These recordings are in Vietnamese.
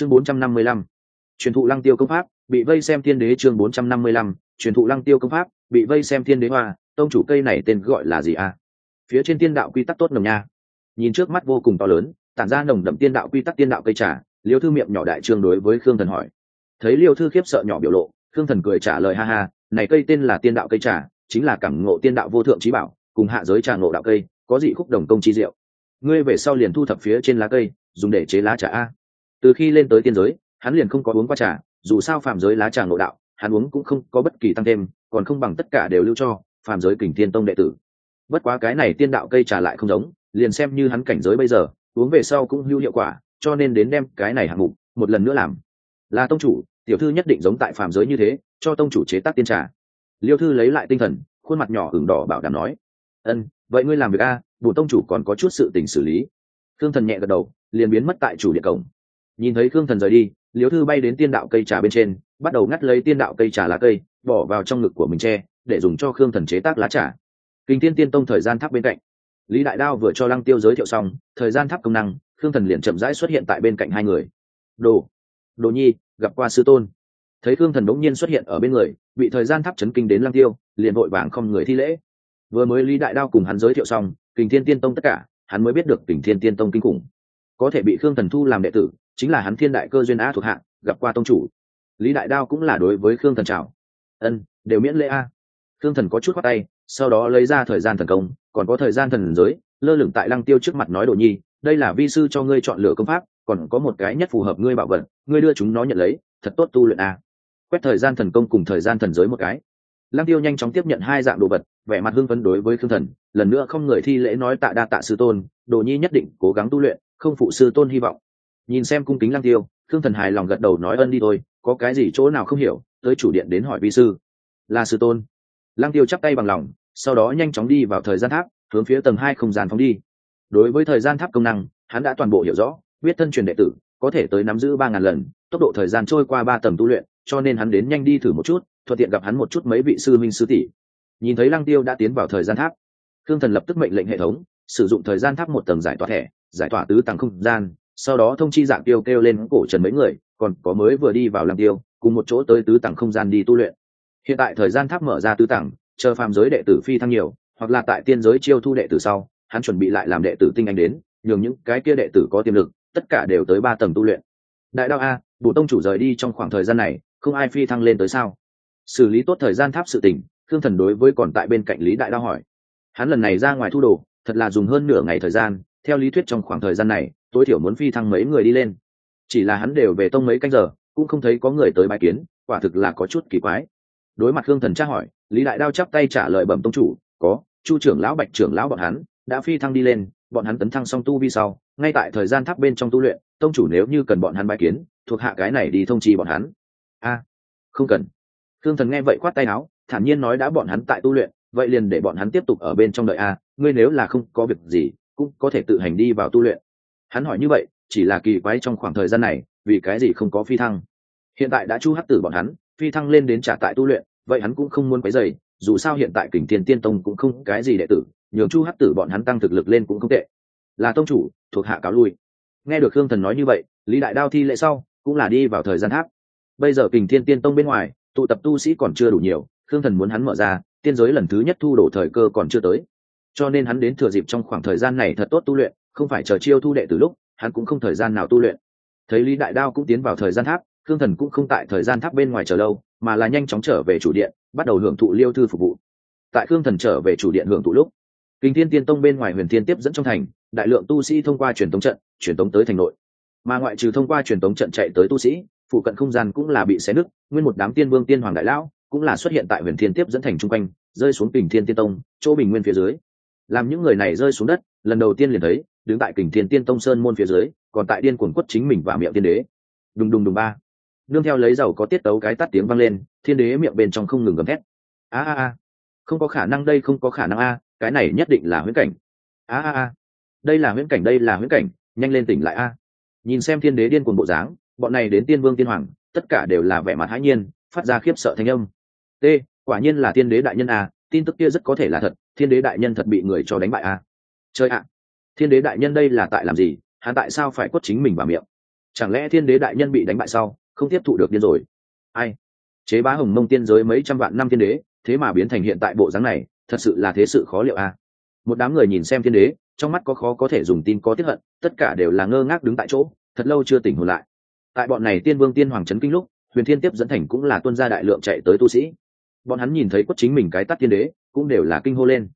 chương bốn trăm năm mươi lăm. Truyền thụ lăng tiêu công pháp, bị vây xem thiên đế chương bốn trăm năm mươi lăm. Truyền thụ lăng tiêu công pháp, bị vây xem thiên đế hoa, tông chủ cây này tên gọi là gì à? Phía trên tiên đạo quy tắc tốt nồng nha. Nhìn trước mắt vô cùng to lớn, tản ra nồng đậm tiên đạo quy tắc tiên đạo cây trà, liêu thư miệng nhỏ đại trương đối với khương thần hỏi. Thấy liêu thư khiếp sợ nhỏ biểu lộ, khương thần cười trả lời ha ha, này cây tên là tiên đạo cây trà, chính là cảm ngộ tiên đạo vô thượng trí bảo, cùng hạ giới trà ngộ đạo cây, có dị khúc đồng công chi diệu. Ngươi về sau liền thu thập phía trên lá cây, dùng để chế lá trà a từ khi lên tới tiên giới, hắn liền không có uống qua trà, dù sao phàm giới lá trà ngộ đạo, hắn uống cũng không có bất kỳ tăng thêm, còn không bằng tất cả đều lưu cho, phàm giới kình thiên tông đệ tử. Bất quá cái này tiên đạo cây trà lại không giống, liền xem như hắn cảnh giới bây giờ, uống về sau cũng hữu hiệu quả, cho nên đến đem cái này hạng mục, một lần nữa làm. Là tông chủ, tiểu thư nhất định giống tại phàm giới như thế, cho tông chủ chế tác tiên trà. Liêu thư lấy lại tinh thần, khuôn mặt nhỏ hừng đỏ bảo đảm nói, ân, vậy ngươi làm việc a bùn tông chủ còn có chút sự tình xử lý. Thương thần nhẹ gật đầu, liền biến mất tại chủ địa cổng nhìn thấy khương thần rời đi liếu thư bay đến tiên đạo cây trà bên trên, bắt đầu ngắt lấy tiên đạo cây trà lá cây, bỏ vào trong ngực của mình tre để dùng cho khương thần chế tác lá trà. Kinh tiên tiên tông thời gian tháp bên cạnh. Lý đại đao vừa cho lăng tiêu giới thiệu xong, thời gian tháp công năng, khương thần liền chậm rãi xuất hiện tại bên cạnh hai người. Đồ đồ nhi, gặp qua sư tôn. Thấy khương thần đống nhiên xuất hiện ở bên người, bị thời gian tháp chấn kinh đến lăng tiêu, liền vội vàng không người thi lễ. Vừa mới lý đại đao cùng hắn giới thiệu xong kình thiên tiên tông tất cả, hắn mới biết được kình thiên tiên tông kinh khủng có thể bị khương thần thu làm đệ tử, chính là hắn thiên đại cơ duyên a thuộc hạng, gặp qua tông chủ. Lý đại đao cũng là đối với khương thần chào. Ân, đều miễn lễ a. Khương thần có chút khoác tay, sau đó lấy ra thời gian thần công, còn có thời gian thần giới, lơ lửng tại lăng tiêu trước mặt nói, đồ nhi, đây là vi sư cho ngươi chọn lựa công pháp, còn có một cái nhất phù hợp ngươi bảo vật, ngươi đưa chúng nó nhận lấy, thật tốt tu luyện a. Quét thời gian thần công cùng thời gian thần giới một cái. Lăng tiêu nhanh chóng tiếp nhận hai dạng đồ vật, vẻ mặt hưng phấn đối với khương thần, lần nữa không người thi lễ nói tạ đa tạ sư tôn, đồ nhi nhất định cố gắng tu luyện không phụ sư tôn hy vọng. Nhìn xem cung kính lăng tiêu thương thần hài lòng gật đầu nói ân đi thôi, có cái gì chỗ nào không hiểu, tới chủ điện đến hỏi vi sư. Là sư tôn. Lăng tiêu chắp tay bằng lòng, sau đó nhanh chóng đi vào thời gian tháp, hướng phía tầng hai không gian phóng đi. Đối với thời gian tháp công năng, hắn đã toàn bộ hiểu rõ, biết thân truyền đệ tử, có thể tới nắm giữ ba ngàn lần, tốc độ thời gian trôi qua ba tầng tu luyện, cho nên hắn đến nhanh đi thử một chút, thuận tiện gặp hắn một chút mấy vị sư minh sư tỷ. Nhìn thấy lăng tiêu đã tiến vào thời gian tháp thương thần lập tức mệnh lệnh hệ thống, sử dụng thời gian tháp một tầng giải tỏa thẻ giải tỏa tứ tầng không gian, sau đó thông chi dạng tiêu kêu lên cổ trần mấy người, còn có mới vừa đi vào làm tiêu, cùng một chỗ tới tứ tầng không gian đi tu luyện. Hiện tại thời gian tháp mở ra tứ tầng chờ phàm giới đệ tử phi thăng nhiều, hoặc là tại tiên giới chiêu thu đệ tử sau, hắn chuẩn bị lại làm đệ tử tinh anh đến, nhường những cái kia đệ tử có tiềm lực, tất cả đều tới ba tầng tu luyện. Đại đạo a bổ tông chủ rời đi trong khoảng thời gian này, không ai phi thăng lên tới sao? Xử lý tốt thời gian tháp sự tình thương thần đối với còn tại bên cạnh lý đại đao hỏi. Hắn lần này ra ngoài thu đồ, thật là dùng hơn nửa ngày thời gian theo lý thuyết trong khoảng thời gian này, tối thiểu muốn phi thăng mấy người đi lên. Chỉ là hắn đều về tông mấy canh giờ, cũng không thấy có người tới bài kiến, quả thực là có chút kỳ quái. Đối mặt thương thần tra hỏi, lý đại đao chắp tay trả lời bẩm tông chủ, có, chu trưởng lão bạch trưởng lão bọn hắn đã phi thăng đi lên, bọn hắn tấn thăng xong tu vi sau, ngay tại thời gian tháp bên trong tu luyện, tông chủ nếu như cần bọn hắn bài kiến, thuộc hạ cái này đi thông trì bọn hắn. A, không cần. Thương thần nghe vậy khoát tay áo, thản nhiên nói đã bọn hắn tại tu luyện, vậy liền để bọn hắn tiếp tục ở bên trong đợi a, ngươi nếu là không có việc gì cũng có thể tự hành đi vào tu luyện. Hắn hỏi như vậy, chỉ là kỳ quái trong khoảng thời gian này, vì cái gì không có phi thăng? Hiện tại đã chu hắc tử bọn hắn, phi thăng lên đến trả tại tu luyện, vậy hắn cũng không muốn quấy dày dù sao hiện tại kình thiên tiên tông cũng không cái gì đệ tử, nhường chu hắc tử bọn hắn tăng thực lực lên cũng không tệ. Là tông chủ, thuộc hạ cáo lui. Nghe được khương thần nói như vậy, lý đại đao thi lễ sau, cũng là đi vào thời gian tháp. Bây giờ kình thiên tiên tông bên ngoài, tụ tập tu sĩ còn chưa đủ nhiều, khương thần muốn hắn mở ra, tiên giới lần thứ nhất thu đổ thời cơ còn chưa tới cho nên hắn đến thừa dịp trong khoảng thời gian này thật tốt tu luyện, không phải chờ chiêu thu đệ từ lúc, hắn cũng không thời gian nào tu luyện. Thấy lý đại đao cũng tiến vào thời gian tháp thương thần cũng không tại thời gian tháp bên ngoài chờ lâu, mà là nhanh chóng trở về chủ điện, bắt đầu hưởng thụ liêu thư phục vụ. Tại thương thần trở về chủ điện hưởng thụ lúc, kinh thiên tiên tông bên ngoài huyền thiên tiếp dẫn trong thành, đại lượng tu sĩ thông qua truyền tống trận, truyền tống tới thành nội. Mà ngoại trừ thông qua truyền tống trận chạy tới tu sĩ, phụ cận không gian cũng là bị xé nứt, nguyên một đám tiên vương tiên hoàng đại lão cũng là xuất hiện tại huyền thiên tiếp dẫn thành chung quanh, rơi xuống kình thiên tiên tông, chỗ bình nguyên phía dưới làm những người này rơi xuống đất, lần đầu tiên liền thấy, đứng tại kình thiên tiên tông sơn môn phía dưới, còn tại điên cuồng quất chính mình và miệng tiên đế. Đùng đùng đùng ba. Nương theo lấy dầu có tiết tấu cái tắt tiếng vang lên, thiên đế miệng bên trong không ngừng gầm thét. A a a. Không có khả năng đây, không có khả năng a, cái này nhất định là huyễn cảnh. A a a. Đây là huyễn cảnh, đây là huyễn cảnh, nhanh lên tỉnh lại a. Nhìn xem thiên đế điên cuồng bộ dáng, bọn này đến tiên vương tiên hoàng, tất cả đều là vẻ mặt hãi nhiên, phát ra khiếp sợ thanh âm. T, quả nhiên là thiên đế đại nhân a, tin tức kia rất có thể là thật thiên đế đại nhân thật bị người cho đánh bại à? a chơi ạ, thiên đế đại nhân đây là tại làm gì? Hắn tại sao phải quất chính mình vào miệng? Chẳng lẽ thiên đế đại nhân bị đánh bại sau, không tiếp thụ được điên rồi? Ai? Chế bá hồng mông tiên giới mấy trăm vạn năm thiên đế, thế mà biến thành hiện tại bộ dáng này, thật sự là thế sự khó liệu a à? một đám người nhìn xem thiên đế, trong mắt có khó có thể dùng tin có tiếp hận, tất cả đều là ngơ ngác đứng tại chỗ, thật lâu chưa tỉnh hồn lại. Tại bọn này tiên vương tiên hoàng trấn kinh lúc, huyền thiên tiếp dẫn thành cũng là tuân gia đại lượng chạy tới tu sĩ bọn hắn nhìn thấy quất chính mình cái tắt thiên đế, cũng đều là kinh hô lên.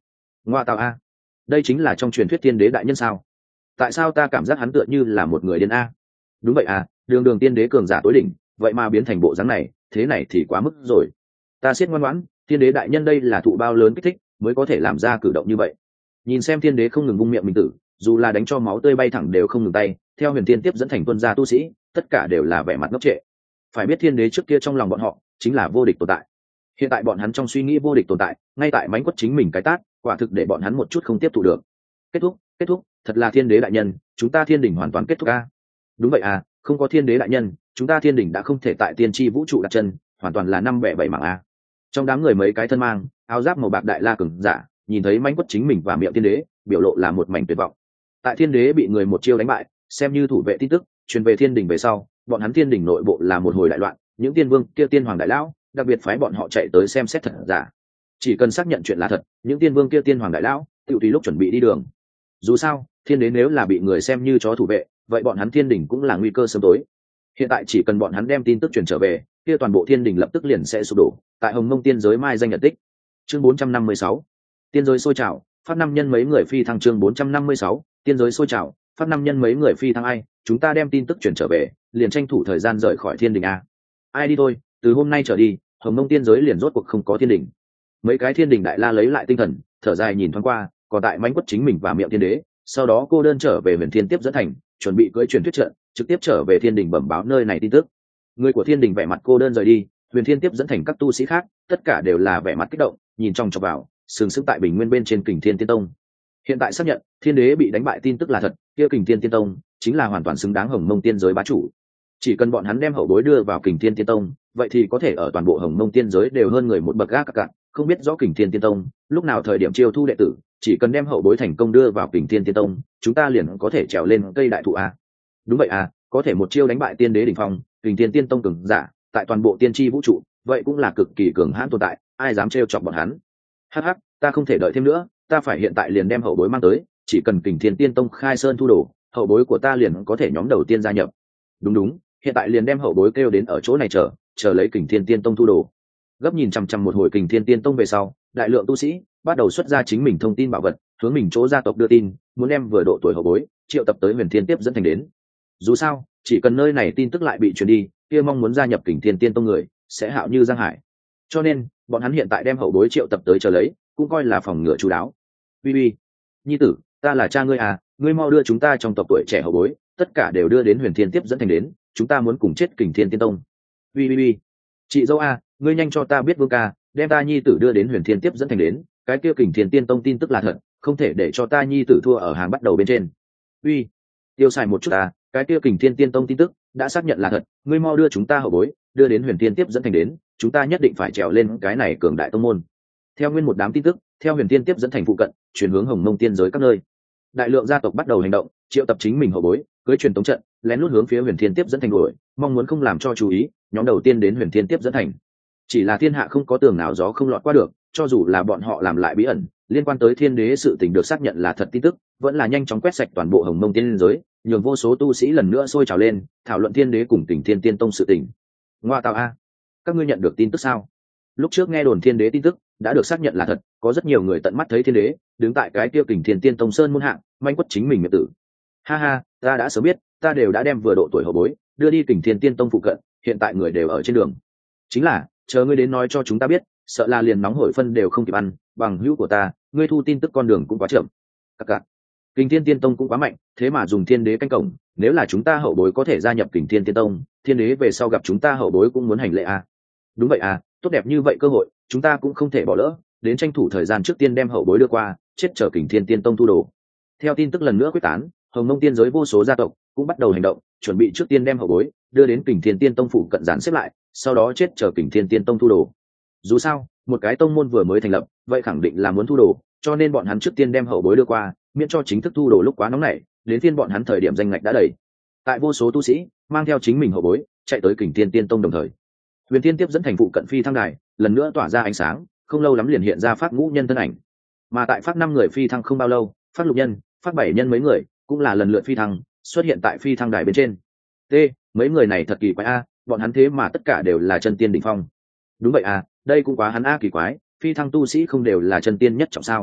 Ngoa tạo a. Đây chính là trong truyền thuyết thiên đế đại nhân sao? Tại sao ta cảm giác hắn tựa như là một người điên a? Đúng vậy à đường đường tiên đế cường giả tối đỉnh, vậy mà biến thành bộ dáng này, thế này thì quá mức rồi. Ta siết ngoan ngoãn thiên đế đại nhân đây là thụ bao lớn kích thích, mới có thể làm ra cử động như vậy. Nhìn xem thiên đế không ngừng bung miệng mình tử, dù là đánh cho máu tươi bay thẳng đều không ngừng tay, theo huyền tiên tiếp dẫn thành tuân gia tu sĩ, tất cả đều là vẻ mặt ngốc trệ. Phải biết thiên đế trước kia trong lòng bọn họ, chính là vô địch tồn tại hiện tại bọn hắn trong suy nghĩ vô địch tồn tại, ngay tại mánh quất chính mình cái tát, quả thực để bọn hắn một chút không tiếp thu được. Kết thúc kết thúc, thật là thiên đế đại nhân, chúng ta thiên đình hoàn toàn kết thúc a. Đúng vậy à không có thiên đế đại nhân, chúng ta thiên đình đã không thể tại tiên tri vũ trụ đặt chân, hoàn toàn là năm bẻ bảy mảng a. Trong đám người mấy cái thân mang, áo giáp màu bạc đại la cường giả, nhìn thấy mánh quất chính mình và miệng thiên đế, biểu lộ là một mảnh tuyệt vọng. Tại thiên đế bị người một chiêu đánh bại, xem như thủ vệ tin tức, truyền về thiên đình về sau, bọn hắn thiên đình nội bộ là một hồi đại loạn, những tiên vương kia tiên hoàng đại lão đặc biệt phái bọn họ chạy tới xem xét thật giả. Chỉ cần xác nhận chuyện là thật, những tiên vương kia tiên hoàng đại lão tự tùy lúc chuẩn bị đi đường. Dù sao, thiên đế nếu là bị người xem như chó thủ vệ, vậy bọn hắn thiên đình cũng là nguy cơ sớm tối. Hiện tại chỉ cần bọn hắn đem tin tức truyền trở về, kia toàn bộ thiên đình lập tức liền sẽ sụp đổ. Tại hồng mông tiên giới mai danh nhật tích. Chương 456 tiên giới sôi trào phát năm nhân mấy người phi thăng chương 456 tiên giới sôi trào phát năm nhân mấy người phi thăng ai, chúng ta đem tin tức truyền trở về, liền tranh thủ thời gian rời khỏi thiên đình a. Ai đi thôi từ hôm nay trở đi, hồng mông tiên giới liền rốt cuộc không có thiên đình. Mấy cái thiên đình đại la lấy lại tinh thần, thở dài nhìn thoáng qua, còn tại mánh quất chính mình và miệng thiên đế, sau đó cô đơn trở về huyền thiên tiếp dẫn thành, chuẩn bị cưỡi truyền thuyết trận, trực tiếp trở về thiên đình bẩm báo nơi này tin tức. Người của thiên đình vẻ mặt cô đơn rời đi, huyền thiên tiếp dẫn thành các tu sĩ khác, tất cả đều là vẻ mặt kích động, nhìn trong chọc vào, sừng sững tại bình nguyên bên trên kình thiên tiên tông. Hiện tại xác nhận, thiên đế bị đánh bại tin tức là thật, kia kình thiên tiên tông chính là hoàn toàn xứng đáng hồng mông tiên giới bá chủ chỉ cần bọn hắn đem hậu bối đưa vào kình thiên tiên tông, vậy thì có thể ở toàn bộ hồng mông tiên giới đều hơn người một bậc gác cạn. Không biết rõ kình thiên tiên tông, lúc nào thời điểm chiêu thu đệ tử, chỉ cần đem hậu bối thành công đưa vào kình thiên tiên tông, chúng ta liền có thể trèo lên cây đại thụ a. Đúng vậy à có thể một chiêu đánh bại tiên đế đỉnh phong, kình thiên tiên tông cường giả, tại toàn bộ tiên tri vũ trụ, vậy cũng là cực kỳ cường hãn tồn tại, ai dám trêu chọc bọn hắn? Hắc hắc, ta không thể đợi thêm nữa, ta phải hiện tại liền đem hậu bối mang tới, chỉ cần kình thiên tiên tông khai sơn thu đồ, hậu bối của ta liền có thể nhóm đầu tiên gia nhập. Đúng đúng hiện tại liền đem hậu bối kêu đến ở chỗ này chờ chờ lấy kình thiên tiên tông thu đồ. Gấp nhìn chằm chằm một hồi kình thiên tiên tông về sau, đại lượng tu sĩ bắt đầu xuất ra chính mình thông tin bảo vật, hướng mình chỗ gia tộc đưa tin, muốn đem vừa độ tuổi hậu bối, triệu tập tới huyền thiên tiếp dẫn thành đến. Dù sao, chỉ cần nơi này tin tức lại bị truyền đi, kia mong muốn gia nhập kình thiên tiên tông người, sẽ hạo như giang hải. Cho nên, bọn hắn hiện tại đem hậu bối triệu tập tới chờ lấy, cũng coi là phòng ngựa chú đáo. Vi vi nhi tử, ta là cha ngươi à ngươi mau đưa chúng ta trong tộc tuổi trẻ hậu bối, tất cả đều đưa đến huyền thiên tiếp dẫn thành đến chúng ta muốn cùng chết kình thiên tiên tông. Ui ui ui, chị dâu a ngươi nhanh cho ta biết vương ca đem ta nhi tử đưa đến huyền thiên tiếp dẫn thành đến. Cái kia kình thiên tiên tông tin tức là thật không thể để cho ta nhi tử thua ở hàng bắt đầu bên trên. Uy tiêu xài một chút à cái kia kình thiên tiên tông tin tức đã xác nhận là thật. Ngươi mau đưa chúng ta hậu bối đưa đến huyền thiên tiếp dẫn thành đến. Chúng ta nhất định phải trèo lên cái này cường đại tông môn. Theo nguyên một đám tin tức theo huyền thiên tiếp dẫn thành phụ cận chuyển hướng hồng mông tiên giới các nơi. Đại lượng gia tộc bắt đầu hành động triệu tập chính mình hậu bối cưới truyền tống trận lén lút hướng phía huyền thiên tiếp dẫn thành đuổi, mong muốn không làm cho chú ý, nhóm đầu tiên đến huyền thiên tiếp dẫn thành. Chỉ là thiên hạ không có tường nào gió không lọt qua được, cho dù là bọn họ làm lại bí ẩn, liên quan tới thiên đế sự tình được xác nhận là thật tin tức, vẫn là nhanh chóng quét sạch toàn bộ hồng mông tiên giới, nhường vô số tu sĩ lần nữa sôi trào lên, thảo luận thiên đế cùng tỉnh thiên tiên tông sự tình. Ngoa tạo a, các ngươi nhận được tin tức sao? Lúc trước nghe đồn thiên đế tin tức, đã được xác nhận là thật, có rất nhiều người tận mắt thấy thiên đế, đứng tại cái tiêu kình thiên tiên tông sơn muôn hạng manh quất chính mình miệng tử. Ha ha, ta đã sớm biết ta đều đã đem vừa độ tuổi hậu bối, đưa đi kình thiên tiên tông phụ cận, hiện tại người đều ở trên đường. Chính là, chờ ngươi đến nói cho chúng ta biết, sợ là liền nóng hổi phân đều không kịp ăn, bằng hữu của ta, ngươi thu tin tức con đường cũng quá chậm. Cặc cặc kình thiên tiên tông cũng quá mạnh, thế mà dùng thiên đế canh cổng, nếu là chúng ta hậu bối có thể gia nhập kình thiên tiên tông, thiên đế về sau gặp chúng ta hậu bối cũng muốn hành lệ à. đúng vậy à tốt đẹp như vậy cơ hội, chúng ta cũng không thể bỏ lỡ, đến tranh thủ thời gian trước tiên đem hậu bối đưa qua, chết chờ kình thiên tiên tông thu đồ. Theo tin tức lần nữa quyết tán hồng mông tiên giới vô số gia tộc cũng bắt đầu hành động, chuẩn bị trước tiên đem hậu bối đưa đến kình thiên tiên tông phủ cận gián xếp lại, sau đó chết chờ kình thiên tiên tông thu đồ. Dù sao, một cái tông môn vừa mới thành lập, vậy khẳng định là muốn thu đồ, cho nên bọn hắn trước tiên đem hậu bối đưa qua, miễn cho chính thức thu đồ lúc quá nóng nảy, đến tiên bọn hắn thời điểm danh ngạch đã đầy. Tại vô số tu sĩ mang theo chính mình hậu bối, chạy tới kình Thiên tiên tông đồng thời. Huyền tiên tiếp dẫn thành phụ cận phi thăng đài, lần nữa tỏa ra ánh sáng, không lâu lắm liền hiện ra phát ngũ nhân thân ảnh. Mà tại phát năm người phi thăng không bao lâu phát lục nhân phát bảy nhân mấy người cũng là lần lượt phi thăng, xuất hiện tại phi thăng đài bên trên. T, mấy người này thật kỳ quái a, bọn hắn thế mà tất cả đều là chân tiên đ ỉ n h phong. Đúng vậy à đây cũng quá hắn a kỳ quái, phi thăng tu sĩ không đều là chân tiên nhất trọng sao?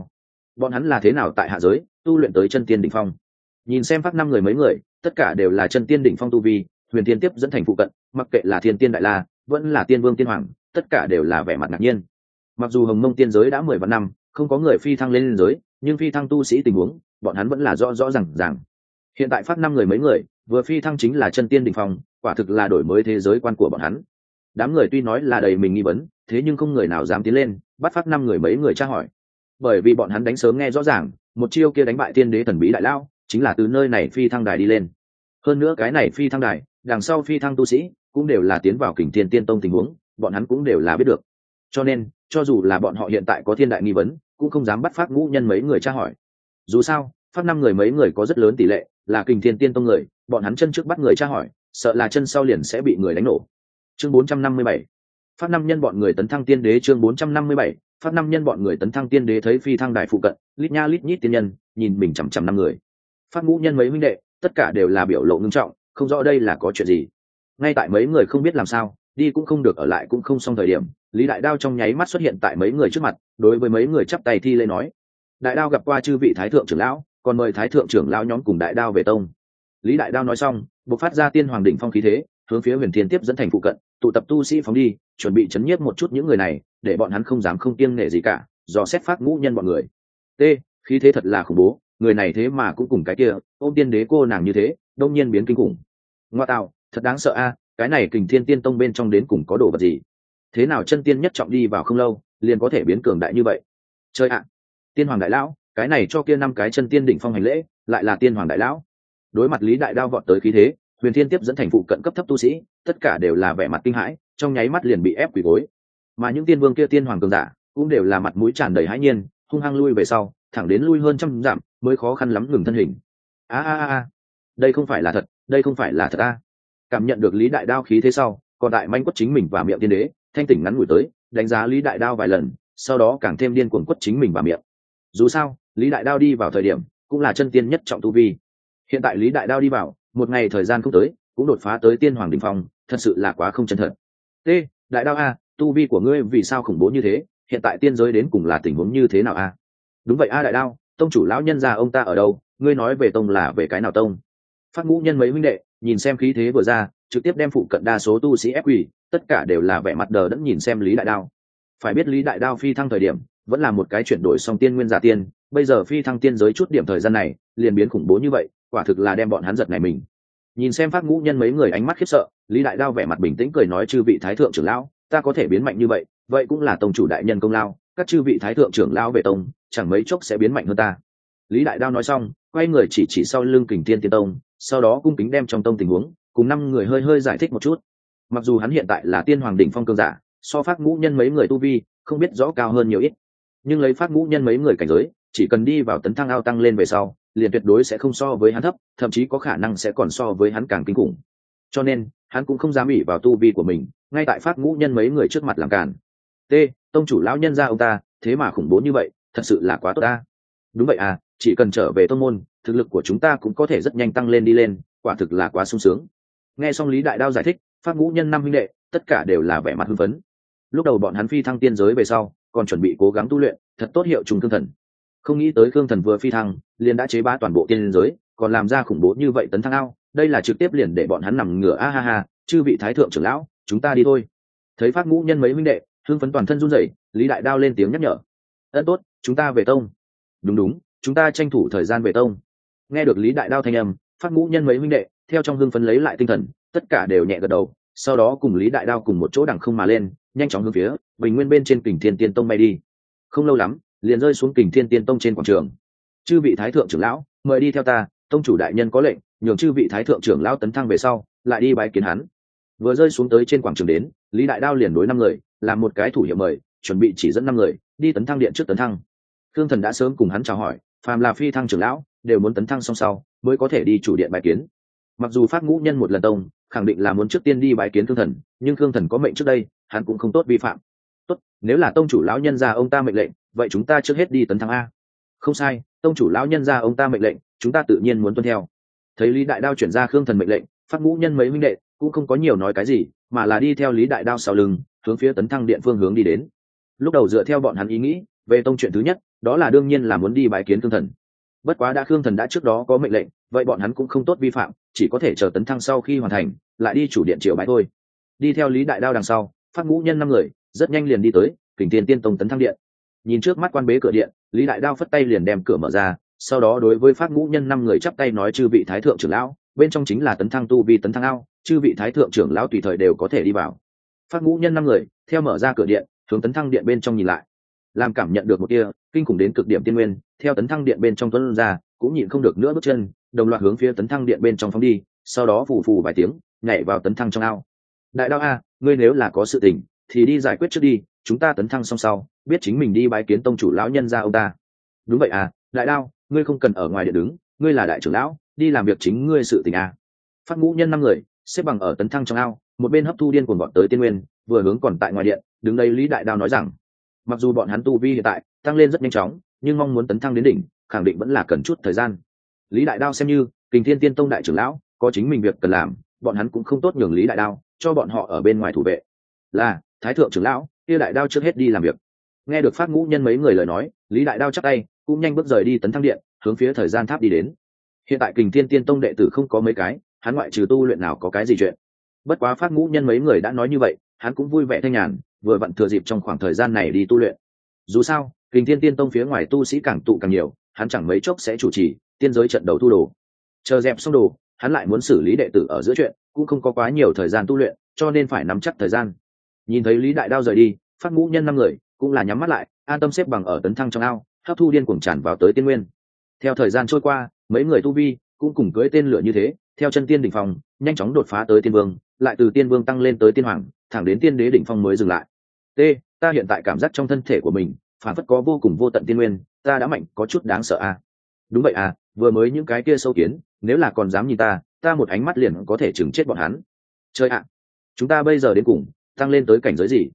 Bọn hắn là thế nào tại hạ giới, tu luyện tới chân tiên đ ỉ n h phong? Nhìn xem phát năm người mấy người, tất cả đều là chân tiên đỉnh phong tu vi, huyền tiên tiếp dẫn thành phụ cận, mặc kệ là thiên tiên đại la, vẫn là tiên vương tiên hoàng, tất cả đều là vẻ mặt ngạc nhiên. Mặc dù hồng mông tiên giới đã mười vạn năm, không có người phi thăng lên giới, nhưng phi thăng tu sĩ tình huống bọn hắn vẫn là rõ rõ rằng rằng hiện tại phát năm người mấy người, vừa phi thăng chính là chân tiên đình phong, quả thực là đổi mới thế giới quan của bọn hắn. Đám người tuy nói là đầy mình nghi vấn, thế nhưng không người nào dám tiến lên, bắt phát năm người mấy người tra hỏi. Bởi vì bọn hắn đánh sớm nghe rõ ràng, một chiêu kia đánh bại tiên đế thần bí đại lao chính là từ nơi này phi thăng đài đi lên. Hơn nữa cái này phi thăng đài, đằng sau phi thăng tu sĩ, cũng đều là tiến vào kình thiên tiên tông tình huống, bọn hắn cũng đều là biết được. Cho nên, cho dù là bọn họ hiện tại có thiên đại nghi vấn, cũng không dám bắt phát ngũ nhân mấy người tra hỏi dù sao phát năm người mấy người có rất lớn tỷ lệ là kình thiên tiên tông người, bọn hắn chân trước bắt người tra hỏi, sợ là chân sau liền sẽ bị người đánh nổ. Chương 457 phát năm nhân bọn người tấn thăng tiên đế chương 457 phát năm nhân bọn người tấn thăng tiên đế thấy phi thăng đài phụ cận, lít nha lít nhít tiên nhân, nhìn mình chằm chằm năm người. Phát ngũ nhân mấy huynh đệ, tất cả đều là biểu lộ ngưng trọng, không rõ đây là có chuyện gì. Ngay tại mấy người không biết làm sao, đi cũng không được ở lại cũng không xong thời điểm, lý đại đao trong nháy mắt xuất hiện tại mấy người trước mặt, đối với mấy người chắp tay thi lễ nói đại đao gặp qua chư vị thái thượng trưởng lão, còn mời thái thượng trưởng lão nhóm cùng đại đao về tông. Lý đại đao nói xong, bộc phát ra tiên hoàng đỉnh phong khí thế, hướng phía huyền thiên tiếp dẫn thành phụ cận, tụ tập tu sĩ phóng đi, chuẩn bị chấn nhiếp một chút những người này, để bọn hắn không dám không kiêng nể gì cả do xét phát ngũ nhân bọn người. T, khí thế thật là khủng bố, người này thế mà cũng cùng cái kia, ôm tiên đế cô nàng như thế, đông nhiên biến kinh khủng. Ngoa tạo, thật đáng sợ a, cái này kình thiên tiên tông bên trong đến cùng có đồ vật gì? Thế nào chân tiên nhất trọng đi vào không lâu, liền có thể biến cường đại như vậy? Chơi ạ tiên hoàng đại lão, cái này cho kia năm cái chân tiên đỉnh phong hành lễ, lại là tiên hoàng đại lão. Đối mặt lý đại đao vọt tới khí thế, huyền thiên tiếp dẫn thành phụ cận cấp thấp tu sĩ, tất cả đều là vẻ mặt kinh hãi, trong nháy mắt liền bị ép quỳ gối. Mà những tiên vương kia tiên hoàng cường giả, cũng đều là mặt mũi tràn đầy hãi nhiên, hung hăng lui về sau, thẳng đến lui hơn trăm dặm, mới khó khăn lắm ngừng thân hình. A a a đây không phải là thật, đây không phải là thật a. Cảm nhận được lý đại đao khí thế sau, còn đại manh quất chính mình và miệng tiên đế, thanh tỉnh ngắn ngủi tới, đánh giá lý đại đao vài lần, sau đó càng thêm điên cuồng quất chính mình và miệng dù sao, lý đại đao đi vào thời điểm cũng là chân tiên nhất trọng tu vi. Hiện tại lý đại đao đi vào, một ngày thời gian không tới, cũng đột phá tới tiên hoàng đình phong, thật sự là quá không chân thật. T, đại đao a, tu vi của ngươi vì sao khủng bố như thế? Hiện tại tiên giới đến cùng là tình huống như thế nào a? Đúng vậy a đại đao, tông chủ lão nhân già ông ta ở đâu? Ngươi nói về tông là về cái nào tông? Phát ngũ nhân mấy huynh đệ, nhìn xem khí thế vừa ra, trực tiếp đem phụ cận đa số tu sĩ ép quỷ tất cả đều là vẻ mặt đờ đẫn nhìn xem lý đại đao. Phải biết lý đại đao phi thăng thời điểm vẫn là một cái chuyển đổi song tiên nguyên giả tiên, bây giờ phi thăng tiên giới chút điểm thời gian này, liền biến khủng bố như vậy, quả thực là đem bọn hắn giật này mình. Nhìn xem phát ngũ nhân mấy người ánh mắt khiếp sợ, lý đại đao vẻ mặt bình tĩnh cười nói, chư vị thái thượng trưởng lão, ta có thể biến mạnh như vậy vậy cũng là tông chủ đại nhân công lao, các chư vị thái thượng trưởng lão về tông, chẳng mấy chốc sẽ biến mạnh hơn ta. Lý đại đao nói xong, quay người chỉ chỉ sau lưng kình tiên tiên tông, sau đó cung kính đem trong tông tình huống, cùng năm người hơi hơi giải thích một chút. Mặc dù hắn hiện tại là tiên hoàng đỉnh phong cương giả, so phát ngũ nhân mấy người tu vi, không biết rõ cao hơn nhiều ít nhưng lấy phát ngũ nhân mấy người cảnh giới, chỉ cần đi vào tấn thăng ao tăng lên về sau, liền tuyệt đối sẽ không so với hắn thấp, thậm chí có khả năng sẽ còn so với hắn càng kinh khủng. Cho nên, hắn cũng không dám ỉ vào tu vi của mình, ngay tại phát ngũ nhân mấy người trước mặt làm cản t, tông chủ lão nhân ra ông ta, thế mà khủng bố như vậy, thật sự là quá tốt ta. Đúng vậy à chỉ cần trở về tông môn, thực lực của chúng ta cũng có thể rất nhanh tăng lên đi lên, quả thực là quá sung sướng. Nghe xong lý đại đao giải thích, phát ngũ nhân năm huynh đệ, tất cả đều là vẻ mặt hưng phấn. Lúc đầu bọn hắn phi thăng tiên giới về sau còn chuẩn bị cố gắng tu luyện, thật tốt hiệu trùng thương thần. Không nghĩ tới khương thần vừa phi thăng, liền đã chế bá toàn bộ tiên giới, còn làm ra khủng bố như vậy tấn thăng ao, đây là trực tiếp liền để bọn hắn nằm ngửa, a ha ha, chư vị thái thượng trưởng lão, chúng ta đi thôi. Thấy phát ngũ nhân mấy minh đệ hương phấn toàn thân run rẩy, lý đại đao lên tiếng nhắc nhở. Ân tốt, chúng ta về tông. Đúng đúng, chúng ta tranh thủ thời gian về tông. Nghe được lý đại đao thanh âm phát ngũ nhân mấy minh đệ, theo trong hương phấn lấy lại tinh thần, tất cả đều nhẹ gật đầu, sau đó cùng lý đại đao cùng một chỗ đằng không mà lên, nhanh chóng hướng phía bình nguyên bên trên kình thiên tiên tông bay đi. Không lâu lắm, liền rơi xuống kình thiên tiên tông trên quảng trường. Chư vị thái thượng trưởng lão, mời đi theo ta, tông chủ đại nhân có lệnh, nhường chư vị thái thượng trưởng lão tấn thăng về sau, lại đi bái kiến hắn. Vừa rơi xuống tới trên quảng trường đến, lý đại đao liền đối năm người, làm một cái thủ hiệu mời, chuẩn bị chỉ dẫn năm người, đi tấn thăng điện trước tấn thăng. Thương thần đã sớm cùng hắn chào hỏi, phàm là phi thăng trưởng lão, đều muốn tấn thăng song sau, mới có thể đi chủ điện bài kiến. Mặc dù phát ngũ nhân một lần tông, khẳng định là muốn trước tiên đi bài kiến thương thần, nhưng thương thần có mệnh trước đây, hắn cũng không tốt vi phạm tốt, nếu là tông chủ lão nhân gia ông ta mệnh lệnh, vậy chúng ta trước hết đi tấn thắng a. Không sai, tông chủ lão nhân gia ông ta mệnh lệnh, chúng ta tự nhiên muốn tuân theo. Thấy lý đại đao chuyển ra khương thần mệnh lệnh phát ngũ nhân mấy minh đệ cũng không có nhiều nói cái gì, mà là đi theo lý đại đao sau lưng, hướng phía tấn thăng điện phương hướng đi đến. Lúc đầu dựa theo bọn hắn ý nghĩ, về tông chuyện thứ nhất, đó là đương nhiên là muốn đi bài kiến khương thần. Bất quá đã khương thần đã trước đó có mệnh lệnh, vậy bọn hắn cũng không tốt vi phạm, chỉ có thể chờ tấn thăng sau khi hoàn thành, lại đi chủ điện triều bãi thôi. Đi theo lý đại đao đằng sau phát ngũ nhân năm người rất nhanh liền đi tới, kình tiên tiên tông tấn thăng điện. Nhìn trước mắt quan bế cửa điện, lý đại đao phất tay liền đem cửa mở ra, sau đó đối với phát ngũ nhân năm người chắp tay nói chư vị thái thượng trưởng lão, bên trong chính là tấn thăng tu vi tấn thăng ao, chư vị thái thượng trưởng lão tùy thời đều có thể đi vào. Phát ngũ nhân năm người, theo mở ra cửa điện, hướng tấn thăng điện bên trong nhìn lại. Làm cảm nhận được một kia kinh khủng đến cực điểm tiên nguyên, theo tấn thăng điện bên trong tuấn ra, cũng nhịn không được nữa bước chân, đồng loạt hướng phía tấn thăng điện bên trong phóng đi, sau đó phù phù vài tiếng, nhảy vào tấn thăng trong ao. Đại đao a, ngươi nếu là có sự tình thì đi giải quyết trước đi, chúng ta tấn thăng xong sau, biết chính mình đi bái kiến tông chủ lão nhân ra ông ta. Đúng vậy à đại đao, ngươi không cần ở ngoài điện đứng, ngươi là đại trưởng lão, đi làm việc chính ngươi sự tình à. Phát ngũ nhân năm người, xếp bằng ở tấn thăng trong ao, một bên hấp thu điên cuồng bọn tới tiên nguyên, vừa hướng còn tại ngoài điện, đứng đây lý đại đao nói rằng, mặc dù bọn hắn tu vi hiện tại tăng lên rất nhanh chóng, nhưng mong muốn tấn thăng đến đỉnh, khẳng định vẫn là cần chút thời gian. Lý đại đao xem như, kình thiên tiên tông đại trưởng lão, có chính mình việc cần làm, bọn hắn cũng không tốt nhường lý đại đao, cho bọn họ ở bên ngoài thủ vệ. Là thái thượng trưởng lão, kia đại đao trước hết đi làm việc. Nghe được phát ngũ nhân mấy người lời nói, lý đại đao chắc tay, cũng nhanh bước rời đi tấn thăng điện, hướng phía thời gian tháp đi đến. Hiện tại kình thiên tiên tông đệ tử không có mấy cái, hắn ngoại trừ tu luyện nào có cái gì chuyện. Bất quá phát ngũ nhân mấy người đã nói như vậy, hắn cũng vui vẻ thanh nhàn, vừa vặn thừa dịp trong khoảng thời gian này đi tu luyện. Dù sao, kình thiên tiên tông phía ngoài tu sĩ càng tụ càng nhiều, hắn chẳng mấy chốc sẽ chủ trì tiên giới trận đấu thu đồ. Chờ dẹp xong đồ, hắn lại muốn xử lý đệ tử ở giữa chuyện, cũng không có quá nhiều thời gian tu luyện, cho nên phải nắm chắc thời gian nhìn thấy lý đại đao rời đi, phát ngũ nhân năm người cũng là nhắm mắt lại, an tâm xếp bằng ở tấn thăng trong ao, hấp thu điên cuồng tràn vào tới tiên nguyên. Theo thời gian trôi qua, mấy người tu vi cũng cùng cưới tên lửa như thế, theo chân tiên đỉnh phong, nhanh chóng đột phá tới tiên vương, lại từ tiên vương tăng lên tới tiên hoàng, thẳng đến tiên đế đỉnh phong mới dừng lại. T, ta hiện tại cảm giác trong thân thể của mình, phản phất có vô cùng vô tận tiên nguyên, ta đã mạnh, có chút đáng sợ à. đúng vậy à vừa mới những cái kia sâu kiến, nếu là còn dám nhìn ta ta một ánh mắt liền có thể chừng chết bọn hắn. Chơi ạ, chúng ta bây giờ đến cùng tăng lên tới cảnh giới gì?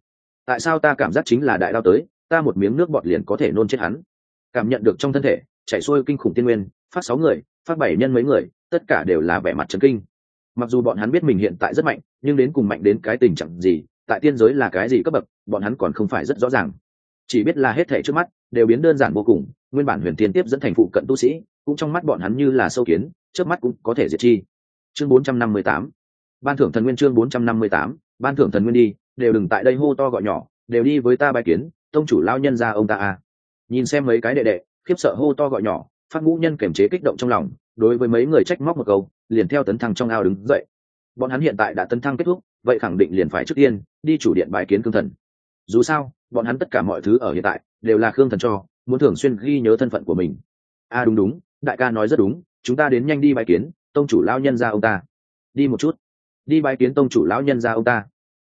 Tại sao ta cảm giác chính là đại đao tới, ta một miếng nước bọt liền có thể nôn chết hắn? Cảm nhận được trong thân thể, chạy xuôi kinh khủng tiên nguyên, phát sáu người, phát bảy nhân mấy người, tất cả đều là vẻ mặt trấn kinh. Mặc dù bọn hắn biết mình hiện tại rất mạnh, nhưng đến cùng mạnh đến cái tình trạng gì, tại tiên giới là cái gì cấp bậc, bọn hắn còn không phải rất rõ ràng. Chỉ biết là hết thể trước mắt, đều biến đơn giản vô cùng, nguyên bản huyền thiên tiếp dẫn thành phụ cận tu sĩ, cũng trong mắt bọn hắn như là sâu kiến, trước mắt cũng có thể diệt chi. Chương 458 ban thưởng thần nguyên chương 458 ban thưởng thần nguyên đi, đều đừng tại đây hô to gọi nhỏ, đều đi với ta bài kiến, tông chủ lao nhân ra ông ta à. Nhìn xem mấy cái đệ đệ, khiếp sợ hô to gọi nhỏ, phát ngũ nhân kiềm chế kích động trong lòng, đối với mấy người trách móc một câu, liền theo tấn thăng trong ao đứng dậy. Bọn hắn hiện tại đã tấn thăng kết thúc, vậy khẳng định liền phải trước tiên, đi chủ điện bài kiến cương thần. Dù sao, bọn hắn tất cả mọi thứ ở hiện tại, đều là khương thần cho, muốn thường xuyên ghi nhớ thân phận của mình. A à đúng đúng, đại ca nói rất đúng, chúng ta đến nhanh đi bài kiến, tông chủ lão nhân ra ông ta. Đi một chút. Đi bài kiến tông chủ lão nhân ra ông ta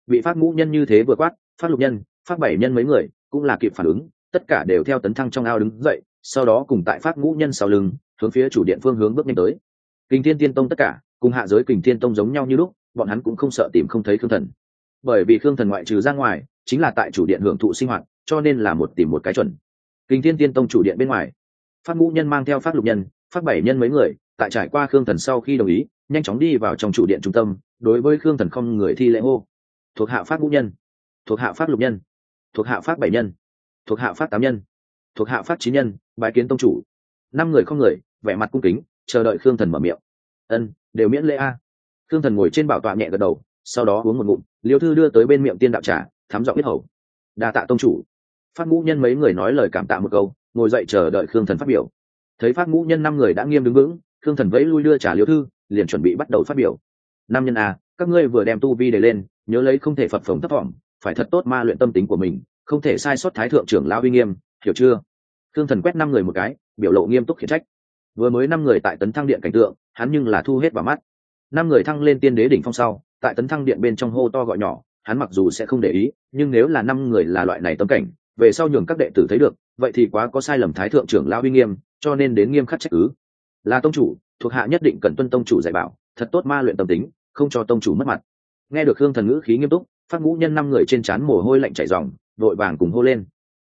bị phát ngũ nhân như thế vừa quát, phát lục nhân, phát bảy nhân mấy người, cũng là kịp phản ứng, tất cả đều theo tấn thăng trong ao đứng dậy, sau đó cùng tại phát ngũ nhân sau lưng, hướng phía chủ điện phương hướng bước nhanh tới. Kình thiên tiên tông tất cả, cùng hạ giới kình thiên tông giống nhau như lúc, bọn hắn cũng không sợ tìm không thấy khương thần. Bởi vì khương thần ngoại trừ ra ngoài, chính là tại chủ điện hưởng thụ sinh hoạt, cho nên là một tìm một cái chuẩn. Kình thiên tiên tông chủ điện bên ngoài, phát ngũ nhân mang theo phát lục nhân, phát bảy nhân mấy người, tại trải qua khương thần sau khi đồng ý, nhanh chóng đi vào trong chủ điện trung tâm, đối với khương thần không người thi lễ hô thuộc hạ phát ngũ nhân, thuộc hạ phát lục nhân, thuộc hạ phát bảy nhân, thuộc hạ phát tám nhân, thuộc hạ phát chín nhân bài kiến tông chủ. Năm người không người, vẻ mặt cung kính, chờ đợi khương thần mở miệng. Ân, đều miễn lễ a. Khương thần ngồi trên bảo tọa nhẹ gật đầu, sau đó uống một ngụm, liêu thư đưa tới bên miệng tiên đạo trà thám giọng biết hầu. Đa tạ tông chủ. Phát ngũ nhân mấy người nói lời cảm tạ một câu, ngồi dậy chờ đợi khương thần phát biểu. Thấy phát ngũ nhân năm người đã nghiêm đứng vững, khương thần vẫy lui đưa trả liêu thư, liền chuẩn bị bắt đầu phát biểu. Năm nhân a các ngươi vừa đem tu vi để lên nhớ lấy không thể phập phồng thấp thỏm phải thật tốt ma luyện tâm tính của mình, không thể sai sót thái thượng trưởng lao uy nghiêm, hiểu chưa? Thương thần quét năm người một cái, biểu lộ nghiêm túc khiển trách. Vừa mới năm người tại tấn thăng điện cảnh tượng, hắn nhưng là thu hết vào mắt. Năm người thăng lên tiên đế đỉnh phong sau, tại tấn thăng điện bên trong hô to gọi nhỏ, hắn mặc dù sẽ không để ý, nhưng nếu là năm người là loại này tâm cảnh, về sau nhường các đệ tử thấy được, vậy thì quá có sai lầm thái thượng trưởng lao uy nghiêm, cho nên đến nghiêm khắc trách cứ. Là tông chủ, thuộc hạ nhất định cần tuân tông chủ dạy bảo, thật tốt ma luyện tâm tính, không cho tông chủ mất mặt nghe được khương thần ngữ khí nghiêm túc, phát ngũ nhân năm người trên trán mồ hôi lạnh chảy dòng vội vàng cùng hô lên.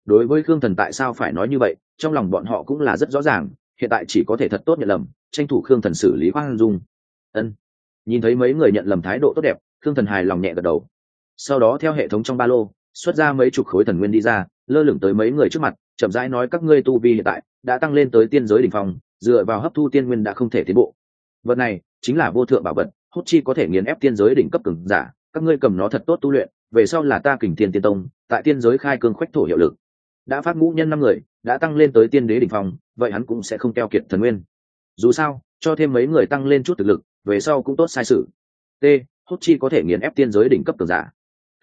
Đối với khương thần tại sao phải nói như vậy, trong lòng bọn họ cũng là rất rõ ràng, hiện tại chỉ có thể thật tốt nhận lầm, tranh thủ khương thần xử lý khoan dung. Ân. Nhìn thấy mấy người nhận lầm thái độ tốt đẹp, khương thần hài lòng nhẹ gật đầu. Sau đó theo hệ thống trong ba lô, xuất ra mấy chục khối thần nguyên đi ra, lơ lửng tới mấy người trước mặt, chậm rãi nói các ngươi tu vi hiện tại đã tăng lên tới tiên giới đ ỉ n h phòng dựa vào hấp thu tiên nguyên đã không thể tiến bộ. Vật này chính là vô thượng bảo vật hốt chi có thể nghiền ép tiên giới đỉnh cấp cường giả, các ngươi cầm nó thật tốt tu luyện, về sau là ta kình tiên tiên tông, tại tiên giới khai cương khoách thổ hiệu lực. Đã phát ngũ nhân năm người, đã tăng lên tới tiên đế đ ỉ n h phong, vậy hắn cũng sẽ không keo kiệt thần nguyên. Dù sao, cho thêm mấy người tăng lên chút thực lực, về sau cũng tốt sai sự. T hốt chi có thể nghiền ép tiên giới đỉnh cấp cường giả.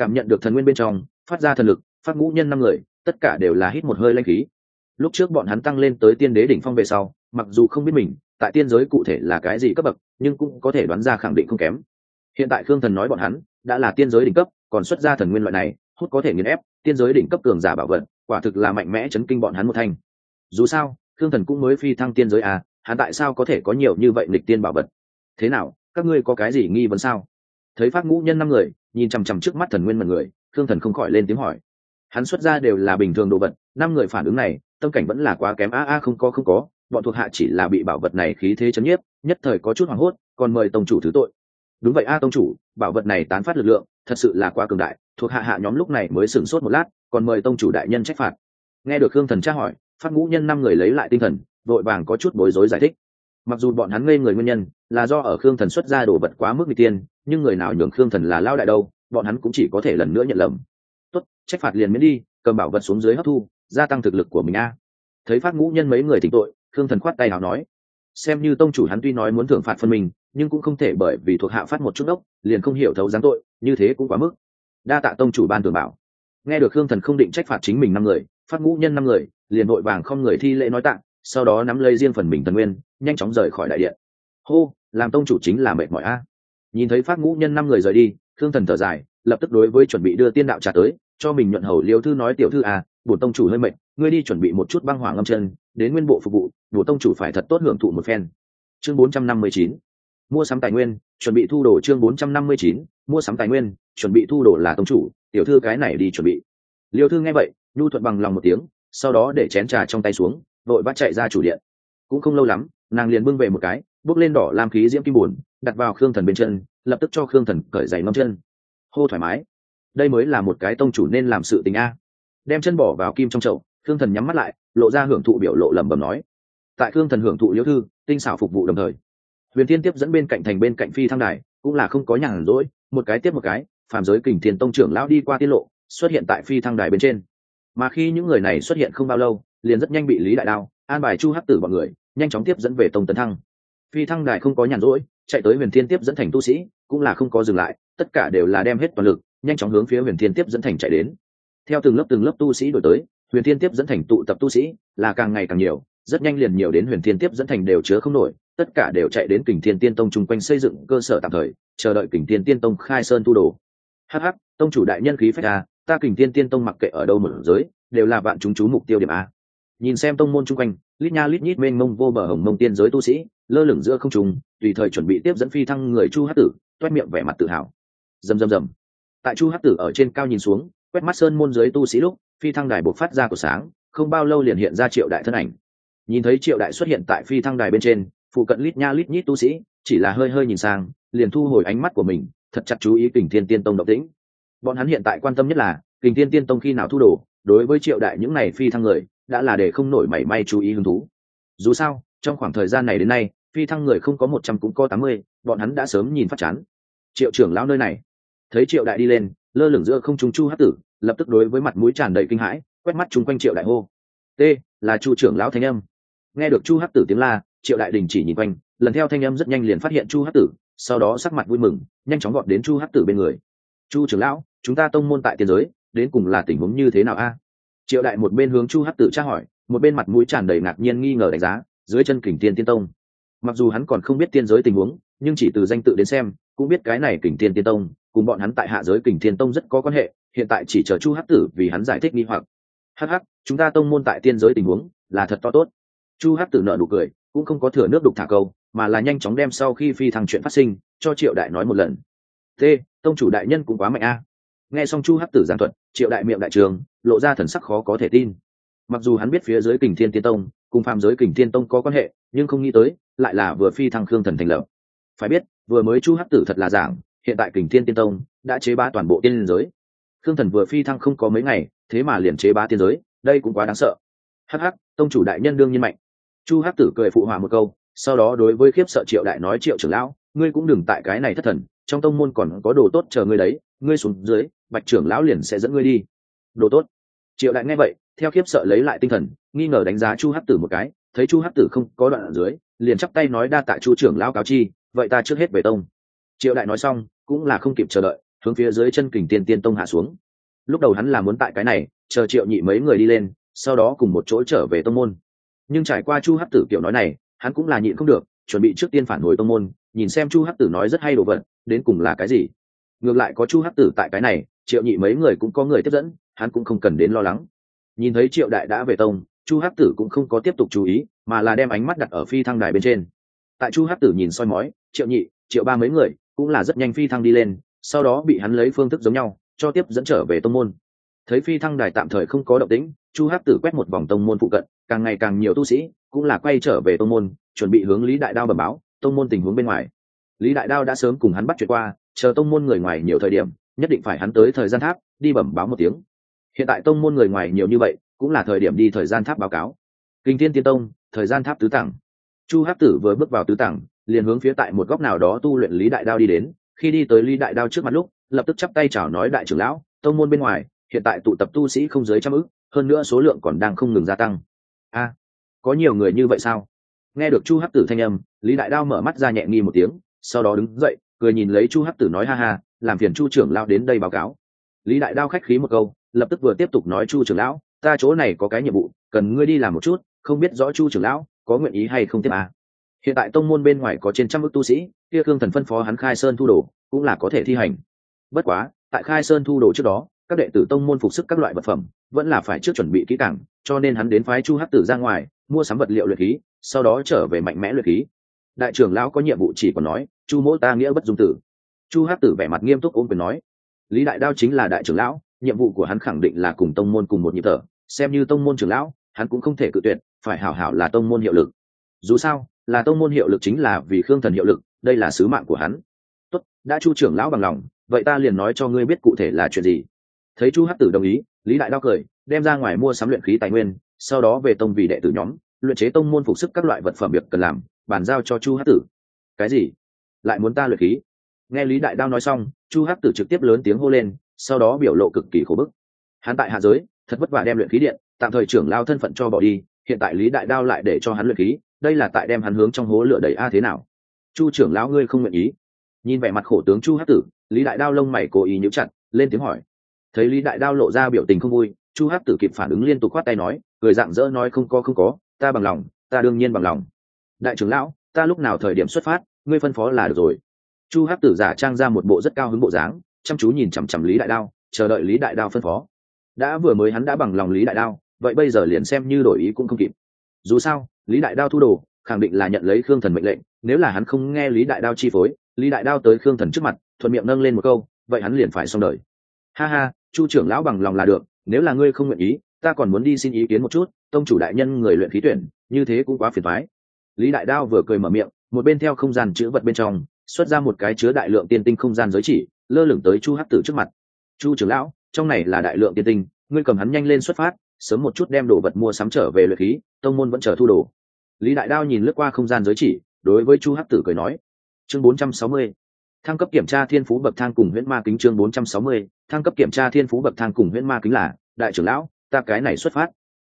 Cảm nhận được thần nguyên bên trong, phát ra thần lực, phát ngũ nhân năm người, tất cả đều là hít một hơi lanh khí. Lúc trước bọn hắn tăng lên tới tiên đế đỉnh phong về sau, mặc dù không biết mình, tại tiên giới cụ thể là cái gì cấp bậc nhưng cũng có thể đoán ra khẳng định không kém. Hiện tại khương thần nói bọn hắn đã là tiên giới đỉnh cấp, còn xuất ra thần nguyên loại này, hút có thể nghiền ép, tiên giới đỉnh cấp cường giả bảo vật, quả thực là mạnh mẽ chấn kinh bọn hắn một thanh. Dù sao, khương thần cũng mới phi thăng tiên giới à hắn tại sao có thể có nhiều như vậy lịch tiên bảo vật? Thế nào, các ngươi có cái gì nghi vấn sao? Thấy phát ngũ nhân năm người, nhìn chằm chằm trước mắt thần nguyên mật người thương thần không khỏi lên tiếng hỏi. Hắn xuất ra đều là bình thường đồ vật, năm người phản ứng này, tâm cảnh vẫn là quá kém, a a không có không có bọn thuộc hạ chỉ là bị bảo vật này khí thế chấn nhiếp, nhất thời có chút hoảng hốt, còn mời tông chủ thứ tội. Đúng vậy a tông chủ, bảo vật này tán phát lực lượng, thật sự là quá cường đại, thuộc hạ hạ nhóm lúc này mới sửng sốt một lát, còn mời tông chủ đại nhân trách phạt. Nghe được khương thần tra hỏi phát ngũ nhân năm người lấy lại tinh thần, vội vàng có chút bối rối giải thích. Mặc dù bọn hắn ngây người nguyên nhân, là do ở khương thần xuất ra đồ vật quá mức n tiên, nhưng người nào nhường khương thần là lao đại đâu, bọn hắn cũng chỉ có thể lần nữa nhận lầm. Tốt, trách phạt liền miễn đi, cầm bảo vật xuống dưới hấp thu, gia tăng thực lực của mình a. Thấy phát ngũ nhân mấy người thỉnh tội Thương thần khoát tay nào nói, xem như tông chủ hắn tuy nói muốn thưởng phạt phân mình nhưng cũng không thể bởi vì thuộc hạ phát một chút đốc, liền không hiểu thấu giáng tội, như thế cũng quá mức. Đa tạ tông chủ ban thưởng bảo. Nghe được thương thần không định trách phạt chính mình năm người, phát ngũ nhân năm người, liền vội vàng không người thi lễ nói tạng, sau đó nắm lấy riêng phần mình thần nguyên, nhanh chóng rời khỏi đại điện. Hô, làm tông chủ chính là mệt mỏi a. Nhìn thấy phát ngũ nhân năm người rời đi thương thần thở dài, lập tức đối với chuẩn bị đưa tiên đạo trả tới, cho mình nhuận hầu liêu thư nói tiểu thư à bổn tông chủ hơi mệt, ngươi đi chuẩn bị một chút băng hỏa ngâm chân, đến nguyên bộ phục vụ bổn tông chủ phải thật tốt hưởng thụ một phen. Chương 459 mua sắm tài nguyên, chuẩn bị thu đồ chương 459 mua sắm tài nguyên, chuẩn bị thu đồ là tông chủ, tiểu thư cái này đi chuẩn bị. Liêu thư nghe vậy, nhu thuận bằng lòng một tiếng, sau đó để chén trà trong tay xuống, vội bắt chạy ra chủ điện. Cũng không lâu lắm, nàng liền bưng về một cái, bước lên đỏ làm khí diễm kim bùn đặt vào khương thần bên chân, lập tức cho khương thần cởi giày ngâm chân. Hô thoải mái. Đây mới là một cái tông chủ nên làm sự tình a. Đem chân bỏ vào kim trong chậu, khương thần nhắm mắt lại, lộ ra hưởng thụ biểu lộ lẩm bẩm nói tại Thương thần hưởng thụ liễu thư, tinh xảo phục vụ đồng thời. Huyền thiên tiếp dẫn bên cạnh thành bên cạnh phi thăng đài, cũng là không có nhàn rỗi, một cái tiếp một cái, phàm giới kình thiền tông trưởng lão đi qua tiết lộ, xuất hiện tại phi thăng đài bên trên. Mà khi những người này xuất hiện không bao lâu, liền rất nhanh bị lý đại đao, an bài chu hắc tử bọn người, nhanh chóng tiếp dẫn về tông tấn thăng. Phi thăng đài không có nhàn rỗi, chạy tới huyền thiên tiếp dẫn thành tu sĩ, cũng là không có dừng lại, tất cả đều là đem hết toàn lực, nhanh chóng hướng phía huyền thiên tiếp dẫn thành chạy đến. Theo từng lớp từng lớp tu sĩ đổi tới, huyền thiên tiếp dẫn thành tụ tập tu sĩ là càng ngày càng nhiều rất nhanh liền nhiều đến huyền thiên tiếp dẫn thành đều chứa không nổi, tất cả đều chạy đến kình thiên tiên tông chung quanh xây dựng cơ sở tạm thời, chờ đợi kình thiên tiên tông khai sơn tu đồ. Hh tông chủ đại nhân khí phách a, ta kình thiên tiên tông mặc kệ ở đâu một giới, đều là bạn chúng chú mục tiêu điểm a. Nhìn xem tông môn chung quanh, lít nha lít nhít mênh mông vô bờ hồng mông tiên giới tu sĩ, lơ lửng giữa không trùng tùy thời chuẩn bị tiếp dẫn phi thăng người chu hát tử, toét miệng vẻ mặt tự hào. Rầm rầm rầm. Tại chu hát tử ở trên cao nhìn xuống, quét mắt sơn môn giới tu sĩ lúc, phi thăng đài buộc phát ra của sáng, không bao lâu liền hiện ra triệu đại thân ảnh nhìn thấy triệu đại xuất hiện tại phi thăng đài bên trên, phụ cận lít nha lít nhít tu sĩ, chỉ là hơi hơi nhìn sang, liền thu hồi ánh mắt của mình, thật chặt chú ý kình thiên tiên tông động tĩnh. Bọn hắn hiện tại quan tâm nhất là, kình thiên tiên tông khi nào thu đồ, đối với triệu đại những này phi thăng người, đã là để không nổi mảy may chú ý hứng thú. Dù sao, trong khoảng thời gian này đến nay, phi thăng người không có một trăm cũng có tám mươi, bọn hắn đã sớm nhìn phát chán. Triệu trưởng lão nơi này. Thấy triệu đại đi lên, lơ lửng giữa không trung chu hát tử, lập tức đối với mặt mũi tràn đầy kinh hãi, quét mắt chung quanh triệu đại hô. T là chu trưởng lão thanh âm nghe được chu Hắc tử tiếng la, triệu đại đình chỉ nhìn quanh, lần theo thanh âm rất nhanh liền phát hiện chu Hắc tử, sau đó sắc mặt vui mừng, nhanh chóng gọn đến chu Hắc tử bên người. Chu trưởng lão, chúng ta tông môn tại tiên giới, đến cùng là tình huống như thế nào a? Triệu đại một bên hướng chu Hắc tử tra hỏi, một bên mặt mũi tràn đầy ngạc nhiên nghi ngờ đánh giá, dưới chân kình tiên tiên tông. Mặc dù hắn còn không biết tiên giới tình huống, nhưng chỉ từ danh tự đến xem, cũng biết cái này kình tiên tiên tông, cùng bọn hắn tại hạ giới kình tiên tông rất có quan hệ, hiện tại chỉ chờ chu hắc tử vì hắn giải thích nghi hoặc. Hắc hắc, chúng ta tông môn tại tiên giới tình huống là thật to tốt chu hắc tử nợ nụ cười, cũng không có thừa nước đục thả câu, mà là nhanh chóng đem sau khi phi thăng chuyện phát sinh, cho triệu đại nói một lần. T, tông chủ đại nhân cũng quá mạnh a. Nghe xong chu hắc tử giảng thuật, triệu đại miệng đại trường, lộ ra thần sắc khó có thể tin. Mặc dù hắn biết phía dưới kình thiên tiên tông, cùng phàm giới kình thiên tông có quan hệ, nhưng không nghĩ tới, lại là vừa phi thăng khương thần thành lập. Phải biết, vừa mới chu hắc tử thật là giảng, hiện tại kình thiên tiên tông đã chế bá toàn bộ tiên giới. Khương thần vừa phi thăng không có mấy ngày, thế mà liền chế bá tiên giới, đây cũng quá đáng sợ. Hắc hắc, tông chủ đại nhân đương nhiên mạnh chu hắc tử cười phụ hòa một câu, sau đó đối với khiếp sợ triệu đại nói, triệu trưởng lão, ngươi cũng đừng tại cái này thất thần, trong tông môn còn có đồ tốt chờ ngươi đấy, ngươi xuống dưới, bạch trưởng lão liền sẽ dẫn ngươi đi. Đồ tốt? Triệu đại nghe vậy, theo khiếp sợ lấy lại tinh thần, nghi ngờ đánh giá chu hắc tử một cái, thấy chu hắc tử không có đoạn ở dưới, liền chắp tay nói, đa tạ chu trưởng lão cáo chi, vậy ta trước hết về tông. Triệu đại nói xong, cũng là không kịp chờ đợi, hướng phía dưới chân kình tiên tiên tông hạ xuống. Lúc đầu hắn là muốn tại cái này, chờ triệu nhị mấy người đi lên, sau đó cùng một chỗ trở về tông môn nhưng trải qua chu hắc tử kiểu nói này, hắn cũng là nhịn không được, chuẩn bị trước tiên phản hồi tông môn, nhìn xem chu hắc tử nói rất hay đồ vật, đến cùng là cái gì. Ngược lại có chu hắc tử tại cái này, triệu nhị mấy người cũng có người tiếp dẫn, hắn cũng không cần đến lo lắng. Nhìn thấy triệu đại đã về tông, chu hắc tử cũng không có tiếp tục chú ý, mà là đem ánh mắt đặt ở phi thăng đài bên trên. Tại chu hắc tử nhìn soi mói, triệu nhị, triệu ba mấy người cũng là rất nhanh phi thăng đi lên, sau đó bị hắn lấy phương thức giống nhau, cho tiếp dẫn trở về tông môn. Thấy phi thăng đài tạm thời không có động tĩnh, chu hắc tử quét một vòng tông môn phụ cận càng ngày càng nhiều tu sĩ cũng là quay trở về tông môn, chuẩn bị hướng lý đại đao bẩm báo tông môn tình huống bên ngoài. Lý đại đao đã sớm cùng hắn bắt chuyện qua, chờ tông môn người ngoài nhiều thời điểm, nhất định phải hắn tới thời gian tháp, đi bẩm báo một tiếng. Hiện tại tông môn người ngoài nhiều như vậy, cũng là thời điểm đi thời gian tháp báo cáo. Kinh thiên tiên tông, thời gian tháp tứ tặng chu hắc tử vừa bước vào tứ tặng liền hướng phía tại một góc nào đó tu luyện lý đại đao đi đến. Khi đi tới lý đại đao trước mặt lúc, lập tức chắp tay chào nói đại trưởng lão, tông môn bên ngoài, hiện tại tụ tập tu sĩ không dưới trăm ức, hơn nữa số lượng còn đang không ngừng gia tăng a, có nhiều người như vậy sao? Nghe được chu hắc tử thanh âm, lý đại đao mở mắt ra nhẹ nghi một tiếng, sau đó đứng dậy, cười nhìn lấy chu hắc tử nói ha ha, làm phiền chu trưởng lão đến đây báo cáo. Lý đại đao khách khí một câu, lập tức vừa tiếp tục nói chu trưởng lão, ta chỗ này có cái nhiệm vụ, cần ngươi đi làm một chút, không biết rõ chu trưởng lão có nguyện ý hay không tiếp à. hiện tại tông môn bên ngoài có trên trăm ước tu sĩ, kia cương thần phân phó hắn khai sơn thu đồ, cũng là có thể thi hành. Bất quá, tại khai sơn thu đồ trước đó, các đệ tử tông môn phục sức các loại vật phẩm vẫn là phải trước chuẩn bị kỹ càng, cho nên hắn đến phái chu hắc tử ra ngoài, mua sắm vật liệu luyện khí, sau đó trở về mạnh mẽ luyện khí. Đại trưởng lão có nhiệm vụ chỉ còn nói, chu mỗ ta nghĩa bất dung tử. Chu hắc tử vẻ mặt nghiêm túc ôm quyền nói, lý đại đao chính là đại trưởng lão, nhiệm vụ của hắn khẳng định là cùng tông môn cùng một nhịp thở, xem như tông môn trưởng lão, hắn cũng không thể cự tuyệt, phải hảo hảo là tông môn hiệu lực. Dù sao, là tông môn hiệu lực chính là vì khương thần hiệu lực, đây là sứ mạng của hắn. Tốt, đã chu trưởng lão bằng lòng, vậy ta liền nói cho ngươi biết cụ thể là chuyện gì. Thấy chu hắc tử đồng ý lý đại đao cười, đem ra ngoài mua sắm luyện khí tài nguyên, sau đó về tông vì đệ tử nhóm, luyện chế tông môn phục sức các loại vật phẩm việc cần làm, bàn giao cho chu hắc tử. Cái gì? Lại muốn ta luyện khí? Nghe lý đại đao nói xong, chu hắc tử trực tiếp lớn tiếng hô lên, sau đó biểu lộ cực kỳ khổ bức. Hắn tại hạ giới, thật vất vả đem luyện khí điện, tạm thời trưởng lao thân phận cho bỏ đi, hiện tại lý đại đao lại để cho hắn luyện khí, đây là tại đem hắn hướng trong hố lửa đầy a thế nào? Chu trưởng lão ngươi không nguyện ý. Nhìn vẻ mặt khổ tướng chu hắc tử, lý đại đao lông mày cố ý nhíu chặt, lên tiếng hỏi thấy lý đại đao lộ ra biểu tình không vui chu hắc tử kịp phản ứng liên tục khoát tay nói cười dạng dỡ nói không có không có ta bằng lòng ta đương nhiên bằng lòng đại trưởng lão ta lúc nào thời điểm xuất phát ngươi phân phó là được rồi chu hắc tử giả trang ra một bộ rất cao hứng bộ dáng chăm chú nhìn chằm chằm lý đại đao chờ đợi lý đại đao phân phó đã vừa mới hắn đã bằng lòng lý đại đao vậy bây giờ liền xem như đổi ý cũng không kịp dù sao lý đại đao thu đồ khẳng định là nhận lấy khương thần mệnh lệnh nếu là hắn không nghe lý đại đao chi phối lý đại đao tới khương thần trước mặt thuận miệng nâng lên một câu vậy hắn liền phải xong đời ha ha chu trưởng lão bằng lòng là được, nếu là ngươi không nguyện ý, ta còn muốn đi xin ý kiến một chút, tông chủ đại nhân người luyện khí tuyển, như thế cũng quá phiền thoái lý đại đao vừa cười mở miệng, một bên theo không gian chữ vật bên trong, xuất ra một cái chứa đại lượng tiên tinh không gian giới chỉ, lơ lửng tới chu hắc tử trước mặt. Chu trưởng lão, trong này là đại lượng tiên tinh, ngươi cầm hắn nhanh lên xuất phát, sớm một chút đem đồ vật mua sắm trở về luyện khí, tông môn vẫn chờ thu đồ. Lý đại đao nhìn lướt qua không gian giới chỉ, đối với chu hắc tử cười nói. Chương 460 thăng cấp kiểm tra thiên phú bậc thang cùng huyễn ma kính chương 460. thăng cấp kiểm tra thiên phú bậc thang cùng huyễn ma kính là, đại trưởng lão, ta cái này xuất phát.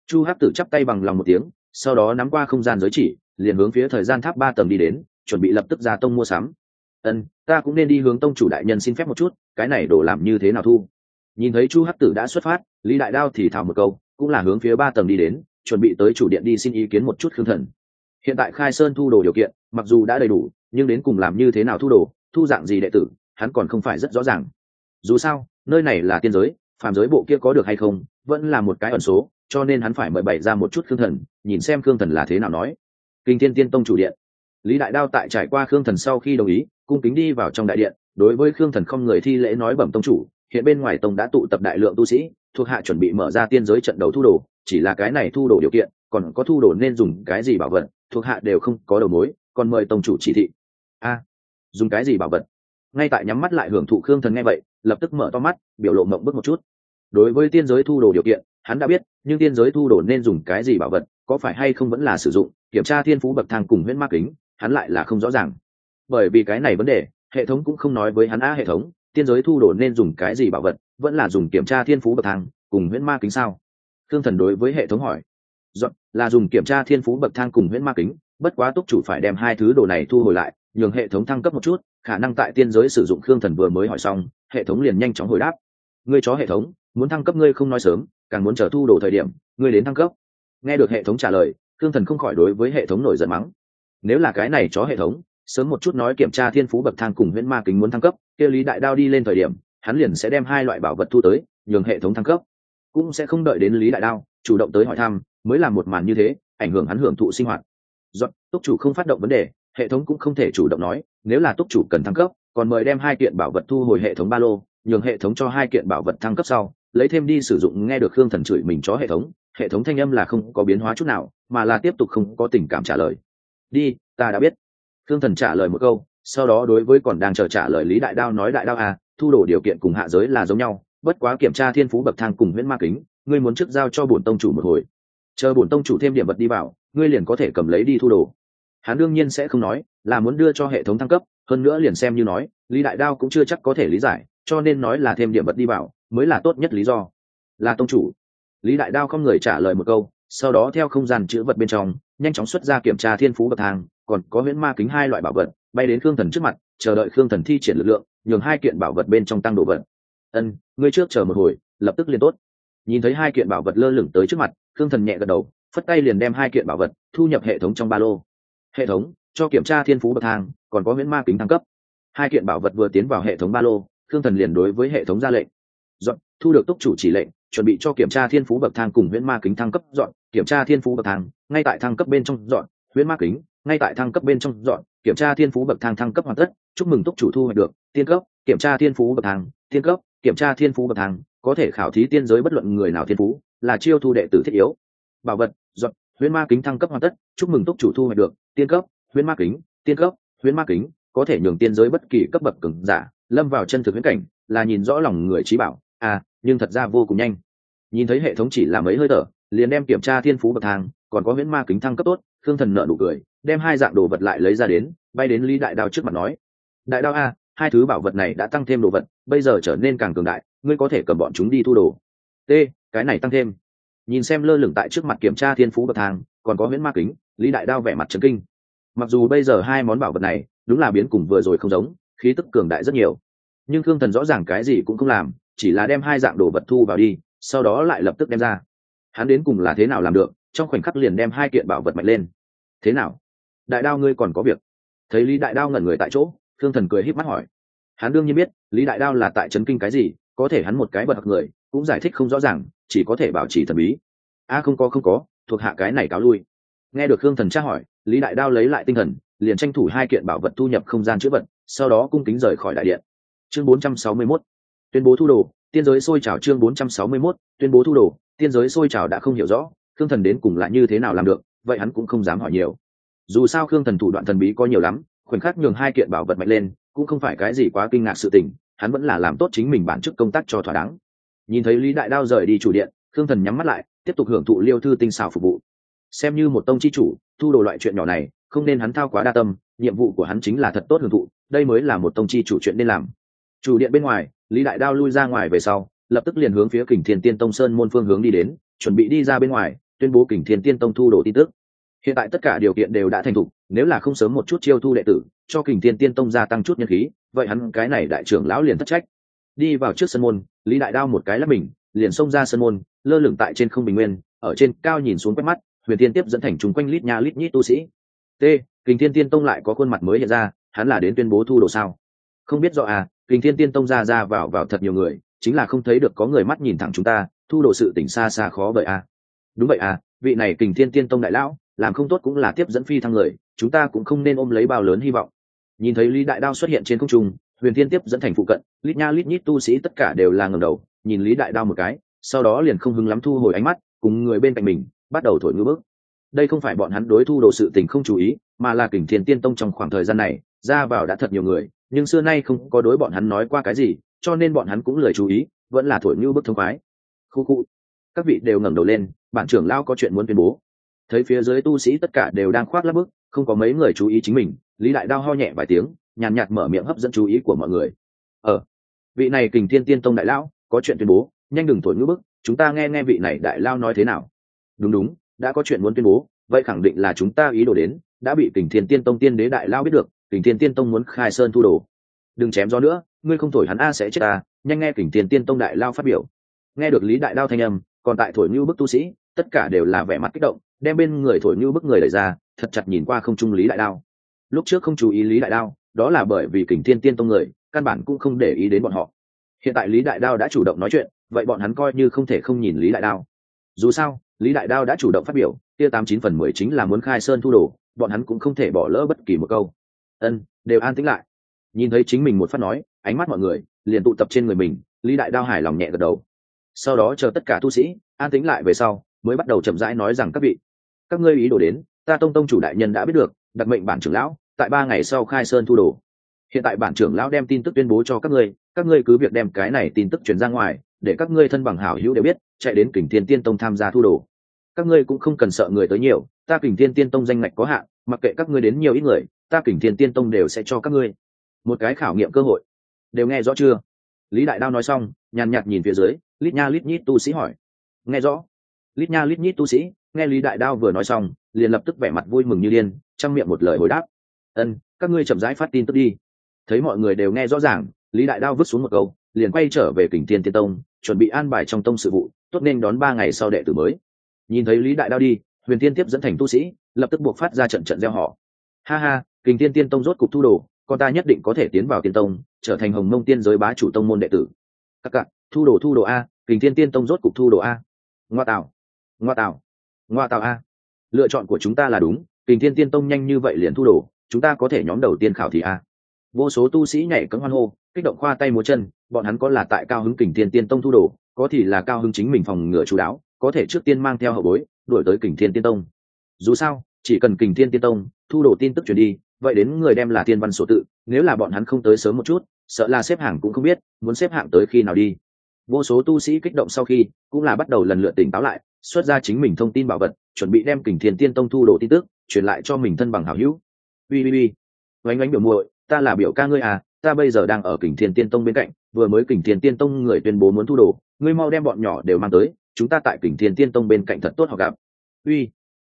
Chu hắc tử chắp tay bằng lòng một tiếng, sau đó nắm qua không gian giới chỉ, liền hướng phía thời gian tháp ba tầng đi đến, chuẩn bị lập tức ra tông mua sắm. Ân, ta cũng nên đi hướng tông chủ đại nhân xin phép một chút, cái này đổ làm như thế nào thu? Nhìn thấy chu hắc tử đã xuất phát, lý đại đao thì thảo một câu, cũng là hướng phía ba tầng đi đến, chuẩn bị tới chủ điện đi xin ý kiến một chút khương thần. Hiện tại khai sơn thu đồ điều kiện, mặc dù đã đầy đủ, nhưng đến cùng làm như thế nào thu đồ thu dạng gì đệ tử, hắn còn không phải rất rõ ràng. Dù sao, nơi này là tiên giới, phàm giới bộ kia có được hay không, vẫn là một cái ẩn số, cho nên hắn phải mời bày ra một chút khương thần, nhìn xem khương thần là thế nào nói. Kinh thiên tiên tông chủ điện. Lý đại đao tại trải qua khương thần sau khi đồng ý, cung kính đi vào trong đại điện, đối với khương thần không người thi lễ nói bẩm tông chủ, hiện bên ngoài tông đã tụ tập đại lượng tu sĩ, thuộc hạ chuẩn bị mở ra tiên giới trận đấu thu đồ, chỉ là cái này thu đồ điều kiện, còn có thu đồ nên dùng cái gì bảo vật, thuộc hạ đều không có đầu mối, còn mời tông chủ chỉ thị. A dùng cái gì bảo vật? Ngay tại nhắm mắt lại hưởng thụ khương thần nghe vậy, lập tức mở to mắt, biểu lộ mộng bức một chút. Đối với tiên giới thu đồ điều kiện, hắn đã biết, nhưng tiên giới thu đồ nên dùng cái gì bảo vật, có phải hay không vẫn là sử dụng, kiểm tra thiên phú bậc thang cùng huyễn ma kính, hắn lại là không rõ ràng. Bởi vì cái này vấn đề, hệ thống cũng không nói với hắn a hệ thống, tiên giới thu đồ nên dùng cái gì bảo vật, vẫn là dùng kiểm tra thiên phú bậc thang cùng huyễn ma kính sao? Thương thần đối với hệ thống hỏi. Dọn, là dùng kiểm tra thiên phú bậc thang cùng huyễn ma kính, bất quá túc chủ phải đem hai thứ đồ này thu hồi lại nhường hệ thống thăng cấp một chút, khả năng tại tiên giới sử dụng khương thần vừa mới hỏi xong, hệ thống liền nhanh chóng hồi đáp. Ngươi chó hệ thống, muốn thăng cấp ngươi không nói sớm, càng muốn chờ thu đồ thời điểm, ngươi đến thăng cấp. Nghe được hệ thống trả lời, khương thần không khỏi đối với hệ thống nổi giận mắng. Nếu là cái này chó hệ thống, sớm một chút nói kiểm tra thiên phú bậc thang cùng huyễn ma kính muốn thăng cấp, kia lý đại đao đi lên thời điểm, hắn liền sẽ đem hai loại bảo vật thu tới, nhường hệ thống thăng cấp. Cũng sẽ không đợi đến lý đại đao chủ động tới hỏi thăm, mới làm một màn như thế, ảnh hưởng hắn hưởng thụ sinh hoạt. Giọt, túc chủ không phát động vấn đề hệ thống cũng không thể chủ động nói, nếu là túc chủ cần thăng cấp, còn mời đem hai kiện bảo vật thu hồi hệ thống ba lô, nhường hệ thống cho hai kiện bảo vật thăng cấp sau, lấy thêm đi sử dụng nghe được khương thần chửi mình cho hệ thống hệ thống thanh âm là không có biến hóa chút nào, mà là tiếp tục không có tình cảm trả lời. Đi, ta đã biết. Khương thần trả lời một câu, sau đó đối với còn đang chờ trả lời lý đại đao nói, đại đao à thu đồ điều kiện cùng hạ giới là giống nhau, bất quá kiểm tra thiên phú bậc thang cùng huyễn ma kính, ngươi muốn trước giao cho bổn tông chủ một hồi. Chờ bổn tông chủ thêm điểm vật đi vào, ngươi liền có thể cầm lấy đi thu đồ hắn đương nhiên sẽ không nói, là muốn đưa cho hệ thống thăng cấp, hơn nữa liền xem như nói, lý đại đao cũng chưa chắc có thể lý giải, cho nên nói là thêm điểm vật đi vào, mới là tốt nhất lý do. Là tông chủ. Lý đại đao không người trả lời một câu, sau đó theo không gian chữ vật bên trong, nhanh chóng xuất ra kiểm tra thiên phú bậc thang, còn có huyễn ma kính hai loại bảo vật, bay đến khương thần trước mặt, chờ đợi khương thần thi triển lực lượng, nhường hai kiện bảo vật bên trong tăng độ vật ân, ngươi trước chờ một hồi, lập tức liền tốt. Nhìn thấy hai kiện bảo vật lơ lửng tới trước mặt, khương thần nhẹ gật đầu, phất tay liền đem hai kiện bảo vật thu nhập hệ thống trong ba lô hệ thống, cho kiểm tra thiên phú bậc thang, còn có huyễn ma kính thăng cấp. Hai kiện bảo vật vừa tiến vào hệ thống ba lô Thương thần liền đối với hệ thống ra lệnh. Dọn, thu được túc chủ chỉ lệnh, chuẩn bị cho kiểm tra thiên phú bậc thang cùng huyễn ma kính thăng cấp. Dọn, kiểm tra thiên phú bậc thang, ngay tại thăng cấp bên trong. Dọn huyễn ma kính, ngay tại thăng cấp bên trong. Dọn, kiểm tra thiên phú bậc thang thăng cấp hoàn tất, chúc mừng túc chủ thu hoạch được, tiên cấp, kiểm tra thiên phú bậc thang, tiên cấp, kiểm tra thiên phú bậc thang, có thể khảo thí tiên giới bất luận người nào thiên phú, là chiêu thu đệ tử thiết yếu. Bảo vật, dọn huyễn ma kính thăng cấp hoàn tất, chúc mừng túc chủ thu hoạch được, tiên cấp, huyễn ma kính, tiên cấp, huyễn ma kính, có thể nhường tiên giới bất kỳ cấp bậc cứng giả, lâm vào chân thực huyễn cảnh, là nhìn rõ lòng người trí bảo. À nhưng thật ra vô cùng nhanh. Nhìn thấy hệ thống chỉ là mấy hơi thở, liền đem kiểm tra thiên phú bậc thang, còn có huyễn ma kính thăng cấp tốt thương thần nợ nụ cười, đem hai dạng đồ vật lại lấy ra đến, bay đến lý đại đao trước mặt nói, đại đao a, hai thứ bảo vật này đã tăng thêm đồ vật, bây giờ trở nên càng cường đại, ngươi có thể cầm bọn chúng đi thu đồ. T, cái này tăng thêm nhìn xem lơ lửng tại trước mặt kiểm tra thiên phú bậc thang, còn có huyễn ma kính, lý đại đao vẻ mặt trấn kinh. Mặc dù bây giờ hai món bảo vật này, đúng là biến cùng vừa rồi không giống, khí tức cường đại rất nhiều. Nhưng thương thần rõ ràng cái gì cũng không làm, chỉ là đem hai dạng đồ vật thu vào đi, sau đó lại lập tức đem ra. Hắn đến cùng là thế nào làm được, trong khoảnh khắc liền đem hai kiện bảo vật mạnh lên. Thế nào? Đại đao ngươi còn có việc. Thấy lý đại đao ngẩn người tại chỗ thương thần cười híp mắt hỏi. Hắn đương nhiên biết, lý đại đao là tại trấn kinh cái gì, có thể hắn một cái bật người cũng giải thích không rõ ràng, chỉ có thể bảo trì thần bí. A, không có không có, thuộc hạ cái này cáo lui. Nghe được hương thần tra hỏi, lý đại đao lấy lại tinh thần, liền tranh thủ hai kiện bảo vật thu nhập không gian chữ vật, sau đó cung kính rời khỏi đại điện. Chương 461 tuyên bố thu đồ, tiên giới sôi trào chương 461 tuyên bố thu đồ, tiên giới sôi trào đã không hiểu rõ, khương thần đến cùng lại như thế nào làm được, vậy hắn cũng không dám hỏi nhiều. Dù sao khương thần thủ đoạn thần bí có nhiều lắm, khoảnh khắc nhường hai kiện bảo vật mạnh lên, cũng không phải cái gì quá kinh ngạc sự tình, hắn vẫn là làm tốt chính mình bản chức công tác cho thỏa đáng nhìn thấy lý đại đao rời đi chủ điện, khương thần nhắm mắt lại, tiếp tục hưởng thụ liêu thư tinh xào phục vụ. Xem như một tông chi chủ, thu đồ loại chuyện nhỏ này, không nên hắn thao quá đa tâm, nhiệm vụ của hắn chính là thật tốt hưởng thụ, đây mới là một tông chi chủ chuyện nên làm. Chủ điện bên ngoài, lý đại đao lui ra ngoài về sau, lập tức liền hướng phía kình thiên tiên tông sơn môn phương hướng đi đến, chuẩn bị đi ra bên ngoài, tuyên bố kình thiên tiên tông thu đồ tin tức. Hiện tại tất cả điều kiện đều đã thành thục, nếu là không sớm một chút chiêu thu đệ tử, cho kình thiên tiên tông gia tăng chút nhân khí, vậy hắn cái này đại trưởng lão liền thất trách đi vào trước sân môn, lý đại đao một cái lắp mình, liền xông ra sân môn, lơ lửng tại trên không bình nguyên, ở trên cao nhìn xuống quét mắt, huyền thiên tiếp dẫn thành chúng quanh lít nha lít nhít tu sĩ. T, kình thiên tiên tông lại có khuôn mặt mới hiện ra, hắn là đến tuyên bố thu đồ sao? Không biết rõ à kình thiên tiên tông ra ra vào vào thật nhiều người, chính là không thấy được có người mắt nhìn thẳng chúng ta, thu đồ sự tỉnh xa xa khó vậy à. Đúng vậy à vị này kình thiên tiên tông đại lão, làm không tốt cũng là tiếp dẫn phi thăng người, chúng ta cũng không nên ôm lấy bao lớn hy vọng. Nhìn thấy lý đại đao xuất hiện trên không trung huyền thiên tiếp dẫn thành phụ cận, lít nha lít nhít tu sĩ tất cả đều là ngầm đầu, nhìn lý đại đao một cái, sau đó liền không hứng lắm thu hồi ánh mắt, cùng người bên cạnh mình, bắt đầu thổi ngữ bước. Đây không phải bọn hắn đối thu đồ sự tình không chú ý, mà là kình thiên tiên tông trong khoảng thời gian này, ra vào đã thật nhiều người, nhưng xưa nay không có đối bọn hắn nói qua cái gì, cho nên bọn hắn cũng lười chú ý, vẫn là thổi ngữ bước thông khoái. Khu khu. Các vị đều ngẩng đầu lên bản trưởng lao có chuyện muốn tuyên bố. Thấy phía dưới tu sĩ tất cả đều đang khoác lắp bức không có mấy người chú ý chính mình, lý đại đao ho nhẹ vài tiếng nhàn nhạt mở miệng hấp dẫn chú ý của mọi người. Ờ vị này kình thiên tiên tông đại lão, có chuyện tuyên bố, nhanh đừng thổi ngữ bức, chúng ta nghe nghe vị này đại lao nói thế nào. Đúng đúng, đã có chuyện muốn tuyên bố, vậy khẳng định là chúng ta ý đồ đến, đã bị kình thiên tiên tông tiên đế đại lao biết được, kình thiên tiên tông muốn khai sơn thu đồ. Đừng chém gió nữa, ngươi không thổi hắn a sẽ chết ta, nhanh nghe kình thiên tiên tông đại lao phát biểu. Nghe được lý đại đao thanh âm, còn tại thổi như bức tu sĩ, tất cả đều là vẻ mặt kích động, đem bên người thổi như bức người đẩy ra, thật chặt nhìn qua không trung lý đại đao lúc trước không chú ý lý đại đao đó là bởi vì kình thiên tiên tông người, căn bản cũng không để ý đến bọn họ. Hiện tại lý đại đao đã chủ động nói chuyện, vậy bọn hắn coi như không thể không nhìn lý đại đao. Dù sao, lý đại đao đã chủ động phát biểu tia tám chín phần mười chính là muốn khai sơn thu đồ, bọn hắn cũng không thể bỏ lỡ bất kỳ một câu. Ân, đều an tĩnh lại. Nhìn thấy chính mình một phát nói, ánh mắt mọi người liền tụ tập trên người mình, lý đại đao hài lòng nhẹ gật đầu. Sau đó chờ tất cả tu sĩ an tĩnh lại về sau, mới bắt đầu chậm rãi nói rằng các vị, các ngươi ý đồ đến, ta tông tông chủ đại nhân đã biết được, đặc mệnh bản trưởng lão tại ba ngày sau khai sơn thu đồ. Hiện tại bản trưởng lão đem tin tức tuyên bố cho các ngươi các ngươi cứ việc đem cái này tin tức truyền ra ngoài, để các ngươi thân bằng hảo hữu đều biết, chạy đến kình thiên tiên tông tham gia thu đồ. Các ngươi cũng không cần sợ người tới nhiều, ta kình thiên tiên tông danh ngạch có hạn, mặc kệ các ngươi đến nhiều ít người, ta kình thiên tiên tông đều sẽ cho các ngươi. Một cái khảo nghiệm cơ hội. Đều nghe rõ chưa? Lý đại đao nói xong, nhàn nhạt nhìn phía dưới, lít nha lít nhít tu sĩ hỏi. Nghe rõ. Lít nha lít nhít tu sĩ, nghe lý đại đao vừa nói xong, liền lập tức vẻ mặt vui mừng như điên, trong miệng một lời hồi đáp ân, các ngươi chậm rãi phát tin tức đi. Thấy mọi người đều nghe rõ ràng, lý đại đao vứt xuống một câu, liền quay trở về kình thiên tiên tông, chuẩn bị an bài trong tông sự vụ, tốt nên đón ba ngày sau đệ tử mới. Nhìn thấy lý đại đao đi, huyền tiên tiếp dẫn thành tu sĩ, lập tức buộc phát ra trận trận gieo họ. Ha ha, kình tiên tiên tông rốt cục thu đồ, con ta nhất định có thể tiến vào tiên tông, trở thành hồng mông tiên giới bá chủ tông môn đệ tử. Các cạn thu đồ thu đồ a, kình tiên tiên tông rốt cục thu đồ a. Ngoa tạo ngoa tạo ngoa tạo a. Lựa chọn của chúng ta là đúng, kình tiên tiên tông nhanh như vậy liền thu đồ chúng ta có thể nhóm đầu tiên khảo thì a. Vô số tu sĩ nhảy cấm hoan hô, kích động khoa tay múa chân, bọn hắn có là tại cao hứng kình thiên tiên tông thu đồ, có thì là cao hứng chính mình phòng ngừa chú đáo, có thể trước tiên mang theo hậu bối, đuổi tới kình thiên tiên tông. Dù sao, chỉ cần kình thiên tiên tông, thu đồ tin tức truyền đi, vậy đến người đem là tiên văn sổ tự, nếu là bọn hắn không tới sớm một chút, sợ là xếp hạng cũng không biết, muốn xếp hạng tới khi nào đi. Vô số tu sĩ kích động sau khi, cũng là bắt đầu lần lượt tỉnh táo lại, xuất ra chính mình thông tin bảo vật, chuẩn bị đem kình thiên tiên tông thu đồ tin tức, truyền lại cho mình thân bằng hảo hữu ui ui ui oánh oánh biểu muội, ta là biểu ca ngươi à ta bây giờ đang ở kình thiên tiên tông bên cạnh, vừa mới kình thiên tiên tông người tuyên bố muốn thu đồ, ngươi mau đem bọn nhỏ đều mang tới, chúng ta tại kình thiên tiên tông bên cạnh thật tốt họ gặp. Uy,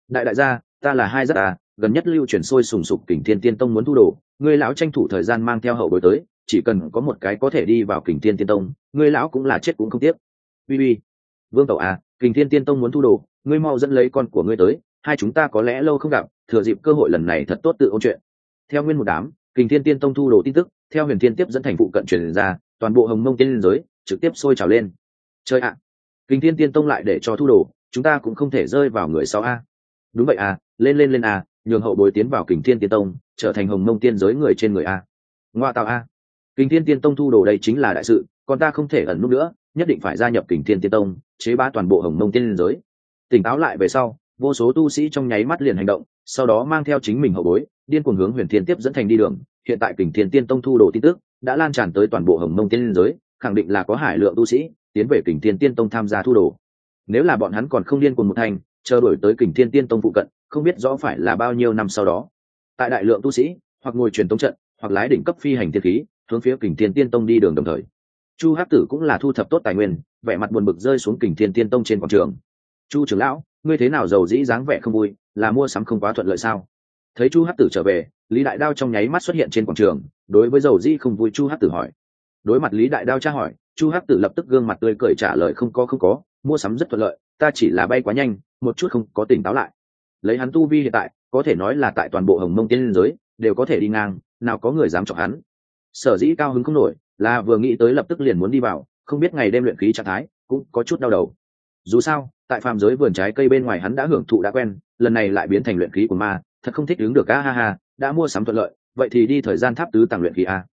đại đại gia, ta là hai rất à gần nhất lưu truyền sôi sùng sục kình thiên tiên tông muốn thu đồ, ngươi lão tranh thủ thời gian mang theo hậu bối tới, chỉ cần có một cái có thể đi vào kình thiên tiên tông, ngươi lão cũng là chết cũng không tiếc. Uy uy. Vương tẩu à kình thiên tiên tông muốn thu đồ, ngươi mau dẫn lấy con của ngươi tới hai chúng ta có lẽ lâu không gặp, thừa dịp cơ hội lần này thật tốt tự ôn chuyện. Theo nguyên một đám, kình thiên tiên tông thu đồ tin tức, theo huyền thiên tiếp dẫn thành phụ cận truyền ra, toàn bộ hồng mông tiên liên giới trực tiếp sôi trào lên. Chơi ạ. À. kình thiên tiên tông lại để cho thu đồ, chúng ta cũng không thể rơi vào người sau a. Đúng vậy à lên lên lên à nhường hậu bối tiến vào kình thiên tiên tông, trở thành hồng mông tiên giới người trên người a. Ngoa tạo a. Kình thiên tiên tông thu đồ đây chính là đại sự, còn ta không thể ẩn nút nữa, nhất định phải gia nhập kình thiên tiên tông, chế bá toàn bộ hồng mông tiên giới. Tỉnh táo lại về sau vô số tu sĩ trong nháy mắt liền hành động, sau đó mang theo chính mình hậu bối, điên cuồng hướng huyền thiên tiếp dẫn thành đi đường. Hiện tại kình thiên tiên tông thu đồ tin tức, đã lan tràn tới toàn bộ hồng mông tiên giới, khẳng định là có hải lượng tu sĩ tiến về kình thiên tiên tông tham gia thu đồ. Nếu là bọn hắn còn không điên cuồng một thành, chờ đuổi tới kình thiên tiên tông phụ cận, không biết rõ phải là bao nhiêu năm sau đó. Tại đại lượng tu sĩ, hoặc ngồi truyền tống trận, hoặc lái đỉnh cấp phi hành thiên khí, hướng phía kình thiên tiên tông đi đường đồng thời. Chu hắc tử cũng là thu thập tốt tài nguyên, vẻ mặt buồn bực rơi xuống kình thiên tiên tông trên quảng trường. Chu trưởng lão ngươi thế nào giàu dĩ dáng vẻ không vui, là mua sắm không quá thuận lợi sao? Thấy chu hắc tử trở về, lý đại đao trong nháy mắt xuất hiện trên quảng trường, đối với giàu dĩ không vui chu hắc tử hỏi. Đối mặt lý đại đao tra hỏi, chu hắc tử lập tức gương mặt tươi cười trả lời không có không có, mua sắm rất thuận lợi, ta chỉ là bay quá nhanh, một chút không có tỉnh táo lại. Lấy hắn tu vi hiện tại, có thể nói là tại toàn bộ hồng mông tiên liên giới, đều có thể đi ngang, nào có người dám chọc hắn. Sở dĩ cao hứng không nổi, là vừa nghĩ tới lập tức liền muốn đi vào, không biết ngày đêm luyện khí trạng thái, cũng có chút đau đầu dù sao, tại phàm giới vườn trái cây bên ngoài hắn đã hưởng thụ đã quen, lần này lại biến thành luyện khí của ma, thật không thích ứng được, a ha ha, đã mua sắm thuận lợi, vậy thì đi thời gian tháp tứ tàng luyện khí a.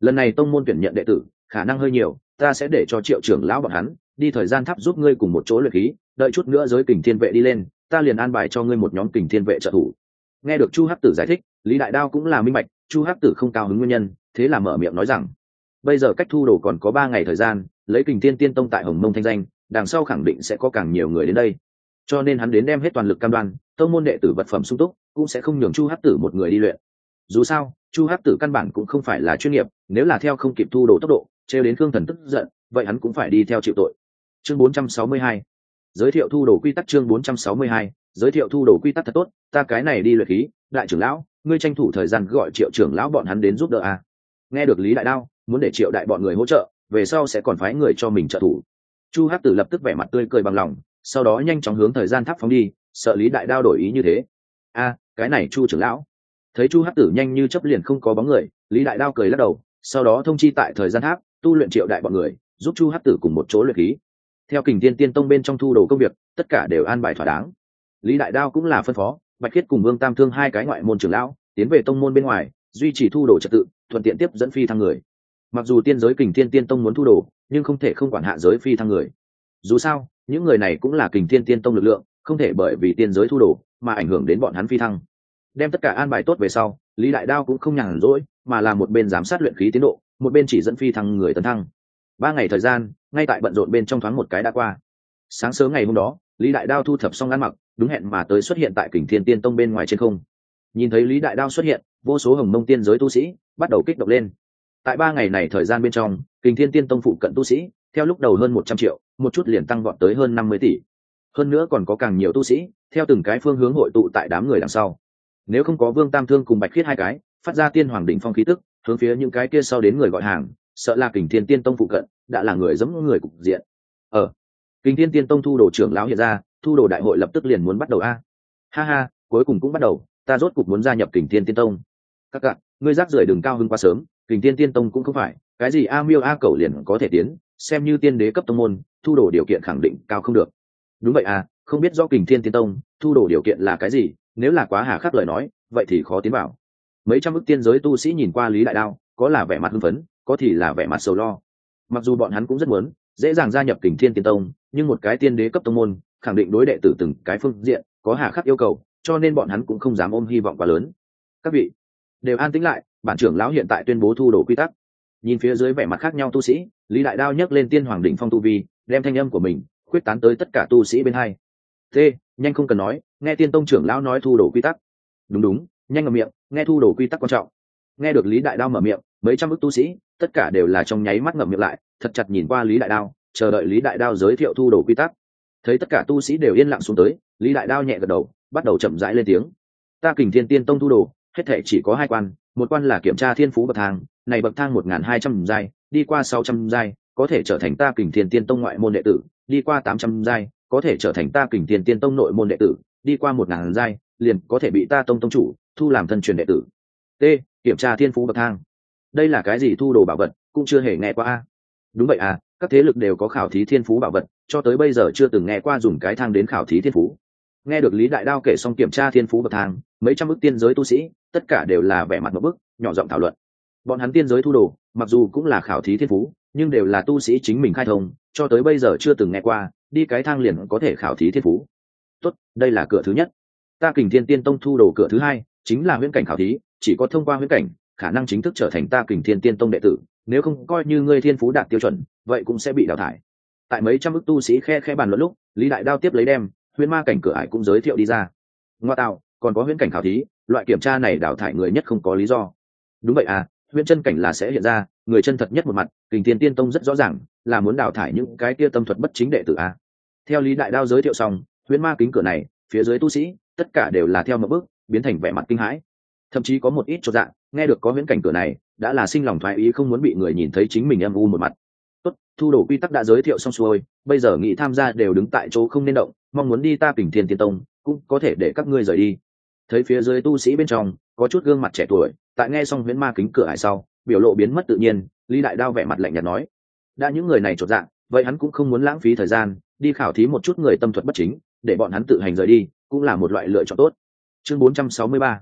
Lần này tông môn tuyển nhận đệ tử, khả năng hơi nhiều, ta sẽ để cho triệu trưởng lão bọn hắn, đi thời gian tháp giúp ngươi cùng một chỗ luyện khí, đợi chút nữa giới kình thiên vệ đi lên, ta liền an bài cho ngươi một nhóm kình thiên vệ trợ thủ. Nghe được chu hắc tử giải thích, lý đại đao cũng là minh bạch, chu hắc tử không cao hứng nguyên nhân, thế là mở miệng nói rằng, bây giờ cách thu đồ còn có ba ngày thời gian, lấy kình thiên tiên tông tại hồng mông thanh danh đằng sau khẳng định sẽ có càng nhiều người đến đây. Cho nên hắn đến đem hết toàn lực cam đoan, tông môn đệ tử vật phẩm sung túc, cũng sẽ không nhường chu hắc tử một người đi luyện. Dù sao, chu hắc tử căn bản cũng không phải là chuyên nghiệp, nếu là theo không kịp thu đồ tốc độ, trêu đến thương thần tức giận, vậy hắn cũng phải đi theo chịu tội. Chương 462 giới thiệu thu đồ quy tắc chương 462 giới thiệu thu đồ quy tắc thật tốt, ta cái này đi luyện khí, đại trưởng lão, ngươi tranh thủ thời gian gọi triệu trưởng lão bọn hắn đến giúp đỡ à? nghe được lý đại đao, muốn để triệu đại bọn người hỗ trợ, về sau sẽ còn phái người cho mình trợ thủ chu hắc tử lập tức vẻ mặt tươi cười bằng lòng, sau đó nhanh chóng hướng thời gian tháp phóng đi, sợ lý đại đao đổi ý như thế. A, cái này chu trưởng lão. Thấy chu hắc tử nhanh như chấp liền không có bóng người, lý đại đao cười lắc đầu, sau đó thông chi tại thời gian tháp, tu luyện triệu đại bọn người, giúp chu hắc tử cùng một chỗ luyện khí. Theo kình tiên tiên tông bên trong thu đồ công việc, tất cả đều an bài thỏa đáng. Lý đại đao cũng là phân phó, bạch khiết cùng vương tam thương hai cái ngoại môn trưởng lão, tiến về tông môn bên ngoài, duy trì thu đồ trật tự, thuận tiện tiếp dẫn phi thăng người. Mặc dù tiên giới kình thiên tiên tông muốn thu đồ nhưng không thể không quản hạ giới phi thăng người. Dù sao, những người này cũng là kình thiên tiên tông lực lượng, không thể bởi vì tiên giới thu đồ mà ảnh hưởng đến bọn hắn phi thăng. Đem tất cả an bài tốt về sau, lý đại đao cũng không nhàn rỗi, mà là một bên giám sát luyện khí tiến độ, một bên chỉ dẫn phi thăng người tấn thăng. Ba ngày thời gian, ngay tại bận rộn bên trong thoáng một cái đã qua. Sáng sớm ngày hôm đó, lý đại đao thu thập xong ăn mặc, đúng hẹn mà tới xuất hiện tại kình thiên tiên tông bên ngoài trên không. Nhìn thấy lý đại đao xuất hiện, vô số hồng mông tiên giới tu sĩ bắt đầu kích động lên tại ba ngày này thời gian bên trong kình thiên tiên tông phụ cận tu sĩ theo lúc đầu hơn một trăm triệu một chút liền tăng vọt tới hơn năm mươi tỷ. Hơn nữa còn có càng nhiều tu sĩ theo từng cái phương hướng hội tụ tại đám người đằng sau. Nếu không có vương tam thương cùng bạch khiết hai cái phát ra tiên hoàng đỉnh phong khí tức hướng phía những cái kia sau đến người gọi hàng sợ là kình thiên tiên tông phụ cận đã là người giống người cục diện. Ở ờ, kình thiên tiên tông thu đồ trưởng lão hiện ra thu đồ đại hội lập tức liền muốn bắt đầu a. Ha ha cuối cùng cũng bắt đầu ta rốt cục muốn gia nhập kình thiên tiên tông. Các cặn ngươi rác rưởi đừng cao hơn quá sớm kình thiên tiên tông cũng không phải, cái gì a miêu a cầu liền có thể tiến, xem như tiên đế cấp tông môn, thu đồ điều kiện khẳng định cao không được. Đúng vậy à không biết do kình thiên tiên tông, thu đồ điều kiện là cái gì, nếu là quá hà khắc lời nói, vậy thì khó tiến vào. Mấy trăm ức tiên giới tu sĩ nhìn qua lý đại đao, có là vẻ mặt hưng phấn, có thì là vẻ mặt sầu lo. Mặc dù bọn hắn cũng rất muốn, dễ dàng gia nhập kình thiên tiên tông, nhưng một cái tiên đế cấp tông môn, khẳng định đối đệ tử từng cái phương diện, có hà khắc yêu cầu, cho nên bọn hắn cũng không dám ôm hy vọng quá lớn. Các vị, đều an tĩnh lại bản trưởng lão hiện tại tuyên bố thu đồ quy tắc. Nhìn phía dưới vẻ mặt khác nhau tu sĩ, lý đại đao nhấc lên tiên hoàng đỉnh phong tu vi, đem thanh âm của mình quyết tán tới tất cả tu sĩ bên hai. T, nhanh không cần nói, nghe tiên tông trưởng lão nói thu đồ quy tắc. Đúng đúng, nhanh ngậm miệng, nghe thu đồ quy tắc quan trọng. Nghe được lý đại đao mở miệng, mấy trăm ức tu sĩ, tất cả đều là trong nháy mắt ngậm miệng lại, thật chặt nhìn qua lý đại đao, chờ đợi lý đại đao giới thiệu thu đồ quy tắc. Thấy tất cả tu sĩ đều yên lặng xuống tới, lý đại đao nhẹ gật đầu, bắt đầu chậm rãi lên tiếng. Ta kình thiên tiên tông thu đồ, hết thể chỉ có hai quan một quan là kiểm tra thiên phú bậc thang, này bậc thang một n g h n hai trăm giai, đi qua sáu trăm giai, có thể trở thành ta kình thiên tiên tông ngoại môn đệ tử, đi qua tám trăm giai, có thể trở thành ta kình thiên tiên tông nội môn đệ tử, đi qua một ngàn giai, liền có thể bị ta tông tông chủ, thu làm thân truyền đệ tử. T, kiểm tra thiên phú bậc thang. Đây là cái gì thu đồ bảo vật, cũng chưa hề nghe qua a. Đúng vậy à các thế lực đều có khảo thí thiên phú bảo vật, cho tới bây giờ chưa từng nghe qua dùng cái thang đến khảo thí thiên phú nghe được lý đại đao kể xong kiểm tra thiên phú bậc thang, mấy trăm ước tiên giới tu sĩ, tất cả đều là vẻ mặt một bức, nhỏ giọng thảo luận. Bọn hắn tiên giới thu đồ, mặc dù cũng là khảo thí thiên phú, nhưng đều là tu sĩ chính mình khai thông, cho tới bây giờ chưa từng nghe qua, đi cái thang liền có thể khảo thí thiên phú. Tốt, đây là cửa thứ nhất. Ta kình thiên tiên tông thu đồ cửa thứ hai, chính là huyễn cảnh khảo thí, chỉ có thông qua huyễn cảnh, khả năng chính thức trở thành ta kình thiên tiên tông đệ tử, nếu không coi như ngươi thiên phú đạt tiêu chuẩn, vậy cũng sẽ bị đào thải. Tại mấy trăm ức tu sĩ khe khe bàn luận lúc, lý đại đao tiếp lấy đem huyễn ma cảnh cửa ải cũng giới thiệu đi ra. Ngoa tạo, còn có huyễn cảnh khảo thí, loại kiểm tra này đào thải người nhất không có lý do. Đúng vậy à huyễn chân cảnh là sẽ hiện ra, người chân thật nhất một mặt, kình thiên tiên tông rất rõ ràng, là muốn đào thải những cái kia tâm thuật bất chính đệ tử a. Theo lý đại đao giới thiệu xong, huyễn ma kính cửa này, phía dưới tu sĩ, tất cả đều là theo một bước, biến thành vẻ mặt kinh hãi. Thậm chí có một ít cho dạng, nghe được có huyễn cảnh cửa này, đã là sinh lòng thoái ý không muốn bị người nhìn thấy chính mình âm u một mặt. Tốt, thu đồ quy tắc đã giới thiệu xong xuôi, bây giờ nghĩ tham gia đều đứng tại chỗ không nên động mong muốn đi ta kình thiên tiên tông, cũng có thể để các ngươi rời đi. Thấy phía dưới tu sĩ bên trong, có chút gương mặt trẻ tuổi, tại nghe xong huyễn ma kính cửa hải sau, biểu lộ biến mất tự nhiên, lý đại đao vẻ mặt lạnh nhạt nói, đã những người này chột dạng vậy hắn cũng không muốn lãng phí thời gian, đi khảo thí một chút người tâm thuật bất chính, để bọn hắn tự hành rời đi, cũng là một loại lựa chọn tốt. Chương 463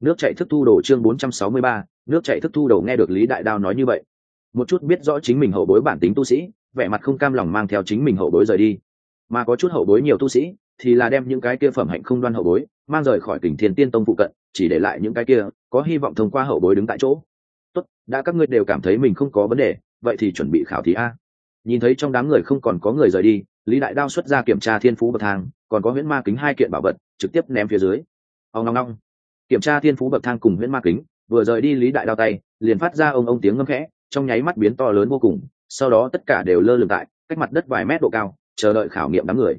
nước chạy thức thu đồ chương 463 nước chạy thức thu đồ nghe được lý đại đao nói như vậy, một chút biết rõ chính mình hậu bối bản tính tu sĩ, vẻ mặt không cam lòng mang theo chính mình hậu bối rời đi mà có chút hậu bối nhiều tu sĩ, thì là đem những cái kia phẩm hạnh không đoan hậu bối, mang rời khỏi tỉnh thiên tiên tông phụ cận, chỉ để lại những cái kia, có hy vọng thông qua hậu bối đứng tại chỗ. Tốt, đã các ngươi đều cảm thấy mình không có vấn đề, vậy thì chuẩn bị khảo thí a. Nhìn thấy trong đám người không còn có người rời đi, lý đại đao xuất ra kiểm tra thiên phú bậc thang, còn có huyễn ma kính hai kiện bảo vật, trực tiếp ném phía dưới. Ông long long kiểm tra thiên phú bậc thang cùng huyễn ma kính, vừa rời đi lý đại đao tay, liền phát ra ông ông tiếng ngâm khẽ, trong nháy mắt biến to lớn vô cùng, sau đó tất cả đều lơ lửng tại cách mặt đất vài mét độ cao chờ đợi khảo nghiệm đám người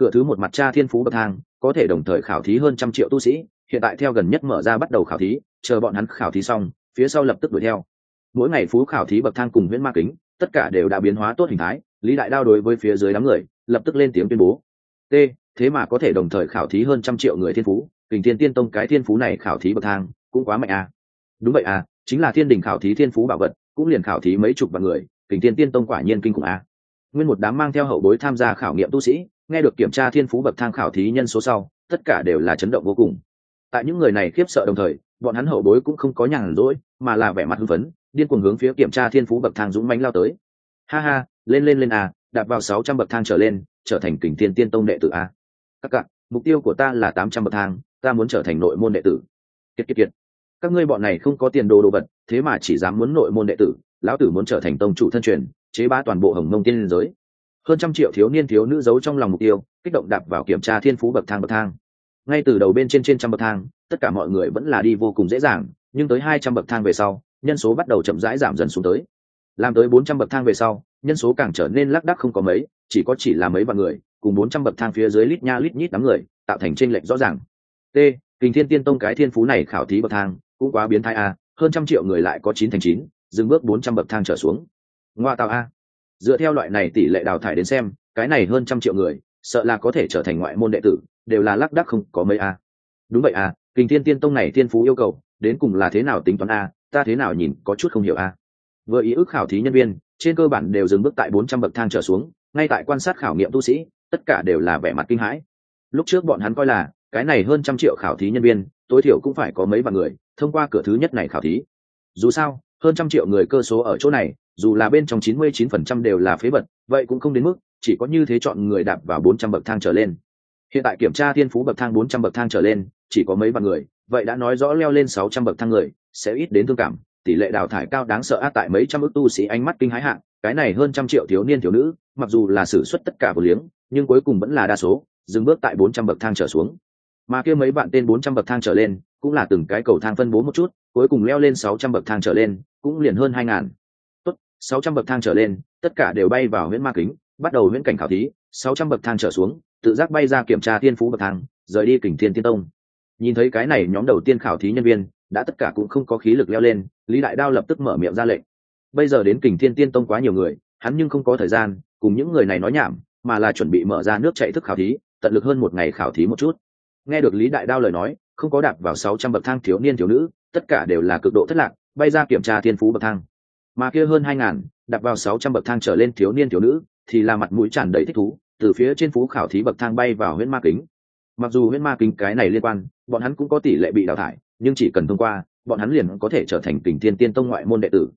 cửa thứ một mặt tra thiên phú bậc thang, có thể đồng thời khảo thí hơn trăm triệu tu sĩ, hiện tại theo gần nhất mở ra bắt đầu khảo thí, chờ bọn hắn khảo thí xong, phía sau lập tức đuổi theo mỗi ngày phú khảo thí bậc thang cùng huyễn ma kính, tất cả đều đã biến hóa tốt hình thái, lý đại đao đối với phía dưới đám người, lập tức lên tiếng tuyên bố t, thế mà có thể đồng thời khảo thí hơn trăm triệu người thiên phú, kình thiên tiên tông cái thiên phú này khảo thí bậc thang cũng quá mạnh à. đúng vậy à chính là thiên đình khảo thí thiên phú bảo vật, cũng liền khảo thí mấy chục vạn người, kình thiên tiên tông quả nhiên kinh khủng à nguyên một đám mang theo hậu bối tham gia khảo nghiệm tu sĩ, nghe được kiểm tra thiên phú bậc thang khảo thí nhân số sau, tất cả đều là chấn động vô cùng. Tại những người này khiếp sợ đồng thời, bọn hắn hậu bối cũng không có nhàn rỗi, mà là vẻ mặt hưng phấn, điên cuồng hướng phía kiểm tra thiên phú bậc thang dũng mánh lao tới. Ha ha, lên lên lên à đạp vào sáu trăm bậc thang trở lên, trở thành kình thiên tiên tông đệ tử à. Các cặp mục tiêu của ta là tám trăm bậc thang, ta muốn trở thành nội môn đệ tử. Kiệt kiệt kiệt. Các ngươi bọn này không có tiền đồ đồ vật, thế mà chỉ dám muốn nội môn đệ tử, lão tử muốn trở thành tông chủ thân truyền chế bá toàn bộ hồng mông tiên giới. Hơn trăm triệu thiếu niên thiếu nữ giấu trong lòng mục tiêu, kích động đạp vào kiểm tra thiên phú bậc thang bậc thang. Ngay từ đầu bên trên trên trăm bậc thang, tất cả mọi người vẫn là đi vô cùng dễ dàng, nhưng tới hai trăm bậc thang về sau, nhân số bắt đầu chậm rãi giảm dần xuống tới. Làm tới bốn trăm bậc thang về sau, nhân số càng trở nên lác đác không có mấy, chỉ có chỉ là mấy vạn người, cùng bốn trăm bậc thang phía dưới lít nha lít nhít đám người, tạo thành tranh lệch rõ ràng. T, kình thiên tiên tông cái thiên phú này khảo thí bậc thang, cũng quá biến thái a hơn trăm triệu người lại có chín thành chín, dừng bước bốn trăm bậc thang trở xuống ngoa tạo a. Dựa theo loại này tỷ lệ đào thải đến xem, cái này hơn trăm triệu người, sợ là có thể trở thành ngoại môn đệ tử, đều là lác đắc không có mấy a. Đúng vậy a, kình thiên tiên tông này thiên phú yêu cầu, đến cùng là thế nào tính toán a, ta thế nào nhìn có chút không hiểu a. Vừa ý ước khảo thí nhân viên, trên cơ bản đều dừng bước tại bốn trăm bậc thang trở xuống, ngay tại quan sát khảo nghiệm tu sĩ, tất cả đều là vẻ mặt kinh hãi. Lúc trước bọn hắn coi là, cái này hơn trăm triệu khảo thí nhân viên, tối thiểu cũng phải có mấy vạn người, thông qua cửa thứ nhất này khảo thí. Dù sao hơn trăm triệu người cơ số ở chỗ này, dù là bên trong chín mươi chín phần trăm đều là phế vật, vậy cũng không đến mức chỉ có như thế chọn người đạp vào bốn trăm bậc thang trở lên. Hiện tại kiểm tra thiên phú bậc thang bốn trăm bậc thang trở lên, chỉ có mấy vạn người, vậy đã nói rõ leo lên sáu trăm bậc thang người, sẽ ít đến thương cảm, tỷ lệ đào thải cao đáng sợ át tại mấy trăm ước tu sĩ ánh mắt kinh hãi hạng cái này hơn trăm triệu thiếu niên thiếu nữ, mặc dù là xử suất tất cả vô liếng, nhưng cuối cùng vẫn là đa số, dừng bước tại bốn trăm bậc thang trở xuống. Mà kia mấy bạn tên bốn trăm bậc thang trở lên, cũng là từng cái cầu thang phân bố một chút, cuối cùng leo lên sáu trăm bậc thang trở lên cũng liền hơn hai ngàn. Tốt, sáu trăm bậc thang trở lên, tất cả đều bay vào huyễn ma kính, bắt đầu huyễn cảnh khảo thí, sáu trăm bậc thang trở xuống, tự giác bay ra kiểm tra tiên phú bậc thang, rời đi kình thiên tiên tông. Nhìn thấy cái này nhóm đầu tiên khảo thí nhân viên, đã tất cả cũng không có khí lực leo lên, lý đại đao lập tức mở miệng ra lệnh. Bây giờ đến kình thiên tiên tông quá nhiều người, hắn nhưng không có thời gian cùng những người này nói nhảm, mà là chuẩn bị mở ra nước chạy thức khảo thí, tận lực hơn một ngày khảo thí một chút. Nghe được lý đại đao lời nói, không có đạp vào sáu trăm bậc thang thiếu niên thiếu nữ, tất cả đều là cực độ thất lạc bay ra kiểm tra thiên phú bậc thang. Mà kia hơn hai ngàn đặt vào sáu trăm bậc thang trở lên thiếu niên thiếu nữ, thì là mặt mũi tràn đầy thích thú, từ phía trên phú khảo thí bậc thang bay vào huyễn ma kính. Mặc dù huyễn ma kính cái này liên quan, bọn hắn cũng có tỷ lệ bị đào thải, nhưng chỉ cần thông qua, bọn hắn liền có thể trở thành kình thiên tiên tông ngoại môn đệ tử.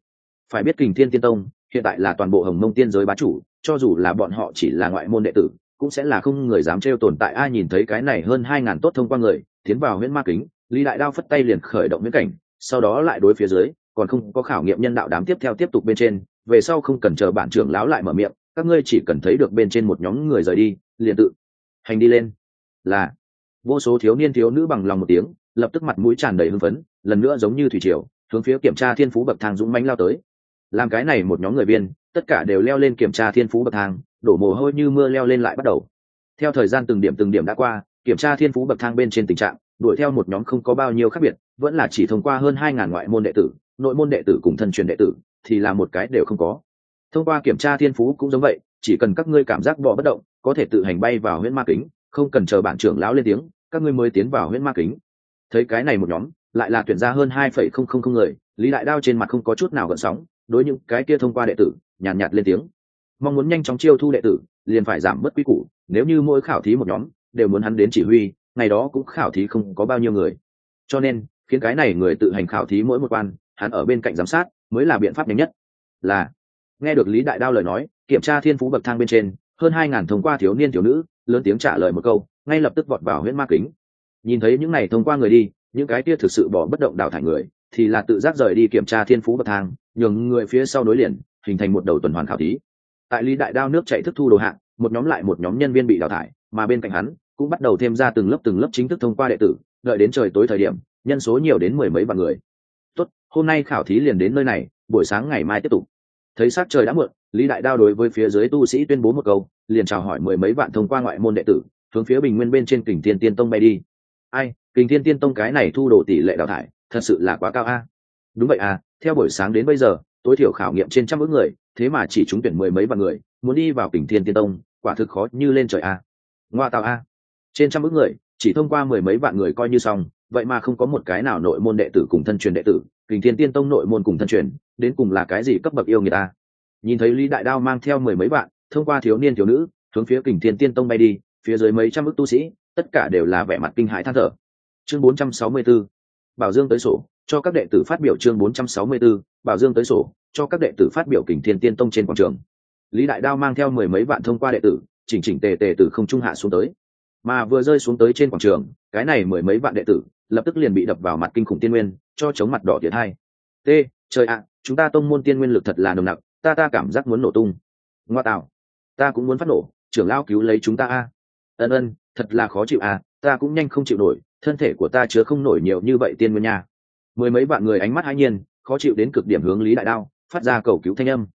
Phải biết kình thiên tiên tông, hiện tại là toàn bộ hồng mông tiên giới bá chủ, cho dù là bọn họ chỉ là ngoại môn đệ tử, cũng sẽ là không người dám trêu tồn tại ai nhìn thấy cái này hơn hai ngàn tốt thông qua người, tiến vào huyễn ma kính, lý đại đao phất tay liền khởi động viễn cảnh sau đó lại đối phía dưới, còn không có khảo nghiệm nhân đạo đám tiếp theo tiếp tục bên trên, về sau không cần chờ bản trưởng lão lại mở miệng, các ngươi chỉ cần thấy được bên trên một nhóm người rời đi, liền tự hành đi lên. Là, vô số thiếu niên thiếu nữ bằng lòng một tiếng, lập tức mặt mũi tràn đầy hưng phấn, lần nữa giống như thủy triều, hướng phía kiểm tra thiên phú bậc thang dũng mãnh lao tới. Làm cái này một nhóm người viên tất cả đều leo lên kiểm tra thiên phú bậc thang, đổ mồ hôi như mưa leo lên lại bắt đầu. Theo thời gian từng điểm từng điểm đã qua, kiểm tra thiên phú bậc thang bên trên tình trạng đuổi theo một nhóm không có bao nhiêu khác biệt vẫn là chỉ thông qua hơn hai ngàn ngoại môn đệ tử nội môn đệ tử cùng thân truyền đệ tử thì là một cái đều không có. Thông qua kiểm tra thiên phú cũng giống vậy chỉ cần các ngươi cảm giác bỏ bất động có thể tự hành bay vào huyễn ma kính không cần chờ bản trưởng lão lên tiếng các ngươi mới tiến vào huyễn ma kính. Thấy cái này một nhóm lại là tuyển ra hơn hai phẩy không không không người lý đại đao trên mặt không có chút nào gợn sóng đối những cái kia thông qua đệ tử nhàn nhạt, nhạt lên tiếng. Mong muốn nhanh chóng chiêu thu đệ tử liền phải giảm bớt quy củ nếu như mỗi khảo thí một nhóm đều muốn hắn đến chỉ huy ngày đó cũng khảo thí không có bao nhiêu người. Cho nên, khiến cái này người tự hành khảo thí mỗi một quan, hắn ở bên cạnh giám sát mới là biện pháp nhanh nhất. Là, nghe được lý đại đao lời nói, kiểm tra thiên phú bậc thang bên trên, hơn hai ngàn thông qua thiếu niên thiếu nữ, lớn tiếng trả lời một câu, ngay lập tức vọt vào huyễn ma kính. Nhìn thấy những này thông qua người đi, những cái kia thực sự bỏ bất động đào thải người, thì là tự giác rời đi kiểm tra thiên phú bậc thang, nhường người phía sau nối liền, hình thành một đầu tuần hoàn khảo thí. Tại lý đại đao nước chạy thức thu đồ hạng, một nhóm lại một nhóm nhân viên bị đào thải, mà bên cạnh hắn cũng bắt đầu thêm ra từng lớp từng lớp chính thức thông qua đệ tử, đợi đến trời tối thời điểm, nhân số nhiều đến mười mấy vạn người. Tốt, hôm nay khảo thí liền đến nơi này, buổi sáng ngày mai tiếp tục. Thấy sát trời đã muộn, lý đại đao đối với phía dưới tu sĩ tuyên bố một câu, liền chào hỏi mười mấy vạn thông qua ngoại môn đệ tử, hướng phía bình nguyên bên trên kình thiên tiên tông bay đi. Ai, kình thiên tiên tông cái này thu đồ tỷ lệ đào thải, thật sự là quá cao a. Đúng vậy à theo buổi sáng đến bây giờ, tối thiểu khảo nghiệm trên trăm ước người, thế mà chỉ trúng tuyển mười mấy vạn người, muốn đi vào kình thiên tiên tông, quả thực khó như lên trời a. Ngoa tạo a trên trăm ước người, chỉ thông qua mười mấy vạn người coi như xong, vậy mà không có một cái nào nội môn đệ tử cùng thân truyền đệ tử, kình thiên tiên tông nội môn cùng thân truyền, đến cùng là cái gì cấp bậc yêu người ta? Nhìn thấy lý đại đao mang theo mười mấy vạn, thông qua thiếu niên, thiếu nữ, hướng phía kình thiên tiên tông bay đi, phía dưới mấy trăm ước tu sĩ, tất cả đều là vẻ mặt kinh hãi than thở. Chương 464 bảo dương tới sổ, cho các đệ tử phát biểu chương 464 bảo dương tới sổ, cho các đệ tử phát biểu kình thiên tiên tông trên quảng trường. Lý đại đao mang theo mười mấy vạn thông qua đệ tử, chỉnh chỉnh tề tề từ không trung hạ xuống tới mà vừa rơi xuống tới trên quảng trường, cái này mười mấy vạn đệ tử, lập tức liền bị đập vào mặt kinh khủng tiên nguyên, cho chống mặt đỏ thiệt hai. T, trời ạ, chúng ta tông môn tiên nguyên lực thật là nồng nặc, ta ta cảm giác muốn nổ tung. Ngoa tạo, ta cũng muốn phát nổ, trưởng lao cứu lấy chúng ta a. Ân ân, thật là khó chịu à ta cũng nhanh không chịu nổi, thân thể của ta chứa không nổi nhiều như vậy tiên nguyên nha. Mười mấy vạn người ánh mắt hãi nhiên, khó chịu đến cực điểm hướng lý đại đao, phát ra cầu cứu thanh âm.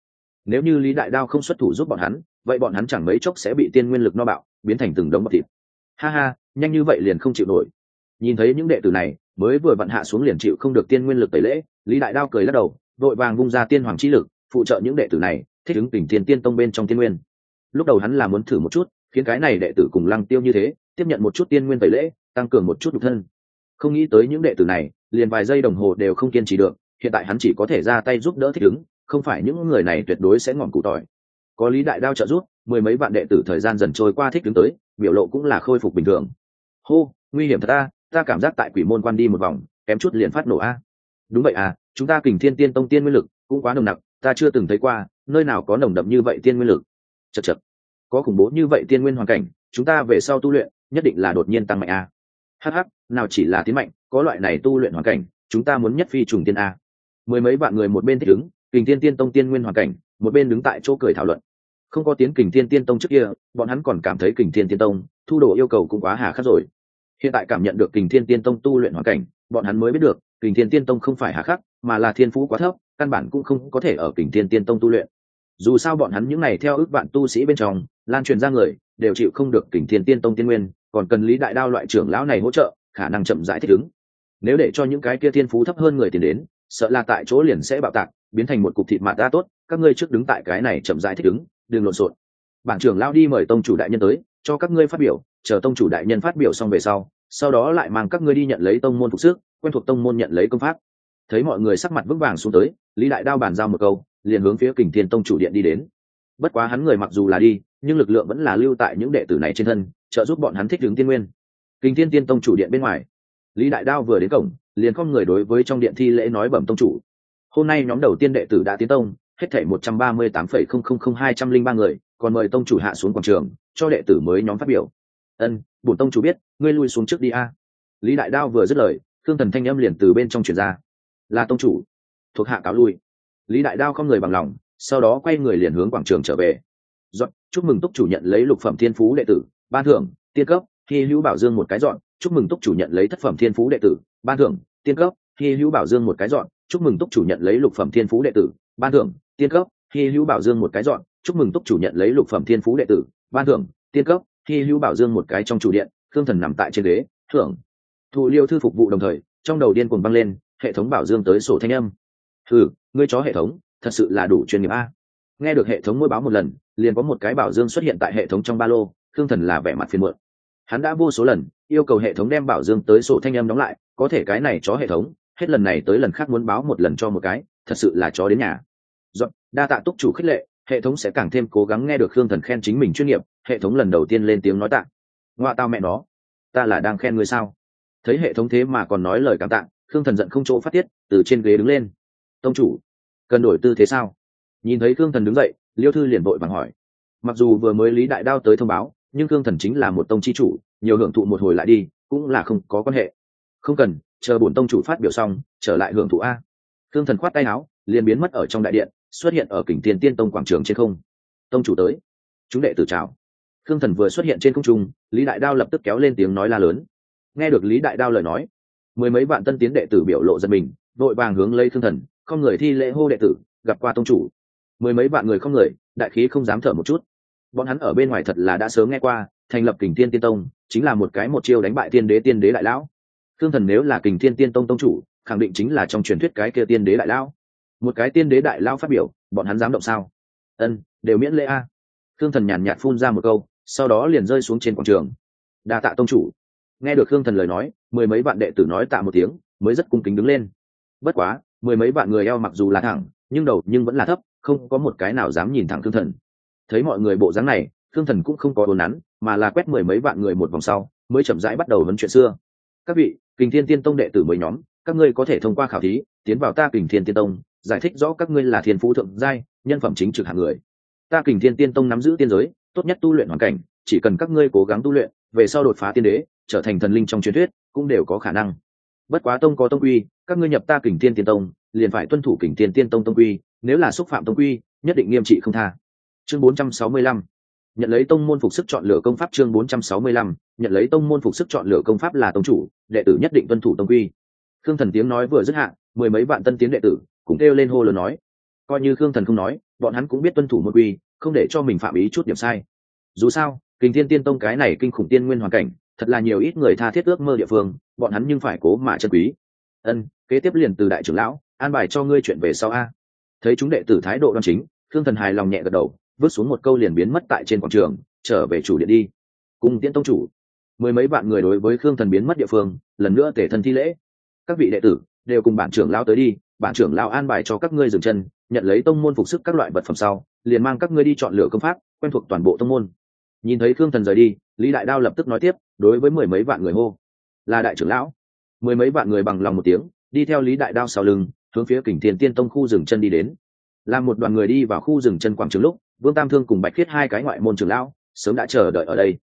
Nếu như lý đại đao không xuất thủ giúp bọn hắn, vậy bọn hắn chẳng mấy chốc sẽ bị tiên nguyên lực no bạo, biến thành từng đống bọc thịt ha ha, nhanh như vậy liền không chịu nổi. Nhìn thấy những đệ tử này, mới vừa vặn hạ xuống liền chịu không được tiên nguyên lực tẩy lễ, lý đại đao cười lắc đầu vội vàng vung ra tiên hoàng chi lực, phụ trợ những đệ tử này, thích ứng tình thiên tiên tông bên trong tiên nguyên. Lúc đầu hắn là muốn thử một chút, khiến cái này đệ tử cùng lăng tiêu như thế, tiếp nhận một chút tiên nguyên tẩy lễ, tăng cường một chút đục thân. Không nghĩ tới những đệ tử này, liền vài giây đồng hồ đều không kiên trì được, hiện tại hắn chỉ có thể ra tay giúp đỡ thích ứng, không phải những người này tuyệt đối sẽ ngọn cụ tỏi. Có lý đại đao trợ giúp, mười mấy vạn đệ tử thời gian dần trôi qua thích ứng tới biểu lộ cũng là khôi phục bình thường. Hô, nguy hiểm thật ta ta cảm giác tại quỷ môn quan đi một vòng, kém chút liền phát nổ a. Đúng vậy à chúng ta kình thiên tiên tông tiên nguyên lực cũng quá nồng nặc, ta chưa từng thấy qua, nơi nào có nồng đậm như vậy tiên nguyên lực. Chật chật có khủng bố như vậy tiên nguyên hoàn cảnh, chúng ta về sau tu luyện, nhất định là đột nhiên tăng mạnh a. Hh nào chỉ là tiến mạnh, có loại này tu luyện hoàn cảnh, chúng ta muốn nhất phi trùng tiên a. Mười mấy vạn người một bên thích ứng kình tiên tiên tông tiên nguyên hoàn cảnh, một bên đứng tại chỗ cười thảo luận không có tiến kình Thiên tiên tông trước kia, bọn hắn còn cảm thấy kình Thiên tiên tông, thu đồ yêu cầu cũng quá hà khắc rồi. Hiện tại cảm nhận được kình thiên tiên tông tu luyện hoàn cảnh, bọn hắn mới biết được, kình thiên tiên tông không phải hà khắc, mà là thiên phú quá thấp, căn bản cũng không có thể ở kình thiên tiên tông tu luyện. Dù sao bọn hắn những n à y theo ước bạn tu sĩ bên trong, lan truyền ra người, đều chịu không được kình thiên tiên tông tiên nguyên, còn cần lý đại đao loại trưởng lão này hỗ trợ, khả năng chậm rãi thích ứng. Nếu để cho những cái kia thiên phú thấp hơn người tiền đến, sợ là tại chỗ liền sẽ bạo tạc, biến thành một cục thịt mạ ta tốt, các ngươi trước đứng tại cái này chậm rãi thích ứng đừng lộn xộn. Bảng trưởng lao đi mời tông chủ đại nhân tới, cho các ngươi phát biểu, chờ tông chủ đại nhân phát biểu xong về sau sau đó lại mang các ngươi đi nhận lấy tông môn phục sức, quen thuộc tông môn nhận lấy công pháp. Thấy mọi người sắc mặt vững vàng xuống tới, lý đại đao bàn giao một câu, liền hướng phía kình thiên tông chủ điện đi đến. Bất quá hắn người mặc dù là đi, nhưng lực lượng vẫn là lưu tại những đệ tử này trên thân, trợ giúp bọn hắn thích ứng tiên nguyên. Kình thiên tiên tông chủ điện bên ngoài, lý đại đao vừa đến cổng, liền không người đối với trong điện thi lễ nói bẩm tông chủ. Hôm nay nhóm đầu tiên đệ tử đã tiến tông hết thảy một trăm ba mươi tám phẩy không không không hai trăm linh ba người, còn mời tông chủ hạ xuống quảng trường, cho đệ tử mới nhóm phát biểu. Ân, bổn tông chủ biết, ngươi lui xuống trước đi a. Lý đại đao vừa dứt lời thương thần thanh âm liền từ bên trong truyền ra. Là tông chủ. Thuộc hạ cáo lui. Lý đại đao không người bằng lòng, sau đó quay người liền hướng quảng trường trở về. Dọn, chúc mừng túc chủ nhận lấy lục phẩm thiên phú đệ tử, ban thưởng, tiên cấp khi hữu bảo dương một cái dọn, chúc mừng túc chủ nhận lấy thất phẩm thiên phú đệ tử, ban thưởng, tiên cấp khi hữu bảo dương một cái dọn, chúc mừng túc chủ nhận lấy lục phẩm thiên phú đệ tử, ban thưởng tiên cấp khi hữu bảo dương một cái dọn, chúc mừng túc chủ nhận lấy lục phẩm thiên phú đệ tử, ban thưởng, tiên cấp khi hữu bảo dương một cái trong chủ điện thương thần nằm tại trên ghế, thưởng. Thụ liêu thư phục vụ đồng thời, trong đầu điên cuồng băng lên, hệ thống bảo dương tới sổ thanh âm. Thử ngươi chó hệ thống, thật sự là đủ chuyên nghiệp a. Nghe được hệ thống mỗi báo một lần, liền có một cái bảo dương xuất hiện tại hệ thống trong ba lô thương thần là vẻ mặt phiền muộn. Hắn đã vô số lần, yêu cầu hệ thống đem bảo dương tới sổ thanh âm đóng lại, có thể cái này chó hệ thống, hết lần này tới lần khác muốn báo một lần cho một cái, thật sự là chó đến nhà dọn, đa tạ túc chủ khích lệ, hệ thống sẽ càng thêm cố gắng nghe được khương thần khen chính mình chuyên nghiệp, hệ thống lần đầu tiên lên tiếng nói tạ. Ngoạ tao mẹ nó, ta là đang khen ngươi sao? Thấy hệ thống thế mà còn nói lời cảm tạ, khương thần giận không chỗ phát tiết, từ trên ghế đứng lên. Tông chủ, cần đổi tư thế sao? Nhìn thấy khương thần đứng dậy, liêu thư liền vội vàng hỏi. Mặc dù vừa mới lý đại đao tới thông báo, nhưng khương thần chính là một tông chi chủ, nhiều hưởng thụ một hồi lại đi, cũng là không có quan hệ. Không cần, chờ bổn tông chủ phát biểu xong, trở lại hưởng thụ a. Khương thần khoát tay áo, liền biến mất ở trong đại điện xuất hiện ở kình tiền tiên tông quảng trường trên không. Tông chủ tới. Chúng đệ tử chào. Khương thần vừa xuất hiện trên không trung, lý đại đao lập tức kéo lên tiếng nói la lớn. Nghe được lý đại đao lời nói, mười mấy vạn tân tiến đệ tử biểu lộ giật mình, vội vàng hướng lấy khương thần, không người thi lễ hô đệ tử, gặp qua tông chủ. Mười mấy vạn người không người, đại khí không dám thở một chút. Bọn hắn ở bên ngoài thật là đã sớm nghe qua, thành lập kình thiên tiên tông, chính là một cái một chiêu đánh bại tiên đế tiên đế đại lão. Thương thần nếu là kình thiên tiên tông tông chủ, khẳng định chính là trong truyền thuyết cái kia tiên đế đại lão một cái tiên đế đại lão phát biểu, bọn hắn dám động sao? Ân, đều miễn lễ a. Thương thần nhàn nhạt phun ra một câu, sau đó liền rơi xuống trên quảng trường. Đa tạ tông chủ. Nghe được thương thần lời nói, mười mấy bạn đệ tử nói tạ một tiếng, mới rất cung kính đứng lên. Bất quá, mười mấy bạn người eo mặc dù là thẳng, nhưng đầu nhưng vẫn là thấp, không có một cái nào dám nhìn thẳng thương thần. Thấy mọi người bộ dáng này thương thần cũng không có đồn nắn, mà là quét mười mấy vạn người một vòng sau, mới chậm rãi bắt đầu vấn chuyện xưa. Các vị, kình thiên tiên tông đệ tử mới nhóm, các ngươi có thể thông qua khảo thí, tiến vào ta kình thiên tiên tông giải thích rõ các ngươi là thiên phú thượng giai, nhân phẩm chính trực hạng người. Ta kình thiên tiên tông nắm giữ tiên giới, tốt nhất tu luyện hoàn cảnh, chỉ cần các ngươi cố gắng tu luyện, về sau đột phá tiên đế, trở thành thần linh trong truyền thuyết, cũng đều có khả năng. Bất quá tông có tông quy, các ngươi nhập ta kình thiên tiên tông, liền phải tuân thủ kình thiên tiên tông tông quy, nếu là xúc phạm tông quy, nhất định nghiêm trị không tha. Chương 465 nhận lấy tông môn phục sức chọn lựa công pháp chương 465 nhận lấy tông môn phục sức chọn lựa công pháp là tông chủ, đệ tử nhất định tuân thủ tông quy. Khương thần tiếng nói vừa dứt hạ, mười mấy vạn tân tiến đệ tử cùng kêu lên hô lớn nói. Coi như khương thần không nói, bọn hắn cũng biết tuân thủ một quy, không để cho mình phạm ý chút điểm sai. Dù sao, kình thiên tiên tông cái này kinh khủng tiên nguyên hoàn cảnh, thật là nhiều ít người tha thiết ước mơ địa phương, bọn hắn nhưng phải cố mà chân quý. Ân, kế tiếp liền từ đại trưởng lão, an bài cho ngươi chuyện về sau a. Thấy chúng đệ tử thái độ đoan chính, khương thần hài lòng nhẹ gật đầu, vứt xuống một câu liền biến mất tại trên quảng trường, trở về chủ điện đi. Cùng tiễn tông chủ. Mười mấy vạn người đối với khương thần biến mất địa phương, lần nữa tể thân thi lễ. Các vị đệ tử, đều cùng bản trưởng lao tới đi bản trưởng lão an bài cho các ngươi dừng chân, nhận lấy tông môn phục sức các loại vật phẩm sau, liền mang các ngươi đi chọn lựa công pháp, quen thuộc toàn bộ tông môn. Nhìn thấy khương thần rời đi, lý đại đao lập tức nói tiếp, đối với mười mấy vạn người hô, là đại trưởng lão. Mười mấy vạn người bằng lòng một tiếng, đi theo lý đại đao sau lưng, hướng phía kình thiên tiên tông khu rừng chân đi đến. Làm một đoàn người đi vào khu rừng chân quảng trường lúc, vương tam thương cùng bạch khiết hai cái ngoại môn trưởng lão, sớm đã chờ đợi ở đây.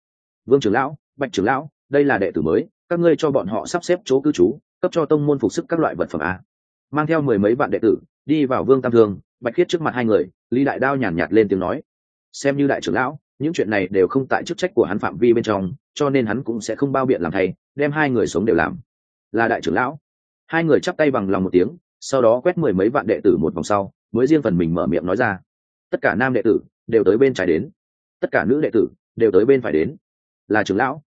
Vương trưởng lão, bạch trưởng lão, đây là đệ tử mới, các ngươi cho bọn họ sắp xếp chỗ cư trú, cấp cho tông môn phục sức các loại vật phẩm a mang theo mười mấy vạn đệ tử, đi vào vương tam thương, bạch khiết trước mặt hai người, lý đại đao nhàn nhạt lên tiếng nói, xem như đại trưởng lão, những chuyện này đều không tại chức trách của hắn phạm vi bên trong, cho nên hắn cũng sẽ không bao biện làm thay, đem hai người sống đều làm. Là đại trưởng lão. Hai người chắp tay bằng lòng một tiếng, sau đó quét mười mấy vạn đệ tử một vòng sau, mới riêng phần mình mở miệng nói ra, tất cả nam đệ tử đều tới bên trái đến. Tất cả nữ đệ tử đều tới bên phải đến. Là trưởng lão.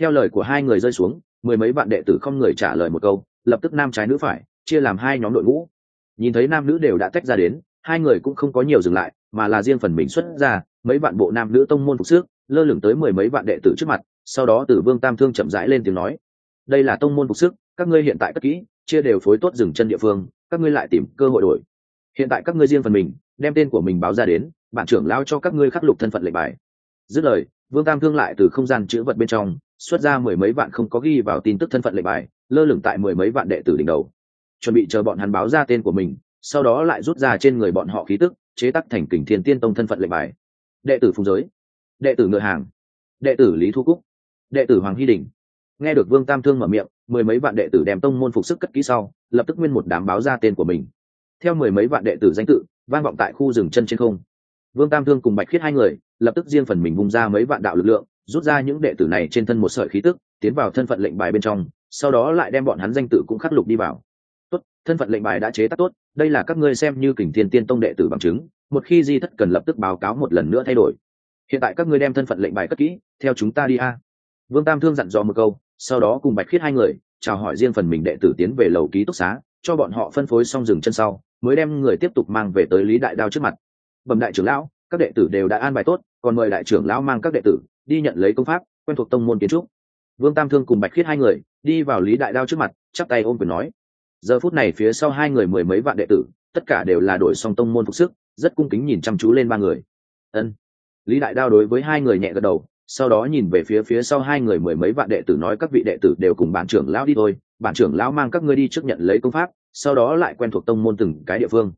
Theo lời của hai người rơi xuống, mười mấy vạn đệ tử không người trả lời một câu, lập tức nam trái nữ phải chia làm hai nhóm đội ngũ. Nhìn thấy nam nữ đều đã tách ra đến, hai người cũng không có nhiều dừng lại, mà là riêng phần mình xuất ra mấy vạn bộ nam nữ tông môn phục sức, lơ lửng tới mười mấy vạn đệ tử trước mặt, sau đó tử vương tam thương chậm rãi lên tiếng nói, đây là tông môn phục sức, các ngươi hiện tại cất kỹ, chia đều phối tốt dừng chân địa phương, các ngươi lại tìm cơ hội đổi. Hiện tại các ngươi riêng phần mình, đem tên của mình báo ra đến bản trưởng lao cho các ngươi khắc lục thân phận lệnh bài. Dứt lời, vương tam thương lại từ không gian chữ vật bên trong, xuất ra mười mấy vạn không có ghi vào tin tức thân phận lệnh bài, lơ lửng tại mười mấy vạn đệ tử đỉnh đầu chuẩn bị chờ bọn hắn báo ra tên của mình, sau đó lại rút ra trên người bọn họ khí tức, chế tắc thành kình thiên tiên tông thân phận lệnh bài. Đệ tử phùng giới, đệ tử ngựa hàng, đệ tử lý thu cúc, đệ tử hoàng hy đình. Nghe được vương tam thương mở miệng, mười mấy vạn đệ tử đem tông môn phục sức cất kỹ sau, lập tức nguyên một đám báo ra tên của mình. Theo mười mấy vạn đệ tử danh tự, vang vọng tại khu rừng chân trên không. Vương tam thương cùng bạch khiết hai người, lập tức riêng phần mình bung ra mấy vạn đạo lực lượng, rút ra những đệ tử này trên thân một sợi khí tức, tiến vào thân phận lệnh bài bên trong, sau đó lại đem bọn hắn danh tự cũng khắc lục đi vào thân phận lệnh bài đã chế tác tốt, đây là các ngươi xem như kình thiên tiên tông đệ tử bằng chứng, một khi di thất cần lập tức báo cáo một lần nữa thay đổi. Hiện tại các ngươi đem thân phận lệnh bài cất kỹ, theo chúng ta đi a. Vương tam thương dặn dò một câu, sau đó cùng bạch khiết hai người, chào hỏi riêng phần mình đệ tử tiến về lầu ký túc xá, cho bọn họ phân phối xong dừng chân sau, mới đem người tiếp tục mang về tới lý đại đao trước mặt. Bẩm đại trưởng lão, các đệ tử đều đã an bài tốt, còn mời đại trưởng lão mang các đệ tử, đi nhận lấy công pháp, quen thuộc tông môn kiến trúc. Vương tam thương cùng bạch khiết hai người, đi vào lý đại đao trước mặt, chắp tay ôm quyền nói giờ phút này phía sau hai người mười mấy vạn đệ tử, tất cả đều là đổi song tông môn phục sức, rất cung kính nhìn chăm chú lên ba người. Ân. Lý đại đao đối với hai người nhẹ gật đầu, sau đó nhìn về phía phía sau hai người mười mấy vạn đệ tử nói các vị đệ tử đều cùng bản trưởng lão đi thôi, bản trưởng lão mang các ngươi đi trước nhận lấy công pháp, sau đó lại quen thuộc tông môn từng cái địa phương.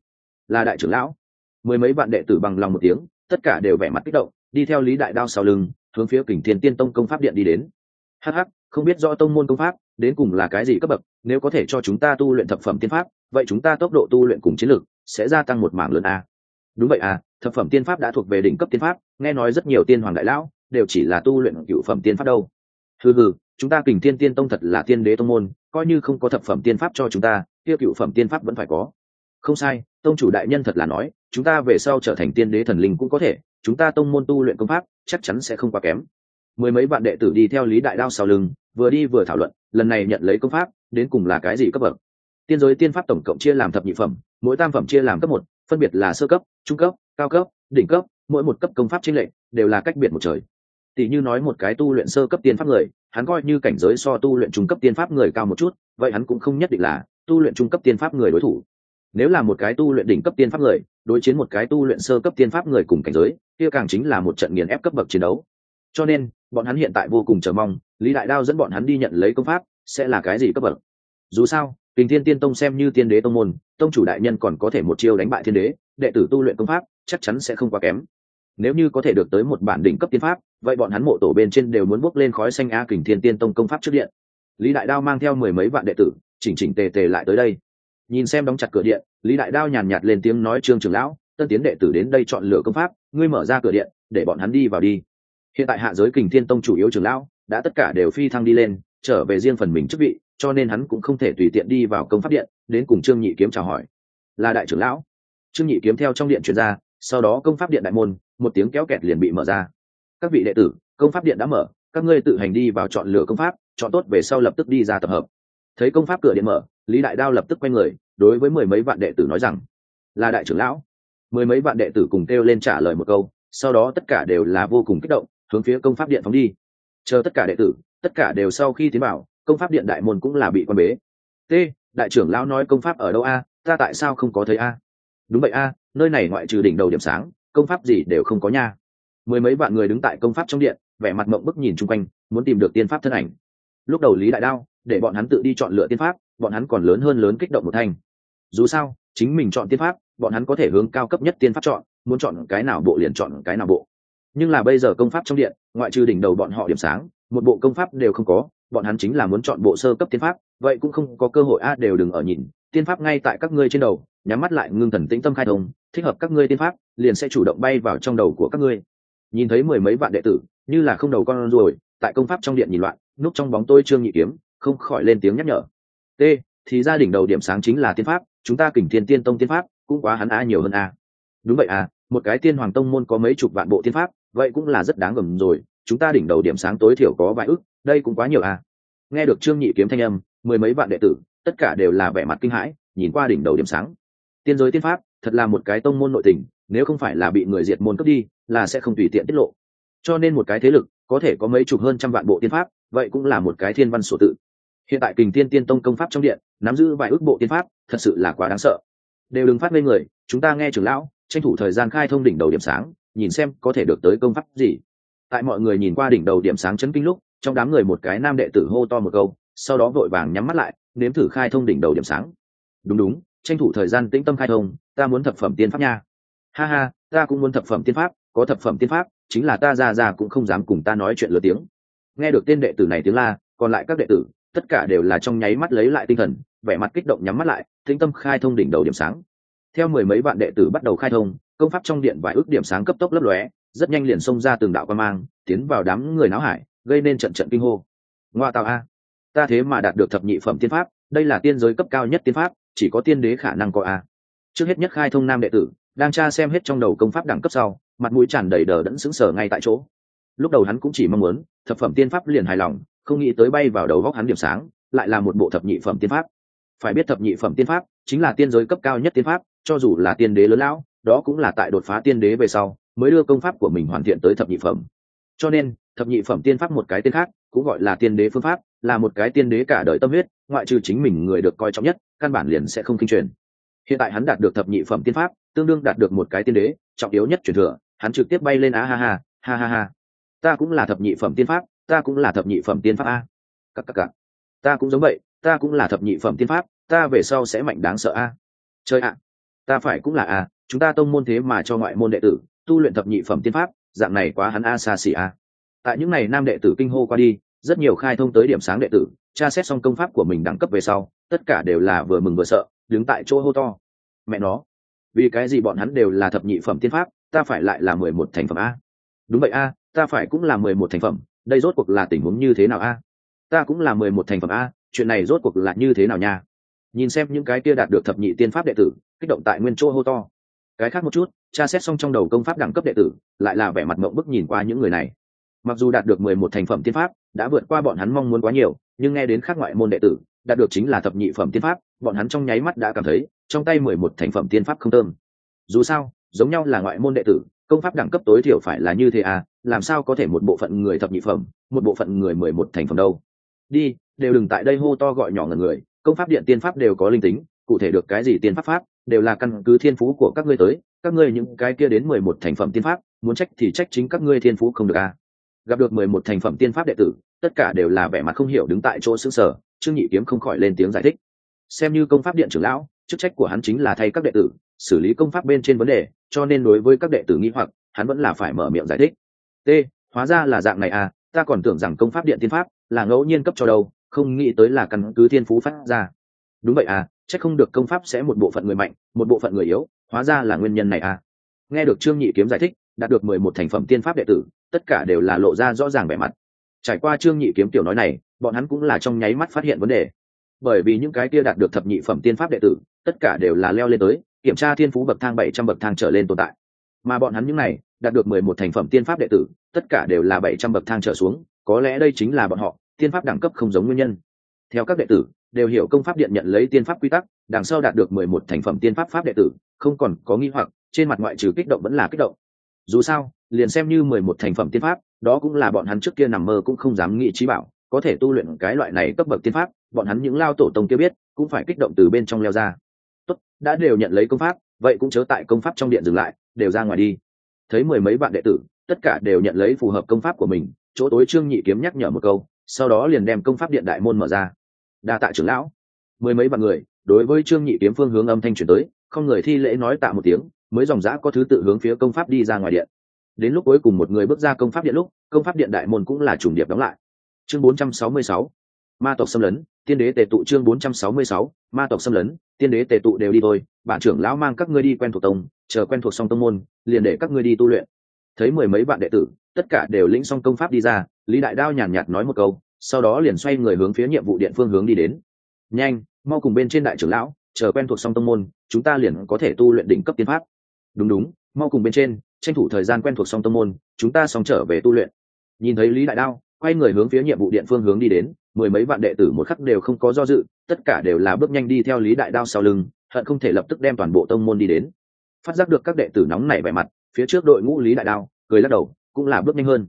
Là đại trưởng lão. Mười mấy vạn đệ tử bằng lòng một tiếng, tất cả đều vẻ mặt kích động, đi theo lý đại đao sau lưng, hướng phía kình thiên tiên tông công pháp điện đi đến. Hh không biết rõ tông môn công pháp, đến cùng là cái gì cấp bậc, nếu có thể cho chúng ta tu luyện thập phẩm tiên pháp, vậy chúng ta tốc độ tu luyện cùng chiến lược sẽ gia tăng một mảng lớn a đúng vậy à thập phẩm tiên pháp đã thuộc về đỉnh cấp tiên pháp, nghe nói rất nhiều tiên hoàng đại lão đều chỉ là tu luyện cựu phẩm tiên pháp đâu. Hừ hừ, chúng ta kình thiên tiên tông thật là tiên đế tông môn, coi như không có thập phẩm tiên pháp cho chúng ta, kia cựu phẩm tiên pháp vẫn phải có. Không sai, tông chủ đại nhân thật là nói, chúng ta về sau trở thành tiên đế thần linh cũng có thể, chúng ta tông môn tu luyện công pháp chắc chắn sẽ không quá kém mười mấy vạn đệ tử đi theo lý đại đao sau lưng, vừa đi vừa thảo luận, lần này nhận lấy công pháp, đến cùng là cái gì cấp bậc? Tiên giới tiên pháp tổng cộng chia làm thập nhị phẩm, mỗi tam phẩm chia làm cấp một, phân biệt là sơ cấp, trung cấp, cao cấp, đỉnh cấp, mỗi một cấp công pháp trên lệnh đều là cách biệt một trời. Tỷ như nói một cái tu luyện sơ cấp tiên pháp người, hắn coi như cảnh giới so tu luyện trung cấp tiên pháp người cao một chút, vậy hắn cũng không nhất định là tu luyện trung cấp tiên pháp người đối thủ. Nếu là một cái tu luyện đỉnh cấp tiên pháp người, đối chiến một cái tu luyện sơ cấp tiên pháp người cùng cảnh giới, kia càng chính là một trận nghiền ép cấp bậc chiến đấu. Cho nên bọn hắn hiện tại vô cùng chờ mong, lý đại đao dẫn bọn hắn đi nhận lấy công pháp, sẽ là cái gì cấp bậc? Dù sao, kình thiên tiên tông xem như tiên đế tông môn, tông chủ đại nhân còn có thể một chiêu đánh bại thiên đế, đệ tử tu luyện công pháp, chắc chắn sẽ không quá kém. Nếu như có thể được tới một bản đỉnh cấp tiên pháp, vậy bọn hắn mộ tổ bên trên đều muốn bốc lên khói xanh a kình thiên tiên tông công pháp trước điện. Lý đại đao mang theo mười mấy vạn đệ tử, chỉnh chỉnh tề tề lại tới đây. Nhìn xem đóng chặt cửa điện, lý đại đao nhàn nhạt lên tiếng nói, trương trưởng lão, tân tiến đệ tử đến đây chọn lựa công pháp, ngươi mở ra cửa điện, để bọn hắn đi vào đi hiện tại hạ giới kình thiên tông chủ yếu trưởng lão đã tất cả đều phi thăng đi lên, trở về riêng phần mình chức vị, cho nên hắn cũng không thể tùy tiện đi vào công pháp điện, đến cùng trương nhị kiếm chào hỏi. Là đại trưởng lão. Trương nhị kiếm theo trong điện truyền ra, sau đó công pháp điện đại môn, một tiếng kéo kẹt liền bị mở ra. Các vị đệ tử, công pháp điện đã mở, các ngươi tự hành đi vào chọn lựa công pháp, chọn tốt về sau lập tức đi ra tập hợp. Thấy công pháp cửa điện mở, lý đại đao lập tức quay người, đối với mười mấy vạn đệ tử nói rằng, là đại trưởng lão. Mười mấy vạn đệ tử cùng kêu lên trả lời một câu, sau đó tất cả đều là vô cùng kích động hướng phía công pháp điện phóng đi. Chờ tất cả đệ tử, tất cả đều sau khi tiến vào, công pháp điện đại môn cũng là bị quan bế. T, đại trưởng lão nói công pháp ở đâu a? Ta tại sao không có thấy a? Đúng vậy a, nơi này ngoại trừ đỉnh đầu điểm sáng, công pháp gì đều không có nha. Mười mấy vạn người đứng tại công pháp trong điện, vẻ mặt mộng bức nhìn chung quanh, muốn tìm được tiên pháp thân ảnh. Lúc đầu lý đại đao, để bọn hắn tự đi chọn lựa tiên pháp, bọn hắn còn lớn hơn lớn kích động một thanh. Dù sao, chính mình chọn tiên pháp, bọn hắn có thể hướng cao cấp nhất tiên pháp chọn, muốn chọn cái nào bộ liền chọn cái nào bộ nhưng là bây giờ công pháp trong điện, ngoại trừ đỉnh đầu bọn họ điểm sáng, một bộ công pháp đều không có, bọn hắn chính là muốn chọn bộ sơ cấp tiên pháp, vậy cũng không có cơ hội a đều đừng ở nhìn. Tiên pháp ngay tại các ngươi trên đầu, nhắm mắt lại ngưng thần tĩnh tâm khai thông, thích hợp các ngươi tiên pháp, liền sẽ chủ động bay vào trong đầu của các ngươi. Nhìn thấy mười mấy vạn đệ tử, như là không đầu con ruồi tại công pháp trong điện nhìn loạn, núp trong bóng tôi trương nhị kiếm, không khỏi lên tiếng nhắc nhở. T, thì gia đỉnh đầu điểm sáng chính là tiên pháp, chúng ta kỉnh thiên tiên tông tiên pháp, cũng quá hắn a nhiều hơn a. Đúng vậy à một cái tiên hoàng tông môn có mấy chục vạn bộ tiên pháp vậy cũng là rất đáng gầm rồi, chúng ta đỉnh đầu điểm sáng tối thiểu có vài ức, đây cũng quá nhiều à. Nghe được trương nhị kiếm thanh âm, mười mấy vạn đệ tử, tất cả đều là vẻ mặt kinh hãi, nhìn qua đỉnh đầu điểm sáng. Tiên giới tiên pháp, thật là một cái tông môn nội tình, nếu không phải là bị người diệt môn cướp đi, là sẽ không tùy tiện tiết lộ. Cho nên một cái thế lực, có thể có mấy chục hơn trăm vạn bộ tiên pháp, vậy cũng là một cái thiên văn sổ tự. Hiện tại kình tiên tiên tông công pháp trong điện, nắm giữ vài ước bộ tiên pháp, thật sự là quá đáng sợ. Đều đừng phát lên người, chúng ta nghe trưởng lão, tranh thủ thời gian khai thông đỉnh đầu điểm sáng nhìn xem có thể được tới công pháp gì. Tại mọi người nhìn qua đỉnh đầu điểm sáng chấn kinh lúc, trong đám người một cái nam đệ tử hô to một câu, sau đó vội vàng nhắm mắt lại, nếm thử khai thông đỉnh đầu điểm sáng. Đúng đúng, tranh thủ thời gian tĩnh tâm khai thông, ta muốn thập phẩm tiên pháp nha. Ha ha, ta cũng muốn thập phẩm tiên pháp, có thập phẩm tiên pháp, chính là ta ra ra cũng không dám cùng ta nói chuyện lừa tiếng. Nghe được tên đệ tử này tiếng la, còn lại các đệ tử, tất cả đều là trong nháy mắt lấy lại tinh thần, vẻ mặt kích động nhắm mắt lại, tĩnh tâm khai thông đỉnh đầu điểm sáng. Theo mười mấy bạn đệ tử bắt đầu khai thông công pháp trong điện vài ước điểm sáng cấp tốc lấp lóe, rất nhanh liền xông ra từng đạo quan mang, tiến vào đám người náo hải, gây nên trận trận kinh hô. Ngoa tạo a. Ta thế mà đạt được thập nhị phẩm tiên pháp, đây là tiên giới cấp cao nhất tiên pháp, chỉ có tiên đế khả năng có a. Trước hết nhất khai thông nam đệ tử, đang tra xem hết trong đầu công pháp đẳng cấp sau, mặt mũi tràn đầy đờ đẫn sững sờ ngay tại chỗ. Lúc đầu hắn cũng chỉ mong muốn, thập phẩm tiên pháp liền hài lòng, không nghĩ tới bay vào đầu góc hắn điểm sáng, lại là một bộ thập nhị phẩm tiên pháp. Phải biết thập nhị phẩm tiên pháp chính là tiên giới cấp cao nhất tiên pháp, cho dù là tiên đế lớn lão đó cũng là tại đột phá tiên đế về sau, mới đưa công pháp của mình hoàn thiện tới thập nhị phẩm. Cho nên, thập nhị phẩm tiên pháp một cái tên khác, cũng gọi là tiên đế phương pháp, là một cái tiên đế cả đời tâm huyết, ngoại trừ chính mình người được coi trọng nhất, căn bản liền sẽ không kinh truyền. Hiện tại hắn đạt được thập nhị phẩm tiên pháp, tương đương đạt được một cái tiên đế, trọng yếu nhất truyền thừa, hắn trực tiếp bay lên á ha ha ha ha ha. Ta cũng là thập nhị phẩm tiên pháp, ta cũng là thập nhị phẩm tiên pháp a. Các các các ta cũng giống vậy, ta cũng là thập nhị phẩm tiên pháp, ta về sau sẽ mạnh đáng sợ a. Chơi ạ, ta phải cũng là a chúng ta tông môn thế mà cho ngoại môn đệ tử, tu luyện thập nhị phẩm tiên pháp, dạng này quá hắn a xa xỉ a. Tại những ngày nam đệ tử kinh hô qua đi, rất nhiều khai thông tới điểm sáng đệ tử, tra xét xong công pháp của mình đẳng cấp về sau, tất cả đều là vừa mừng vừa sợ, đứng tại chỗ hô to. Mẹ nó, vì cái gì bọn hắn đều là thập nhị phẩm tiên pháp, ta phải lại là mười một thành phẩm a? Đúng vậy a, ta phải cũng là mười một thành phẩm, đây rốt cuộc là tình huống như thế nào a? Ta cũng là mười một thành phẩm a, chuyện này rốt cuộc là như thế nào nha? Nhìn xem những cái kia đạt được thập nhị tiên pháp đệ tử, kích động tại nguyên chỗ hô to cái khác một chút, tra xét xong trong đầu công pháp đẳng cấp đệ tử, lại là vẻ mặt mộng bức nhìn qua những người này. Mặc dù đạt được mười một thành phẩm tiên pháp, đã vượt qua bọn hắn mong muốn quá nhiều, nhưng nghe đến khác ngoại môn đệ tử, đạt được chính là thập nhị phẩm tiên pháp, bọn hắn trong nháy mắt đã cảm thấy, trong tay mười một thành phẩm tiên pháp không tơm. Dù sao, giống nhau là ngoại môn đệ tử, công pháp đẳng cấp tối thiểu phải là như thế à làm sao có thể một bộ phận người thập nhị phẩm, một bộ phận người mười một thành phẩm đâu. Đi, đều đừng tại đây hô to gọi nhỏ ngần người, công pháp điện tiên pháp đều có linh tính, cụ thể được cái gì tiên pháp pháp? Đều là căn cứ thiên phú của các ngươi tới, các ngươi những cái kia đến mười một thành phẩm tiên pháp, muốn trách thì trách chính các ngươi thiên phú không được à. Gặp được mười một thành phẩm tiên pháp đệ tử, tất cả đều là vẻ mặt không hiểu đứng tại chỗ xứ sở trương nhị kiếm không khỏi lên tiếng giải thích. Xem như công pháp điện trưởng lão, chức trách của hắn chính là thay các đệ tử, xử lý công pháp bên trên vấn đề, cho nên đối với các đệ tử nghi hoặc, hắn vẫn là phải mở miệng giải thích. T, hóa ra là dạng này à ta còn tưởng rằng công pháp điện tiên pháp là ngẫu nhiên cấp cho đâu, không nghĩ tới là căn cứ thiên phú phát ra. Đúng vậy à chắc không được công pháp sẽ một bộ phận người mạnh, một bộ phận người yếu, hóa ra là nguyên nhân này à. Nghe được trương nhị kiếm giải thích, đạt được mười một thành phẩm tiên pháp đệ tử, tất cả đều là lộ ra rõ ràng vẻ mặt. Trải qua trương nhị kiếm tiểu nói này, bọn hắn cũng là trong nháy mắt phát hiện vấn đề. Bởi vì những cái kia đạt được thập nhị phẩm tiên pháp đệ tử, tất cả đều là leo lên tới, kiểm tra thiên phú bậc thang bảy trăm bậc thang trở lên tồn tại. Mà bọn hắn những này, đạt được mười một thành phẩm tiên pháp đệ tử, tất cả đều là bảy trăm bậc thang trở xuống, có lẽ đây chính là bọn họ, tiên pháp đẳng cấp không giống nguyên nhân. Theo các đệ tử đều hiểu công pháp điện nhận lấy tiên pháp quy tắc, đằng sau đạt được mười một thành phẩm tiên pháp pháp đệ tử, không còn có nghi hoặc, trên mặt ngoại trừ kích động vẫn là kích động. Dù sao, liền xem như mười một thành phẩm tiên pháp, đó cũng là bọn hắn trước kia nằm mơ cũng không dám nghĩ trí bảo, có thể tu luyện cái loại này cấp bậc tiên pháp, bọn hắn những lao tổ tông kia biết, cũng phải kích động từ bên trong leo ra. Tốt, đã đều nhận lấy công pháp, vậy cũng chớ tại công pháp trong điện dừng lại, đều ra ngoài đi. Thấy mười mấy bạn đệ tử, tất cả đều nhận lấy phù hợp công pháp của mình, chỗ tối trương nhị kiếm nhắc nhở một câu, sau đó liền đem công pháp điện đại môn mở ra đa tạ trưởng lão. Mười mấy bạn người, đối với trương nhị kiếm phương hướng âm thanh chuyển tới, không người thi lễ nói tạ một tiếng, mới dòng dã có thứ tự hướng phía công pháp đi ra ngoài điện. Đến lúc cuối cùng một người bước ra công pháp điện lúc, công pháp điện đại môn cũng là trùng điệp đóng lại. Chương 466 ma tộc xâm lấn, tiên đế tề tụ chương 466 ma tộc xâm lấn, tiên đế tề tụ đều đi thôi, bản trưởng lão mang các ngươi đi quen thuộc tông, chờ quen thuộc xong tông môn, liền để các ngươi đi tu luyện. Thấy mười mấy bạn đệ tử, tất cả đều lĩnh xong công pháp đi ra, lý đại đao nhàn nhạt nói một câu sau đó liền xoay người hướng phía nhiệm vụ điện phương hướng đi đến. Nhanh, mau cùng bên trên đại trưởng lão, chờ quen thuộc xong tông môn, chúng ta liền có thể tu luyện đỉnh cấp tiên pháp. Đúng đúng, mau cùng bên trên, tranh thủ thời gian quen thuộc xong tông môn, chúng ta xong trở về tu luyện. Nhìn thấy lý đại đao, quay người hướng phía nhiệm vụ điện phương hướng đi đến, mười mấy vạn đệ tử một khắc đều không có do dự, tất cả đều là bước nhanh đi theo lý đại đao sau lưng, hận không thể lập tức đem toàn bộ tông môn đi đến. Phát giác được các đệ tử nóng nảy vẻ mặt, phía trước đội ngũ lý đại đao, cười lắc đầu, cũng là bước nhanh hơn.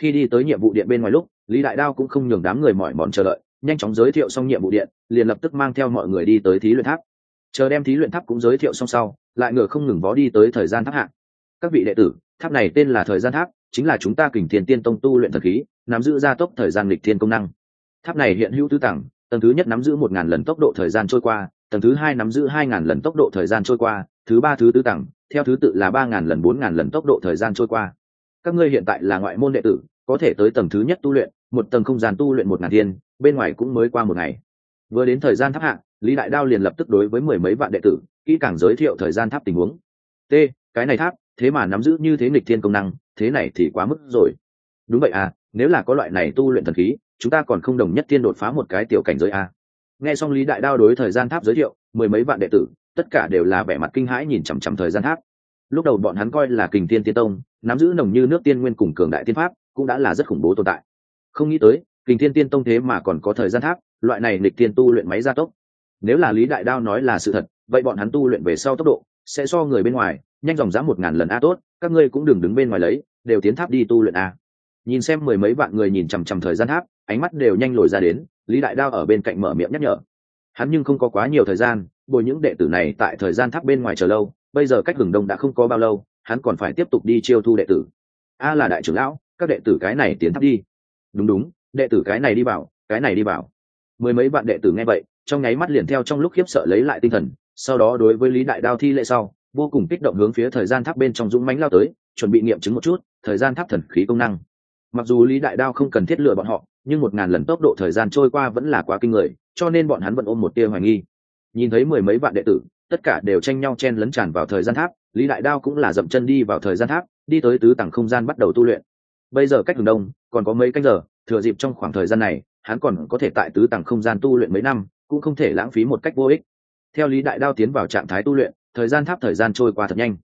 Khi đi tới nhiệm vụ điện bên ngoài lúc lý đại đao cũng không nhường đám người mỏi mòn chờ đợi, nhanh chóng giới thiệu xong nhiệm vụ điện, liền lập tức mang theo mọi người đi tới thí luyện tháp. Chờ đem thí luyện tháp cũng giới thiệu xong sau, lại ngựa không ngừng vó đi tới thời gian tháp hạng các vị đệ tử, tháp này tên là thời gian tháp, chính là chúng ta kình thiên tiên tông tu luyện thần khí, nắm giữ gia tốc thời gian lịch thiên công năng. Tháp này hiện hữu tứ tầng tầng thứ nhất nắm giữ một ngàn lần tốc độ thời gian trôi qua, tầng thứ hai nắm giữ hai ngàn lần tốc độ thời gian trôi qua, thứ ba thứ tư tầng, theo thứ tự là ba ngàn lần, bốn ngàn lần tốc độ thời gian trôi qua. Các ngươi hiện tại là ngoại môn đệ tử có thể tới tầng thứ nhất tu luyện, một tầng không gian tu luyện một ngàn thiên, bên ngoài cũng mới qua một ngày. Vừa đến thời gian tháp hạng lý đại đao liền lập tức đối với mười mấy vạn đệ tử, kỹ càng giới thiệu thời gian tháp tình huống. T, cái này tháp, thế mà nắm giữ như thế nghịch thiên công năng, thế này thì quá mức rồi. Đúng vậy à nếu là có loại này tu luyện thần khí, chúng ta còn không đồng nhất tiên đột phá một cái tiểu cảnh giới à. nghe xong lý đại đao đối thời gian tháp giới thiệu, mười mấy vạn đệ tử, tất cả đều là vẻ mặt kinh hãi nhìn chằm chằm thời gian tháp. Lúc đầu bọn hắn coi là kình tiên tiên tông, nắm giữ nồng như nước tiên nguyên cùng cường đại tiên pháp cũng đã là rất khủng bố tồn tại. Không nghĩ tới, kình thiên tiên tông thế mà còn có thời gian tháp, loại này nghịch tiên tu luyện máy gia tốc. Nếu là lý đại đao nói là sự thật, vậy bọn hắn tu luyện về sau tốc độ sẽ so người bên ngoài, nhanh dòng giá một ngàn lần a tốt, các ngươi cũng đừng đứng bên ngoài lấy, đều tiến tháp đi tu luyện a. Nhìn xem mười mấy vạn người nhìn chằm chằm thời gian tháp, ánh mắt đều nhanh lồi ra đến, lý đại đao ở bên cạnh mở miệng nhắc nhở. Hắn nhưng không có quá nhiều thời gian, bồi những đệ tử này tại thời gian tháp bên ngoài chờ lâu, bây giờ cách hừng đông đã không có bao lâu, hắn còn phải tiếp tục đi chiêu thu đệ tử. A là đại trưởng lão các đệ tử cái này tiến tháp đi. Đúng đúng, đệ tử cái này đi vào, cái này đi vào. Mười mấy bạn đệ tử nghe vậy, trong nháy mắt liền theo trong lúc khiếp sợ lấy lại tinh thần, sau đó đối với lý đại đao thi lệ sau, vô cùng kích động hướng phía thời gian tháp bên trong dũng mánh lao tới, chuẩn bị nghiệm chứng một chút, thời gian tháp thần khí công năng. Mặc dù lý đại đao không cần thiết lựa bọn họ, nhưng một ngàn lần tốc độ thời gian trôi qua vẫn là quá kinh người, cho nên bọn hắn vẫn ôm một tia hoài nghi. Nhìn thấy mười mấy bạn đệ tử, tất cả đều tranh nhau chen lấn tràn vào thời gian tháp, lý đại đao cũng là dậm chân đi vào thời gian tháp, đi tới tứ tầng không gian bắt đầu tu luyện bây giờ cách hướng đông, còn có mấy canh giờ, thừa dịp trong khoảng thời gian này, hắn còn có thể tại tứ tàng không gian tu luyện mấy năm, cũng không thể lãng phí một cách vô ích. Theo lý đại đao tiến vào trạng thái tu luyện, thời gian tháp thời gian trôi qua thật nhanh.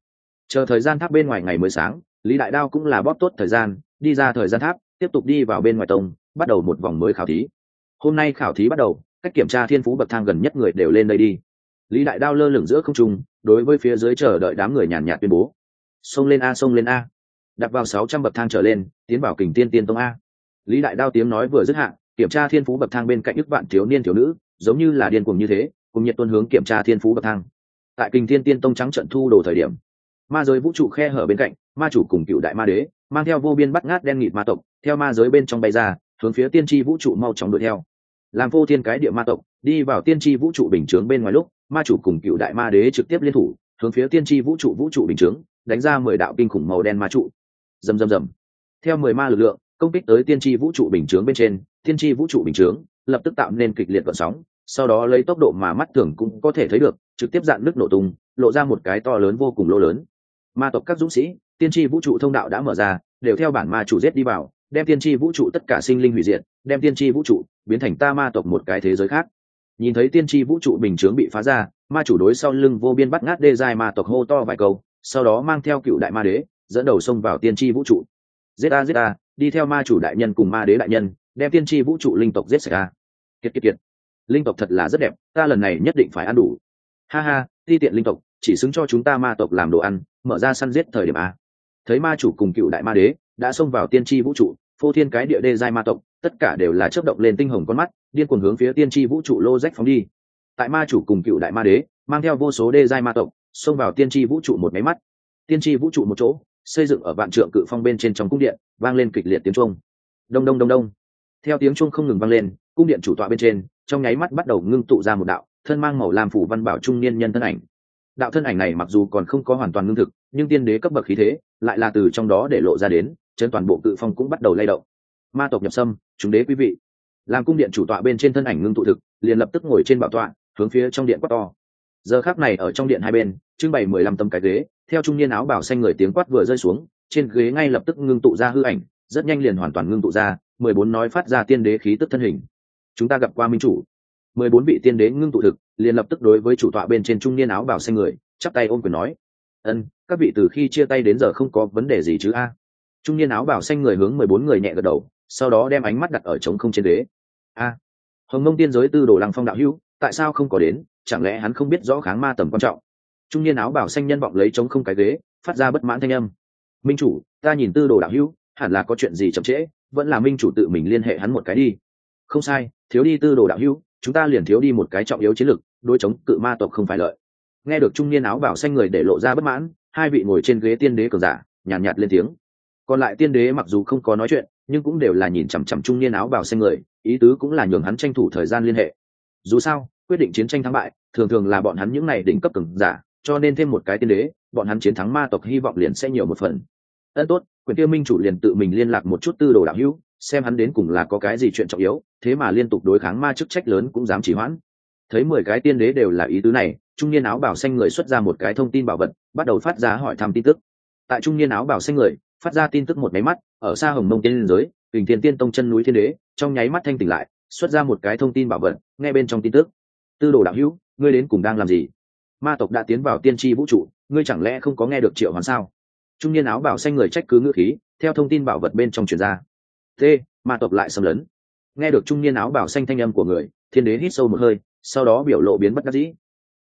Chờ thời gian tháp bên ngoài ngày mới sáng, lý đại đao cũng là bóp tốt thời gian, đi ra thời gian tháp, tiếp tục đi vào bên ngoài tông, bắt đầu một vòng mới khảo thí. Hôm nay khảo thí bắt đầu, cách kiểm tra thiên phú bậc thang gần nhất người đều lên đây đi. Lý đại đao lơ lửng giữa không trung, đối với phía dưới chờ đợi đám người nhàn nhạt tuyên bố. Xông lên a, xông lên a đặt vào sáu trăm bậc thang trở lên tiến vào kình tiên tiên tông a. Lý đại đao tiếng nói vừa dứt hạ, kiểm tra thiên phú bậc thang bên cạnh ức vạn thiếu niên thiếu nữ giống như là điên cuồng như thế cùng nhiệt tuân hướng kiểm tra thiên phú bậc thang. Tại kình thiên tiên tông trắng trận thu đồ thời điểm ma giới vũ trụ khe hở bên cạnh ma chủ cùng cựu đại ma đế mang theo vô biên bắt ngát đen nghịt ma tộc theo ma giới bên trong bay ra hướng phía tiên tri vũ trụ mau chóng đuổi theo. Làm vô thiên cái địa ma tộc đi vào tiên tri vũ trụ bình chướng bên ngoài lúc ma chủ cùng cựu đại ma đế trực tiếp liên thủ hướng phía tiên tri vũ trụ vũ trụ bình chướng đánh ra mười đạo kinh khủng màu đen ma trụ rầm rầm rầm. Theo mười ma lực lượng, công kích tới tiên tri vũ trụ bình chướng bên trên, tiên tri vũ trụ bình chướng lập tức tạo nên kịch liệt vận sóng, sau đó lấy tốc độ mà mắt thường cũng có thể thấy được, trực tiếp dạn nước nổ tung, lộ ra một cái to lớn vô cùng lỗ lớn. Ma tộc các dũng sĩ, tiên tri vũ trụ thông đạo đã mở ra, đều theo bản ma chủ giết đi vào, đem tiên tri vũ trụ tất cả sinh linh hủy diệt, đem tiên tri vũ trụ biến thành ta ma tộc một cái thế giới khác. Nhìn thấy tiên tri vũ trụ bình chướng bị phá ra, ma chủ đối sau lưng vô biên bắt ngát đê dài ma tộc hô to vài câu, sau đó mang theo cựu đại ma đế dẫn đầu xông vào tiên tri vũ trụ. Giết a giết a đi theo ma chủ đại nhân cùng ma đế đại nhân, đem tiên tri vũ trụ linh tộc giết sạch a kiệt kiệt kiệt. Linh tộc thật là rất đẹp, ta lần này nhất định phải ăn đủ. Ha ha, ti tiện linh tộc, chỉ xứng cho chúng ta ma tộc làm đồ ăn, mở ra săn giết thời điểm a. Thấy ma chủ cùng cựu đại ma đế đã xông vào tiên tri vũ trụ, phô thiên cái địa đê giai ma tộc, tất cả đều là chớp động lên tinh hồng con mắt, điên cuồng hướng phía tiên tri vũ trụ lô rách phóng đi. Tại ma chủ cùng cựu đại ma đế, mang theo vô số đê giai ma tộc, xông vào tiên tri vũ trụ một máy mắt. Tiên tri vũ trụ một chỗ xây dựng ở vạn trượng cự phong bên trên trong cung điện, vang lên kịch liệt tiếng trung đông đông đông đông. Theo tiếng trung không ngừng vang lên, cung điện chủ tọa bên trên, trong nháy mắt bắt đầu ngưng tụ ra một đạo, thân mang màu làm phủ văn bảo trung niên nhân thân ảnh. Đạo thân ảnh này mặc dù còn không có hoàn toàn ngưng thực, nhưng tiên đế cấp bậc khí thế, lại là từ trong đó để lộ ra đến, chân toàn bộ cự phong cũng bắt đầu lay động. Ma tộc nhập xâm chúng đế quý vị. Làm cung điện chủ tọa bên trên thân ảnh ngưng tụ thực, liền lập tức ngồi trên bảo tọa, hướng phía trong điện quát to. Giờ khác này ở trong điện hai bên, trưng bày mười lăm tấm cái ghế theo trung niên áo bảo xanh người tiếng quát vừa rơi xuống, trên ghế ngay lập tức ngưng tụ ra hư ảnh, rất nhanh liền hoàn toàn ngưng tụ ra, mười bốn nói phát ra tiên đế khí tức thân hình. Chúng ta gặp qua minh chủ. mười bốn vị tiên đế ngưng tụ thực, liền lập tức đối với chủ tọa bên trên trung niên áo bảo xanh người, chắp tay ôm quyền nói, ân, các vị từ khi chia tay đến giờ không có vấn đề gì chứ a? Trung niên áo bảo xanh người hướng mười bốn người nhẹ gật đầu, sau đó đem ánh mắt đặt ở trống không trên đế a, hồng mông tiên giới tư đồ lăng phong đạo hữu, tại sao không có đến? Chẳng lẽ hắn không biết rõ kháng ma tầm quan trọng? Trung niên áo bảo xanh nhân vọng lấy trống không cái ghế phát ra bất mãn thanh âm. Minh chủ ta nhìn tư đồ đạo hữu hẳn là có chuyện gì chậm trễ vẫn là minh chủ tự mình liên hệ hắn một cái đi. Không sai thiếu đi tư đồ đạo hữu chúng ta liền thiếu đi một cái trọng yếu chiến lược đối chống cự ma tộc không phải lợi. Nghe được trung niên áo bảo xanh người để lộ ra bất mãn hai vị ngồi trên ghế tiên đế cờ giả nhàn nhạt, nhạt lên tiếng. Còn lại tiên đế mặc dù không có nói chuyện nhưng cũng đều là nhìn chằm chằm trung niên áo bảo xanh người ý tứ cũng là nhường hắn tranh thủ thời gian liên hệ. Dù sao quyết định chiến tranh thắng bại thường thường là bọn hắn những này đỉnh cấp cường giả cho nên thêm một cái tiên đế, bọn hắn chiến thắng ma tộc hy vọng liền sẽ nhiều một phần. Ân tốt, quyền tiêu minh chủ liền tự mình liên lạc một chút tư đồ đạo hữu, xem hắn đến cùng là có cái gì chuyện trọng yếu, thế mà liên tục đối kháng ma chức trách lớn cũng dám chỉ hoãn. Thấy mười cái tiên đế đều là ý tứ này, trung niên áo bảo xanh người xuất ra một cái thông tin bảo vật, bắt đầu phát ra hỏi thăm tin tức. Tại trung niên áo bảo xanh người, phát ra tin tức một máy mắt, ở xa hồng mông tiên liên giới hình thiên tiên tông chân núi thiên đế, trong nháy mắt thanh tỉnh lại, xuất ra một cái thông tin bảo vật, nghe bên trong tin tức. Tư đồ đạo hữu, ngươi đến cùng đang làm gì? Ma tộc đã tiến vào tiên tri vũ trụ, ngươi chẳng lẽ không có nghe được triệu hoán sao? Trung niên áo bảo xanh người trách cứ ngữ khí, theo thông tin bảo vật bên trong truyền ra. T, ma tộc lại xâm lấn. Nghe được trung niên áo bảo xanh thanh âm của người, thiên đế hít sâu một hơi, sau đó biểu lộ biến bất đắc dĩ.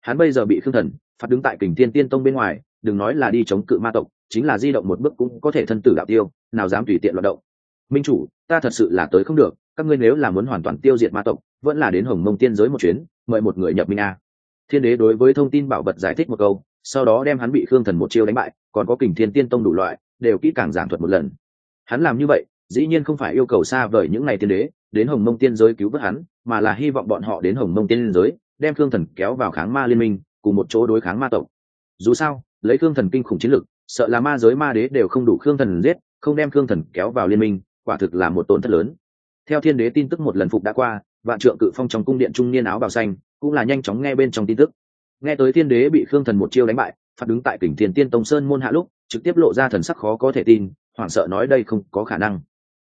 Hắn bây giờ bị khương thần phạt đứng tại kình tiên tiên tông bên ngoài, đừng nói là đi chống cự ma tộc, chính là di động một bước cũng có thể thân tử đạo tiêu, nào dám tùy tiện loạt động. Minh chủ, ta thật sự là tới không được, các ngươi nếu là muốn hoàn toàn tiêu diệt ma tộc, vẫn là đến hồng mông tiên giới một chuyến, mời một người nhập minh a thiên đế đối với thông tin bảo vật giải thích một câu, sau đó đem hắn bị khương thần một chiêu đánh bại, còn có kình thiên tiên tông đủ loại, đều kỹ càng giảng thuật một lần. Hắn làm như vậy, dĩ nhiên không phải yêu cầu xa vời những ngày tiên đế, đến hồng mông tiên giới cứu vớt hắn, mà là hy vọng bọn họ đến hồng mông tiên giới, đem khương thần kéo vào kháng ma liên minh, cùng một chỗ đối kháng ma tộc. Dù sao, lấy khương thần kinh khủng chiến lực, sợ là ma giới ma đế đều không đủ khương thần giết, không đem khương thần kéo vào liên minh, quả thực là một tổn thất lớn. Theo thiên đế tin tức một lần phục đã qua, vạn trượng cự phong trong cung điện trung niên áo bào xanh cũng là nhanh chóng nghe bên trong tin tức. Nghe tới thiên đế bị khương thần một chiêu đánh bại phạt đứng tại kỉnh thiền tiên tông sơn môn hạ lúc, trực tiếp lộ ra thần sắc khó có thể tin, hoảng sợ nói đây không có khả năng.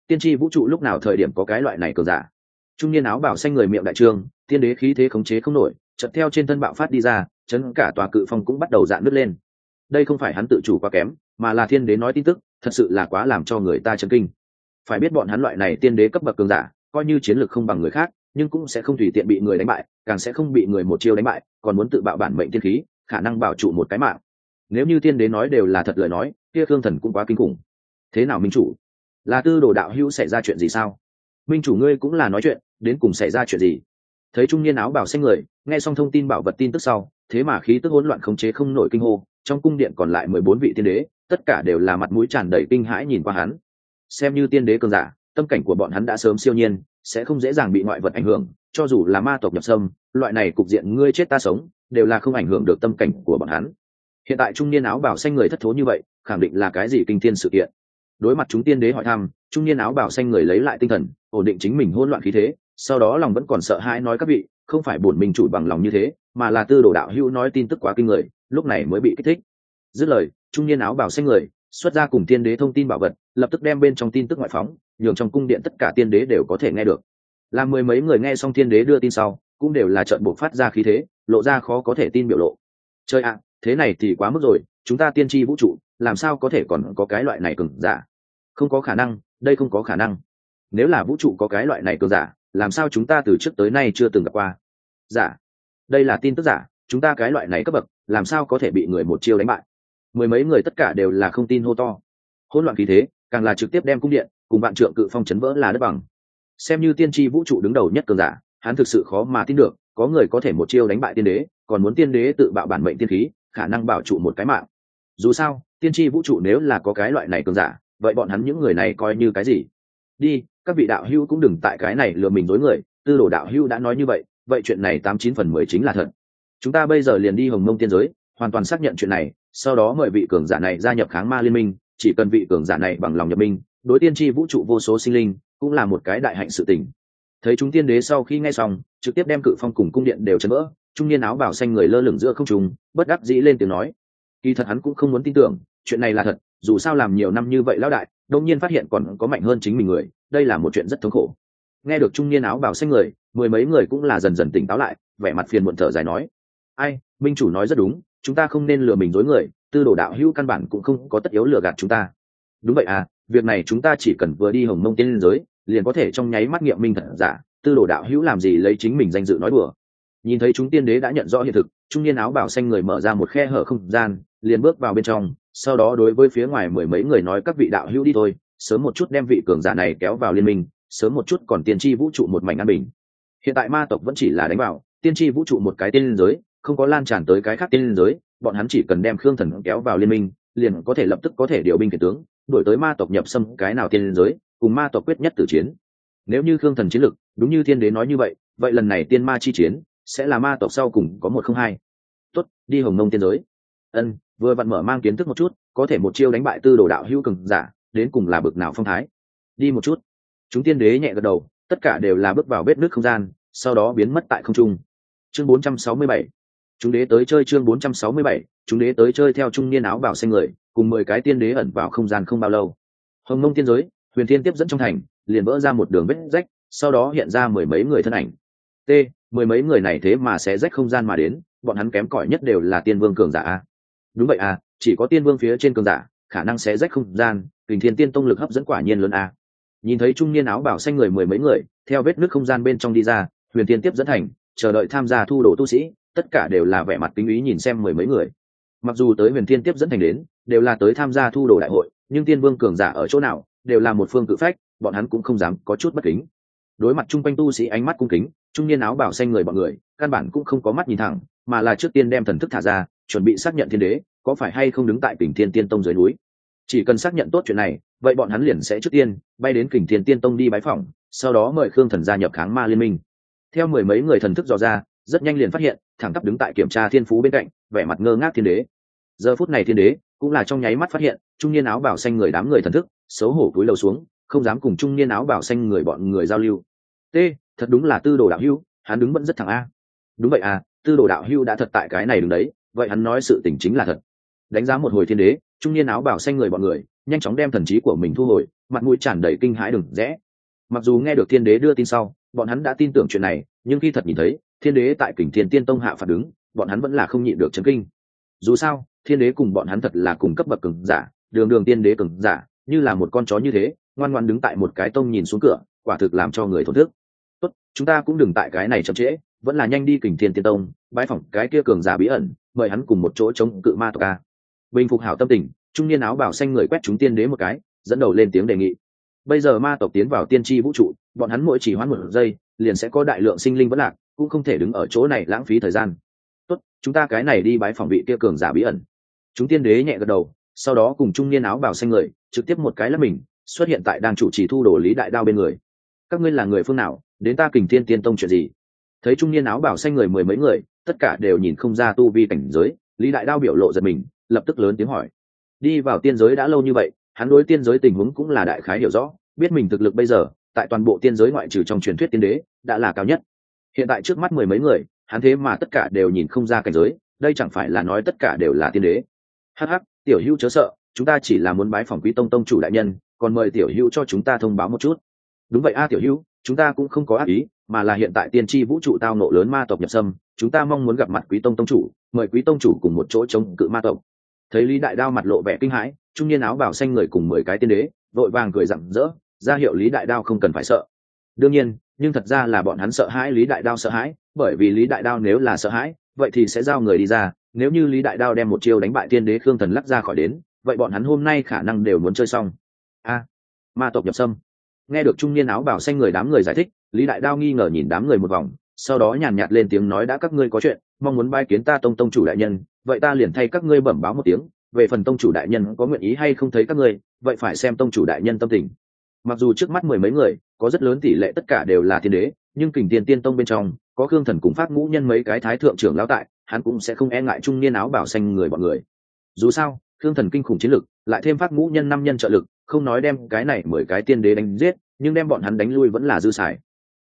Tiên tri vũ trụ lúc nào thời điểm có cái loại này cờ giả? Trung niên áo bảo xanh người miệng đại trương tiên đế khí thế khống chế không nổi chật theo trên thân bạo phát đi ra, chấn cả tòa cự phong cũng bắt đầu dạn nứt lên. Đây không phải hắn tự chủ quá kém, mà là thiên đế nói tin tức, thật sự là quá làm cho người ta chấn kinh. Phải biết bọn hắn loại này tiên đế cấp bậc cường giả, coi như chiến lược không bằng người khác nhưng cũng sẽ không tùy tiện bị người đánh bại, càng sẽ không bị người một chiêu đánh bại, còn muốn tự bạo bản mệnh tiên khí, khả năng bảo trụ một cái mạng. Nếu như tiên đế nói đều là thật lời nói, kia thương thần cũng quá kinh khủng. Thế nào minh chủ? Là tư đồ đạo hữu xảy ra chuyện gì sao? Minh chủ ngươi cũng là nói chuyện, đến cùng xảy ra chuyện gì? Thấy trung niên áo bảo xanh người, nghe xong thông tin bảo vật tin tức sau, thế mà khí tức hỗn loạn khống chế không nổi kinh hô, trong cung điện còn lại mười bốn vị tiên đế, tất cả đều là mặt mũi tràn đầy kinh hãi nhìn qua hắn. Xem như tiên đế cường giả tâm cảnh của bọn hắn đã sớm siêu nhiên, sẽ không dễ dàng bị ngoại vật ảnh hưởng, cho dù là ma tộc nhập sâm, loại này cục diện ngươi chết ta sống, đều là không ảnh hưởng được tâm cảnh của bọn hắn. Hiện tại trung niên áo bảo xanh người thất thố như vậy, khẳng định là cái gì kinh thiên sự kiện? Đối mặt chúng tiên đế hỏi thăm, trung niên áo bảo xanh người lấy lại tinh thần, ổn định chính mình hỗn loạn khí thế, sau đó lòng vẫn còn sợ hãi nói các vị, không phải bổn mình chủ bằng lòng như thế, mà là tư đồ đạo hữu nói tin tức quá kinh người, lúc này mới bị kích thích. Dứt lời, trung niên áo bảo xanh người xuất ra cùng tiên đế thông tin bảo vật lập tức đem bên trong tin tức ngoại phóng, nhường trong cung điện tất cả tiên đế đều có thể nghe được. Là mười mấy người nghe xong tiên đế đưa tin sau, cũng đều là trận buộc phát ra khí thế, lộ ra khó có thể tin biểu lộ. Chơi ạ, thế này thì quá mức rồi, chúng ta tiên tri vũ trụ, làm sao có thể còn có cái loại này cường giả? Không có khả năng, đây không có khả năng. Nếu là vũ trụ có cái loại này cường giả, làm sao chúng ta từ trước tới nay chưa từng gặp qua? Giả, đây là tin tức giả, chúng ta cái loại này cấp bậc, làm sao có thể bị người một chiêu đánh bại? Mười mấy người tất cả đều là không tin hô to. Hỗn loạn khí thế càng là trực tiếp đem cung điện cùng bạn trượng cự phong chấn vỡ là đất bằng. Xem như tiên tri vũ trụ đứng đầu nhất cường giả, hắn thực sự khó mà tin được, có người có thể một chiêu đánh bại tiên đế, còn muốn tiên đế tự bạo bản mệnh tiên khí, khả năng bảo trụ một cái mạng. Dù sao, tiên tri vũ trụ nếu là có cái loại này cường giả, vậy bọn hắn những người này coi như cái gì? Đi, các vị đạo hữu cũng đừng tại cái này lừa mình dối người, tư đồ đạo hữu đã nói như vậy vậy chuyện này tám chín phần mười chính là thật. Chúng ta bây giờ liền đi hồng mông tiên giới, hoàn toàn xác nhận chuyện này, sau đó mời vị cường giả này gia nhập kháng ma liên minh chỉ cần vị cường giả này bằng lòng nhập minh, đối tiên tri vũ trụ vô số sinh linh cũng là một cái đại hạnh sự tình. Thấy chúng tiên đế sau khi nghe xong, trực tiếp đem cự phong cùng cung điện đều chấn vỡ, trung niên áo bảo xanh người lơ lửng giữa không trùng bất đắc dĩ lên tiếng nói, kỳ thật hắn cũng không muốn tin tưởng, chuyện này là thật, dù sao làm nhiều năm như vậy lão đại, đông nhiên phát hiện còn có mạnh hơn chính mình người, đây là một chuyện rất thống khổ. Nghe được trung niên áo bảo xanh người, mười mấy người cũng là dần dần tỉnh táo lại, vẻ mặt phiền muộn thở dài nói, ai, minh chủ nói rất đúng chúng ta không nên lừa mình dối người, tư đồ đạo hữu căn bản cũng không có tất yếu lừa gạt chúng ta. Đúng vậy à việc này chúng ta chỉ cần vừa đi hồng mông tiên liên giới, liền có thể trong nháy mắt nghiệm minh thật giả, tư đồ đạo hữu làm gì lấy chính mình danh dự nói đùa. Nhìn thấy chúng tiên đế đã nhận rõ hiện thực, trung niên áo bảo xanh người mở ra một khe hở không gian, liền bước vào bên trong, sau đó đối với phía ngoài mười mấy người nói các vị đạo hữu đi thôi, sớm một chút đem vị cường giả này kéo vào liên minh, sớm một chút còn tiên tri vũ trụ một mảnh an bình. Hiện tại ma tộc vẫn chỉ là đánh vào, tiên tri vũ trụ một cái tiên liên giới không có lan tràn tới cái khác tiên liên giới, bọn hắn chỉ cần đem khương thần kéo vào liên minh, liền có thể lập tức có thể điều binh kể tướng đổi tới ma tộc nhập xâm cái nào tiên liên giới, cùng ma tộc quyết nhất tử chiến. Nếu như khương thần chiến lực đúng như thiên đế nói như vậy vậy lần này tiên ma chi chiến, sẽ là ma tộc sau cùng có một không hai. Tuất đi hồng nông tiên giới. Ân, vừa vặn mở mang kiến thức một chút, có thể một chiêu đánh bại tư đồ đạo hữu cường giả, đến cùng là bực nào phong thái. Đi một chút. Chúng tiên đế nhẹ gật đầu, tất cả đều là bước vào vết nước không gian, sau đó biến mất tại không trung. Chương 467 chúng đế tới chơi chương 467 chúng đế tới chơi theo trung niên áo bảo xanh người, cùng mười cái tiên đế ẩn vào không gian không bao lâu. Hồng mông tiên giới, huyền thiên tiếp dẫn trong thành, liền vỡ ra một đường vết rách, sau đó hiện ra mười mấy người thân ảnh. T, mười mấy người này thế mà sẽ rách không gian mà đến, bọn hắn kém cỏi nhất đều là tiên vương cường giả a. Đúng vậy à chỉ có tiên vương phía trên cường giả, khả năng sẽ rách không gian, kình thiên tiên tông lực hấp dẫn quả nhiên lớn a. Nhìn thấy trung niên áo bảo xanh người mười mấy người, theo vết nước không gian bên trong đi ra, huyền tiên tiếp dẫn thành, chờ đợi tham gia thu đồ tu sĩ tất cả đều là vẻ mặt kính ý nhìn xem mười mấy người. Mặc dù tới huyền thiên tiếp dẫn thành đến, đều là tới tham gia thu đồ đại hội, nhưng tiên vương cường giả ở chỗ nào, đều là một phương cự phách, bọn hắn cũng không dám có chút bất kính. Đối mặt chung quanh tu sĩ ánh mắt cung kính, trung niên áo bảo xanh người bọn người, căn bản cũng không có mắt nhìn thẳng, mà là trước tiên đem thần thức thả ra, chuẩn bị xác nhận thiên đế, có phải hay không đứng tại kình thiên tiên tông dưới núi. Chỉ cần xác nhận tốt chuyện này, vậy bọn hắn liền sẽ trước tiên bay đến kình thiên tiên tông đi bái phỏng, sau đó mời khương thần gia nhập kháng ma liên minh. Theo mười mấy người thần thức dò ra, rất nhanh liền phát hiện thẳng tắp đứng tại kiểm tra thiên phú bên cạnh, vẻ mặt ngơ ngác thiên đế. Giờ phút này thiên đế cũng là trong nháy mắt phát hiện, trung niên áo bảo xanh người đám người thần thức, xấu hổ cúi đầu xuống, không dám cùng trung niên áo bảo xanh người bọn người giao lưu. T, thật đúng là tư đồ đạo hưu hắn đứng vẫn rất thẳng a. Đúng vậy à tư đồ đạo hưu đã thật tại cái này đứng đấy, vậy hắn nói sự tình chính là thật. Đánh giá một hồi thiên đế, trung niên áo bảo xanh người bọn người, nhanh chóng đem thần trí của mình thu hồi, mặt mũi tràn đầy kinh hãi đừng rẽ. Mặc dù nghe được thiên đế đưa tin sau, bọn hắn đã tin tưởng chuyện này, nhưng khi thật nhìn thấy thiên đế tại kình thiên tiên tông hạ phạt đứng, bọn hắn vẫn là không nhịn được chấn kinh. Dù sao, thiên đế cùng bọn hắn thật là cùng cấp bậc cường giả, đường đường tiên đế cường giả, như là một con chó như thế, ngoan ngoan đứng tại một cái tông nhìn xuống cửa, quả thực làm cho người thổn thức. Tốt, chúng ta cũng đừng tại cái này chậm trễ, vẫn là nhanh đi kình thiên tiên tông bãi phỏng cái kia cường giả bí ẩn, mời hắn cùng một chỗ chống cự ma tộc ca bình phục hảo tâm tình, trung niên áo bảo xanh người quét chúng tiên đế một cái, dẫn đầu lên tiếng đề nghị. Bây giờ ma tộc tiến vào tiên tri vũ trụ, bọn hắn mỗi chỉ hoãn một giây, liền sẽ có đại lượng sinh linh vẫn lạc cũng không thể đứng ở chỗ này lãng phí thời gian. Tốt, chúng ta cái này đi bái phòng vị kia cường giả bí ẩn. Chúng tiên đế nhẹ gật đầu, sau đó cùng trung niên áo bảo xanh người, trực tiếp một cái là mình, xuất hiện tại đang chủ trì thu đồ lý đại đao bên người. Các ngươi là người phương nào? Đến ta kình thiên tiên tông chuyện gì? Thấy trung niên áo bảo xanh người mười mấy người, tất cả đều nhìn không ra tu vi cảnh giới, lý đại đao biểu lộ giật mình, lập tức lớn tiếng hỏi. Đi vào tiên giới đã lâu như vậy, hắn đối tiên giới tình huống cũng là đại khái hiểu rõ, biết mình thực lực bây giờ, tại toàn bộ tiên giới ngoại trừ trong truyền thuyết tiên đế, đã là cao nhất hiện tại trước mắt mười mấy người, hắn thế mà tất cả đều nhìn không ra cảnh giới, đây chẳng phải là nói tất cả đều là tiên đế. Hh tiểu hữu chớ sợ, chúng ta chỉ là muốn bái phòng quý tông tông chủ đại nhân, còn mời tiểu hữu cho chúng ta thông báo một chút. Đúng vậy a, tiểu hữu, chúng ta cũng không có ác ý, mà là hiện tại tiên tri vũ trụ tao nộ lớn ma tộc nhập xâm chúng ta mong muốn gặp mặt quý tông tông chủ, mời quý tông chủ cùng một chỗ chống cự ma tộc. Thấy lý đại đao mặt lộ vẻ kinh hãi, trung niên áo bảo xanh người cùng mười cái tiên đế, vội vàng cười rặng rỡ, ra hiệu lý đại đao không cần phải sợ. Đương nhiên nhưng thật ra là bọn hắn sợ hãi lý đại đao sợ hãi, bởi vì lý đại đao nếu là sợ hãi, vậy thì sẽ giao người đi ra, nếu như lý đại đao đem một chiêu đánh bại Thiên đế khương thần lắc ra khỏi đến, vậy bọn hắn hôm nay khả năng đều muốn chơi xong. A, ma tộc nhập sâm. Nghe được trung niên áo bảo xanh người đám người giải thích, lý đại đao nghi ngờ nhìn đám người một vòng, sau đó nhàn nhạt lên tiếng nói đã các ngươi có chuyện, mong muốn bai kiến ta tông tông chủ đại nhân, vậy ta liền thay các ngươi bẩm báo một tiếng, về phần tông chủ đại nhân có nguyện ý hay không thấy các ngươi, vậy phải xem tông chủ đại nhân tâm tình. Mặc dù trước mắt mười mấy người có rất lớn tỷ lệ tất cả đều là thiên đế, nhưng kình tiền tiên tông bên trong, có khương thần cùng phát ngũ nhân mấy cái thái thượng trưởng lão tại, hắn cũng sẽ không e ngại trung niên áo bảo xanh người bọn người. Dù sao, khương thần kinh khủng chiến lực, lại thêm phát ngũ nhân năm nhân trợ lực, không nói đem cái này mười cái tiên đế đánh giết, nhưng đem bọn hắn đánh lui vẫn là dư xài.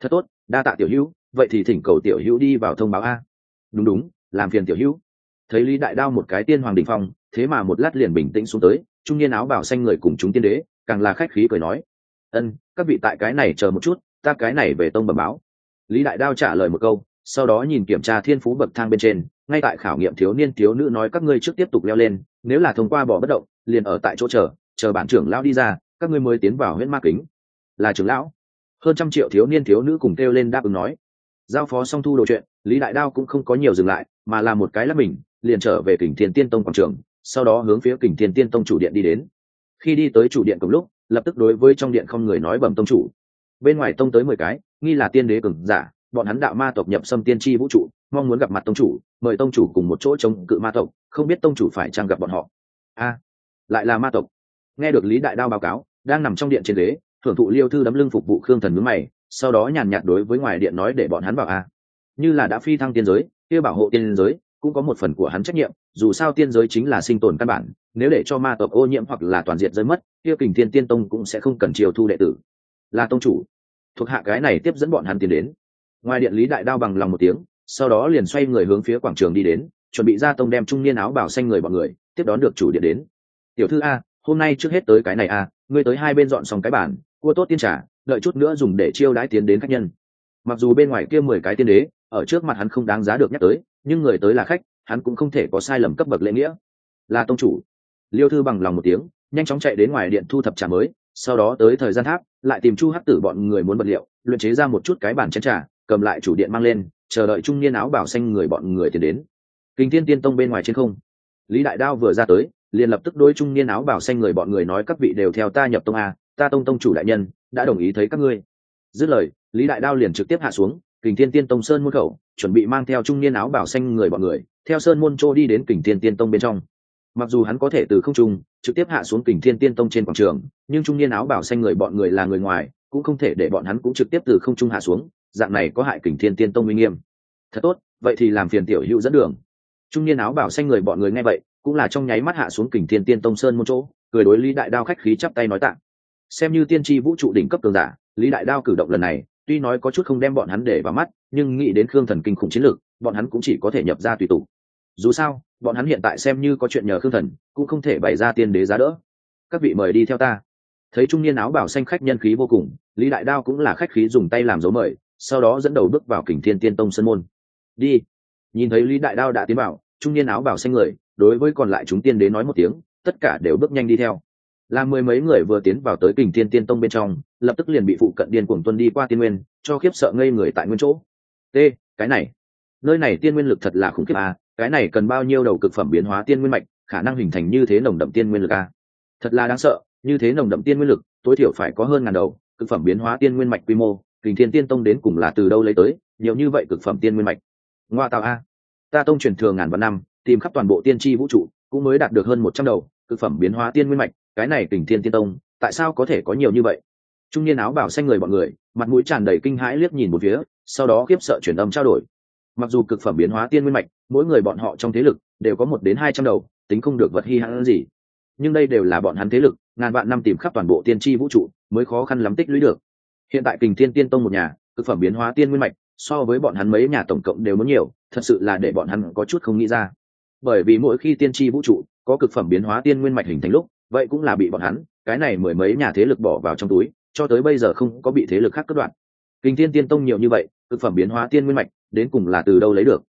Thật tốt, đa tạ tiểu hữu, vậy thì thỉnh cầu tiểu hữu đi vào thông báo a. Đúng đúng, làm phiền tiểu hữu. Thấy lý đại đao một cái tiên hoàng đình phong, thế mà một lát liền bình tĩnh xuống tới, trung niên áo bảo xanh người cùng chúng tiên đế, càng là khách khí cười nói ân, các vị tại cái này chờ một chút, ta cái này về tông bẩm báo. Lý đại đao trả lời một câu, sau đó nhìn kiểm tra thiên phú bậc thang bên trên, ngay tại khảo nghiệm thiếu niên thiếu nữ nói các ngươi trước tiếp tục leo lên, nếu là thông qua bỏ bất động, liền ở tại chỗ chờ chờ bản trưởng lão đi ra, các ngươi mới tiến vào huyễn ma kính. Là trưởng lão. Hơn trăm triệu thiếu niên thiếu nữ cùng kêu lên đáp ứng nói. Giao phó song thu đồ chuyện, lý đại đao cũng không có nhiều dừng lại, mà là một cái lắp mình, liền trở về kình thiên tiên tông quảng trường, sau đó hướng phía kình thiên tiên tông chủ điện đi đến. Khi đi tới chủ điện cùng lúc lập tức đối với trong điện không người nói bẩm tông chủ. Bên ngoài tông tới mười cái, nghi là tiên đế cường giả, bọn hắn đạo ma tộc nhập xâm tiên tri vũ trụ, mong muốn gặp mặt tông chủ, mời tông chủ cùng một chỗ chống cự ma tộc, không biết tông chủ phải trang gặp bọn họ. A, lại là ma tộc. Nghe được lý đại đao báo cáo, đang nằm trong điện trên đế, thưởng thụ liêu thư đấm lưng phục vụ khương thần mướn mày, sau đó nhàn nhạt đối với ngoài điện nói để bọn hắn bảo a. Như là đã phi thăng tiên giới, kia bảo hộ tiên giới cũng có một phần của hắn trách nhiệm, dù sao tiên giới chính là sinh tồn căn bản, nếu để cho ma tộc ô nhiễm hoặc là toàn diện rơi mất, kia kình thiên tiên tông cũng sẽ không cần chiều thu đệ tử. Là tông chủ, thuộc hạ cái này tiếp dẫn bọn hắn tiến đến. Ngoài điện lý đại đao bằng lòng một tiếng, sau đó liền xoay người hướng phía quảng trường đi đến, chuẩn bị ra tông đem trung niên áo bảo xanh người bọn người, tiếp đón được chủ điện đến. Tiểu thư a, hôm nay trước hết tới cái này a, ngươi tới hai bên dọn xong cái bản cua tốt tiên trả đợi chút nữa dùng để chiêu đãi tiến đến khách nhân. Mặc dù bên ngoài kia mười cái tiên đế, ở trước mặt hắn không đáng giá được nhắc tới nhưng người tới là khách, hắn cũng không thể có sai lầm cấp bậc lễ nghĩa. Là tông chủ. Liêu thư bằng lòng một tiếng, nhanh chóng chạy đến ngoài điện thu thập trà mới, sau đó tới thời gian tháp, lại tìm chu hắc tử bọn người muốn vật liệu, luyện chế ra một chút cái bàn chén trà, cầm lại chủ điện mang lên, chờ đợi trung niên áo bảo xanh người bọn người tiến đến. Kinh thiên tiên tông bên ngoài trên không. Lý đại đao vừa ra tới, liền lập tức đối trung niên áo bảo xanh người bọn người nói các vị đều theo ta nhập tông a, ta tông tông chủ đại nhân, đã đồng ý thấy các ngươi. Dứt lời, lý đại đao liền trực tiếp hạ xuống kình thiên tiên tông sơn môn khẩu, chuẩn bị mang theo trung niên áo bảo xanh người bọn người, theo sơn môn châu đi đến kình thiên tiên tông bên trong. Mặc dù hắn có thể từ không trung, trực tiếp hạ xuống kình thiên tiên tông trên quảng trường, nhưng trung niên áo bảo xanh người bọn người là người ngoài, cũng không thể để bọn hắn cũng trực tiếp từ không trung hạ xuống, dạng này có hại kình thiên tiên tông uy nghiêm. Thật tốt, vậy thì làm phiền tiểu hữu dẫn đường. Trung niên áo bảo xanh người bọn người nghe vậy, cũng là trong nháy mắt hạ xuống kình thiên tiên tông sơn môn chỗ, cười đối lý đại đao khách khí chắp tay nói tạng xem như tiên tri vũ trụ đỉnh cấp cường giả, lý đại đao cử động lần này tuy nói có chút không đem bọn hắn để vào mắt, nhưng nghĩ đến khương thần kinh khủng chiến lược, bọn hắn cũng chỉ có thể nhập ra tùy tụ. Dù sao, bọn hắn hiện tại xem như có chuyện nhờ khương thần, cũng không thể bày ra tiên đế giá đỡ. Các vị mời đi theo ta. Thấy trung niên áo bảo xanh khách nhân khí vô cùng, lý đại đao cũng là khách khí dùng tay làm dấu mời, sau đó dẫn đầu bước vào kình thiên tiên tông sân môn. Đi. Nhìn thấy lý đại đao đã tiến vào, trung niên áo bảo xanh người, đối với còn lại chúng tiên đế nói một tiếng, tất cả đều bước nhanh đi theo. Là mười mấy người vừa tiến vào tới kình thiên tiên tông bên trong lập tức liền bị phụ cận điên cuồng tuân đi qua tiên nguyên, cho khiếp sợ ngây người tại nguyên chỗ. T, cái này, nơi này tiên nguyên lực thật là khủng khiếp à cái này cần bao nhiêu đầu cực phẩm biến hóa tiên nguyên mạch, khả năng hình thành như thế nồng đậm tiên nguyên lực à? Thật là đáng sợ, như thế nồng đậm tiên nguyên lực, tối thiểu phải có hơn ngàn đầu, cực phẩm biến hóa tiên nguyên mạch quy mô, kình thiên tiên tông đến cùng là từ đâu lấy tới, nhiều như vậy cực phẩm tiên nguyên mạch. Ngoa tạo a. Ta tông truyền thường ngàn vạn năm, tìm khắp toàn bộ tiên tri vũ trụ, cũng mới đạt được hơn một trăm đầu, cực phẩm biến hóa tiên nguyên mạch, cái này kình thiên tiên tông, tại sao có thể có nhiều như vậy? Trung niên áo bảo xanh người bọn người, mặt mũi tràn đầy kinh hãi liếc nhìn một phía, sau đó khiếp sợ chuyển âm trao đổi. Mặc dù cực phẩm biến hóa tiên nguyên mạch, mỗi người bọn họ trong thế lực đều có một đến hai trăm đầu, tính không được vật hy hãn gì. Nhưng đây đều là bọn hắn thế lực, ngàn vạn năm tìm khắp toàn bộ tiên tri vũ trụ mới khó khăn lắm tích lũy được. Hiện tại kình thiên tiên tông một nhà, cực phẩm biến hóa tiên nguyên mạch, so với bọn hắn mấy nhà tổng cộng đều muốn nhiều, thật sự là để bọn hắn có chút không nghĩ ra. Bởi vì mỗi khi tiên tri vũ trụ có cực phẩm biến hóa tiên nguyên mạch hình thành lúc, vậy cũng là bị bọn hắn, cái này mười mấy nhà thế lực bỏ vào trong túi cho tới bây giờ không có bị thế lực khác cắt đoạn. Kinh thiên tiên tông nhiều như vậy, cực phẩm biến hóa tiên nguyên mạch, đến cùng là từ đâu lấy được?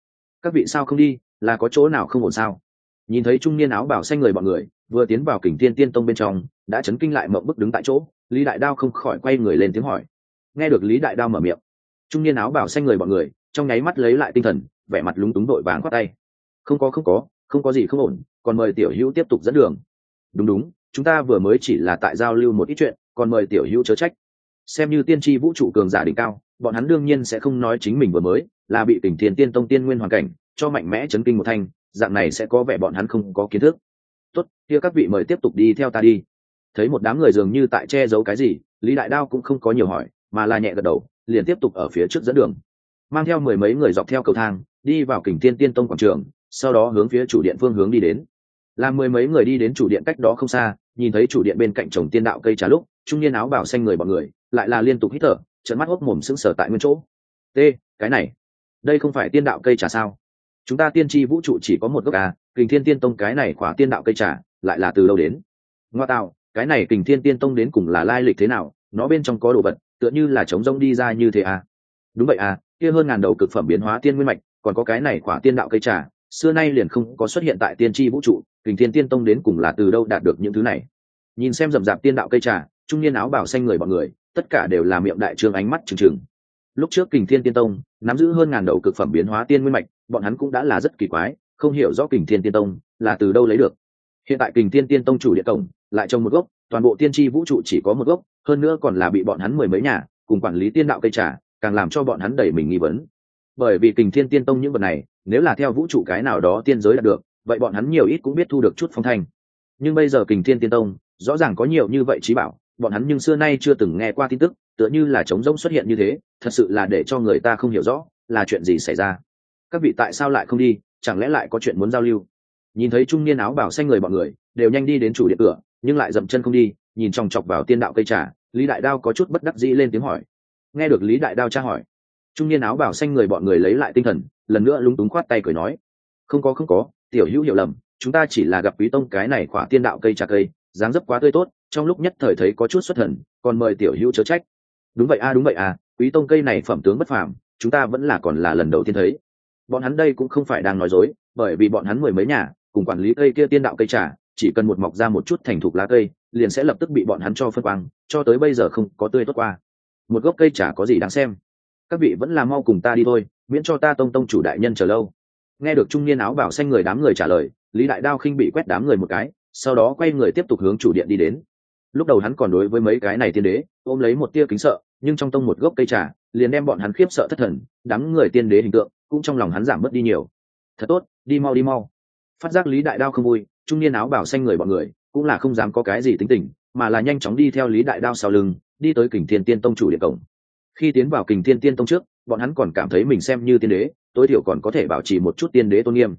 Các vị sao không đi, là có chỗ nào không ổn sao? Nhìn thấy trung niên áo bảo xanh người bọn người, vừa tiến vào kình thiên tiên tông bên trong, đã chấn kinh lại mộng bức đứng tại chỗ, lý đại đao không khỏi quay người lên tiếng hỏi. Nghe được lý đại đao mở miệng, trung niên áo bảo xanh người bọn người, trong nháy mắt lấy lại tinh thần, vẻ mặt lúng túng đội vàng khoát tay. Không có không có không có gì không ổn, còn mời tiểu hữu tiếp tục dẫn đường. Đúng đúng, chúng ta vừa mới chỉ là tại giao lưu một ít chuyện còn mời tiểu hữu chớ trách. Xem như tiên tri vũ trụ cường giả đỉnh cao, bọn hắn đương nhiên sẽ không nói chính mình vừa mới, là bị tỉnh thiền tiên tông tiên nguyên hoàn cảnh, cho mạnh mẽ chấn kinh một thanh, dạng này sẽ có vẻ bọn hắn không có kiến thức. Tốt, kia các vị mời tiếp tục đi theo ta đi. Thấy một đám người dường như tại che giấu cái gì, lý đại đao cũng không có nhiều hỏi, mà là nhẹ gật đầu, liền tiếp tục ở phía trước dẫn đường. Mang theo mười mấy người dọc theo cầu thang, đi vào kình tiên tiên tông quảng trường, sau đó hướng phía chủ điện phương hướng đi đến. Làm mười mấy người đi đến chủ điện cách đó không xa, nhìn thấy chủ điện bên cạnh trồng tiên đạo cây trà lúc trung niên áo bảo xanh người bọn người, lại là liên tục hít thở trận mắt hốc mồm sững sờ tại nguyên chỗ. T, cái này, đây không phải tiên đạo cây trà sao? Chúng ta tiên tri vũ trụ chỉ có một gốc à kình thiên tiên tông cái này khỏa tiên đạo cây trà, lại là từ đâu đến? Ngoa tạo, cái này kình thiên tiên tông đến cùng là lai lịch thế nào, nó bên trong có đồ vật, tựa như là trống rông đi ra như thế à? Đúng vậy à kia hơn ngàn đầu cực phẩm biến hóa tiên nguyên mạch, còn có cái này khỏa tiên đạo cây trà, xưa nay liền không có xuất hiện tại tiên tri vũ trụ, kình thiên tiên tông đến cùng là từ đâu đạt được những thứ này? Nhìn xem rậm rạp tiên đạo cây trà trung niên áo bảo xanh người bọn người, tất cả đều là miệng đại trương ánh mắt trừng trừng. Lúc trước kình thiên tiên tông, nắm giữ hơn ngàn đầu cực phẩm biến hóa tiên nguyên mạch, bọn hắn cũng đã là rất kỳ quái, không hiểu rõ kình thiên tiên tông là từ đâu lấy được. Hiện tại kình thiên tiên tông chủ địa cổng lại trồng một gốc, toàn bộ tiên tri vũ trụ chỉ có một gốc, hơn nữa còn là bị bọn hắn mười mấy nhà cùng quản lý tiên đạo cây trà, càng làm cho bọn hắn đẩy mình nghi vấn. Bởi vì kình thiên tiên tông những vật này, nếu là theo vũ trụ cái nào đó tiên giới đạt được, vậy bọn hắn nhiều ít cũng biết thu được chút phong thanh. Nhưng bây giờ kình thiên tiên tông rõ ràng có nhiều như vậy trí bảo bọn hắn nhưng xưa nay chưa từng nghe qua tin tức, tựa như là trống rỗng xuất hiện như thế, thật sự là để cho người ta không hiểu rõ là chuyện gì xảy ra. Các vị tại sao lại không đi, chẳng lẽ lại có chuyện muốn giao lưu? Nhìn thấy trung niên áo bảo xanh người bọn người, đều nhanh đi đến chủ điện cửa, nhưng lại dậm chân không đi, nhìn chòng chọc vào tiên đạo cây trà, lý đại đao có chút bất đắc dĩ lên tiếng hỏi. Nghe được lý đại đao tra hỏi, trung niên áo bảo xanh người bọn người lấy lại tinh thần, lần nữa lúng túng khoát tay cười nói. Không có không có, tiểu hữu hiểu lầm, chúng ta chỉ là gặp quý tông cái này khỏa tiên đạo cây trà cây dáng dấp quá tươi tốt, trong lúc nhất thời thấy có chút xuất thần, còn mời tiểu hữu chớ trách. Đúng vậy a, đúng vậy a, quý tông cây này phẩm tướng bất phàm, chúng ta vẫn là còn là lần đầu tiên thấy. Bọn hắn đây cũng không phải đang nói dối, bởi vì bọn hắn mười mấy nhà, cùng quản lý cây kia tiên đạo cây trà, chỉ cần một mọc ra một chút thành thục lá cây, liền sẽ lập tức bị bọn hắn cho phân quang, cho tới bây giờ không có tươi tốt qua. Một gốc cây trà có gì đáng xem? Các vị vẫn là mau cùng ta đi thôi, miễn cho ta tông tông chủ đại nhân chờ lâu. Nghe được trung niên áo bảo xanh người đám người trả lời, lý đại đao khinh bị quét đám người một cái sau đó quay người tiếp tục hướng chủ điện đi đến. Lúc đầu hắn còn đối với mấy cái này tiên đế, ôm lấy một tia kính sợ, nhưng trong tông một gốc cây trà, liền đem bọn hắn khiếp sợ thất thần, đám người tiên đế hình tượng, cũng trong lòng hắn giảm mất đi nhiều. Thật tốt, đi mau đi mau. Phát giác lý đại đao không vui, trung niên áo bảo xanh người bọn người, cũng là không dám có cái gì tính tình, mà là nhanh chóng đi theo lý đại đao sau lưng, đi tới kình thiên tiên tông chủ điện cổng. Khi tiến vào kình thiên tiên tông trước, bọn hắn còn cảm thấy mình xem như tiên đế, tối thiểu còn có thể bảo trì một chút tiên đế tôn nghiêm.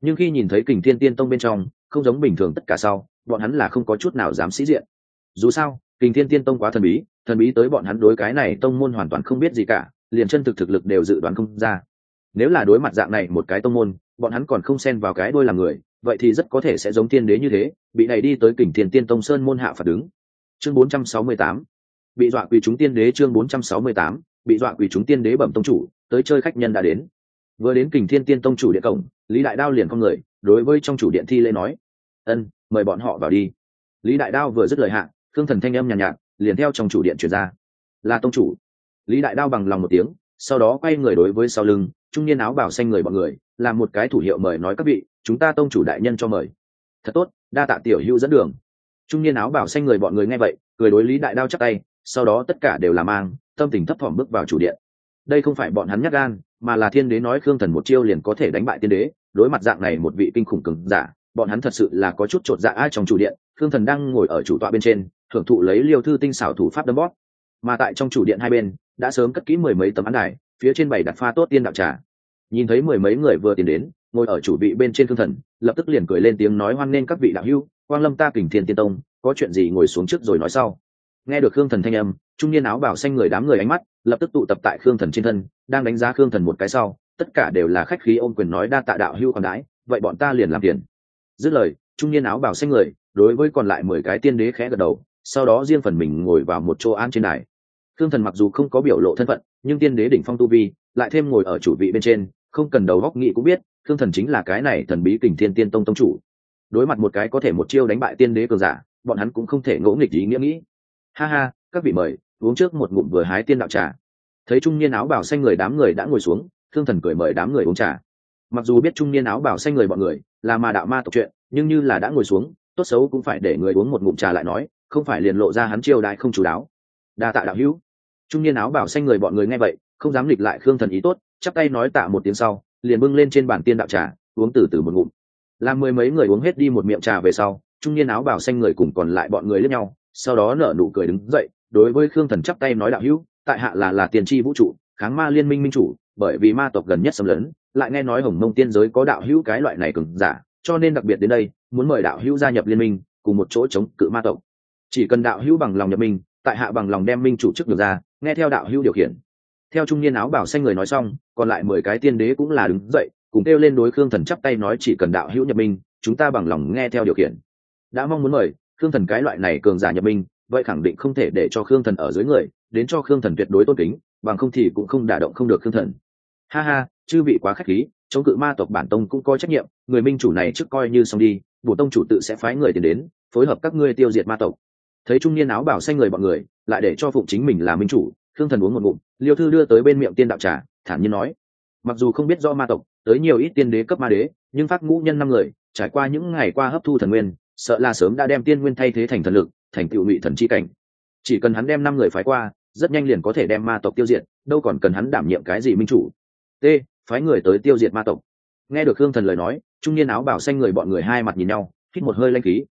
Nhưng khi nhìn thấy kình thiên tiên tông bên trong không giống bình thường tất cả sau, bọn hắn là không có chút nào dám sĩ diện. Dù sao, kình thiên tiên tông quá thần bí thần bí tới bọn hắn đối cái này tông môn hoàn toàn không biết gì cả, liền chân thực thực lực đều dự đoán không ra. Nếu là đối mặt dạng này một cái tông môn, bọn hắn còn không xen vào cái đôi làm người, vậy thì rất có thể sẽ giống tiên đế như thế, bị này đi tới kình thiên tiên tông sơn môn hạ phạt đứng. Chương 468 bị dọa quỳ chúng tiên đế chương 468 bị dọa quỳ chúng tiên đế bẩm tông chủ, tới chơi khách nhân đã đến. Vừa đến kình thiên tiên tông chủ điện cổng, lý đại đao liền con người, đối với trong chủ điện thi lễ nói ân mời bọn họ vào đi. Lý đại đao vừa dứt lời hạ thương thần thanh âm nhàn nhạt, nhạt liền theo trong chủ điện chuyển ra. Là tông chủ. Lý đại đao bằng lòng một tiếng sau đó quay người đối với sau lưng trung niên áo bảo xanh người bọn người làm một cái thủ hiệu mời nói các vị chúng ta tông chủ đại nhân cho mời. Thật tốt đa tạ tiểu hữu dẫn đường. Trung niên áo bảo xanh người bọn người nghe vậy cười đối lý đại đao chắc tay sau đó tất cả đều là mang tâm tình thấp thỏm bước vào chủ điện. Đây không phải bọn hắn nhắc gan mà là thiên đế nói khương thần một chiêu liền có thể đánh bại tiên đế đối mặt dạng này một vị kinh khủng cứng giả bọn hắn thật sự là có chút chột dạ ai trong chủ điện khương thần đang ngồi ở chủ tọa bên trên thưởng thụ lấy liêu thư tinh xảo thủ pháp đấm bót mà tại trong chủ điện hai bên đã sớm cất kỹ mười mấy tấm án đài phía trên bảy đặt pha tốt tiên đạo trà. Nhìn thấy mười mấy người vừa tiến đến ngồi ở chủ vị bên trên khương thần lập tức liền cười lên tiếng nói hoan nghênh các vị đạo hữu quang lâm ta kình thiên tiên tông có chuyện gì ngồi xuống trước rồi nói sau. Nghe được khương thần thanh âm trung niên áo bảo xanh người đám người ánh mắt lập tức tụ tập tại khương thần trên thân đang đánh giá khương thần một cái sau tất cả đều là khách khí ôm quyền nói đa tạ đạo hữu còn đái, vậy bọn ta liền làm tiền dứt lời, trung niên áo bảo xanh người, đối với còn lại mười cái tiên đế khẽ gật đầu, sau đó riêng phần mình ngồi vào một chỗ an trên đài. Thương thần mặc dù không có biểu lộ thân phận, nhưng tiên đế đỉnh phong tu vi, lại thêm ngồi ở chủ vị bên trên, không cần đầu góc nghị cũng biết thương thần chính là cái này thần bí kình thiên tiên tông tông chủ. Đối mặt một cái có thể một chiêu đánh bại tiên đế cường giả, bọn hắn cũng không thể ngỗ nghịch ý nghĩa nghĩ. Ha ha, các vị mời, uống trước một ngụm vừa hái tiên đạo trà. Thấy trung niên áo bảo xanh người đám người đã ngồi xuống thương thần cười mời đám người uống trà mặc dù biết trung niên áo bảo xanh người bọn người là mà đạo ma tộc chuyện, nhưng như là đã ngồi xuống, tốt xấu cũng phải để người uống một ngụm trà lại nói, không phải liền lộ ra hắn chiêu đại không chú đáo. Đa tạ đạo hữu. Trung niên áo bảo xanh người bọn người nghe vậy, không dám nghịch lại khương thần ý tốt, chắp tay nói tạ một tiếng sau, liền bưng lên trên bàn tiên đạo trà, uống từ từ một ngụm. Làm mười mấy người uống hết đi một miệng trà về sau, trung niên áo bảo xanh người cùng còn lại bọn người lẫn nhau, sau đó nở nụ cười đứng dậy, đối với khương thần chắp tay nói đạo hữu, tại hạ là là tiền tri vũ trụ, kháng ma liên minh minh chủ bởi vì ma tộc gần nhất xâm lấn, lại nghe nói hồng mông tiên giới có đạo hữu cái loại này cứng giả, cho nên đặc biệt đến đây, muốn mời đạo hữu gia nhập liên minh, cùng một chỗ chống cự ma tộc. Chỉ cần đạo hữu bằng lòng nhập minh, tại hạ bằng lòng đem minh chủ chức được ra, nghe theo đạo hữu điều khiển. Theo trung niên áo bảo xanh người nói xong, còn lại mười cái tiên đế cũng là đứng dậy, cùng kêu lên đối khương thần chắp tay nói chỉ cần đạo hữu nhập minh, chúng ta bằng lòng nghe theo điều khiển. Đã mong muốn mời, khương thần cái loại này cường giả nhập minh, vậy khẳng định không thể để cho khương thần ở dưới người, đến cho khương thần tuyệt đối tôn kính bằng không thì cũng không đả động không được khương thần. Ha ha, chư vị quá k h á c h khí, chống cự ma tộc bản tông cũng có trách nhiệm, người minh chủ này trước coi như xong đi, bổ tông chủ tự sẽ phái người tiền đến, phối hợp các ngươi tiêu diệt ma tộc. Thấy trung niên áo bảo xanh người bọn người, lại để cho phụng chính mình là minh chủ khương thần uống một ngụm, liêu thư đưa tới bên miệng tiên đạo trà, thản nhiên nói, mặc dù không biết do ma tộc, tới nhiều ít tiên đế cấp ma đế, nhưng phát ngũ nhân năm người, trải qua những ngày qua hấp thu thần nguyên, sợ là sớm đã đem tiên nguyên thay thế thành thần lực, thành tựu ngụy thần chi cảnh. Chỉ cần hắn đem năm người phái qua rất nhanh liền có thể đem ma tộc tiêu diệt, đâu còn cần hắn đảm nhiệm cái gì minh chủ. T, phái người tới tiêu diệt ma tộc. Nghe được hương thần lời nói, trung niên áo bảo xanh người bọn người hai mặt nhìn nhau, hít một hơi lanh khí.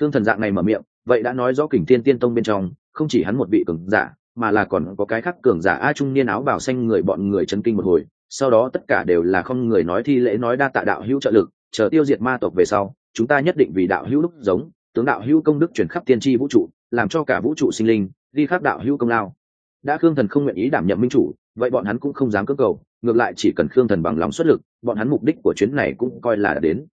Hương thần dạng này mở miệng, vậy đã nói rõ kình thiên tiên tông bên trong, không chỉ hắn một vị cường giả, mà là còn có cái khác cường giả a trung niên áo bảo xanh người bọn người chấn kinh một hồi, sau đó tất cả đều là không người nói thi lễ nói đa tạ đạo hữu trợ lực, chờ tiêu diệt ma tộc về sau, chúng ta nhất định vì đạo hữu lúc giống, tướng đạo hữu công đức chuyển khắp tiên tri vũ trụ, làm cho cả vũ trụ sinh linh, đi khắc đạo hữu công lao đã khương thần không nguyện ý đảm nhận minh chủ, vậy bọn hắn cũng không dám cưỡng cầu, ngược lại chỉ cần khương thần bằng lòng xuất lực, bọn hắn mục đích của chuyến này cũng coi là đến.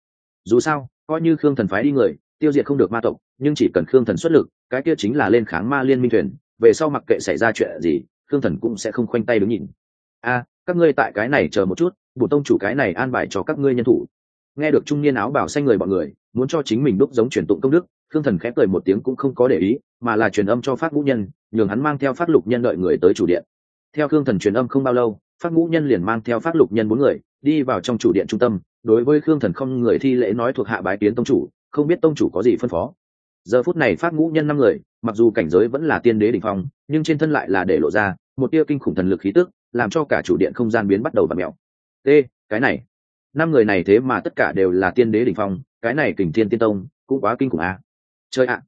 Dù sao, coi như khương thần phái đi người, tiêu diệt không được ma tộc, nhưng chỉ cần khương thần xuất lực, cái kia chính là lên kháng ma liên minh thuyền, về sau mặc kệ xảy ra chuyện gì, khương thần cũng sẽ không khoanh tay đứng nhìn. A các ngươi tại cái này chờ một chút, bổ tông chủ cái này an bài cho các ngươi nhân thủ. Nghe được trung niên áo bảo xanh người bọn người, muốn cho chính mình đúc giống truyền tụng công đức khương thần khẽ cười một tiếng cũng không có để ý, mà là truyền âm cho phát ngũ nhân, nhường hắn mang theo phát lục nhân đợi người tới chủ điện. Theo khương thần truyền âm không bao lâu, phát ngũ nhân liền mang theo phát lục nhân bốn người, đi vào trong chủ điện trung tâm. Đối với khương thần không người thi lễ nói thuộc hạ bái kiến tông chủ, không biết tông chủ có gì phân phó. Giờ phút này phát ngũ nhân năm người, mặc dù cảnh giới vẫn là tiên đế đỉnh phong, nhưng trên thân lại là để lộ ra một tia kinh khủng thần lực khí tức, làm cho cả chủ điện không gian biến bắt đầu và mèo. T cái này. Năm người này thế mà tất cả đều là tiên đế đỉnh phong, cái này kình thiên tiên tông cũng quá kinh khủng a à chơi ạ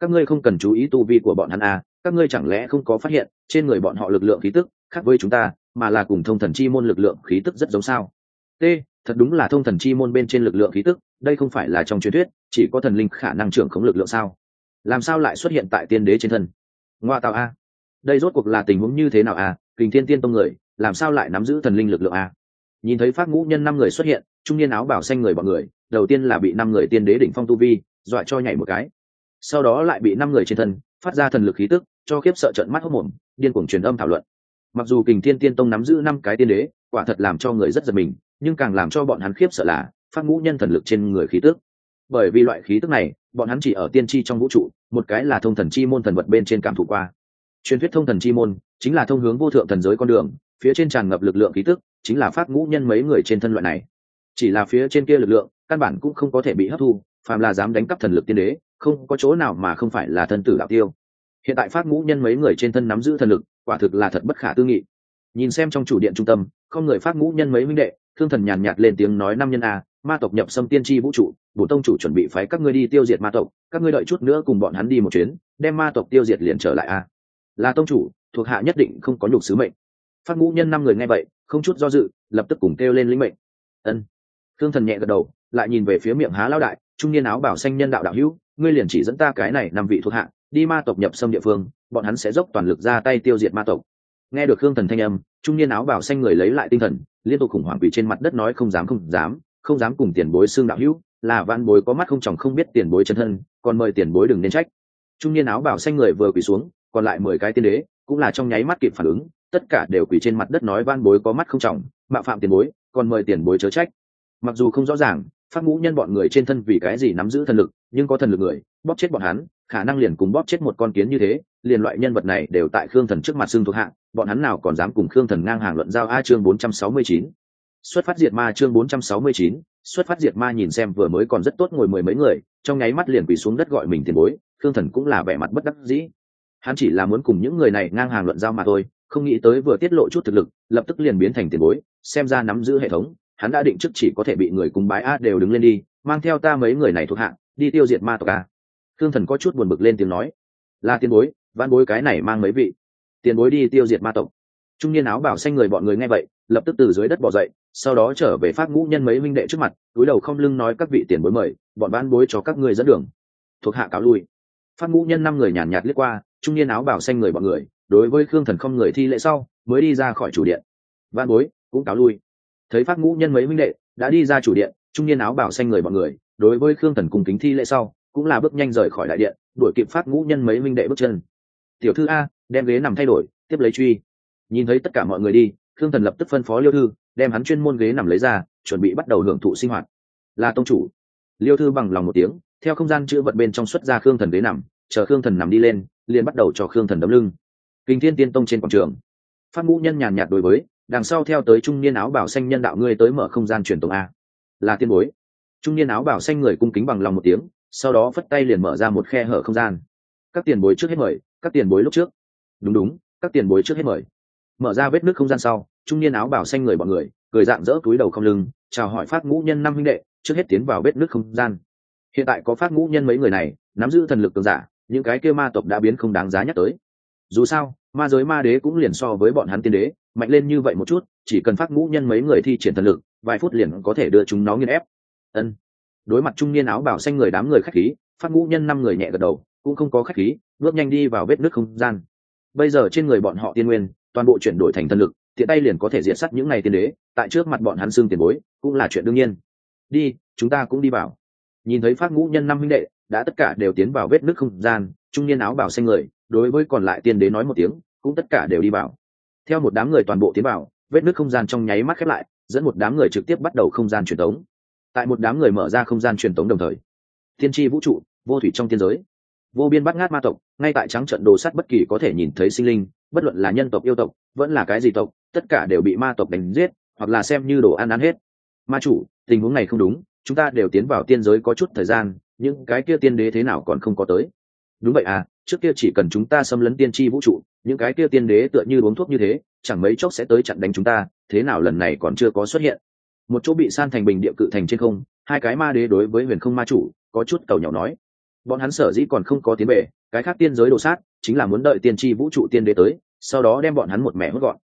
các ngươi không cần chú ý tu vi của bọn hắn à, các ngươi chẳng lẽ không có phát hiện trên người bọn họ lực lượng khí tức khác với chúng ta mà là cùng thông thần chi môn lực lượng khí tức rất giống sao? T thật đúng là thông thần chi môn bên trên lực lượng khí tức đây không phải là trong truyền thuyết chỉ có thần linh khả năng trưởng khống lực lượng sao? Làm sao lại xuất hiện tại tiên đế trên thân? Ngoa tạo a đây rốt cuộc là tình huống như thế nào a kình thiên tiên tông người làm sao lại nắm giữ thần linh lực lượng a nhìn thấy phát ngũ nhân năm người xuất hiện trung niên áo bảo xanh người bọn người đầu tiên là bị năm người tiên đế đỉnh phong tu vi dọa cho nhảy một cái sau đó lại bị năm người trên thân phát ra thần lực khí tức, cho khiếp sợ trận mắt hốc mồm, điên cuồng truyền âm thảo luận. Mặc dù kình thiên tiên tông nắm giữ năm cái tiên đế, quả thật làm cho người rất giật mình, nhưng càng làm cho bọn hắn khiếp sợ là phát ngũ nhân thần lực trên người khí tức. Bởi vì loại khí tức này, bọn hắn chỉ ở tiên tri trong vũ trụ, một cái là thông thần chi môn thần vật bên trên cảm thụ qua. Truyền thuyết thông thần chi môn chính là thông hướng vô thượng thần giới con đường, phía trên tràn ngập lực lượng khí tức, chính là phát ngũ nhân mấy người trên thân loại này. Chỉ là phía trên kia lực lượng, căn bản cũng không có thể bị hấp thu, phàm là dám đánh cắp thần lực tiên đế không có chỗ nào mà không phải là thân tử đạo tiêu. Hiện tại phát ngũ nhân mấy người trên thân nắm giữ thần lực, quả thực là thật bất khả tư nghị. Nhìn xem trong chủ điện trung tâm, không người phát ngũ nhân mấy minh đệ, thương thần nhàn nhạt lên tiếng nói năm nhân a, ma tộc nhập xâm tiên tri vũ trụ, bổ tông chủ chuẩn bị phái các ngươi đi tiêu diệt ma tộc, các ngươi đợi chút nữa cùng bọn hắn đi một chuyến, đem ma tộc tiêu diệt liền trở lại a. Là tông chủ, thuộc hạ nhất định không có nhục sứ mệnh. Phát ngũ nhân năm người nghe vậy, không chút do dự, lập tức cùng kêu lên lĩnh mệnh. Ân. Thương thần nhẹ gật đầu, lại nhìn về phía miệng há lão đại trung niên áo bảo xanh nhân đạo đạo hữu ngươi liền chỉ dẫn ta cái này năm vị thuộc hạ đi ma tộc nhập xâm địa phương bọn hắn sẽ dốc toàn lực ra tay tiêu diệt ma tộc. Nghe được khương thần thanh âm trung niên áo bảo xanh người lấy lại tinh thần liên tục khủng hoảng quỷ trên mặt đất nói không dám không dám không dám cùng tiền bối xương đạo hữu là văn bối có mắt không chồng không biết tiền bối chân thân còn mời tiền bối đừng nên trách. Trung niên áo bảo xanh người vừa quỳ xuống còn lại mười cái tiên đế cũng là trong nháy mắt kịp phản ứng tất cả đều quỳ trên mặt đất nói van bối có mắt không chồng, mạo phạm tiền bối còn mời tiền bối chớ trách. Mặc dù không rõ ràng phát ngũ nhân bọn người trên thân vì cái gì nắm giữ thần lực, nhưng có thần lực người, bóp chết bọn hắn, khả năng liền cùng bóp chết một con kiến như thế, liền loại nhân vật này đều tại khương thần trước mặt xương thuộc hạng, bọn hắn nào còn dám cùng khương thần ngang hàng luận giao a chương bốn trăm sáu mươi chín. Xuất phát diệt ma chương bốn trăm sáu mươi chín, xuất phát diệt ma nhìn xem vừa mới còn rất tốt ngồi mười mấy người, trong nháy mắt liền quỳ xuống đất gọi mình tiền bối, khương thần cũng là vẻ mặt bất đắc dĩ. Hắn chỉ là muốn cùng những người này ngang hàng luận giao mà thôi, không nghĩ tới vừa tiết lộ chút thực lực, lập tức liền biến thành tiền bối, xem ra nắm giữ hệ thống hắn đã định trước chỉ có thể bị người cùng bái a đều đứng lên đi mang theo ta mấy người này thuộc hạng đi tiêu diệt ma tộc a. Thương thần có chút buồn bực lên tiếng nói. Là tiền bối văn bối cái này mang mấy vị. Tiền bối đi tiêu diệt ma tộc. Trung niên áo bảo xanh người bọn người nghe vậy lập tức từ dưới đất bỏ dậy sau đó trở về phát ngũ nhân mấy minh đệ trước mặt túi đầu không lưng nói các vị tiền bối mời bọn văn bối cho các người dẫn đường. Thuộc hạ cáo lui. Phát ngũ nhân năm người nhàn nhạt, nhạt liếc qua trung niên áo bảo xanh người bọn người đối với khương thần không người thi lễ sau mới đi ra khỏi chủ điện. Văn bối cũng cáo lui thấy phát ngũ nhân mấy minh đệ đã đi ra chủ điện, trung niên áo bảo xanh người bọn người, đối với khương thần cùng kính thi lễ sau, cũng là bước nhanh rời khỏi đại điện, đuổi kịp phát ngũ nhân mấy minh đệ bước chân. Tiểu thư a, đem ghế nằm thay đổi, tiếp lấy truy. Nhìn thấy tất cả mọi người đi, khương thần lập tức phân phó liêu thư, đem hắn chuyên môn ghế nằm lấy ra, chuẩn bị bắt đầu hưởng thụ sinh hoạt. Là tông chủ. Liêu thư bằng lòng một tiếng, theo không gian chữ vật bên trong xuất ra khương thần ghế nằm, chờ khương thần nằm đi lên, liền bắt đầu cho khương thần đấm lưng. Kinh thiên tiên tông trên quảng trường. Phát ngũ nhân nhàn nhạt đối với đằng sau theo tới trung niên áo bảo xanh nhân đạo ngươi tới mở không gian truyền tống a. Là tiên bối. Trung niên áo bảo xanh người cung kính bằng lòng một tiếng, sau đó phất tay liền mở ra một khe hở không gian. Các tiền bối trước hết mời, các tiền bối lúc trước. Đúng đúng, các tiền bối trước hết mời. Mở ra vết nước không gian sau, trung niên áo bảo xanh người bọn người, cười dạng dỡ túi đầu không lưng, chào hỏi phát ngũ nhân năm huynh đệ, trước hết tiến vào vết nước không gian. Hiện tại có phát ngũ nhân mấy người này, nắm giữ thần lực cường giả, những cái kêu ma tộc đã biến không đáng giá nhắc tới dù sao, ma giới ma đế cũng liền so với bọn hắn tiên đế, mạnh lên như vậy một chút, chỉ cần phát ngũ nhân mấy người thi triển thần lực, vài phút liền có thể đưa chúng nó nghiên ép. Ân. Đối mặt trung niên áo bảo xanh người đám người khách khí, phát ngũ nhân năm người nhẹ gật đầu, cũng không có khách khí, bước nhanh đi vào vết nước không gian. Bây giờ trên người bọn họ tiên nguyên, toàn bộ chuyển đổi thành thần lực, tiện tay liền có thể diệt sắt những ngày tiên đế, tại trước mặt bọn hắn xương tiền bối, cũng là chuyện đương nhiên. Đi, chúng ta cũng đi vào. Nhìn thấy phát ngũ nhân năm minh đệ, đã tất cả đều tiến vào vết nước không gian, trung niên áo bảo xanh người đối với còn lại tiên đế nói một tiếng, cũng tất cả đều đi vào. Theo một đám người toàn bộ tiến vào, vết nước không gian trong nháy mắt khép lại, dẫn một đám người trực tiếp bắt đầu không gian truyền tống. Tại một đám người mở ra không gian truyền tống đồng thời tiên tri vũ trụ, vô thủy trong tiên giới. Vô biên bắt ngát ma tộc, ngay tại trắng trận đồ sắt bất kỳ có thể nhìn thấy sinh linh, bất luận là nhân tộc, yêu tộc, vẫn là cái gì tộc, tất cả đều bị ma tộc đánh giết, hoặc là xem như đồ ăn ăn hết. Ma chủ, tình huống này không đúng, chúng ta đều tiến vào tiên giới có chút thời gian, những cái kia tiên đế thế nào còn không có tới. Đúng vậy à trước kia chỉ cần chúng ta xâm lấn tiên tri vũ trụ, những cái kia tiên đế tựa như uống thuốc như thế, chẳng mấy chốc sẽ tới chặn đánh chúng ta, thế nào lần này còn chưa có xuất hiện. Một chỗ bị san thành bình địa cự thành trên không, hai cái ma đế đối với huyền không ma chủ, có chút cầu nhỏ nói. Bọn hắn sở dĩ còn không có tiến bể cái khác tiên giới đồ sát, chính là muốn đợi tiên tri vũ trụ tiên đế tới, sau đó đem bọn hắn một mẻ hốt gọn.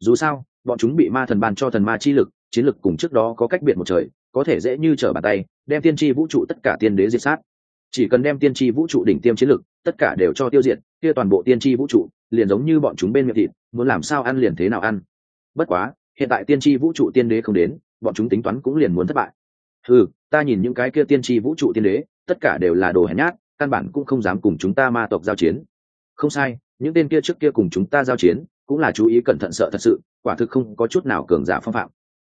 Dù sao, bọn chúng bị ma thần ban cho thần ma chi lực, chiến lực cùng trước đó có cách biệt một trời, có thể dễ như trở bàn tay, đem tiên tri vũ trụ tất cả tiên đế diệt sát chỉ cần đem tiên tri vũ trụ đỉnh tiêm chiến lực, tất cả đều cho tiêu diệt, kia toàn bộ tiên tri vũ trụ, liền giống như bọn chúng bên miệng thịt, muốn làm sao ăn liền thế nào ăn. Bất quá, hiện tại tiên tri vũ trụ tiên đế không đến, bọn chúng tính toán cũng liền muốn thất bại. Ừ ta nhìn những cái kia tiên tri vũ trụ tiên đế, tất cả đều là đồ hèn nhát, căn bản cũng không dám cùng chúng ta ma tộc giao chiến. Không sai, những tên kia trước kia cùng chúng ta giao chiến, cũng là chú ý cẩn thận sợ thật sự, quả thực không có chút nào cường giả phong phạm.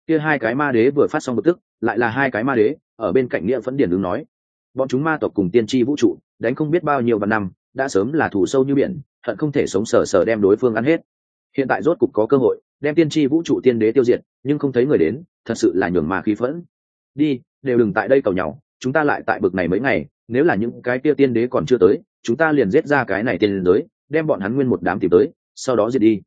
Kia hai cái ma đế vừa phát xong bực tức, lại là hai cái ma đế, ở bên cạnh nghĩa phấn điển ứng nói bọn chúng ma tộc cùng tiên tri vũ trụ đánh không biết bao nhiêu vạn năm đã sớm là thủ sâu như biển thận không thể sống sờ sờ đem đối phương ăn hết. Hiện tại rốt cục có cơ hội đem tiên tri vũ trụ tiên đế tiêu diệt nhưng không thấy người đến thật sự là nhường ma khí phẫn. Đi đều đừng tại đây cầu nhau chúng ta lại tại bực này mấy ngày nếu là những cái kia tiên đế còn chưa tới chúng ta liền giết ra cái này tiên giới đem bọn hắn nguyên một đám tìm tới sau đó diệt đi.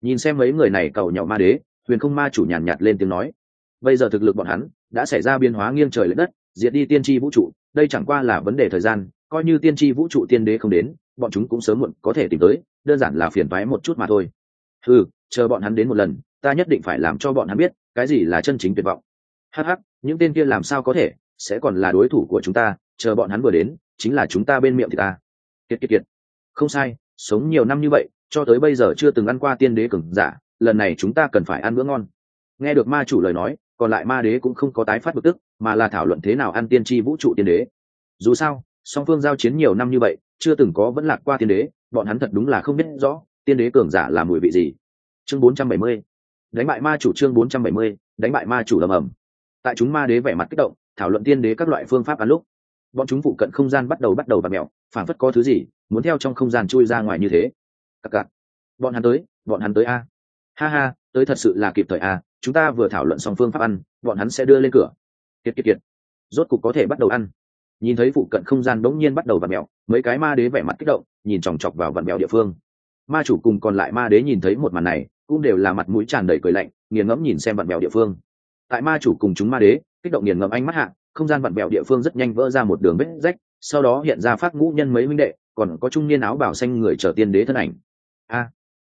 Nhìn xem mấy người này cầu nhau ma đế huyền không ma chủ nhàn nhạt, nhạt lên tiếng nói. Bây giờ thực lực bọn hắn đã xảy ra biến hóa nghiêng trời l ệ đất diệt đi tiên tri vũ trụ, đây chẳng qua là vấn đề thời gian, coi như tiên tri vũ trụ tiên đế không đến, bọn chúng cũng sớm muộn có thể tìm tới, đơn giản là phiền toái một chút mà thôi. Ừ chờ bọn hắn đến một lần, ta nhất định phải làm cho bọn hắn biết, cái gì là chân chính tuyệt vọng. Hh những tên kia làm sao có thể, sẽ còn là đối thủ của chúng ta, chờ bọn hắn vừa đến, chính là chúng ta bên miệng thì ta. Kiệt kiệt kiệt. Không sai, sống nhiều năm như vậy, cho tới bây giờ chưa từng ăn qua tiên đế cừng giả, lần này chúng ta cần phải ăn bữa ngon. Nghe được ma chủ lời nói, còn lại ma đế cũng không có tái phát bực tức mà là thảo luận thế nào ăn tiên tri vũ trụ tiên đế. Dù sao, song phương giao chiến nhiều năm như vậy, chưa từng có vẫn lạc qua tiên đế, bọn hắn thật đúng là không biết rõ, tiên đế cường giả là mùi vị gì. Chương 470 đánh bại ma chủ chương 470 đánh bại ma chủ ầm ầm. Tại chúng ma đế vẻ mặt kích động, thảo luận tiên đế các loại phương pháp ăn lúc, bọn chúng phụ cận không gian bắt đầu bắt đầu và mẹo phản phất có thứ gì muốn theo trong không gian chui ra ngoài như thế. Cặc cặc. Bọn hắn tới, bọn hắn tới a. Ha ha, tới thật sự là kịp thời a, chúng ta vừa thảo luận xong phương pháp ăn, bọn hắn sẽ đưa lên cửa kiệt kiệt kiệt. Rốt cục có thể bắt đầu ăn. Nhìn thấy phụ cận không gian đống nhiên bắt đầu vặn mẹo mấy cái ma đế vẻ mặt kích động, nhìn chòng chọc vào vặn mẹo địa phương. Ma chủ cùng còn lại ma đế nhìn thấy một màn này, cũng đều là mặt mũi tràn đầy cười lạnh, nghiền ngẫm nhìn xem vặn mẹo địa phương. Tại ma chủ cùng chúng ma đế, kích động nghiền ngẫm ánh mắt hạ, không gian vặn mẹo địa phương rất nhanh vỡ ra một đường vết rách, sau đó hiện ra phát ngũ nhân mấy minh đệ, còn có trung niên áo bảo xanh người chờ tiên đế thân ảnh. A,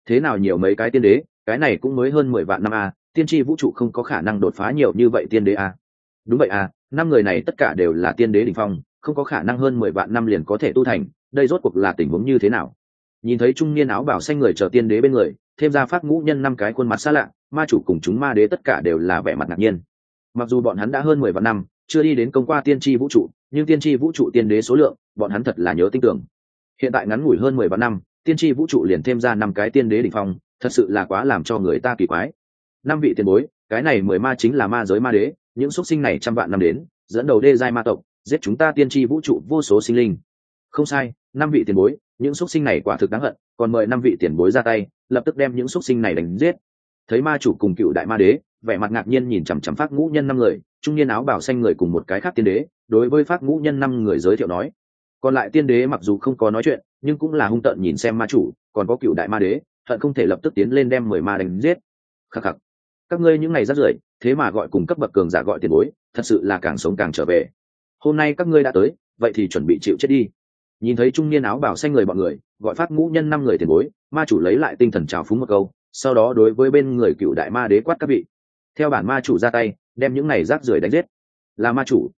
thế nào nhiều mấy cái tiên đế, cái này cũng mới hơn mười vạn năm a, tiên tri vũ trụ không có khả năng đột phá nhiều như vậy tiên đế a đúng vậy à năm người này tất cả đều là tiên đế đ ỉ n h phong, không có khả năng hơn mười vạn năm liền có thể tu thành, đây rốt cuộc là tình huống như thế nào? Nhìn thấy trung niên áo bảo xanh người chờ tiên đế bên người, thêm ra phát ngũ nhân năm cái khuôn mặt xa lạ, ma chủ cùng chúng ma đế tất cả đều là vẻ mặt ngạc nhiên. Mặc dù bọn hắn đã hơn mười vạn năm, chưa đi đến công qua tiên tri vũ trụ, nhưng tiên tri vũ trụ tiên đế số lượng, bọn hắn thật là nhớ tin tưởng. Hiện tại ngắn ngủi hơn mười vạn năm, tiên tri vũ trụ liền thêm ra năm cái tiên đế đ ỉ n h phong, thật sự là quá làm cho người ta kỳ quái. Năm vị tiền bối, cái này mười ma chính là ma giới ma đế những xuất sinh này trăm vạn năm đến, dẫn đầu đê giai ma tộc, giết chúng ta tiên tri vũ trụ vô số sinh linh. Không sai, năm vị tiền bối, những xuất sinh này quả thực đáng hận, còn mời năm vị tiền bối ra tay, lập tức đem những xuất sinh này đánh giết. Thấy ma chủ cùng cựu đại ma đế, vẻ mặt ngạc nhiên nhìn chằm chằm phát ngũ nhân năm người, trung niên áo bảo xanh người cùng một cái khác tiên đế, đối với phát ngũ nhân năm người giới thiệu nói, còn lại tiên đế mặc dù không có nói chuyện, nhưng cũng là hung tợn nhìn xem ma chủ, còn có cựu đại ma đế thận không thể lập tức tiến lên đem mười ma đánh giết. Khắc khắc. Các ngươi những ngày rắt rưởi thế mà gọi cùng cấp bậc cường giả gọi tiền bối, thật sự là càng sống càng trở về. Hôm nay các ngươi đã tới, vậy thì chuẩn bị chịu chết đi. Nhìn thấy trung niên áo bảo xanh người bọn người, gọi phát ngũ nhân năm người tiền bối, ma chủ lấy lại tinh thần trào phúng một câu, sau đó đối với bên người cựu đại ma đế quát các vị. Theo bản ma chủ ra tay, đem những này rác rưởi đánh giết. Là ma chủ.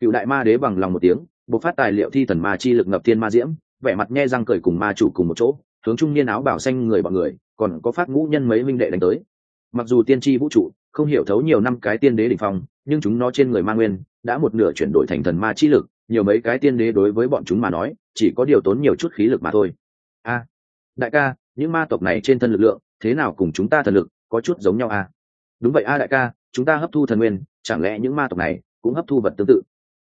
Cựu đại ma đế bằng lòng một tiếng buộc phát tài liệu thi thần ma chi lực ngập thiên ma diễm, vẻ mặt nghe răng cười cùng ma chủ cùng một chỗ, hướng trung niên áo bảo xanh người bọn người, còn có phát ngũ nhân mấy minh đệ đánh tới. Mặc dù tiên tri vũ trụ không hiểu thấu nhiều năm cái tiên đế đỉnh phong, nhưng chúng nó trên người ma nguyên đã một nửa chuyển đổi thành thần ma chi lực, nhiều mấy cái tiên đế đối với bọn chúng mà nói, chỉ có điều tốn nhiều chút khí lực mà thôi. A, đại ca, những ma tộc này trên thân lực lượng, thế nào cùng chúng ta thần lực có chút giống nhau a? Đúng vậy a, đại ca, chúng ta hấp thu thần nguyên, chẳng lẽ những ma tộc này cũng hấp thu vật tương tự?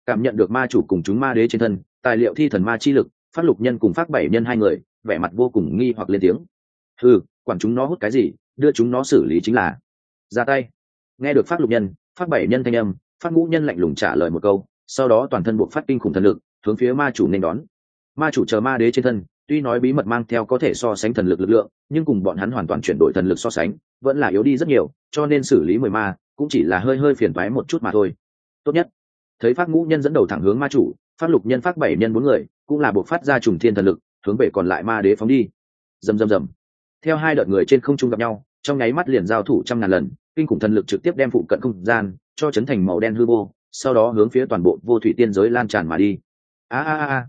Cảm nhận được ma chủ cùng chúng ma đế trên thân, tài liệu thi thần ma chi lực, phát lục nhân cùng phát bảy nhân hai người, vẻ mặt vô cùng nghi hoặc lên tiếng. Hừ, quản chúng nó hút cái gì, đưa chúng nó xử lý chính là. Ra tay nghe được phát lục nhân, phát bảy nhân thanh âm, phát ngũ nhân lạnh lùng trả lời một câu, sau đó toàn thân buộc phát kinh khủng thần lực, hướng phía ma chủ nên đón. Ma chủ chờ ma đế trên thân, tuy nói bí mật mang theo có thể so sánh thần lực lực lượng, nhưng cùng bọn hắn hoàn toàn chuyển đổi thần lực so sánh, vẫn là yếu đi rất nhiều, cho nên xử lý mười ma, cũng chỉ là hơi hơi phiền toái một chút mà thôi. Tốt nhất. Thấy phát ngũ nhân dẫn đầu thẳng hướng ma chủ, phát lục nhân, phát bảy nhân bốn người, cũng là buộc phát ra trùng thiên thần lực, hướng về còn lại ma đế phóng đi. Rầm rầm rầm. Theo hai đợt người trên không trung gặp nhau trong nháy mắt liền giao thủ trăm ngàn lần, kinh khủng thần lực trực tiếp đem phụ cận không gian cho chấn thành màu đen hư vô, sau đó hướng phía toàn bộ vô thủy tiên giới lan tràn mà đi. A a a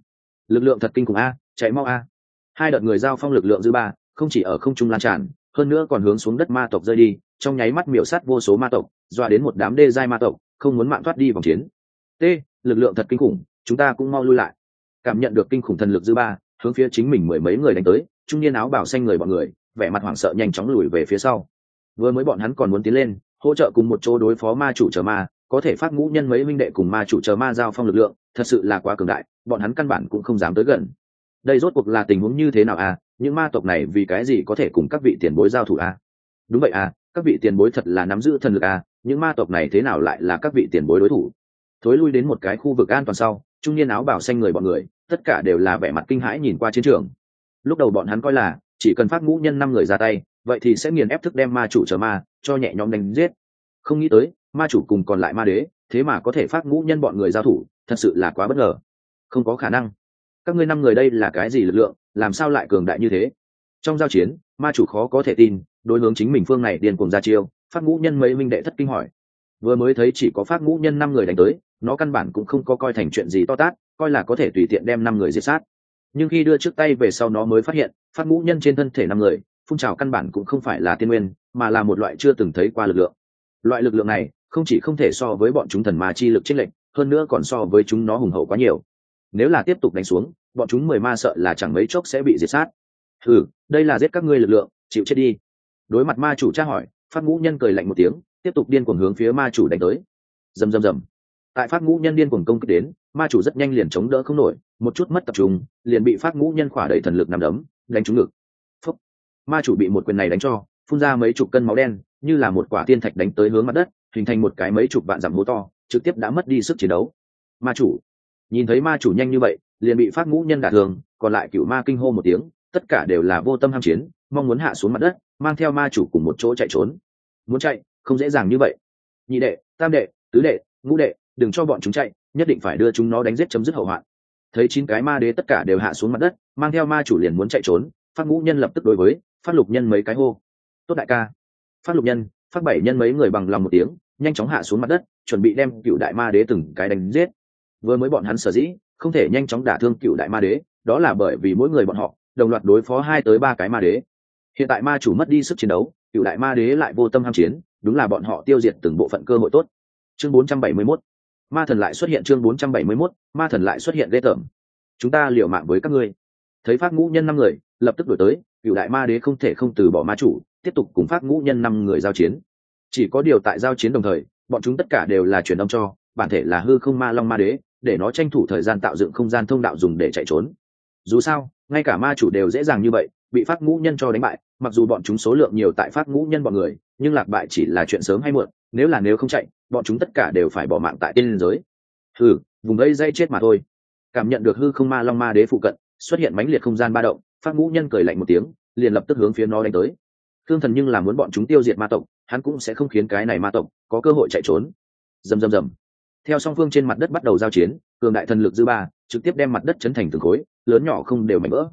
lực lượng thật kinh khủng a, chạy mau a. Hai đợt người giao phong lực lượng dư ba, không chỉ ở không trung lan tràn, hơn nữa còn hướng xuống đất ma tộc rơi đi, trong nháy mắt miểu sát vô số ma tộc, dọa đến một đám đê giai ma tộc, không muốn mạng thoát đi vòng chiến. T, lực lượng thật kinh khủng, chúng ta cũng mau lui lại. Cảm nhận được kinh khủng thần lực dư ba, hướng phía chính mình mười mấy người đánh tới, trung niên áo bảo xanh người bọn người vẻ mặt hoảng sợ nhanh chóng lùi về phía sau. Vừa mới bọn hắn còn muốn tiến lên, hỗ trợ cùng một chỗ đối phó ma chủ chờ ma, có thể phát ngũ nhân mấy minh đệ cùng ma chủ chờ ma giao phong lực lượng, thật sự là quá cường đại, bọn hắn căn bản cũng không dám tới gần. Đây rốt cuộc là tình huống như thế nào à? Những ma tộc này vì cái gì có thể cùng các vị tiền bối giao thủ à? Đúng vậy à các vị tiền bối thật là nắm giữ thần lực à? Những ma tộc này thế nào lại là các vị tiền bối đối thủ? Thối lui đến một cái khu vực an toàn sau, trung niên áo bảo xanh người bọn người, tất cả đều là vẻ mặt kinh hãi nhìn qua chiến trường. Lúc đầu bọn hắn coi là chỉ cần phát ngũ nhân năm người ra tay, vậy thì sẽ nghiền ép thức đem ma chủ chờ ma, cho nhẹ nhõm đánh giết. Không nghĩ tới, ma chủ cùng còn lại ma đế, thế mà có thể phát ngũ nhân bọn người giao thủ, thật sự là quá bất ngờ. Không có khả năng. Các ngươi năm người đây là cái gì lực lượng, làm sao lại cường đại như thế? Trong giao chiến, ma chủ khó có thể tin, đối hướng chính mình phương này điền cùng ra chiêu, phát ngũ nhân mấy minh đệ thất kinh hỏi. Vừa mới thấy chỉ có phát ngũ nhân năm người đánh tới, nó căn bản cũng không có coi thành chuyện gì to tát, coi là có thể tùy tiện đem năm người diệt sát nhưng khi đưa trước tay về sau nó mới phát hiện, phát ngũ nhân trên thân thể năm người, phun trào căn bản cũng không phải là tiên nguyên, mà là một loại chưa từng thấy qua lực lượng. Loại lực lượng này không chỉ không thể so với bọn chúng thần ma chi lực trích lệnh hơn nữa còn so với chúng nó hùng hậu quá nhiều. Nếu là tiếp tục đánh xuống, bọn chúng mười ma sợ là chẳng mấy chốc sẽ bị diệt sát. Ừ đây là giết các ngươi lực lượng, chịu chết đi. Đối mặt ma chủ tra hỏi, phát ngũ nhân cười lạnh một tiếng, tiếp tục điên cuồng hướng phía ma chủ đánh tới. Rầm rầm rầm. Tại phát ngũ nhân điên cuồng công kích đến ma chủ rất nhanh liền chống đỡ không nổi, một chút mất tập trung, liền bị phát ngũ nhân khỏa đầy thần lực nằm đấm, đánh trúng ngực. Phúc. ma chủ bị một quyền này đánh cho, phun ra mấy chục cân máu đen, như là một quả tiên thạch đánh tới hướng mặt đất, hình thành một cái mấy chục vạn dặm hố to, trực tiếp đã mất đi sức chiến đấu. Ma chủ. Nhìn thấy ma chủ nhanh như vậy, liền bị phát ngũ nhân đả thường còn lại cựu ma kinh hô một tiếng, tất cả đều là vô tâm ham chiến, mong muốn hạ xuống mặt đất, mang theo ma chủ cùng một chỗ chạy trốn. Muốn chạy, không dễ dàng như vậy. Nhị đệ, tam đệ, tứ đệ, ngũ đệ, đừng cho bọn chúng chạy nhất định phải đưa chúng nó đánh giết chấm dứt hậu hoạn. Thấy chín cái ma đế tất cả đều hạ xuống mặt đất, mang theo ma chủ liền muốn chạy trốn, phát ngũ nhân lập tức đối với phát lục nhân mấy cái hô. Tốt đại ca. Phát lục nhân, phát bảy nhân mấy người bằng lòng một tiếng, nhanh chóng hạ xuống mặt đất, chuẩn bị đem cựu đại ma đế từng cái đánh giết. Vừa mới bọn hắn sở dĩ, không thể nhanh chóng đả thương cựu đại ma đế, đó là bởi vì mỗi người bọn họ, đồng loạt đối phó hai tới ba cái ma đế. Hiện tại ma chủ mất đi sức chiến đấu, cựu đại ma đế lại vô tâm ham chiến, đúng là bọn họ tiêu diệt từng bộ phận cơ hội tốt. Chương 471 ma thần lại xuất hiện chương 471 ma thần lại xuất hiện ghê tởm. Chúng ta liều mạng với các ngươi. Thấy phát ngũ nhân năm người, lập tức đổi tới, cựu đại ma đế không thể không từ bỏ ma chủ, tiếp tục cùng phát ngũ nhân năm người giao chiến. Chỉ có điều tại giao chiến đồng thời, bọn chúng tất cả đều là truyền âm cho, bản thể là hư không ma long ma đế, để nó tranh thủ thời gian tạo dựng không gian thông đạo dùng để chạy trốn. Dù sao, ngay cả ma chủ đều dễ dàng như vậy, bị phát ngũ nhân cho đánh bại, mặc dù bọn chúng số lượng nhiều tại phát ngũ nhân bọn người, nhưng lạc bại chỉ là chuyện sớm hay muộn, nếu là nếu không chạy bọn chúng tất cả đều phải bỏ mạng tại tiên giới. Hừ, vùng đây dây chết mà thôi. Cảm nhận được hư không ma long ma đế phụ cận, xuất hiện mãnh liệt không gian ba động phát ngũ nhân cười lạnh một tiếng, liền lập tức hướng phía nó đánh tới. Thương thần nhưng là muốn bọn chúng tiêu diệt ma tộc, hắn cũng sẽ không khiến cái này ma tộc có cơ hội chạy trốn. Rầm rầm rầm. Theo song phương trên mặt đất bắt đầu giao chiến, cường đại thần lực dư ba, trực tiếp đem mặt đất chấn thành từng khối, lớn nhỏ không đều mảnh vỡ.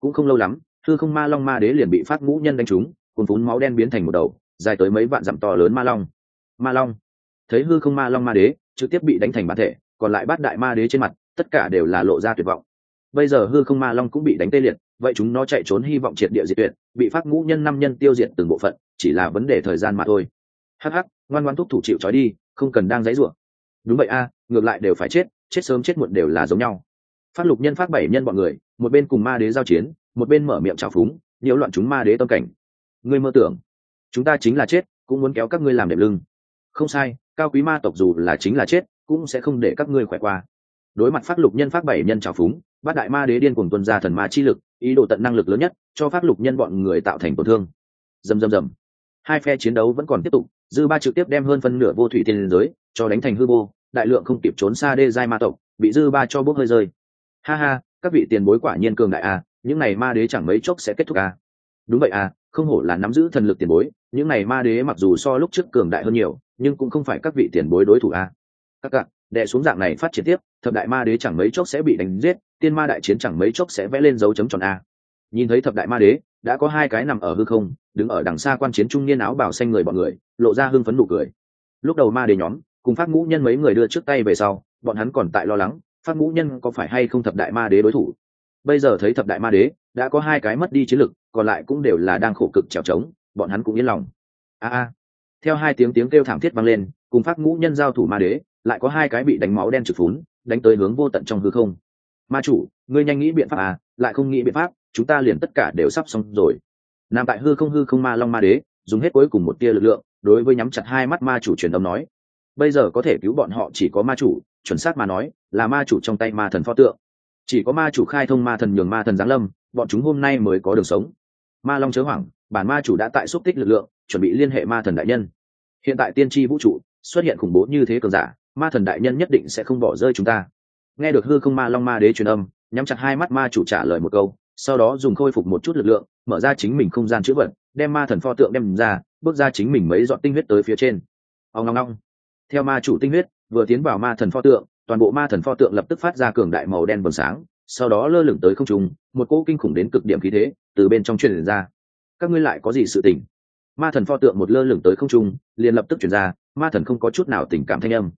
Cũng không lâu lắm thư không ma long ma đế liền bị phát ngũ nhân đánh trúng, cuồn phún máu đen biến thành một đầu, dài tới mấy vạn dặm to lớn ma long. Ma long thấy hư không ma long ma đế, trực tiếp bị đánh thành bản thể, còn lại bát đại ma đế trên mặt, tất cả đều là lộ ra tuyệt vọng. Bây giờ hư không ma long cũng bị đánh tê liệt, vậy chúng nó chạy trốn hy vọng triệt địa diệt tuyệt, bị phát ngũ nhân năm nhân tiêu diệt từng bộ phận, chỉ là vấn đề thời gian mà thôi. Hắc hắc, ngoan ngoan thúc thủ chịu trói đi, không cần đang dãy rủa. Đúng vậy a, ngược lại đều phải chết chết sớm chết muộn đều là giống nhau. Phát lục nhân phát bảy nhân bọn người, một bên cùng ma đế giao chiến, một bên mở miệng trào phúng, nhiễu loạn chúng ma đế tâm cảnh. Ngươi mơ tưởng, chúng ta chính là chết, cũng muốn kéo các ngươi làm đệm lưng. Không sai cao quý ma tộc dù là chính là chết, cũng sẽ không để các ngươi khỏe qua. Đối mặt pháp lục nhân pháp bảy nhân trào phúng, bát đại ma đế điên cùng tuân ra thần ma chi lực, ý đồ tận năng lực lớn nhất, cho pháp lục nhân bọn người tạo thành tổn thương. Dầm dầm dầm hai phe chiến đấu vẫn còn tiếp tục, dư ba trực tiếp đem hơn phân nửa vô thủy tiên giới, cho đánh thành hư vô, đại lượng không kịp trốn xa đê giai ma tộc, bị dư ba cho bốc hơi rơi. Ha ha, các vị tiền bối quả nhiên cường đại à những này ma đế chẳng mấy chốc sẽ kết thúc à. Đúng vậy à không hổ là nắm giữ thần lực tiền bối, những này ma đế mặc dù so lúc trước cường đại hơn nhiều nhưng cũng không phải các vị tiền bối đối thủ à các cặp, đệ xuống dạng này phát triển tiếp, thập đại ma đế chẳng mấy chốc sẽ bị đánh giết, tiên ma đại chiến chẳng mấy chốc sẽ vẽ lên dấu chấm tròn a. Nhìn thấy thập đại ma đế, đã có hai cái nằm ở hư không, đứng ở đằng xa quan chiến trung niên áo bảo xanh người bọn người, lộ ra hưng phấn nụ cười. Lúc đầu ma đế nhóm, cùng phát ngũ nhân mấy người đưa trước tay về sau, bọn hắn còn tại lo lắng phát ngũ nhân có phải hay không thập đại ma đế đối thủ. Bây giờ thấy thập đại ma đế, đã có hai cái mất đi chiến lực, còn lại cũng đều là đang khổ cực trèo trống bọn hắn cũng yên lòng. A a theo hai tiếng tiếng kêu thảm thiết vang lên, cùng phát ngũ nhân giao thủ ma đế, lại có hai cái bị đánh máu đen trực phún, đánh tới hướng vô tận trong hư không. Ma chủ, ngươi nhanh nghĩ biện pháp à lại không nghĩ biện pháp, chúng ta liền tất cả đều sắp xong rồi. Nằm tại hư không hư không ma long ma đế, dùng hết cuối cùng một tia lực lượng, đối với nhắm chặt hai mắt ma chủ truyền âm nói. Bây giờ có thể cứu bọn họ chỉ có ma chủ, chuẩn xác mà nói, là ma chủ trong tay ma thần pho tượng. Chỉ có ma chủ khai thông ma thần nhường ma thần giáng lâm, bọn chúng hôm nay mới có đường sống. Ma long chớ hoảng bản ma chủ đã tại xúc tích lực lượng, chuẩn bị liên hệ ma thần đại nhân. Hiện tại tiên tri vũ trụ xuất hiện khủng bố như thế cường giả, ma thần đại nhân nhất định sẽ không bỏ rơi chúng ta. Nghe được hư không ma long ma đế truyền âm, nhắm chặt hai mắt ma chủ trả lời một câu, sau đó dùng khôi phục một chút lực lượng, mở ra chính mình không gian chữ vật, đem ma thần pho tượng đem ra, bước ra chính mình mấy dọn tinh huyết tới phía trên. Ông long long theo ma chủ tinh huyết, vừa tiến vào ma thần pho tượng, toàn bộ ma thần pho tượng lập tức phát ra cường đại màu đen vầng sáng, sau đó lơ lửng tới không trung, một cỗ kinh khủng đến cực điểm khí thế từ bên trong truyền ra các ngươi lại có gì sự tình? Ma thần pho tượng một lơ lửng tới không trung, liền lập tức chuyển ra, ma thần không có chút nào tình cảm thanh âm.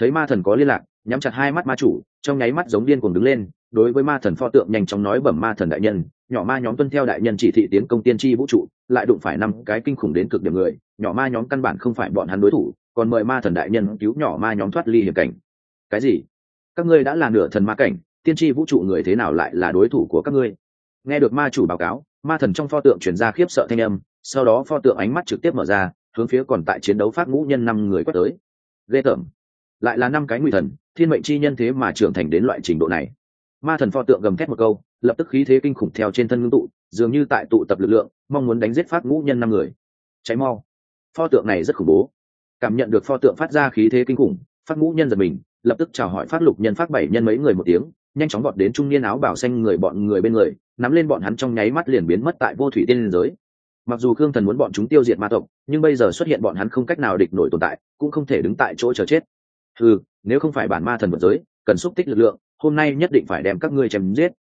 Thấy ma thần có liên lạc, nhắm chặt hai mắt ma chủ, trong nháy mắt giống điên cuồng đứng lên, đối với ma thần pho tượng nhanh chóng nói bẩm ma thần đại nhân, nhỏ ma nhóm tuân theo đại nhân chỉ thị tiến công tiên tri vũ trụ, lại đụng phải năm cái kinh khủng đến cực điểm người, nhỏ ma nhóm căn bản không phải bọn hắn đối thủ, còn mời ma thần đại nhân cứu nhỏ ma nhóm thoát ly hiểm cảnh. Cái gì? Các ngươi đã là nửa thần ma cảnh, tiên tri vũ trụ người thế nào lại là đối thủ của các ngươi? Nghe được ma chủ báo cáo ma thần trong pho tượng chuyển ra khiếp sợ thanh âm, sau đó pho tượng ánh mắt trực tiếp mở ra, hướng phía còn tại chiến đấu phát ngũ nhân năm người quét tới. Ghê tởm. Lại là năm cái nguy thần, thiên mệnh chi nhân thế mà trưởng thành đến loại trình độ này. Ma thần pho tượng gầm thét một câu, lập tức khí thế kinh khủng theo trên thân ngưng tụ, dường như tại tụ tập lực lượng, mong muốn đánh giết phát ngũ nhân năm người. Cháy mau. Pho tượng này rất khủng bố. Cảm nhận được pho tượng phát ra khí thế kinh khủng, phát ngũ nhân giật mình, lập tức chào hỏi phát lục nhân phát bảy nhân mấy người một tiếng nhanh chóng gọt đến trung niên áo bảo xanh người bọn người bên người, nắm lên bọn hắn trong nháy mắt liền biến mất tại vô thủy tiên giới. Mặc dù khương thần muốn bọn chúng tiêu diệt ma tộc, nhưng bây giờ xuất hiện bọn hắn không cách nào địch nổi tồn tại, cũng không thể đứng tại chỗ chờ chết. Ừ nếu không phải bản ma thần vượt giới, cần xúc tích lực lượng, hôm nay nhất định phải đem các ngươi chém giết.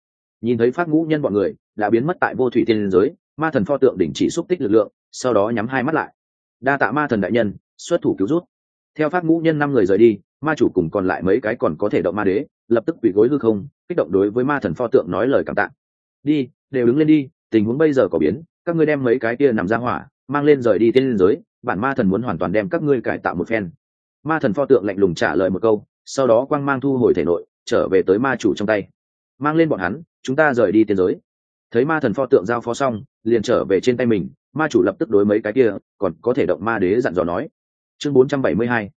Nhìn thấy phát ngũ nhân bọn người, đã biến mất tại vô thủy tiên giới, ma thần pho tượng đỉnh chỉ xúc tích lực lượng, sau đó nhắm hai mắt lại. Đa tạ ma thần đại nhân, xuất thủ cứu rút theo phát ngũ nhân năm người rời đi ma chủ cùng còn lại mấy cái còn có thể động ma đế, lập tức quỳ gối hư không, kích động đối với ma thần pho tượng nói lời cảm tạ. Đi, đều đứng lên đi, tình huống bây giờ có biến, các ngươi đem mấy cái kia nằm ra hỏa, mang lên rời đi tiên giới, bản ma thần muốn hoàn toàn đem các ngươi cải tạo một phen. Ma thần pho tượng lạnh lùng trả lời một câu, sau đó quang mang thu hồi thể nội, trở về tới ma chủ trong tay. Mang lên bọn hắn, chúng ta rời đi tiên giới. Thấy ma thần pho tượng giao phó xong, liền trở về trên tay mình, ma chủ lập tức đối mấy cái kia, còn có thể động ma đế dặn dò nói. Chương 472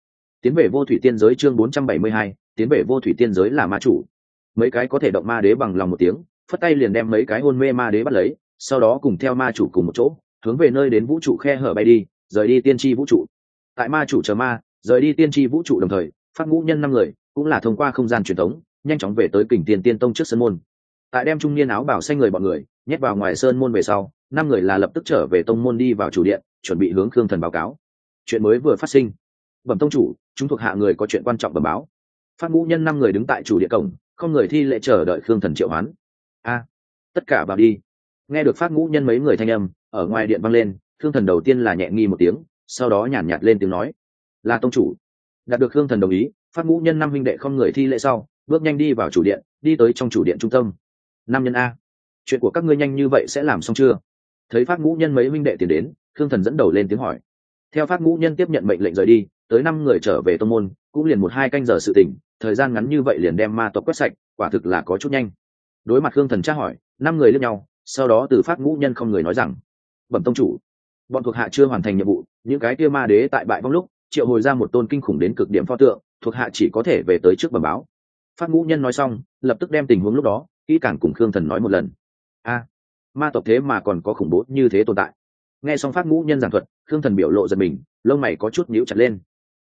tiến về vô thủy tiên giới chương 472 tiến về vô thủy tiên giới là ma chủ. Mấy cái có thể động ma đế bằng lòng một tiếng, phất tay liền đem mấy cái hôn mê ma đế bắt lấy, sau đó cùng theo ma chủ cùng một chỗ, hướng về nơi đến vũ trụ khe hở bay đi, rời đi tiên tri vũ trụ. Tại ma chủ chờ ma, rời đi tiên tri vũ trụ đồng thời phát ngũ nhân năm người cũng là thông qua không gian truyền thống, nhanh chóng về tới kình tiền tiên tông trước sân môn. Tại đem trung niên áo bảo xanh người bọn người nhét vào ngoài sơn môn về sau, năm người là lập tức trở về tông môn đi vào chủ điện, chuẩn bị hướng khương thần báo cáo. Chuyện mới vừa phát sinh. Bẩm tông chủ chúng thuộc hạ người có chuyện quan trọng bẩm báo. Phát ngũ nhân năm người đứng tại chủ điện cổng không người thi lễ chờ đợi khương thần triệu hoán. A tất cả vào đi. Nghe được phát ngũ nhân mấy người thanh âm ở ngoài điện vang lên khương thần đầu tiên là nhẹ nghi một tiếng sau đó nhàn nhạt, nhạt lên tiếng nói là tông chủ. Đạt được khương thần đồng ý phát ngũ nhân năm huynh đệ không người thi lễ sau bước nhanh đi vào chủ điện đi tới trong chủ điện trung tâm. Năm nhân a chuyện của các ngươi nhanh như vậy sẽ làm xong chưa? Thấy phát ngũ nhân mấy huynh đệ tiến đến khương thần dẫn đầu lên tiếng hỏi. Theo phát ngũ nhân tiếp nhận mệnh lệnh rời đi tới năm người trở về tông môn, cũng liền một hai canh giờ sự tỉnh thời gian ngắn như vậy liền đem ma tộc quét sạch, quả thực là có chút nhanh. Đối mặt hương thần tra hỏi, năm người lên nhau, sau đó từ phát ngũ nhân không người nói rằng, bẩm tông chủ, bọn thuộc hạ chưa hoàn thành nhiệm vụ, những cái kia ma đế tại bại vong lúc, triệu hồi ra một tôn kinh khủng đến cực điểm pho tượng, thuộc hạ chỉ có thể về tới trước bẩm báo. Phát ngũ nhân nói xong, lập tức đem tình huống lúc đó, kỹ càng cùng khương thần nói một lần. A, ma tộc thế mà còn có khủng bố như thế tồn tại. Nghe xong phát ngũ nhân giảng thuật, khương thần biểu lộ giật mình, lông mày có chút nhíu chặt lên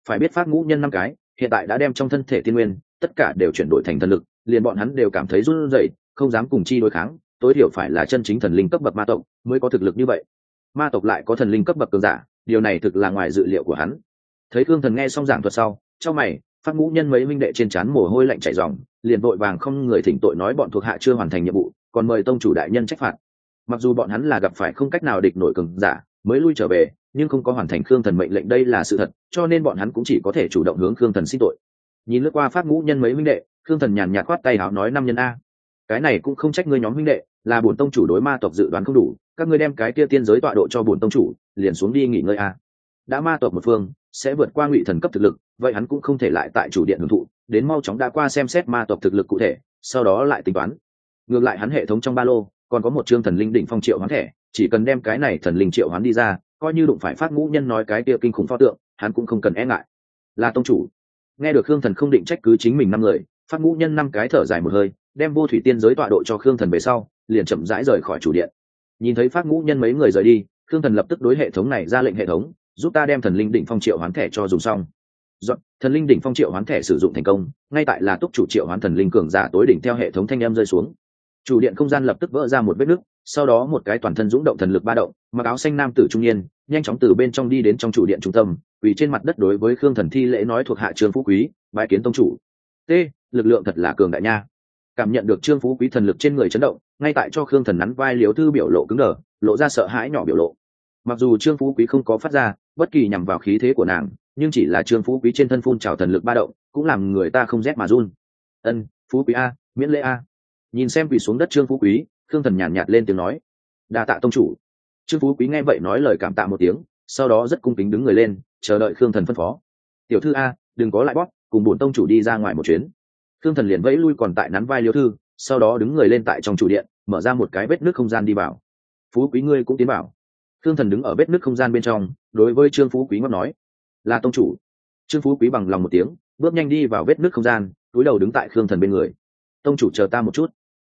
phải biết phát ngũ nhân năm cái, hiện tại đã đem trong thân thể tiên nguyên, tất cả đều chuyển đổi thành thần lực, liền bọn hắn đều cảm thấy run rẩy, không dám cùng chi đối kháng, tối thiểu phải là chân chính thần linh cấp bậc ma tộc mới có thực lực như vậy. Ma tộc lại có thần linh cấp bậc cường giả, điều này thực là ngoài dự liệu của hắn. Thấy thương thần nghe xong giảng thuật sau, trong mày, phát ngũ nhân mấy minh đệ trên trán mồ hôi lạnh chảy ròng, liền vội vàng không người thỉnh tội nói bọn thuộc hạ chưa hoàn thành nhiệm vụ, còn mời tông chủ đại nhân trách phạt. Mặc dù bọn hắn là gặp phải không cách nào địch nổi cường giả, mới lui trở về nhưng không có hoàn thành khương thần mệnh lệnh đây là sự thật, cho nên bọn hắn cũng chỉ có thể chủ động hướng khương thần xin tội. Nhìn lướt qua pháp ngũ nhân mấy huynh đệ, khương thần nhàn nhạt khoát tay áo nói năm nhân a. Cái này cũng không trách ngươi nhóm huynh đệ, là bổn tông chủ đối ma tộc dự đoán không đủ, các ngươi đem cái kia tiên giới tọa độ cho bổn tông chủ, liền xuống đi nghỉ ngơi a. Đã ma tộc một phương, sẽ vượt qua ngụy thần cấp thực lực, vậy hắn cũng không thể lại tại chủ điện hưởng thụ, đến mau chóng đã qua xem xét ma tộc thực lực cụ thể, sau đó lại tính toán. Ngược lại hắn hệ thống trong ba lô, còn có một chương thần linh đỉnh phong triệu hoán thẻ, chỉ cần đem cái này thần linh triệu hoán đi ra coi như đụng phải phát ngũ nhân nói cái kia kinh khủng pho tượng hắn cũng không cần e ngại. Là tông chủ. Nghe được khương thần không định trách cứ chính mình năm người phát ngũ nhân năm cái thở dài một hơi đem vô thủy tiên giới tọa độ cho khương thần về sau liền chậm rãi rời khỏi chủ điện. Nhìn thấy phát ngũ nhân mấy người rời đi khương thần lập tức đối hệ thống này ra lệnh hệ thống giúp ta đem thần linh đỉnh phong triệu hoán thẻ cho dùng xong. Dọn, thần linh đỉnh phong triệu hoán thẻ sử dụng thành công ngay tại là túc chủ triệu hoán thần linh cường giả tối đỉnh theo hệ thống thanh em rơi xuống. Chủ điện không gian lập tức vỡ ra một vết nứt sau đó một cái toàn thân dũng động thần lực ba động, mặc áo xanh nam tử trung niên, nhanh chóng từ bên trong đi đến trong chủ điện trung tâm, vì trên mặt đất đối với khương thần thi lễ nói thuộc hạ trương phú quý bãi kiến tông chủ. T, lực lượng thật là cường đại nha. Cảm nhận được trương phú quý thần lực trên người chấn động, ngay tại cho khương thần nắn vai liếu thư biểu lộ cứng đờ, lộ ra sợ hãi nhỏ biểu lộ. Mặc dù trương phú quý không có phát ra bất kỳ nhằm vào khí thế của nàng, nhưng chỉ là trương phú quý trên thân phun trào thần lực ba động, cũng làm người ta không rét mà run. Ân, phú quý a, miễn lễ a. Nhìn xem quỳ xuống đất trương phú quý khương thần nhàn nhạt, nhạt lên tiếng nói đa tạ tông chủ. Trương phú quý nghe vậy nói lời cảm tạ một tiếng sau đó rất cung kính đứng người lên chờ đợi khương thần phân phó. Tiểu thư a đừng có lại bóp cùng bổn tông chủ đi ra ngoài một chuyến. Khương thần liền vẫy lui còn tại nắn vai liêu thư sau đó đứng người lên tại trong chủ điện mở ra một cái vết nước không gian đi vào. Phú quý ngươi cũng tiến vào. Khương thần đứng ở vết nước không gian bên trong đối với trương phú quý ngóc nói là tông chủ. Trương phú quý bằng lòng một tiếng bước nhanh đi vào vết nước không gian túi đầu đứng tại khương thần bên người. Tông chủ chờ ta một chút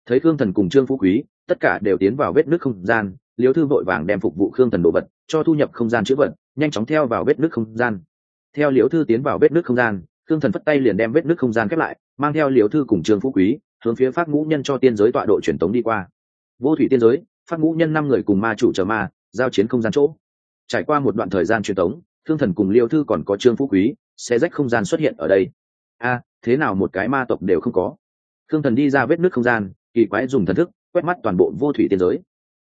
thấy khương thần cùng trương phú quý, tất cả đều tiến vào vết nước không gian, liêu thư vội vàng đem phục vụ khương thần đồ vật cho thu nhập không gian chữ vật, nhanh chóng theo vào vết nước không gian. Theo liêu thư tiến vào vết nước không gian, khương thần phất tay liền đem vết nước không gian khép lại, mang theo liêu thư cùng trương phú quý, hướng phía phát ngũ nhân cho tiên giới tọa độ truyền tống đi qua. Vô thủy tiên giới phát ngũ nhân năm người cùng ma chủ chờ ma, giao chiến không gian chỗ. Trải qua một đoạn thời gian truyền tống, khương thần cùng liêu thư còn có trương phú quý, sẽ rách không gian xuất hiện ở đây. A, thế nào một cái ma tộc đều không có? Khương thần đi ra vết nước không gian kỳ quái dùng thần thức, quét mắt toàn bộ vô thủy tiên giới.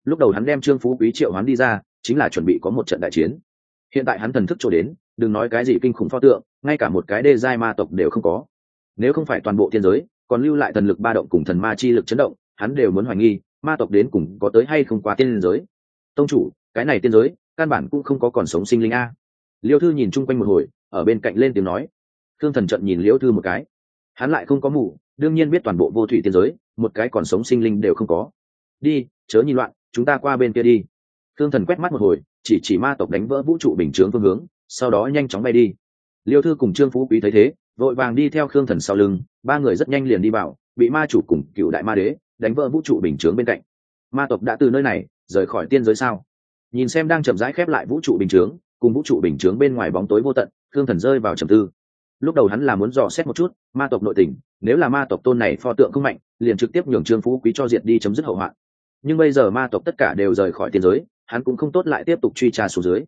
Lúc đầu hắn đem trương phú quý triệu hoán đi ra, chính là chuẩn bị có một trận đại chiến. Hiện tại hắn thần thức cho đến, đừng nói cái gì kinh khủng pho tượng, ngay cả một cái đê giai ma tộc đều không có. Nếu không phải toàn bộ tiên giới, còn lưu lại thần lực ba động cùng thần ma chi lực chấn động, hắn đều muốn hoài nghi, ma tộc đến cùng có tới hay không qua tiên giới. Tông chủ, cái này tiên giới, căn bản cũng không có còn sống sinh linh a. Liêu thư nhìn chung quanh một hồi, ở bên cạnh lên tiếng nói. Thương thần trận nhìn liêu thư một cái. Hắn lại không có mù đương nhiên biết toàn bộ vô thủy tiên giới, một cái còn sống sinh linh đều không có. Đi, chớ nhìn loạn, chúng ta qua bên kia đi. Thương thần quét mắt một hồi, chỉ chỉ ma tộc đánh vỡ vũ trụ bình chướng phương hướng, sau đó nhanh chóng bay đi. Liêu thư cùng trương phú quý thấy thế, vội vàng đi theo khương thần sau lưng, ba người rất nhanh liền đi vào, bị ma chủ cùng cựu đại ma đế đánh vỡ vũ trụ bình chướng bên cạnh. Ma tộc đã từ nơi này rời khỏi tiên giới sao? Nhìn xem đang chậm rãi khép lại vũ trụ bình chướng, cùng vũ trụ bình chướng bên ngoài bóng tối vô tận, khương thần rơi vào trầm tư lúc đầu hắn là muốn dò xét một chút ma tộc nội tình nếu là ma tộc tôn này pho tượng không mạnh liền trực tiếp nhường trương phú quý cho diệt đi chấm dứt hậu hoạn. Nhưng bây giờ ma tộc tất cả đều rời khỏi tiền giới hắn cũng không tốt lại tiếp tục truy tra xuống dưới.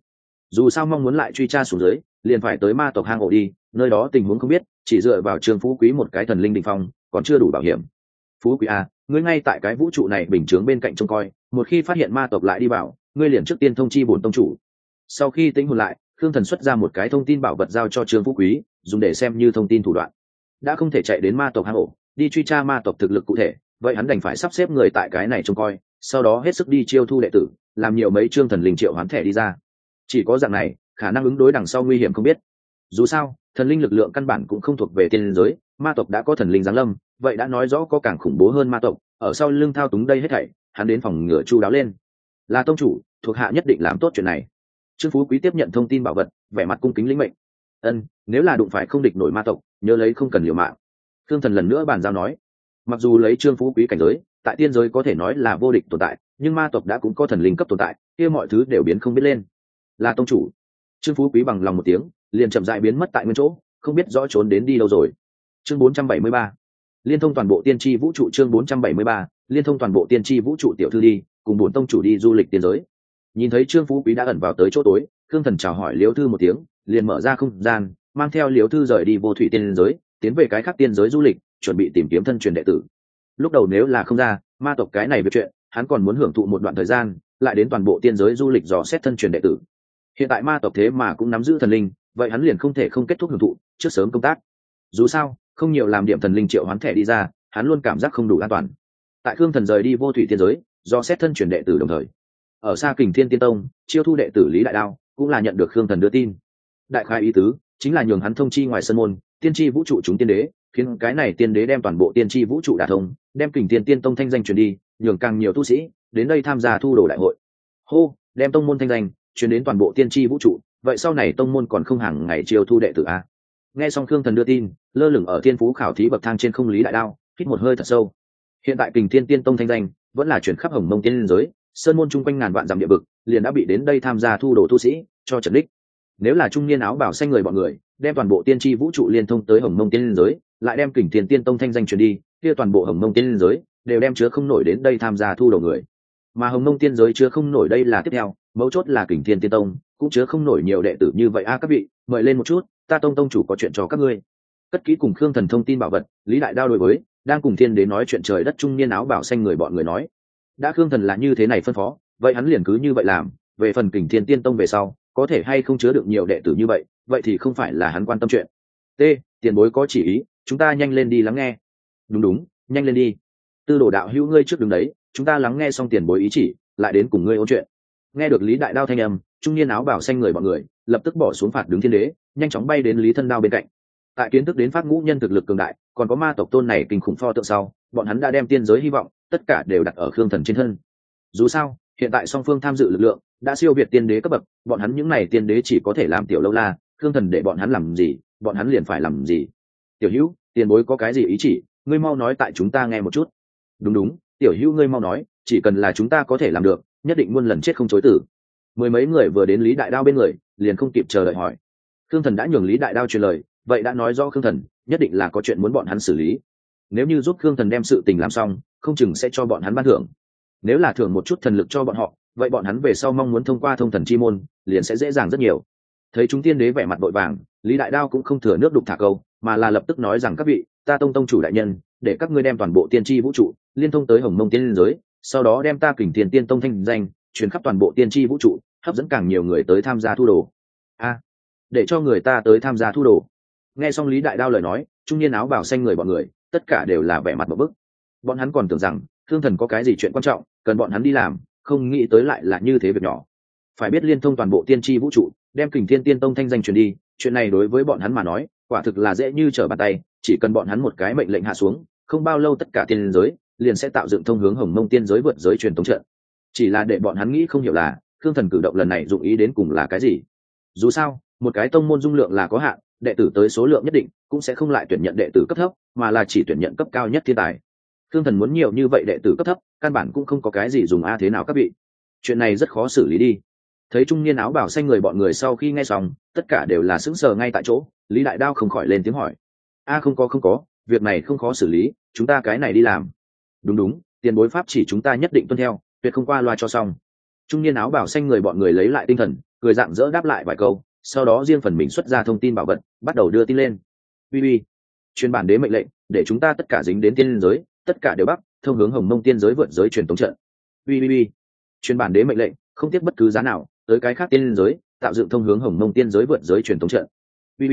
Dù sao mong muốn lại truy tra xuống dưới liền phải tới ma tộc hang ổ đi nơi đó tình huống không biết chỉ dựa vào trương phú quý một cái thần linh đình phong còn chưa đủ bảo hiểm. Phú quý a à, ngươi ngay tại cái vũ trụ này bình chướng bên cạnh trông coi một khi phát hiện ma tộc lại đi vào ngươi liền trước tiên thông chi bổn tông chủ. Sau khi tính hồn lại khương thần xuất ra một cái thông tin bảo vật giao cho trương phú quý, dùng để xem như thông tin thủ đoạn. Đã không thể chạy đến ma tộc hang ổ, đi truy tra ma tộc thực lực cụ thể, vậy hắn đành phải sắp xếp người tại cái này trông coi, sau đó hết sức đi chiêu thu đệ tử, làm nhiều mấy chương thần linh triệu hoán thẻ đi ra. Chỉ có dạng này, khả năng ứng đối đằng sau nguy hiểm không biết. Dù sao, thần linh lực lượng căn bản cũng không thuộc về tiên giới, ma tộc đã có thần linh giáng lâm, vậy đã nói rõ có càng khủng bố hơn ma tộc, ở sau lưng thao túng đây hết thảy, hắn đến phòng ngựa chu đáo lên. Là tông chủ, thuộc hạ nhất định làm tốt chuyện này trương phú quý tiếp nhận thông tin bảo vật vẻ mặt cung kính lĩnh mệnh. Ân nếu là đụng phải không địch nổi ma tộc nhớ lấy không cần liều mạng. Thương thần lần nữa bàn giao nói. Mặc dù lấy trương phú quý cảnh giới tại tiên giới có thể nói là vô địch tồn tại nhưng ma tộc đã cũng có thần linh cấp tồn tại kia mọi thứ đều biến không biết lên. Là tông chủ. Trương phú quý bằng lòng một tiếng liền chậm dại biến mất tại nguyên chỗ không biết rõ trốn đến đi đâu rồi. Chương 473 liên thông toàn bộ tiên tri vũ trụ chương 473, liên thông toàn bộ tiên tri vũ trụ tiểu thư đi cùng bốn tông chủ đi du lịch tiên giới nhìn thấy trương phú quý đã ẩn vào tới chỗ tối, khương thần chào hỏi liễu thư một tiếng, liền mở ra không gian, mang theo liễu thư rời đi vô thủy tiên giới, tiến về cái khác tiên giới du lịch, chuẩn bị tìm kiếm thân truyền đệ tử. Lúc đầu nếu là không ra, ma tộc cái này việc chuyện, hắn còn muốn hưởng thụ một đoạn thời gian, lại đến toàn bộ tiên giới du lịch dò xét thân truyền đệ tử. Hiện tại ma tộc thế mà cũng nắm giữ thần linh, vậy hắn liền không thể không kết thúc hưởng thụ, trước sớm công tác. Dù sao, không nhiều làm điểm thần linh triệu hoán thẻ đi ra, hắn luôn cảm giác không đủ an toàn. Tại khương thần rời đi vô thủy tiên giới do xét thân truyền đệ tử đồng thời ở xa kình thiên tiên tông, chiêu thu đệ tử lý đại đao cũng là nhận được khương thần đưa tin. Đại khai ý tứ, chính là nhường hắn thông chi ngoài sân môn, tiên tri vũ trụ chúng tiên đế, khiến cái này tiên đế đem toàn bộ tiên tri vũ trụ đả thông, đem kình thiên tiên tông thanh danh truyền đi, nhường càng nhiều tu sĩ đến đây tham gia thu đồ đại hội. Hô, đem tông môn thanh danh truyền đến toàn bộ tiên tri vũ trụ, vậy sau này tông môn còn không hàng ngày chiêu thu đệ tử a nghe xong khương thần đưa tin, lơ lửng ở thiên phú khảo thí bậc thang trên không lý đại đao, hít một hơi thật sâu. Hiện tại kình thiên tiên tông thanh danh vẫn là chuyển khắp hồng mông tiên liên giới sơn môn chung quanh ngàn vạn dặm địa vực, liền đã bị đến đây tham gia thu đồ tu sĩ, cho trần đích. Nếu là trung niên áo bảo xanh người bọn người, đem toàn bộ tiên tri vũ trụ liên thông tới hồng mông tiên liên giới, lại đem kình thiên tiên tông thanh danh truyền đi, kia toàn bộ hồng mông tiên liên giới đều đem chứa không nổi đến đây tham gia thu đồ người. Mà hồng mông tiên giới chứa không nổi đây là tiếp theo, mấu chốt là kình thiên tiên tông, cũng chứa không nổi nhiều đệ tử như vậy. A, các vị, mời lên một chút, ta tông tông chủ có chuyện cho các ngươi. Cất kỹ cùng khương thần thông tin bảo vật, lý đại đao đối với, đang cùng thiên đến nói chuyện trời đất trung niên áo bảo xanh người bọn người nói đã khương thần là như thế này phân phó, vậy hắn liền cứ như vậy làm, về phần kình thiên tiên tông về sau, có thể hay không chứa được nhiều đệ tử như vậy vậy thì không phải là hắn quan tâm chuyện. T, tiền bối có chỉ ý, chúng ta nhanh lên đi lắng nghe. Đúng đúng, nhanh lên đi. Tư đồ đạo hữu ngươi trước đứng đấy, chúng ta lắng nghe xong tiền bối ý chỉ, lại đến cùng ngươi ôn chuyện. Nghe được lý đại đao thanh âm, trung niên áo bảo xanh người bọn người, lập tức bỏ xuống phạt đứng thiên đế, nhanh chóng bay đến lý thân đao bên cạnh. Tại kiến thức đến phát ngũ nhân thực lực cường đại, còn có ma tộc tôn này kinh khủng pho tượng sau, bọn hắn đã đem tiên giới hy vọng tất cả đều đặt ở khương thần trên thân. Dù sao, hiện tại song phương tham dự lực lượng đã siêu việt tiên đế cấp bậc, bọn hắn những n à y tiên đế chỉ có thể làm tiểu lâu la, khương thần để bọn hắn làm gì, bọn hắn liền phải làm gì. Tiểu hữu, tiền bối có cái gì ý chỉ, ngươi mau nói tại chúng ta nghe một chút. Đúng đúng, tiểu hữu ngươi mau nói, chỉ cần là chúng ta có thể làm được, nhất định muôn lần chết không chối tử. Mười mấy người vừa đến lý đại đao bên người, liền không kịp chờ đợi hỏi. Khương thần đã nhường lý đại đao truyền lời, vậy đã nói do khương thần, nhất định là có chuyện muốn bọn hắn xử lý nếu như giúp khương thần đem sự tình làm xong, không chừng sẽ cho bọn hắn ban thưởng. Nếu là thưởng một chút thần lực cho bọn họ, vậy bọn hắn về sau mong muốn thông qua thông thần chi môn, liền sẽ dễ dàng rất nhiều. Thấy chúng tiên đế vẻ mặt vội vàng, lý đại đao cũng không thừa nước đục thả câu, mà là lập tức nói rằng, các vị, ta tông tông chủ đại nhân, để các ngươi đem toàn bộ tiên tri vũ trụ liên thông tới hồng mông tiên liên giới, sau đó đem ta kình tiền tiên tông thanh danh truyền khắp toàn bộ tiên tri vũ trụ, hấp dẫn càng nhiều người tới tham gia thu đồ. A, để cho người ta tới tham gia thu đồ. Nghe xong lý đại đao lời nói, trung niên áo bảo xanh người bọn người tất cả đều là vẻ mặt một bức. Bọn hắn còn tưởng rằng, thương thần có cái gì chuyện quan trọng, cần bọn hắn đi làm, không nghĩ tới lại là như thế việc nhỏ. Phải biết liên thông toàn bộ tiên tri vũ trụ, đem kình thiên tiên tông thanh danh truyền đi, chuyện này đối với bọn hắn mà nói, quả thực là dễ như trở bàn tay, chỉ cần bọn hắn một cái mệnh lệnh hạ xuống, không bao lâu tất cả tiên giới liền sẽ tạo dựng thông hướng hồng mông tiên giới vượt giới truyền thống trận. Chỉ là để bọn hắn nghĩ không hiểu là, thương thần cử động lần này dụng ý đến cùng là cái gì? Dù sao, một cái tông môn dung lượng là có hạn đệ tử tới số lượng nhất định, cũng sẽ không lại tuyển nhận đệ tử cấp thấp, mà là chỉ tuyển nhận cấp cao nhất thiên tài. Thương thần muốn nhiều như vậy đệ tử cấp thấp, căn bản cũng không có cái gì dùng a thế nào các vị. Chuyện này rất khó xử lý đi. Thấy trung niên áo bảo xanh người bọn người sau khi nghe xong, tất cả đều là sững sờ ngay tại chỗ, lý đại đao không khỏi lên tiếng hỏi. A, không có không có, việc này không khó xử lý, chúng ta cái này đi làm. Đúng đúng, tiền bối pháp chỉ chúng ta nhất định tuân theo, tuyệt không qua loa cho xong. Trung niên áo bảo xanh người bọn người lấy lại tinh thần, cười dạng dỡ đáp lại vài câu sau đó riêng phần mình xuất ra thông tin bảo vật, bắt đầu đưa tin lên. Bb chuyên bản đế mệnh lệnh, để chúng ta tất cả dính đến tiên giới, tất cả đều bắc thông hướng hồng mông tiên giới vượt giới truyền thống trận. Bb chuyên bản đế mệnh lệnh, không tiếc bất cứ giá nào, tới cái khác tiên giới, tạo dựng thông hướng hồng mông tiên giới vượt giới truyền thống trận. Bb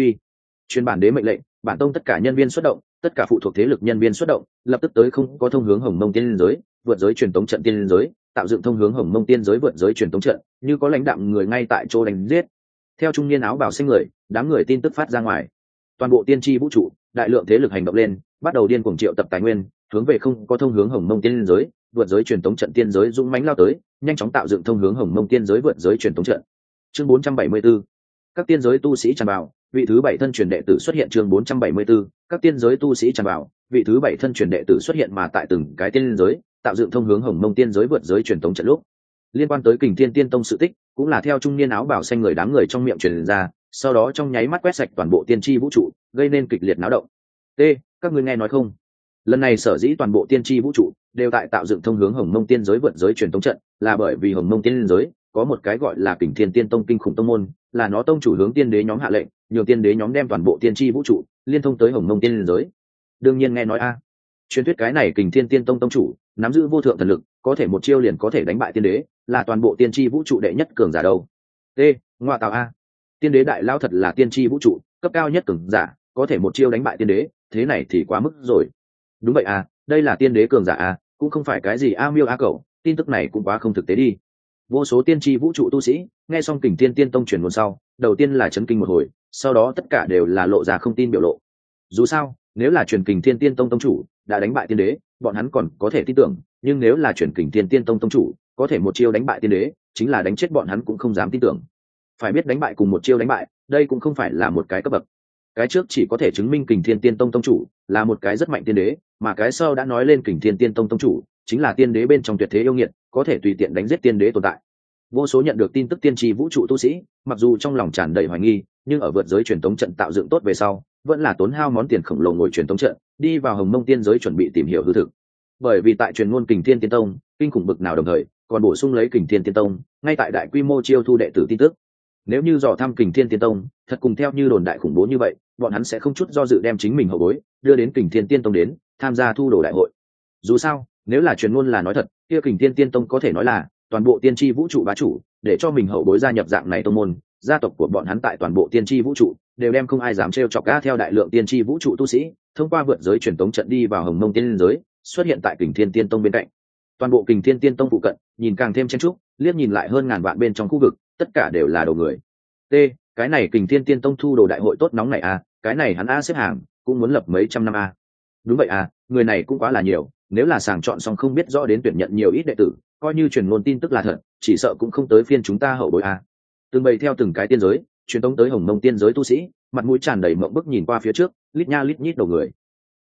chuyên bản đế mệnh lệnh, bản tông tất cả nhân viên xuất động, tất cả phụ thuộc thế lực nhân viên xuất động, lập tức tới không có thông hướng hồng mông tiên giới, vượt giới truyền thống trận tiên giới, tạo dựng thông hướng hồng mông tiên giới vượt giới truyền thống trận, như có lãnh đạm người ngay tại chỗ đánh giết theo trung niên áo bảo xanh người, đám người tin tức phát ra ngoài. Toàn bộ tiên tri vũ trụ, đại lượng thế lực hành động lên, bắt đầu điên cuồng triệu tập tài nguyên, hướng về không có thông hướng hồng mông tiên giới, vượt giới truyền thống trận tiên giới dũng mãnh lao tới, nhanh chóng tạo dựng thông hướng hồng mông tiên giới vượt giới truyền thống trận. Chương 474 các tiên giới tu sĩ tràn vào, vị thứ bảy thân truyền đệ tử xuất hiện chương 474 các tiên giới tu sĩ tràn vào, vị thứ bảy thân truyền đệ tử xuất hiện mà tại từng cái tiên giới, tạo dựng thông hướng hồng mông tiên giới vượt giới truyền thống trận lúc liên quan tới kình thiên tiên tông sự tích, cũng là theo trung niên áo bảo xanh người đám người trong miệng truyền ra, sau đó trong nháy mắt quét sạch toàn bộ tiên tri vũ trụ, gây nên kịch liệt náo động. T, các ngươi nghe nói không? Lần này sở dĩ toàn bộ tiên tri vũ trụ đều tại tạo dựng thông hướng hồng mông tiên giới vượt giới truyền thống trận, là bởi vì hồng mông tiên giới có một cái gọi là kình thiên tiên tông kinh khủng tông môn, là nó tông chủ hướng tiên đế nhóm hạ lệnh nhiều tiên đế nhóm đem toàn bộ tiên tri vũ trụ liên thông tới hồng mông tiên giới. Đương nhiên nghe nói a. Truyền thuyết cái này kình thiên tiên tông tông chủ nắm giữ vô thượng thần lực, có thể một chiêu liền có thể đánh bại tiên đế là toàn bộ tiên tri vũ trụ đệ nhất cường giả đâu. T ngoại tào a. Tiên đế đại lao thật là tiên tri vũ trụ, cấp cao nhất cường giả, có thể một chiêu đánh bại tiên đế, thế này thì quá mức rồi. Đúng vậy à đây là tiên đế cường giả à cũng không phải cái gì a miêu a cậu tin tức này cũng quá không thực tế đi. Vô số tiên tri vũ trụ tu sĩ, nghe xong kình tiên tiên tông truyền nguồn sau, đầu tiên là chấn kinh một hồi, sau đó tất cả đều là lộ ra không tin biểu lộ. Dù sao, nếu là truyền kình thiên tiên tông tông chủ đã đánh bại tiên đế, bọn hắn còn có thể tin tưởng, nhưng nếu là truyền kình thiên tiên tông tông chủ có thể một chiêu đánh bại tiên đế, chính là đánh chết bọn hắn cũng không dám tin tưởng. Phải biết đánh bại cùng một chiêu đánh bại, đây cũng không phải là một cái cấp bậc. Cái trước chỉ có thể chứng minh kình thiên tiên tông tông chủ là một cái rất mạnh tiên đế, mà cái sau đã nói lên kình thiên tiên tông tông chủ chính là tiên đế bên trong tuyệt thế yêu nghiệt, có thể tùy tiện đánh giết tiên đế tồn tại. Vô số nhận được tin tức tiên tri vũ trụ tu sĩ, mặc dù trong lòng tràn đầy hoài nghi, nhưng ở vượt giới truyền thống trận tạo dựng tốt về sau, vẫn là tốn hao món tiền khổng lồ ngồi truyền thống trận, đi vào hồng mông tiên giới chuẩn bị tìm hiểu hư thực. Bởi vì tại truyền ngôn kình thiên tiên tông, kinh khủng bực nào đồng thời còn bổ sung lấy kình thiên tiên tông, ngay tại đại quy mô chiêu thu đệ tử tin tức. Nếu như dò thăm kình thiên tiên tông, thật cùng theo như đồn đại khủng bố như vậy, bọn hắn sẽ không chút do dự đem chính mình hậu bối đưa đến kình thiên tiên tông đến, tham gia thu đồ đại hội. Dù sao, nếu là truyền ngôn là nói thật, kia kình thiên tiên tông có thể nói là toàn bộ tiên tri vũ trụ bá chủ, để cho mình hậu bối gia nhập dạng này tông môn, gia tộc của bọn hắn tại toàn bộ tiên tri vũ trụ đều đem không ai dám trêu chọc ca theo đại lượng tiên tri vũ trụ tu sĩ, thông qua vượt giới truyền tống trận đi vào hồng mông tiên giới, xuất hiện tại kình thiên tiên tông bên cạnh. Toàn bộ kình thiên tiên tông phụ cận nhìn càng thêm chen trúc liếc nhìn lại hơn ngàn vạn bên trong khu vực, tất cả đều là đầu người. T, cái này kình thiên tiên tông thu đồ đại hội tốt nóng này à cái này hắn a xếp hàng, cũng muốn lập mấy trăm năm a. Đúng vậy à người này cũng quá là nhiều, nếu là sàng chọn xong không biết rõ đến tuyển nhận nhiều ít đệ tử, coi như truyền ngôn tin tức là thật, chỉ sợ cũng không tới phiên chúng ta hậu bối a. Từng bày theo từng cái tiên giới, truyền tống tới hồng mông tiên giới tu sĩ, mặt mũi tràn đầy mộng bức nhìn qua phía trước, lít nha lít nhít đầu người.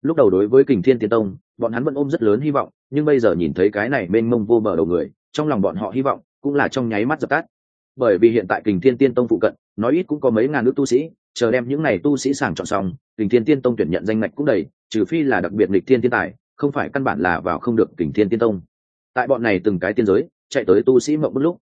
Lúc đầu đối với kình thiên tiên tông, bọn hắn vẫn ôm rất lớn hy vọng, nhưng bây giờ nhìn thấy cái này mênh mông vô bờ đầu người trong lòng bọn họ hy vọng cũng là trong nháy mắt dập tắt. Bởi vì hiện tại kình thiên tiên tông phụ cận, nói ít cũng có mấy ngàn nước tu sĩ, chờ đem những này tu sĩ sàng chọn xong, kình thiên tiên tông tuyển nhận danh ngạch cũng đầy, trừ phi là đặc biệt lịch thiên thiên tài, không phải căn bản là vào không được kình thiên tiên tông. Tại bọn này từng cái tiên giới, chạy tới tu sĩ mộng bất lúc,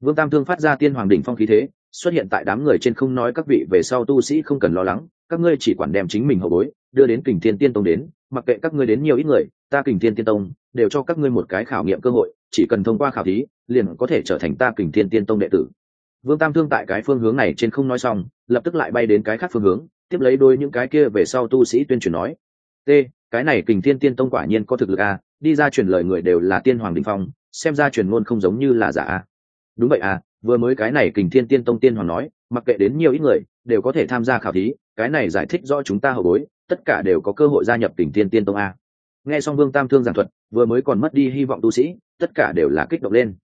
vương tam thương phát ra tiên hoàng đỉnh phong khí thế, xuất hiện tại đám người trên không nói các vị về sau tu sĩ không cần lo lắng, các ngươi chỉ quản đem chính mình hậu bối, đưa đến kình thiên tiên tông đến, mặc kệ các ngươi đến nhiều ít người, ta kình thiên tiên tông đều cho các ngươi một cái khảo nghiệm cơ hội, chỉ cần thông qua khảo thí, liền có thể trở thành ta kình thiên tiên tông đệ tử. Vương tam thương tại cái phương hướng này trên không nói xong, lập tức lại bay đến cái khác phương hướng, tiếp lấy đôi những cái kia về sau tu sĩ tuyên truyền nói, t, cái này kình thiên tiên tông quả nhiên có thực lực a, đi ra truyền lời người đều là tiên hoàng đình phong, xem ra truyền ngôn không giống như là giả a. Đúng vậy à vừa mới cái này kình thiên tiên tông tiên hoàng nói, mặc kệ đến nhiều ít người, đều có thể tham gia khảo thí, cái này giải thích rõ chúng ta hậu bối, tất cả đều có cơ hội gia nhập kình thiên tiên tông a nghe xong vương tam thương giảng thuật, vừa mới còn mất đi hy vọng tu sĩ, tất cả đều là kích động lên.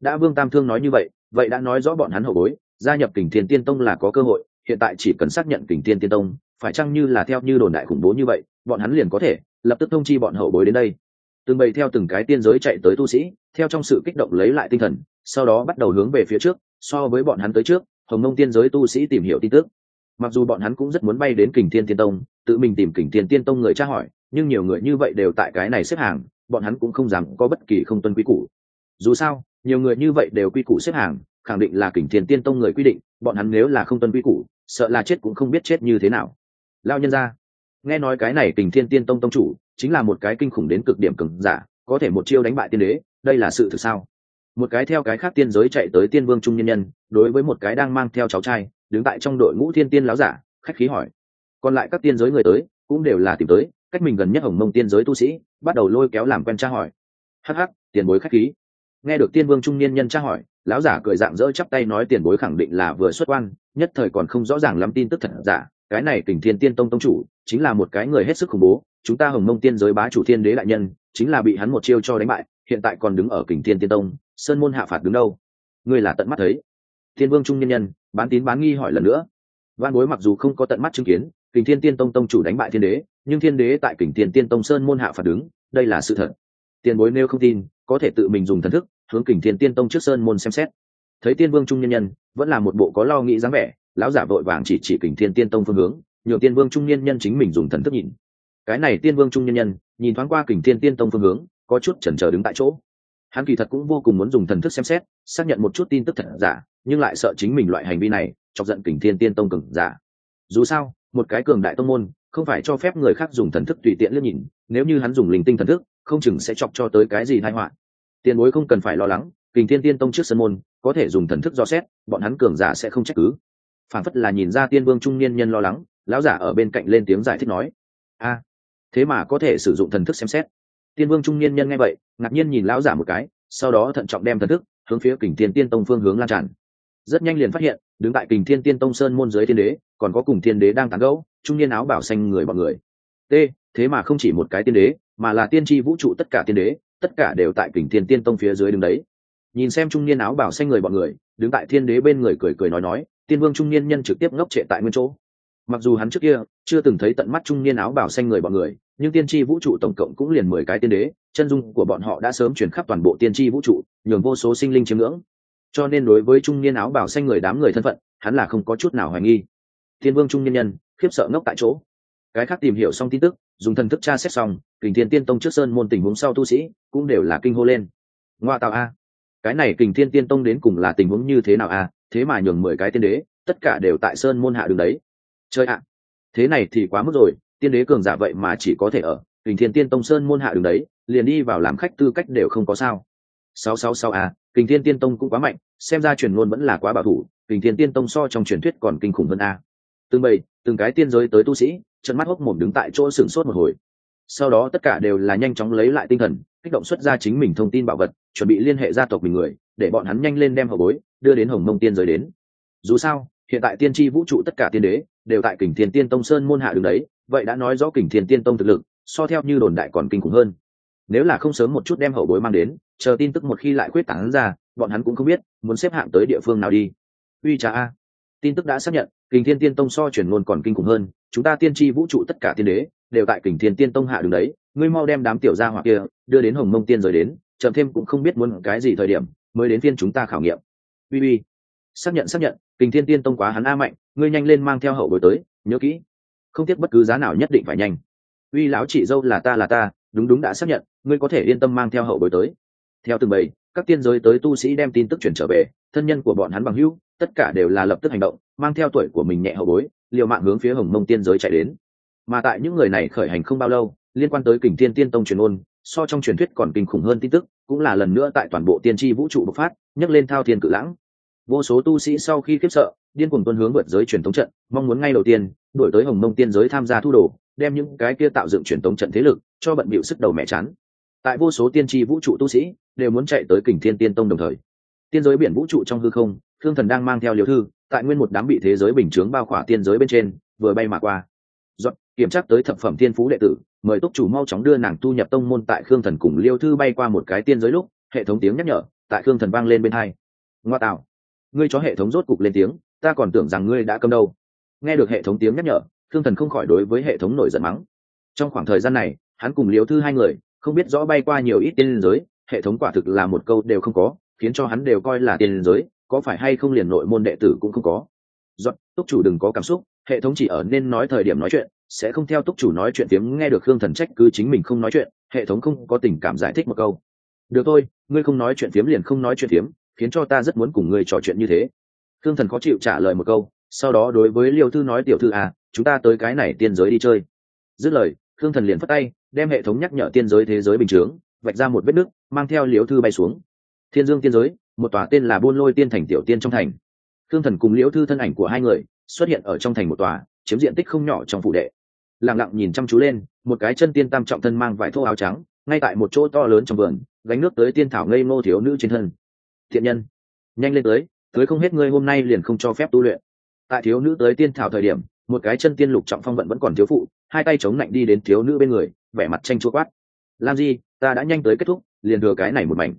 Đã vương tam thương nói như vậy vậy đã nói rõ bọn hắn hậu bối, gia nhập kình thiên tiên tông là có cơ hội, hiện tại chỉ cần xác nhận kình thiên tiên tông, phải chăng như là theo như đồn đại khủng bố như vậy, bọn hắn liền có thể lập tức thông chi bọn hậu bối đến đây. Từng bày theo từng cái tiên giới chạy tới tu sĩ, theo trong sự kích động lấy lại tinh thần, sau đó bắt đầu hướng về phía trước, so với bọn hắn tới trước, hồng nông tiên giới tu sĩ tìm hiểu tin tức. Mặc dù bọn hắn cũng rất muốn bay đến kình thiên tiên tông, tự mình tìm kình thiên tiên tông người tra hỏi nhưng nhiều người như vậy đều tại cái này xếp hàng, bọn hắn cũng không dám có bất kỳ không tuân quy củ. Dù sao, nhiều người như vậy đều quy củ xếp hàng, khẳng định là kình thiên tiên tông người quy định, bọn hắn nếu là không tuân quy củ, sợ là chết cũng không biết chết như thế nào. Lao nhân ra nghe nói cái này kình thiên tiên tông tông chủ, chính là một cái kinh khủng đến cực điểm cứng giả, có thể một chiêu đánh bại tiên đế, đây là sự thực sao? Một cái theo cái khác tiên giới chạy tới tiên vương trung nhân nhân, đối với một cái đang mang theo cháu trai, đứng tại trong đội ngũ thiên tiên láo giả, khách khí hỏi. Còn lại các tiên giới người tới, cũng đều là tìm tới cách mình gần nhất hồng mông tiên giới tu sĩ, bắt đầu lôi kéo làm quen tra hỏi. Hắc hắc, tiền bối khách khí. Nghe được tiên vương trung niên nhân tra hỏi, lão giả cười dạng dỡ chắp tay nói tiền bối khẳng định là vừa xuất quan, nhất thời còn không rõ ràng lắm tin tức thật giả. Cái này kình thiên tiên tông tông chủ, chính là một cái người hết sức khủng bố. Chúng ta hồng mông tiên giới bá chủ thiên đế đại nhân, chính là bị hắn một chiêu cho đánh bại, hiện tại còn đứng ở kình thiên tiên tông, sơn môn hạ phạt đứng đâu? Ngươi là tận mắt thấy. Thiên vương trung nhân nhân, bán tín bán nghi hỏi lần nữa. Văn bối mặc dù không có tận mắt chứng kiến, kình thiên tiên tông tông chủ đánh bại thiên đế nhưng thiên đế tại kình tiền tiên tông sơn môn hạ phạt đứng, đây là sự thật. Tiền bối nêu không tin, có thể tự mình dùng thần thức, hướng kình thiên tiên tông trước sơn môn xem xét. Thấy tiên vương trung nhân nhân, vẫn là một bộ có lo nghĩ dáng vẻ, lão giả vội vàng chỉ chỉ kình thiên tiên tông phương hướng, nhường tiên vương trung nhân nhân chính mình dùng thần thức nhìn. Cái này tiên vương trung nhân nhân, nhìn thoáng qua kình thiên tiên tông phương hướng, có chút chần chờ đứng tại chỗ. Hắn kỳ thật cũng vô cùng muốn dùng thần thức xem xét, xác nhận một chút tin tức thật giả, nhưng lại sợ chính mình loại hành vi này, chọc giận kình thiên tiên tông cường giả. Dù sao, một cái cường đại tông môn không phải cho phép người khác dùng thần thức tùy tiện liếc nhìn, nếu như hắn dùng linh tinh thần thức, không chừng sẽ chọc cho tới cái gì tai họa. Tiền bối không cần phải lo lắng, kình thiên tiên tông trước sân môn, có thể dùng thần thức do xét, bọn hắn cường giả sẽ không trách cứ. Phản phất là nhìn ra tiên vương trung niên nhân lo lắng, lão giả ở bên cạnh lên tiếng giải thích nói, a, thế mà có thể sử dụng thần thức xem xét. Tiên vương trung niên nhân nghe vậy, ngạc nhiên nhìn lão giả một cái, sau đó thận trọng đem thần thức hướng phía kình thiên tiên tông phương hướng lan tràn rất nhanh liền phát hiện, đứng tại kình thiên tiên tông sơn môn giới thiên đế, còn có cùng thiên đế đang tán gẫu, trung niên áo bảo xanh người bọn người. T, thế mà không chỉ một cái tiên đế, mà là tiên tri vũ trụ tất cả tiên đế, tất cả đều tại kình thiên tiên tông phía dưới đứng đấy. Nhìn xem trung niên áo bảo xanh người bọn người, đứng tại thiên đế bên người cười cười nói nói, tiên vương trung niên nhân trực tiếp ngốc trệ tại nguyên chỗ. Mặc dù hắn trước kia chưa từng thấy tận mắt trung niên áo bảo xanh người bọn người, nhưng tiên tri vũ trụ tổng cộng cũng liền mười cái tiên đế, chân dung của bọn họ đã sớm chuyển khắp toàn bộ tiên tri vũ trụ, nhường vô số sinh linh chiếm ngưỡng cho nên đối với trung niên áo bảo xanh người đám người thân phận, hắn là không có chút nào hoài nghi. Thiên vương trung Nhân nhân, khiếp sợ ngốc tại chỗ. Cái khác tìm hiểu xong tin tức, dùng thần thức tra xét xong, kình thiên tiên tông trước sơn môn tình huống sau tu sĩ cũng đều là kinh hô lên. Ngoa tạo a. Cái này kình thiên tiên tông đến cùng là tình huống như thế nào a? Thế mà nhường mười cái tiên đế, tất cả đều tại sơn môn hạ đường đấy. Chơi ạ. Thế này thì quá mức rồi, tiên đế cường giả vậy mà chỉ có thể ở kình thiên tiên tông sơn môn hạ đường đấy, liền đi vào làm khách tư cách đều không có sao. Sáu sáu sáu a kình thiên tiên tông cũng quá mạnh, xem ra truyền ngôn vẫn là quá bảo thủ, kình thiên tiên tông so trong truyền thuyết còn kinh khủng hơn a. Từng bầy, từng cái tiên giới tới tu sĩ trận mắt hốc mồm đứng tại chỗ sửng sốt một hồi. Sau đó tất cả đều là nhanh chóng lấy lại tinh thần, kích động xuất ra chính mình thông tin bảo vật, chuẩn bị liên hệ gia tộc mình người, để bọn hắn nhanh lên đem hậu bối, đưa đến hồng mông tiên giới đến. Dù sao, hiện tại tiên tri vũ trụ tất cả tiên đế, đều tại kình thiên tiên tông sơn môn hạ đường đấy, vậy đã nói rõ kình thiên tiên tông thực lực, so theo như đồn đại còn kinh khủng hơn. Nếu là không sớm một chút đem hậu bối mang đến chờ tin tức một khi lại quyết tán ra, bọn hắn cũng không biết, muốn xếp hạng tới địa phương nào đi. Uy cha a. Tin tức đã xác nhận, kình thiên tiên tông so chuyển ngôn còn kinh khủng hơn, chúng ta tiên tri vũ trụ tất cả tiên đế, đều tại kình thiên tiên tông hạ đường đấy, ngươi mau đem đám tiểu gia hỏa kia, đưa đến hồng mông tiên rồi đến, chậm thêm cũng không biết muốn cái gì thời điểm, mới đến phiên chúng ta khảo nghiệm. Uy uy. Xác nhận xác nhận, kình thiên tiên tông quá hắn a mạnh, ngươi nhanh lên mang theo hậu bối tới, nhớ kỹ. Không tiếc bất cứ giá nào nhất định phải nhanh. Uy lão chị dâu là ta là ta, đúng đúng đã xác nhận, ngươi có thể yên tâm mang theo hậu bối tới theo từng bầy, các tiên giới tới tu sĩ đem tin tức chuyển trở về, thân nhân của bọn hắn bằng hữu, tất cả đều là lập tức hành động, mang theo tuổi của mình nhẹ hậu bối, liều mạng hướng phía hồng mông tiên giới chạy đến. Mà tại những người này khởi hành không bao lâu, liên quan tới kình thiên tiên tông truyền ôn, so trong truyền thuyết còn kinh khủng hơn tin tức, cũng là lần nữa tại toàn bộ tiên tri vũ trụ bộc phát, nhấc lên thao thiên cự lãng. Vô số tu sĩ sau khi khiếp sợ, điên cuồng tuân hướng vượt giới truyền thống trận, mong muốn ngay đầu tiên đổi tới hồng mông tiên giới tham gia thu đồ, đem những cái kia tạo dựng truyền thống trận thế lực, cho bận bịu sức đầu mẹ chán. Tại vô số tiên tri vũ trụ tu sĩ đều muốn chạy tới kình thiên tiên tông đồng thời. Tiên giới biển vũ trụ trong hư không thương thần đang mang theo liều thư, tại nguyên một đám bị thế giới bình chướng bao khỏa tiên giới bên trên, vừa bay mà qua. Dọn kiểm tra tới thập phẩm thiên phú đệ tử, mời túc chủ mau chóng đưa nàng tu nhập tông môn tại khương thần cùng liêu thư bay qua một cái tiên giới lúc, hệ thống tiếng nhắc nhở, tại khương thần vang lên bên hai. Ngoa tạo. Ngươi cho hệ thống rốt cục lên tiếng, ta còn tưởng rằng ngươi đã cầm đâu. Nghe được hệ thống tiếng nhắc nhở, khương thần không khỏi đối với hệ thống nổi giận mắng. Trong khoảng thời gian này, hắn cùng liêu thư hai người, không biết rõ bay qua nhiều ít tiên giới hệ thống quả thực là một câu đều không có, khiến cho hắn đều coi là tiền giới, có phải hay không liền nội môn đệ tử cũng không có. Dọn túc chủ đừng có cảm xúc, hệ thống chỉ ở nên nói thời điểm nói chuyện, sẽ không theo túc chủ nói chuyện tiếng nghe được hương thần trách cứ chính mình không nói chuyện, hệ thống không có tình cảm giải thích một câu. Được thôi, ngươi không nói chuyện phiếm liền không nói chuyện phiếm, khiến cho ta rất muốn cùng ngươi trò chuyện như thế. Hương thần khó chịu trả lời một câu, sau đó đối với liêu thư nói, tiểu thư à chúng ta tới cái này tiên giới đi chơi. Dứt lời hương thần liền phất tay, đem hệ thống nhắc nhở tiên giới thế giới bình chướng vạch ra một vết nước mang theo liễu thư bay xuống. Thiên dương tiên giới, một tòa tên là buôn lôi tiên thành tiểu tiên trong thành. Khương thần cùng liễu thư thân ảnh của hai người xuất hiện ở trong thành một tòa, chiếm diện tích không nhỏ trong phụ đệ. Lẳng lặng nhìn chăm chú lên, một cái chân tiên tam trọng thân mang vải thô áo trắng, ngay tại một chỗ to lớn trong vườn, gánh nước tới tiên thảo ngây ngô thiếu nữ trên thân. Thiện nhân, nhanh lên tới tới không hết ngươi hôm nay liền không cho phép tu luyện. Tại thiếu nữ tới tiên thảo thời điểm, một cái chân tiên lục trọng phong vận vẫn còn thiếu phụ, hai tay chống lạnh đi đến thiếu nữ bên người, vẻ mặt tranh chua quát làm gì ta đã nhanh tới kết thúc, liền thừa cái này một mảnh.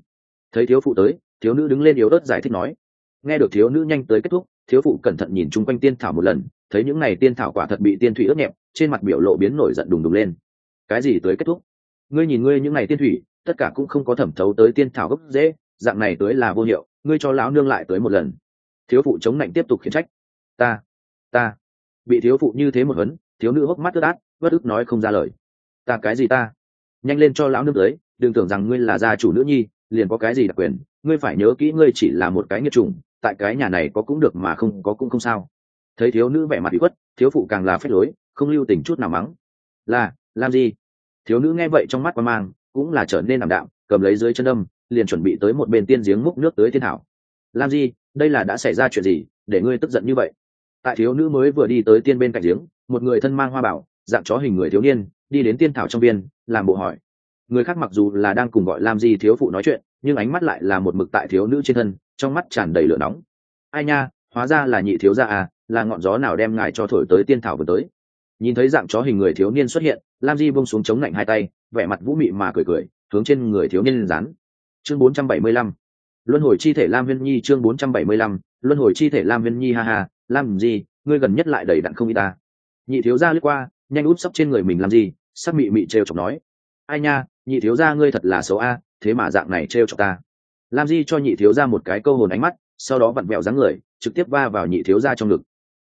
Thấy thiếu phụ tới, thiếu nữ đứng lên yếu ớt giải thích nói. Nghe được thiếu nữ nhanh tới kết thúc, thiếu phụ cẩn thận nhìn chung quanh tiên thảo một lần, thấy những n à y tiên thảo quả thật bị tiên thủy ướt nhẹp, trên mặt biểu lộ biến nổi giận đùng đùng lên. Cái gì tới kết thúc? Ngươi nhìn ngươi những n à y tiên thủy, tất cả cũng không có thẩm thấu tới tiên thảo gốc dễ dạng này tới là vô hiệu, ngươi cho lão nương lại tới một lần. Thiếu phụ chống lạnh tiếp tục khiển trách. Ta ta. Bị thiếu phụ như thế một huấn, thiếu nữ hốc mắt ướt át vất ức nói không ra lời. Ta cái gì ta? Nhanh lên cho lão nước tới, đừng tưởng rằng ngươi là gia chủ nữ nhi, liền có cái gì đặc quyền, ngươi phải nhớ kỹ ngươi chỉ là một cái nghiệt chủng, tại cái nhà này có cũng được mà không có cũng không sao. Thấy thiếu nữ vẻ mặt bị khuất, thiếu phụ càng là phép lối, không lưu tình chút nào mắng. Là, làm gì? Thiếu nữ nghe vậy trong mắt qua mang, cũng là trở nên ảm đạm, cầm lấy dưới chân đâm liền chuẩn bị tới một bên tiên giếng múc nước tới thiên thảo. Làm gì? Đây là đã xảy ra chuyện gì để ngươi tức giận như vậy? Tại thiếu nữ mới vừa đi tới tiên bên cạnh giếng, một người thân mang hoa bảo dạng chó hình người thiếu niên, đi đến tiên thảo trong viên, làm bộ hỏi. Người khác mặc dù là đang cùng gọi làm gì thiếu phụ nói chuyện, nhưng ánh mắt lại là một mực tại thiếu nữ trên thân, trong mắt tràn đầy lửa nóng. Ai nha, hóa ra là nhị thiếu gia à là ngọn gió nào đem ngài cho thổi tới tiên thảo vừa tới? Nhìn thấy dạng chó hình người thiếu niên xuất hiện, lam di bông xuống chống lạnh hai tay, vẻ mặt vũ mị mà cười cười, hướng trên người thiếu niên rán chương 475 luân hồi chi thể lam viên nhi, chương 475 luân hồi chi thể lam viên nhi, ha ha làm gì ngươi gần nhất lại đầy đặn không y ta. Nhị thiếu gia lướt qua nhanh út sấp trên người mình làm gì? Sắc mị mị trêu chọc nói. Ai nha, nhị thiếu gia ngươi thật là xấu a, thế mà dạng này trêu chọc ta. Lam di cho nhị thiếu gia một cái câu hồn ánh mắt, sau đó vặn vẹo dáng người, trực tiếp va vào nhị thiếu gia trong ngực.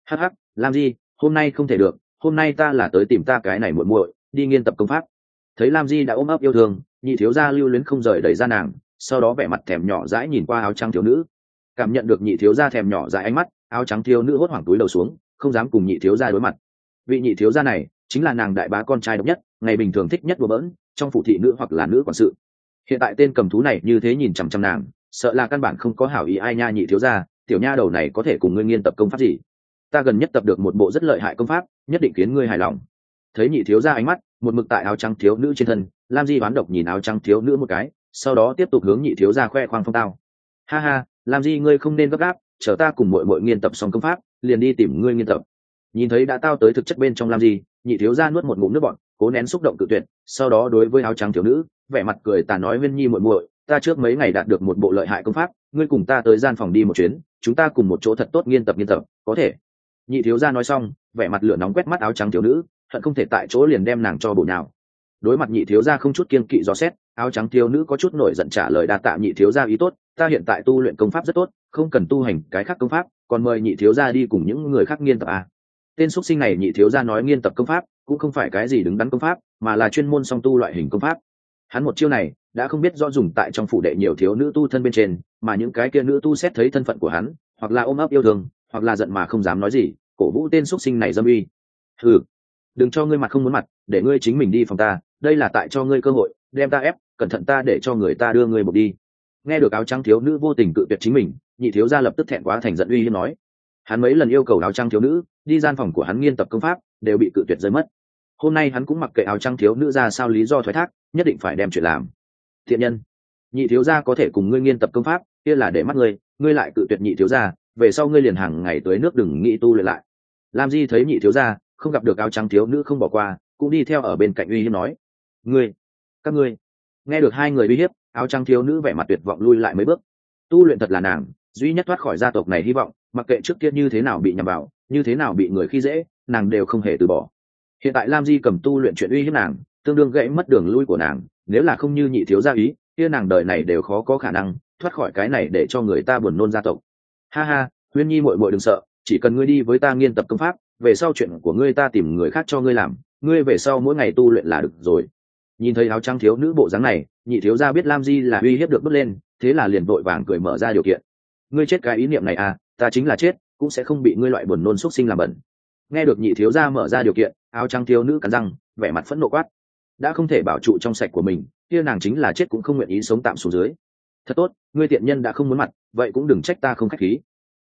Hắc hắc lam di hôm nay không thể được, hôm nay ta là tới tìm ta cái này muội muội, đi nghiên tập công pháp. Thấy lam di đã ôm ấp yêu thương, nhị thiếu gia lưu luyến không rời đẩy ra nàng, sau đó vẻ mặt thèm nhỏ dãi nhìn qua áo trắng thiếu nữ. Cảm nhận được nhị thiếu gia thèm nhỏ dãi ánh mắt, áo trắng thiếu nữ hốt hoảng túi đầu xuống, không dám cùng nhị thiếu gia đối mặt vị nhị thiếu gia này chính là nàng đại bá con trai độc nhất, ngày bình thường thích nhất đùa bỡn, trong phụ thị nữ hoặc là nữ quản sự. Hiện tại tên cầm thú này như thế nhìn chằm chằm nàng, sợ là căn bản không có hảo ý ai nha nhị thiếu gia, tiểu nha đầu này có thể cùng ngươi nghiên tập công pháp gì? Ta gần nhất tập được một bộ rất lợi hại công pháp, nhất định khiến ngươi hài lòng. Thấy nhị thiếu gia ánh mắt, một mực tại áo trắng thiếu nữ trên thân, lam di đoán độc nhìn áo trắng thiếu nữ một cái, sau đó tiếp tục hướng nhị thiếu gia khoe khoang phong tao. Ha ha, lam di ngươi không nên gấp gáp, chờ ta cùng mội mội nghiên tập xong công pháp, liền đi tìm ngươi nghiên tập nhìn thấy đã tao tới thực chất bên trong làm gì nhị thiếu gia nuốt một ngụm nước bọn cố nén xúc động cự tuyệt, sau đó đối với áo trắng thiếu nữ, vẻ mặt cười tà nói viên nhi muội muội, ta trước mấy ngày đạt được một bộ lợi hại công pháp, ngươi cùng ta tới gian phòng đi một chuyến, chúng ta cùng một chỗ thật tốt nghiên tập nghiên tập, có thể nhị thiếu gia nói xong, vẻ mặt lửa nóng quét mắt áo trắng thiếu nữ thận không thể tại chỗ liền đem nàng cho bổ nào đối mặt nhị thiếu gia không chút kiên kỵ dò xét, áo trắng thiếu nữ có chút nổi giận trả lời đa tạ nhị thiếu gia ý tốt, ta hiện tại tu luyện công pháp rất tốt, không cần tu hành cái khác công pháp, còn mời nhị thiếu gia đi cùng những người khác nghiên tập à tên xuất sinh này nhị thiếu gia nói nghiên tập công pháp, cũng không phải cái gì đứng đắn công pháp, mà là chuyên môn song tu loại hình công pháp. Hắn một chiêu này, đã không biết do dùng tại trong phủ đệ nhiều thiếu nữ tu thân bên trên, mà những cái kia nữ tu xét thấy thân phận của hắn, hoặc là ôm ấp yêu thương, hoặc là giận mà không dám nói gì, cổ vũ tên xuất sinh này dâm uy. Ừ đừng cho ngươi mặt không muốn mặt, để ngươi chính mình đi phòng ta, đây là tại cho ngươi cơ hội, đem ta ép, cẩn thận ta để cho người ta đưa ngươi một đi. Nghe được áo trắng thiếu nữ vô tình cự tuyệt chính mình, nhị thiếu gia lập tức thẹn quá thành giận uy hiếp nói hắn mấy lần yêu cầu áo trăng thiếu nữ, đi gian phòng của hắn nghiên tập công pháp, đều bị cự tuyệt rơi mất. Hôm nay hắn cũng mặc kệ áo trăng thiếu nữ ra sao lý do thoái thác, nhất định phải đem chuyện làm. Thiện nhân, nhị thiếu gia có thể cùng ngươi nghiên tập công pháp, kia là để mắt ngươi ngươi lại cự tuyệt nhị thiếu gia, về sau ngươi liền hàng ngày tới nước đừng nghĩ tu luyện lại. Lam di thấy nhị thiếu gia, không gặp được áo trắng thiếu nữ không bỏ qua, cũng đi theo ở bên cạnh uy hiếp nói, ngươi, các ngươi. Nghe được hai người uy hiếp, áo trắng thiếu nữ vẻ mặt tuyệt vọng lui lại mấy bước. Tu luyện thật là nàng, duy nhất thoát khỏi gia tộc này hy vọng mặc kệ trước kia như thế nào bị nhầm vào, như thế nào bị người khi dễ, nàng đều không hề từ bỏ. Hiện tại lam di cầm tu luyện chuyện uy hiếp nàng, tương đương gãy mất đường lui của nàng, nếu là không như nhị thiếu gia ý, kia nàng đời này đều khó có khả năng thoát khỏi cái này để cho người ta buồn nôn gia tộc. Ha ha, huyên nhi muội muội đừng sợ, chỉ cần ngươi đi với ta nghiên tập công pháp, về sau chuyện của ngươi ta tìm người khác cho ngươi làm, ngươi về sau mỗi ngày tu luyện là được rồi. Nhìn thấy áo trắng thiếu nữ bộ dáng này, nhị thiếu gia biết lam di là uy hiếp được bước lên, thế là liền vội vàng cười mở ra điều kiện. Ngươi chết cái ý niệm này à ta chính là chết, cũng sẽ không bị ngươi loại buồn nôn xúc sinh làm bẩn. Nghe được nhị thiếu gia mở ra điều kiện, áo trắng thiếu nữ cắn răng, vẻ mặt phẫn nộ quát. Đã không thể bảo trụ trong sạch của mình, kia nàng chính là chết cũng không nguyện ý sống tạm xuống dưới. Thật tốt, ngươi tiện nhân đã không muốn mặt, vậy cũng đừng trách ta không khách khí.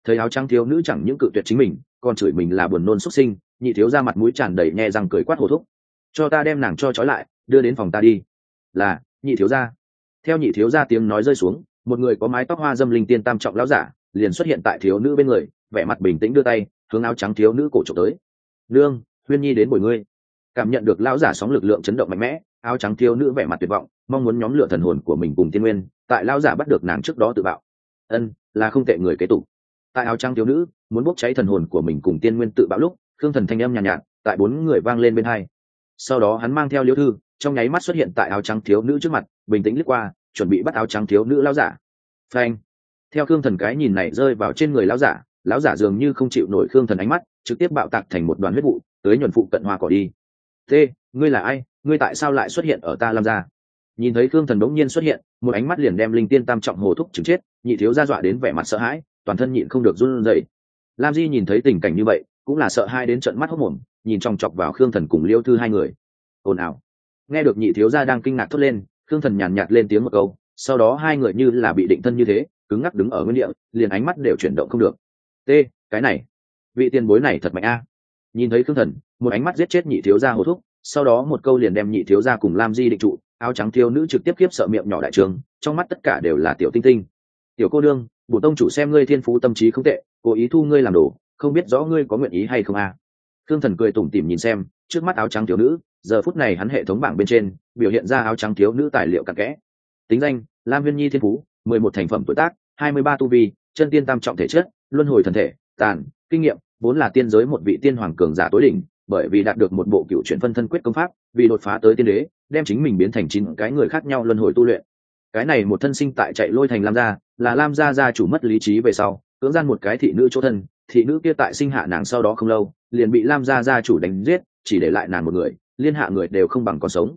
Thấy áo trắng thiếu nữ chẳng những cự tuyệt chính mình, còn chửi mình là buồn nôn xuất sinh, nhị thiếu ra mặt mũi tràn đầy nhẹ răng cười quát hồ thúc. Cho ta đem nàng cho trói lại, đưa đến phòng ta đi. Là, nhị thiếu gia. Theo nhị thiếu gia tiếng nói rơi xuống, một người có mái tóc hoa dâm linh tiên tam trọng lão giả liền xuất hiện tại thiếu nữ bên người vẻ mặt bình tĩnh đưa tay hướng áo trắng thiếu nữ cổ trộm tới. Nương huyên nhi đến bồi ngươi. Cảm nhận được lão giả sóng lực lượng chấn động mạnh mẽ áo trắng thiếu nữ vẻ mặt tuyệt vọng mong muốn nhóm lửa thần hồn của mình cùng tiên nguyên tại lão giả bắt được nàng trước đó tự bạo. Ân là không tệ người kế tục. Tại áo trắng thiếu nữ muốn bốc cháy thần hồn của mình cùng tiên nguyên tự bạo lúc khương thần thanh âm nhàn nhạt, nhạt tại bốn người vang lên bên hai. Sau đó hắn mang theo liễu thư trong nháy mắt xuất hiện tại áo trắng thiếu nữ trước mặt bình tĩnh lướt qua chuẩn bị bắt áo trắng thiếu nữ lão giả. Phanh! Theo khương thần cái nhìn này rơi vào trên người lão giả lão giả dường như không chịu nổi khương thần ánh mắt, trực tiếp bạo tạc thành một đoàn huyết vụ, tới nhuần phụ cận hoa cỏ đi. T ngươi là ai? Ngươi tại sao lại xuất hiện ở ta lam gia? Nhìn thấy khương thần đống nhiên xuất hiện, một ánh mắt liền đem linh tiên tam trọng hồ thúc chứng chết, nhị thiếu ra dọa đến vẻ mặt sợ hãi, toàn thân nhịn không được run rẩy. Lam di nhìn thấy tình cảnh như vậy, cũng là sợ hai đến trận mắt hốc mồm nhìn chòng chọc vào khương thần cùng liêu thư hai người. Ồn ào. Nghe được nhị thiếu gia đang kinh ngạc thốt lên, khương thần nhàn nhạt lên tiếng một câu, sau đó hai người như là bị định thân như thế cứng ngắc đứng ở nguyên địa, liền ánh mắt đều chuyển động không được. T, cái này, vị tiền bối này thật mạnh a. Nhìn thấy khương thần, một ánh mắt giết chết nhị thiếu gia hồ thúc, sau đó một câu liền đem nhị thiếu gia cùng lam di định trụ, áo trắng thiếu nữ trực tiếp khiếp sợ miệng nhỏ đại trường, trong mắt tất cả đều là tiểu tinh tinh. Tiểu cô đương, bổ tông chủ xem ngươi thiên phú tâm trí không tệ, cố ý thu ngươi làm đồ, không biết rõ ngươi có nguyện ý hay không a. À? thương thần cười tủm tỉm nhìn xem, trước mắt áo trắng thiếu nữ, giờ phút này hắn hệ thống bảng bên trên, biểu hiện ra áo trắng thiếu nữ tài liệu cặn kẽ. Tính danh, lam viên nhi thiên phú, mười một thành phẩm tuổi tác hai mươi ba tu vi, chân tiên tam trọng thể chất, luân hồi thần thể, tàn, kinh nghiệm, vốn là tiên giới một vị tiên hoàng cường giả tối đỉnh, bởi vì đạt được một bộ cựu truyện phân thân quyết công pháp, vì đột phá tới tiên đế, đem chính mình biến thành chín cái người khác nhau luân hồi tu luyện. Cái này một thân sinh tại chạy lôi thành lam gia, là lam gia gia chủ mất lý trí về sau, cưỡng gian một cái thị nữ chỗ thân, thị nữ kia tại sinh hạ nàng sau đó không lâu, liền bị lam gia gia chủ đánh giết, chỉ để lại nàng một người, liên hạ người đều không bằng còn sống.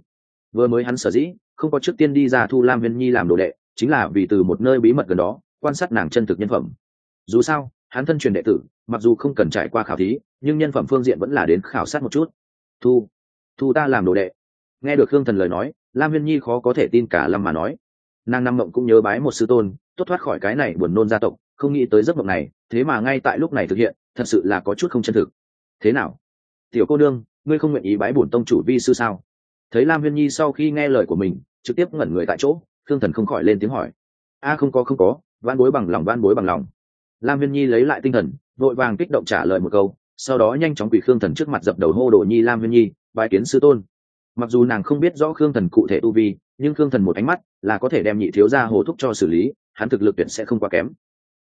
Vừa mới hắn sở dĩ không có trước tiên đi ra thu lam viên nhi làm đồ đệ, chính là vì từ một nơi bí mật gần đó quan sát nàng chân thực nhân phẩm. Dù sao, hắn thân truyền đệ tử, mặc dù không cần trải qua khảo thí, nhưng nhân phẩm phương diện vẫn là đến khảo sát một chút. Thu thu ta làm đồ đệ. Nghe được hương thần lời nói, lam viên nhi khó có thể tin cả lâm mà nói. Nàng năm mộng cũng nhớ bái một sư tôn, tốt thoát khỏi cái này buồn nôn gia tộc, không nghĩ tới giấc mộng này, thế mà ngay tại lúc này thực hiện, thật sự là có chút không chân thực. Thế nào? Tiểu cô đương ngươi không nguyện ý bái bổn tông chủ vi sư sao? Thấy lam viên nhi sau khi nghe lời của mình, trực tiếp ngẩn người tại chỗ thương thần không khỏi lên tiếng hỏi. A, không có không có van bối bằng lòng van bối bằng lòng. Lam viên nhi lấy lại tinh thần vội vàng kích động trả lời một câu sau đó nhanh chóng quỳ khương thần trước mặt dập đầu hô đồ nhi lam viên nhi bài kiến sư tôn. Mặc dù nàng không biết rõ khương thần cụ thể tu vi nhưng khương thần một ánh mắt là có thể đem nhị thiếu ra hồ thúc cho xử lý hắn thực lực tuyển sẽ không quá kém.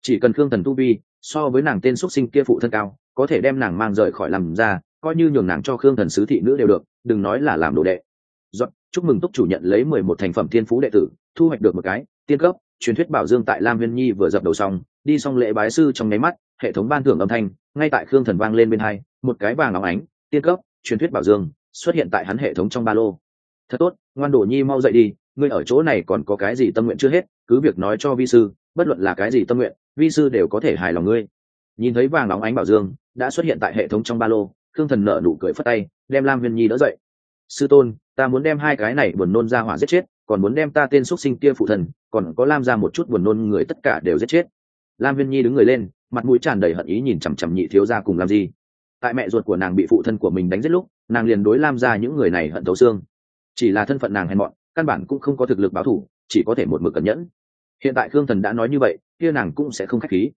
Chỉ cần khương thần tu vi so với nàng tên x u ấ t sinh kia phụ thân cao có thể đem nàng mang rời khỏi làm ra coi như nhường nàng cho khương thần sứ thị nữ đều được đừng nói là làm đồ đệ. Dọn, chúc mừng túc chủ nhận lấy mười một thành phẩm thiên phú đệ tử thu hoạch được một cái tiên cấp truyền thuyết bảo dương tại lam viên nhi vừa dập đầu xong, đi xong lễ bái sư trong nháy mắt, hệ thống ban thưởng âm thanh, ngay tại khương thần vang lên bên hai, một cái vàng óng ánh, tiên cấp, truyền thuyết bảo dương, xuất hiện tại hắn hệ thống trong ba lô. Thật tốt, ngoan đồ nhi mau dậy đi, ngươi ở chỗ này còn có cái gì tâm nguyện chưa hết, cứ việc nói cho vi sư, bất luận là cái gì tâm nguyện, vi sư đều có thể hài lòng ngươi. Nhìn thấy vàng óng ánh bảo dương, đã xuất hiện tại hệ thống trong ba lô, khương thần nợ nụ cười phất tay, đem lam viên nhi đỡ dậy. Sư tôn, ta muốn đem hai cái này buồn nôn ra hỏa giết chết còn muốn đem ta tên x sinh kia phụ thần, còn có lam ra một chút buồn nôn người tất cả đều giết chết. Lam viên nhi đứng người lên, mặt mũi tràn đầy hận ý nhìn chằm chằm nhị thiếu ra cùng làm gì tại mẹ ruột của nàng bị phụ thân của mình đánh giết lúc, nàng liền đối lam ra những người này hận thấu xương. Chỉ là thân phận nàng hèn mọn, căn bản cũng không có thực lực báo thủ chỉ có thể một mực cẩn nhẫn. Hiện tại khương thần đã nói như vậy, kia nàng cũng sẽ không k h á c h khí.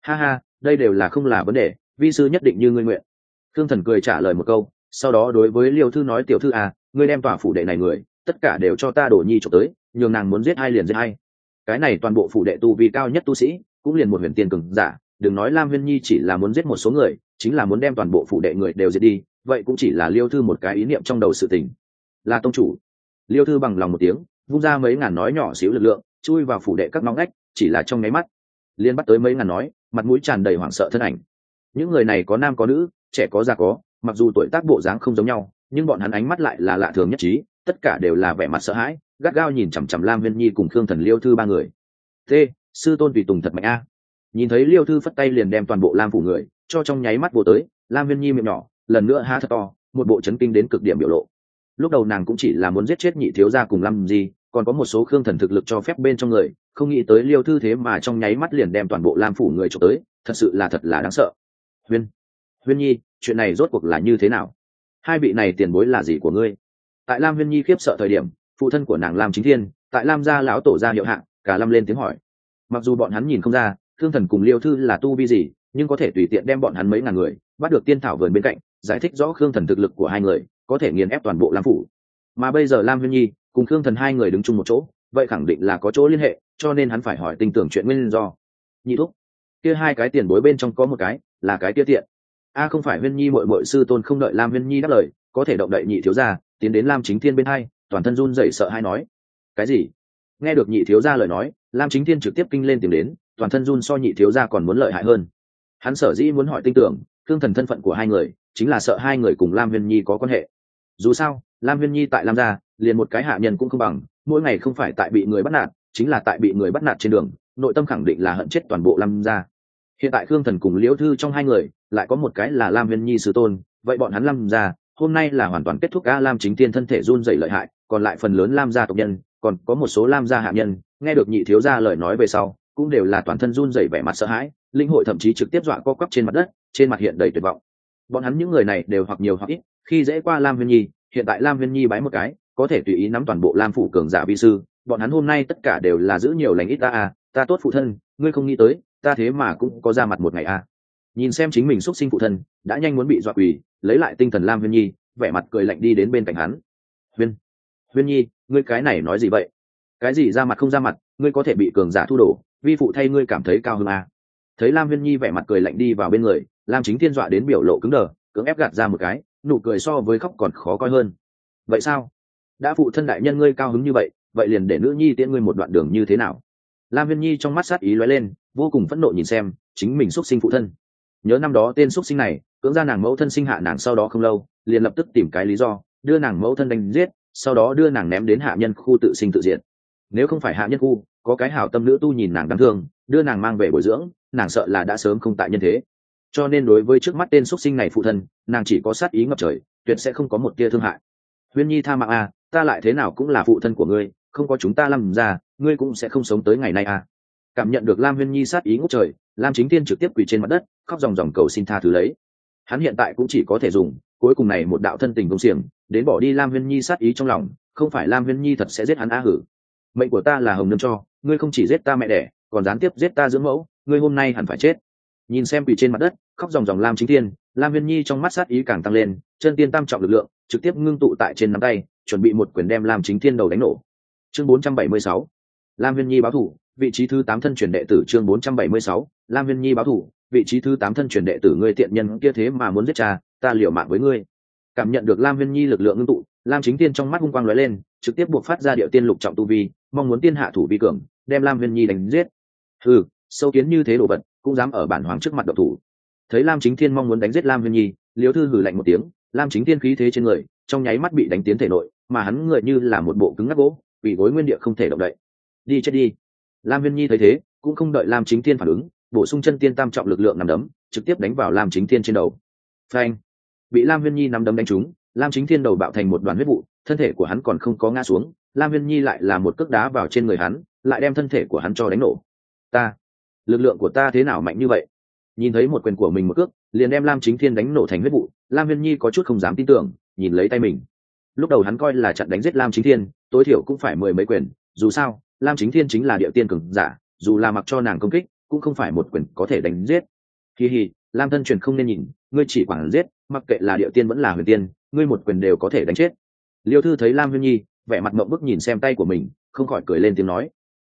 Ha ha, đây đều là không là vấn đề, vi sư nhất định như ngươi nguyện. Khương thần cười trả lời một câu, sau đó đối với liêu thư nói, tiểu thư à ngươi đem tòa phủ đệ này người tất cả đều cho ta đổ nhi trộm tới, nhường nàng muốn giết ai liền giết ai. cái này toàn bộ phủ đệ tu vi cao nhất tu sĩ, cũng liền một huyền tiền cường giả, đừng nói lam huyên nhi chỉ là muốn giết một số người, chính là muốn đem toàn bộ phủ đệ người đều giết đi, vậy cũng chỉ là liêu thư một cái ý niệm trong đầu sự tình là tông chủ, liêu thư bằng lòng một tiếng, vung ra mấy ngàn nói nhỏ xíu lực lượng, chui vào phủ đệ các ngóng ngách, chỉ là trong nháy mắt liên bắt tới mấy ngàn nói, mặt mũi tràn đầy hoảng sợ thân ảnh những người này có nam có nữ, trẻ có già có, mặc dù tuổi tác bộ dáng không giống nhau, nhưng bọn hắn ánh mắt lại là lạ thường nhất trí tất cả đều là vẻ mặt sợ hãi, gắt gao nhìn chằm chằm lam viên nhi cùng khương thần liêu thư ba người. T, sư tôn tùy tùng thật mạnh a. Nhìn thấy liêu thư phất tay liền đem toàn bộ lam phủ người, cho trong nháy mắt vô tới, lam viên nhi miệng nhỏ, lần nữa ha thật to, một bộ chấn kinh đến cực điểm biểu lộ. Lúc đầu nàng cũng chỉ là muốn giết chết nhị thiếu gia cùng Lam gì còn có một số khương thần thực lực cho phép bên trong người, không nghĩ tới liêu thư thế mà trong nháy mắt liền đem toàn bộ lam phủ người trộm tới, thật sự là thật là đáng sợ. Huyên huyên nhi, chuyện này rốt cuộc là như thế nào? Hai vị này tiền bối là gì của ngươi? Tại lam huyên nhi khiếp sợ thời điểm, phụ thân của nàng lam chính thiên, tại lam gia lão tổ gia hiệu hạng cả Lam lên tiếng hỏi. Mặc dù bọn hắn nhìn không ra, thương thần cùng liêu thư là tu vi gì, nhưng có thể tùy tiện đem bọn hắn mấy ngàn người, bắt được tiên thảo vườn bên cạnh, giải thích rõ khương thần thực lực của hai người, có thể nghiền ép toàn bộ lam phủ. Mà bây giờ lam huyên nhi cùng khương thần hai người đứng chung một chỗ, vậy khẳng định là có chỗ liên hệ, cho nên hắn phải hỏi tình tưởng chuyện nguyên do. Nhị thúc, kia hai cái tiền bối bên trong có một cái, là cái kia tiện. A, không phải huyên nhi mội mội sư tôn không đợi lam huyên nhi đáp lời, có thể động đậy nhị thiếu gia tiến đến lam chính thiên bên hai, toàn thân run dậy sợ hai nói, cái gì? Nghe được nhị thiếu gia lời nói, lam chính thiên trực tiếp kinh lên tìm đến, toàn thân run so nhị thiếu gia còn muốn lợi hại hơn. Hắn sở dĩ muốn hỏi tin tưởng, thương thần thân phận của hai người, chính là sợ hai người cùng lam huyên nhi có quan hệ. Dù sao, lam viên nhi tại lam gia, liền một cái hạ nhân cũng không bằng, mỗi ngày không phải tại bị người bắt nạt, chính là tại bị người bắt nạt trên đường, nội tâm khẳng định là hận chết toàn bộ lam gia. Hiện tại khương thần cùng liễu thư trong hai người, lại có một cái là lam viên nhi sư tôn, vậy bọn hắn lam gia hôm nay là hoàn toàn kết thúc a lam chính tiên thân thể run dậy lợi hại, còn lại phần lớn lam gia tộc nhân, còn có một số lam gia hạ nhân, nghe được nhị thiếu gia lời nói về sau, cũng đều là toàn thân run dậy vẻ mặt sợ hãi, linh hội thậm chí trực tiếp dọa co quắp trên mặt đất, trên mặt hiện đầy tuyệt vọng. Bọn hắn những người này đều hoặc nhiều hoặc ít, khi dễ qua lam viên nhi, hiện tại lam viên nhi bái một cái, có thể tùy ý nắm toàn bộ lam phủ cường giả vi sư, bọn hắn hôm nay tất cả đều là giữ nhiều lành ít ta à ta tốt phụ thân, ngươi không nghĩ tới, ta thế mà cũng có ra mặt một ngày à. Nhìn xem chính mình xuất sinh phụ thân, đã nhanh muốn bị dọa quỳ lấy lại tinh thần lam viên nhi, vẻ mặt cười lạnh đi đến bên cạnh hắn. Viên viên nhi, ngươi cái này nói gì vậy? Cái gì ra mặt không ra mặt, ngươi có thể bị cường giả thu đổ, vi phụ thay ngươi cảm thấy cao hơn à. thấy lam viên nhi vẻ mặt cười lạnh đi vào bên người, lam chính thiên dọa đến biểu lộ cứng đờ, cưỡng ép gạt ra một cái, nụ cười so với khóc còn khó coi hơn. Vậy sao? Đã phụ thân đại nhân ngươi cao hứng như vậy vậy liền để nữ nhi tiễn ngươi một đoạn đường như thế nào? Lam viên nhi trong mắt sát ý lóe lên, vô cùng phẫn nộ nhìn xem chính mình xuất sinh phụ thân. Nhớ năm đó tên xuất sinh này cưỡng ra nàng mẫu thân sinh hạ nàng sau đó không lâu, liền lập tức tìm cái lý do, đưa nàng mẫu thân đánh giết, sau đó đưa nàng ném đến hạ nhân khu tự sinh tự diện nếu không phải hạ nhân khu, có cái hảo tâm nữ tu nhìn nàng đáng thương, đưa nàng mang về bồi dưỡng, nàng sợ là đã sớm không tại nhân thế. Cho nên đối với trước mắt tên xuất sinh này phụ thân, nàng chỉ có sát ý ngập trời, tuyệt sẽ không có một tia thương hại. Huyên nhi tha mạng a ta lại thế nào cũng là phụ thân của ngươi, không có chúng ta làm ra, ngươi cũng sẽ không sống tới ngày nay a cảm nhận được lam huyên nhi sát ý ngốc trời, lam chính tiên trực tiếp quỳ trên mặt đất, khóc dòng dòng cầu xin tha thứ lấy hắn hiện tại cũng chỉ có thể dùng, cuối cùng này một đạo thân tình công xiềng, đến bỏ đi lam huyên nhi sát ý trong lòng, không phải lam huyên nhi thật sẽ giết hắn a hử. Mệnh của ta là hồng nương cho, ngươi không chỉ giết ta mẹ đẻ, còn gián tiếp giết ta dưỡng mẫu, ngươi hôm nay hẳn phải chết. Nhìn xem quỳ trên mặt đất, khóc dòng dòng lam chính tiên lam viên nhi trong mắt sát ý càng tăng lên, chân tiên tam trọng lực lượng, trực tiếp ngưng tụ tại trên nắm tay, chuẩn bị một quyền đem lam chính thiên đầu đánh nổ. Chương 476 lam viên nhi báo thủ, vị trí thứ tám thân truyền đệ tử chương 476 lam viên nhi báo thủ vị trí thứ tám thân truyền đệ tử ngươi tiện nhân kia thế mà muốn giết cha, ta liều mạng với ngươi. Cảm nhận được lam viên nhi lực lượng ngưng tụ, lam chính tiên trong mắt hung quang lóe lên, trực tiếp buộc phát ra điệu tiên lục trọng tu vi, mong muốn tiên hạ thủ vi cường, đem lam viên nhi đánh giết. Ừ sâu kiến như thế đồ vật, cũng dám ở bản hoàng trước mặt độc thủ. Thấy lam chính thiên mong muốn đánh giết lam viên nhi liếu thư hử lạnh một tiếng, lam chính thiên khí thế trên người, trong nháy mắt bị đánh tiến thể nội, mà hắn người như là một bộ cứng ngắc gỗ bị gối nguyên địa không thể động đậy. Đi chết đi. Lam viên nhi thấy thế, cũng không đợi lam chính thiên phản ứng bổ sung chân tiên tam trọng lực lượng nằm đấm, trực tiếp đánh vào lam chính thiên trên đầu. Phanh! Bị lam viên nhi nằm đấm đánh trúng, lam chính thiên đầu bạo thành một đoàn huyết vụ, thân thể của hắn còn không có ngã xuống, lam viên nhi lại là một cước đá vào trên người hắn, lại đem thân thể của hắn cho đánh nổ. Ta! Lực lượng của ta thế nào mạnh như vậy? Nhìn thấy một quyền của mình một cước, liền đem lam chính thiên đánh nổ thành huyết vụ, lam viên nhi có chút không dám tin tưởng, nhìn lấy tay mình. Lúc đầu hắn coi là chặn đánh giết lam chính thiên, tối thiểu cũng phải mười mấy quyền, dù sao, lam chính thiên chính là địa tiên cường giả, dù là mặc cho nàng công kích cũng không phải một quyền có thể đánh giết. Kỳ hì lam thân truyền không nên nhìn, ngươi chỉ quản giết, mặc kệ là địa tiên vẫn là huyền tiên, ngươi một quyền đều có thể đánh chết. Liêu thư thấy lam huyên nhi, vẻ mặt mộng bức nhìn xem tay của mình, không khỏi cười lên tiếng nói.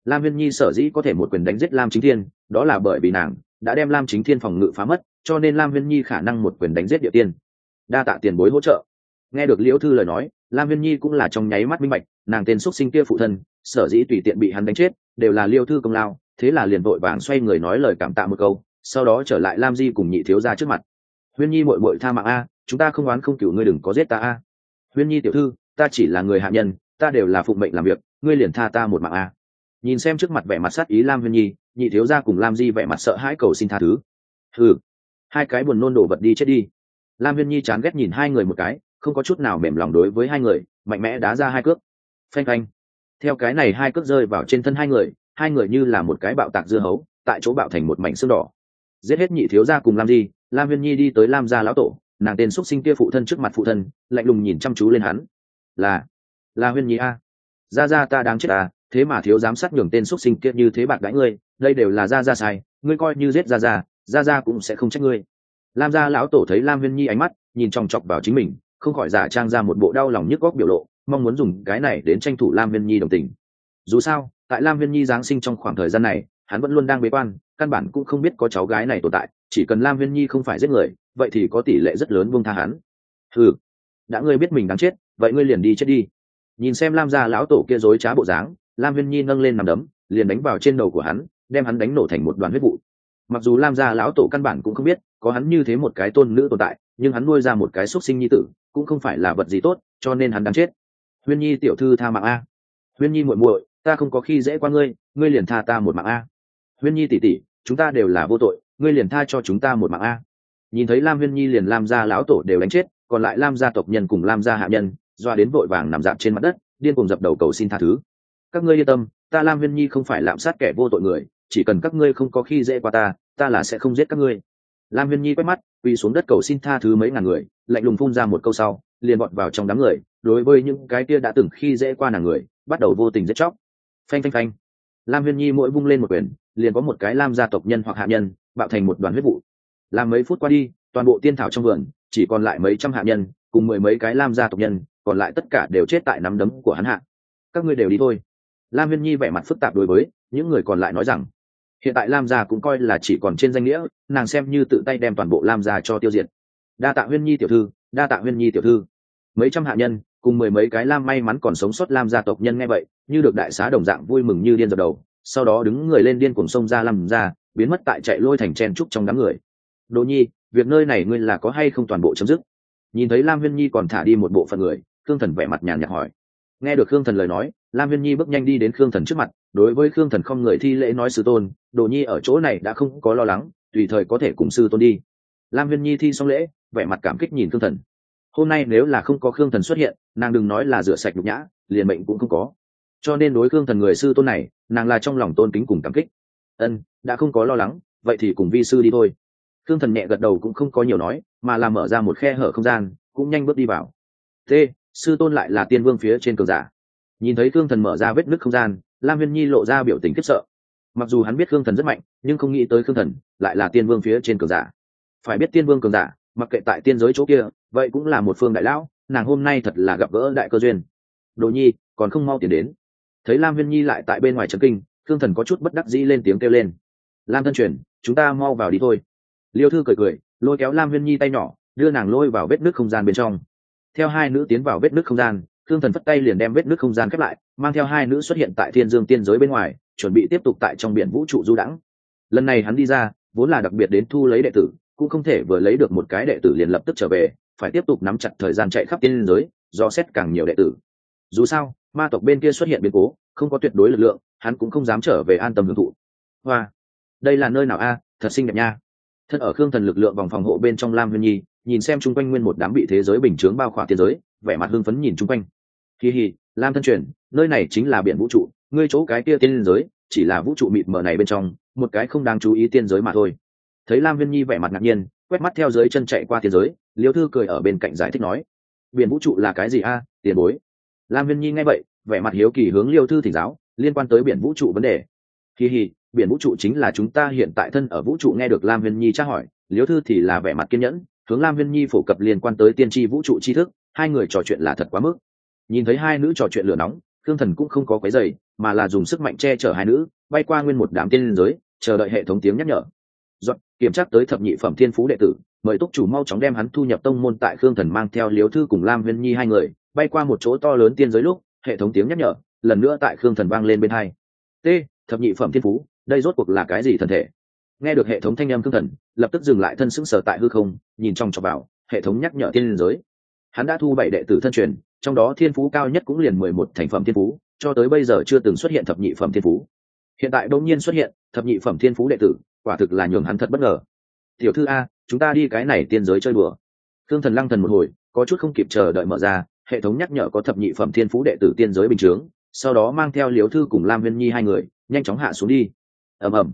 Lam huyên nhi sở dĩ có thể một quyền đánh giết lam chính thiên, đó là bởi vì nàng đã đem lam chính thiên phòng ngự phá mất, cho nên lam huyên nhi khả năng một quyền đánh giết địa tiên. Đa tạ tiền bối hỗ trợ. Nghe được liễu thư lời nói, lam huyên nhi cũng là trong nháy mắt minh bạch, nàng tên x sinh kia phụ thân, sở dĩ tùy tiện bị hắn đánh chết, đều là liêu thư công lao thế là liền vội vàng xoay người nói lời cảm tạ một câu, sau đó trở lại lam di cùng nhị thiếu ra trước mặt. Huyên nhi mội mội tha mạng a, chúng ta không oán không cựu ngươi đừng có giết ta a. Huyên nhi tiểu thư, ta chỉ là người hạ nhân, ta đều là phụng mệnh làm việc, ngươi liền tha ta một mạng a. Nhìn xem trước mặt vẻ mặt sát ý lam huyên nhi, nhị thiếu ra cùng lam di vẻ mặt sợ hãi cầu xin tha thứ. Ừ hai cái buồn nôn đổ vật đi chết đi. Lam huyên nhi chán ghét nhìn hai người một cái, không có chút nào mềm lòng đối với hai người, mạnh mẽ đá ra hai cước. Phanh phanh. Theo cái này hai cước rơi vào trên thân hai người hai người như là một cái bạo tạc dưa hấu, tại chỗ bạo thành một mảnh xương đỏ. Giết hết nhị thiếu gia cùng lam di, lam viên nhi đi tới lam gia lão tổ, nàng tên x sinh kia phụ thân trước mặt phụ thân, lạnh lùng nhìn chăm chú lên hắn. Là là huyên nhi a. Gia gia ta đang chết à thế mà thiếu giám sát nhường tên x sinh kia như thế bạc đãi ngươi, đây đều là gia gia sai, ngươi coi như giết gia gia gia gia cũng sẽ không trách ngươi. Lam gia lão tổ thấy lam huyên nhi ánh mắt, nhìn chòng chọc vào chính mình, không khỏi giả trang ra một bộ đau lòng nhức góc biểu lộ, mong muốn dùng cái này đến tranh thủ lam huyên nhi đồng tình. Dù sao tại lam huyên nhi giáng sinh trong khoảng thời gian này, hắn vẫn luôn đang bế quan, căn bản cũng không biết có cháu gái này tồn tại, chỉ cần lam huyên nhi không phải giết người, vậy thì có tỷ lệ rất lớn buông tha hắn. Ừ đã ngươi biết mình đáng chết, vậy ngươi liền đi chết đi. Nhìn xem lam gia lão tổ kia dối trá bộ dáng, lam huyên nhi nâng lên nằm đấm, liền đánh vào trên đầu của hắn, đem hắn đánh nổ thành một đoàn huyết vụ. Mặc dù lam gia lão tổ căn bản cũng không biết, có hắn như thế một cái tôn nữ tồn tại, nhưng hắn nuôi ra một cái xuất sinh nhi tử, cũng không phải là vật gì tốt, cho nên hắn đáng chết. Huyên nhi tiểu thư tha mạng a. Huyên nhi muội muội ta không có khi dễ qua ngươi ngươi liền tha ta một mạng a. Huyên nhi tỉ tỉ chúng ta đều là vô tội, ngươi liền tha cho chúng ta một mạng a. Nhìn thấy lam huyên nhi liền lam gia lão tổ đều đánh chết, còn lại lam gia tộc nhân cùng lam gia hạ nhân, doa đến vội vàng nằm dạp trên mặt đất, điên cùng dập đầu cầu xin tha thứ. Các ngươi yên tâm, ta lam huyên nhi không phải lạm sát kẻ vô tội người, chỉ cần các ngươi không có khi dễ qua ta ta là sẽ không giết các ngươi. Lam huyên nhi quét mắt, quỳ xuống đất cầu xin tha thứ mấy ngàn người, lạnh lùng phun ra một câu sau, liền bọn vào trong đám người, đối với những cái kia đã từng khi dễ qua nàng người, bắt đầu vô tình giết chóc phanh phanh phanh. Lam huyên nhi mỗi vung lên một quyền, liền có một cái lam gia tộc nhân hoặc hạ nhân, bạo thành một đoàn huyết vụ. Làm mấy phút qua đi, toàn bộ tiên thảo trong vườn, chỉ còn lại mấy trăm hạ nhân, cùng mười mấy cái lam gia tộc nhân, còn lại tất cả đều chết tại nắm đấm của hắn hạ. Các ngươi đều đi thôi. Lam huyên nhi vẻ mặt phức tạp đối với những người còn lại nói rằng, hiện tại lam gia cũng coi là chỉ còn trên danh nghĩa, nàng xem như tự tay đem toàn bộ lam gia cho tiêu diệt. Đa tạ huyên nhi tiểu thư, đa tạ huyên nhi tiểu thư. Mấy trăm hạ nhân cùng mười mấy cái lam may mắn còn sống sót lam gia tộc nhân nghe vậy, như được đại xá đồng dạng vui mừng như điên dập đầu, sau đó đứng người lên điên cùng sông ra lam ra, biến mất tại chạy lôi thành chen trúc trong đám người. Đỗ nhi, việc nơi này ngươi là có hay không toàn bộ chấm dứt? Nhìn thấy lam huyên nhi còn thả đi một bộ phận người, khương thần vẻ mặt nhàn nhạt hỏi. Nghe được khương thần lời nói, lam huyên nhi bước nhanh đi đến khương thần trước mặt, đối với khương thần không người thi lễ nói sư tôn đồ nhi ở chỗ này đã không có lo lắng, tùy thời có thể cùng sư tôn đi. Lam huyên nhi thi xong lễ, vẻ mặt cảm kích nhìn khương thần hôm nay nếu là không có khương thần xuất hiện, nàng đừng nói là rửa sạch nhục nhã, liền mệnh cũng không có. Cho nên đối khương thần người sư tôn này, nàng là trong lòng tôn kính cùng cảm kích. Ân, đã không có lo lắng, vậy thì cùng vi sư đi thôi. Khương thần nhẹ gật đầu cũng không có nhiều nói, mà là mở ra một khe hở không gian, cũng nhanh bước đi vào. T, sư tôn lại là tiên vương phía trên cường giả. Nhìn thấy khương thần mở ra vết nứt không gian, lam viên nhi lộ ra biểu tình khiếp sợ. Mặc dù hắn biết khương thần rất mạnh, nhưng không nghĩ tới khương thần lại là tiên vương phía trên cường giả. Phải biết tiên vương cường giả mặc kệ tại tiên giới chỗ kia, vậy cũng là một phương đại lão, nàng hôm nay thật là gặp gỡ đại cơ duyên. Đồ nhi, còn không mau tiến đến. Thấy lam viên nhi lại tại bên ngoài trấn kinh thương thần có chút bất đắc dĩ lên tiếng kêu lên. Lam thân truyền, chúng ta mau vào đi thôi. Liêu thư cười cười, lôi kéo lam viên nhi tay nhỏ, đưa nàng lôi vào vết nước không gian bên trong. Theo hai nữ tiến vào vết nước không gian thương thần phất tay liền đem vết nước không gian khép lại, mang theo hai nữ xuất hiện tại thiên dương tiên giới bên ngoài, chuẩn bị tiếp tục tại trong biển vũ trụ du đãng. Lần này hắn đi ra, vốn là đặc biệt đến thu lấy đệ tử cũng không thể vừa lấy được một cái đệ tử liền lập tức trở về, phải tiếp tục nắm chặt thời gian chạy khắp tiên giới, do xét càng nhiều đệ tử. Dù sao, ma tộc bên kia xuất hiện biến cố, không có tuyệt đối lực lượng, hắn cũng không dám trở về an tâm hưởng thụ. Hoa, đây là nơi nào a? Thật xinh đẹp nha. Thân ở khương thần lực lượng vòng phòng hộ bên trong lam huyên nhi, nhìn xem chung quanh nguyên một đám bị thế giới bình chướng bao khỏa thế giới, vẻ mặt hưng phấn nhìn chung quanh. Kỳ hì lam thân truyền, nơi này chính là biển vũ trụ, ngươi chỗ cái kia tiên giới, chỉ là vũ trụ mịt mờ này bên trong, một cái không đáng chú ý tiên giới mà thôi thấy lam Viên nhi vẻ mặt ngạc nhiên, quét mắt theo dưới chân chạy qua thế giới, liêu thư cười ở bên cạnh giải thích nói, biển vũ trụ là cái gì a, tiền bối? Lam Viên nhi nghe vậy, vẻ mặt hiếu kỳ hướng liêu thư thỉnh giáo, liên quan tới biển vũ trụ vấn đề. Kỳ hì biển vũ trụ chính là chúng ta hiện tại thân ở vũ trụ nghe được lam Viên nhi tra hỏi, liêu thư thì là vẻ mặt kiên nhẫn, hướng lam Viên nhi phổ cập liên quan tới tiên tri vũ trụ tri thức, hai người trò chuyện là thật quá mức. Nhìn thấy hai nữ trò chuyện lửa nóng thương thần cũng không có quấy dày mà là dùng sức mạnh che chở hai nữ, bay qua nguyên một đám tiên giới, chờ đợi hệ thống tiếng nhắc nhở kiểm tra tới thập nhị phẩm thiên phú đệ tử, mời túc chủ mau chóng đem hắn thu nhập tông môn tại khương thần mang theo liếu thư cùng lam huyên nhi hai người, bay qua một chỗ to lớn tiên giới lúc, hệ thống tiếng nhắc nhở, lần nữa tại khương thần vang lên bên hai. T, thập nhị phẩm thiên phú, đây rốt cuộc là cái gì thần thể? Nghe được hệ thống thanh âm khương thần, lập tức dừng lại thân sững sờ tại hư không, nhìn trong trọc vào, hệ thống nhắc nhở tiên giới. Hắn đã thu bảy đệ tử thân truyền, trong đó thiên phú cao nhất cũng liền mười một thành phẩm thiên phú, cho tới bây giờ chưa từng xuất hiện thập nhị phẩm thiên phú. Hiện tại đột nhiên xuất hiện, thập nhị phẩm thiên phú đệ tử quả thực là nhường hắn thật bất ngờ. Tiểu thư a, chúng ta đi cái này tiên giới chơi bừa thương thần lăng thần một hồi, có chút không kịp chờ đợi mở ra, hệ thống nhắc nhở có thập nhị phẩm thiên phú đệ tử tiên giới bình chướng, sau đó mang theo liếu thư cùng lam viên nhi hai người, nhanh chóng hạ xuống đi. Ầm ầm.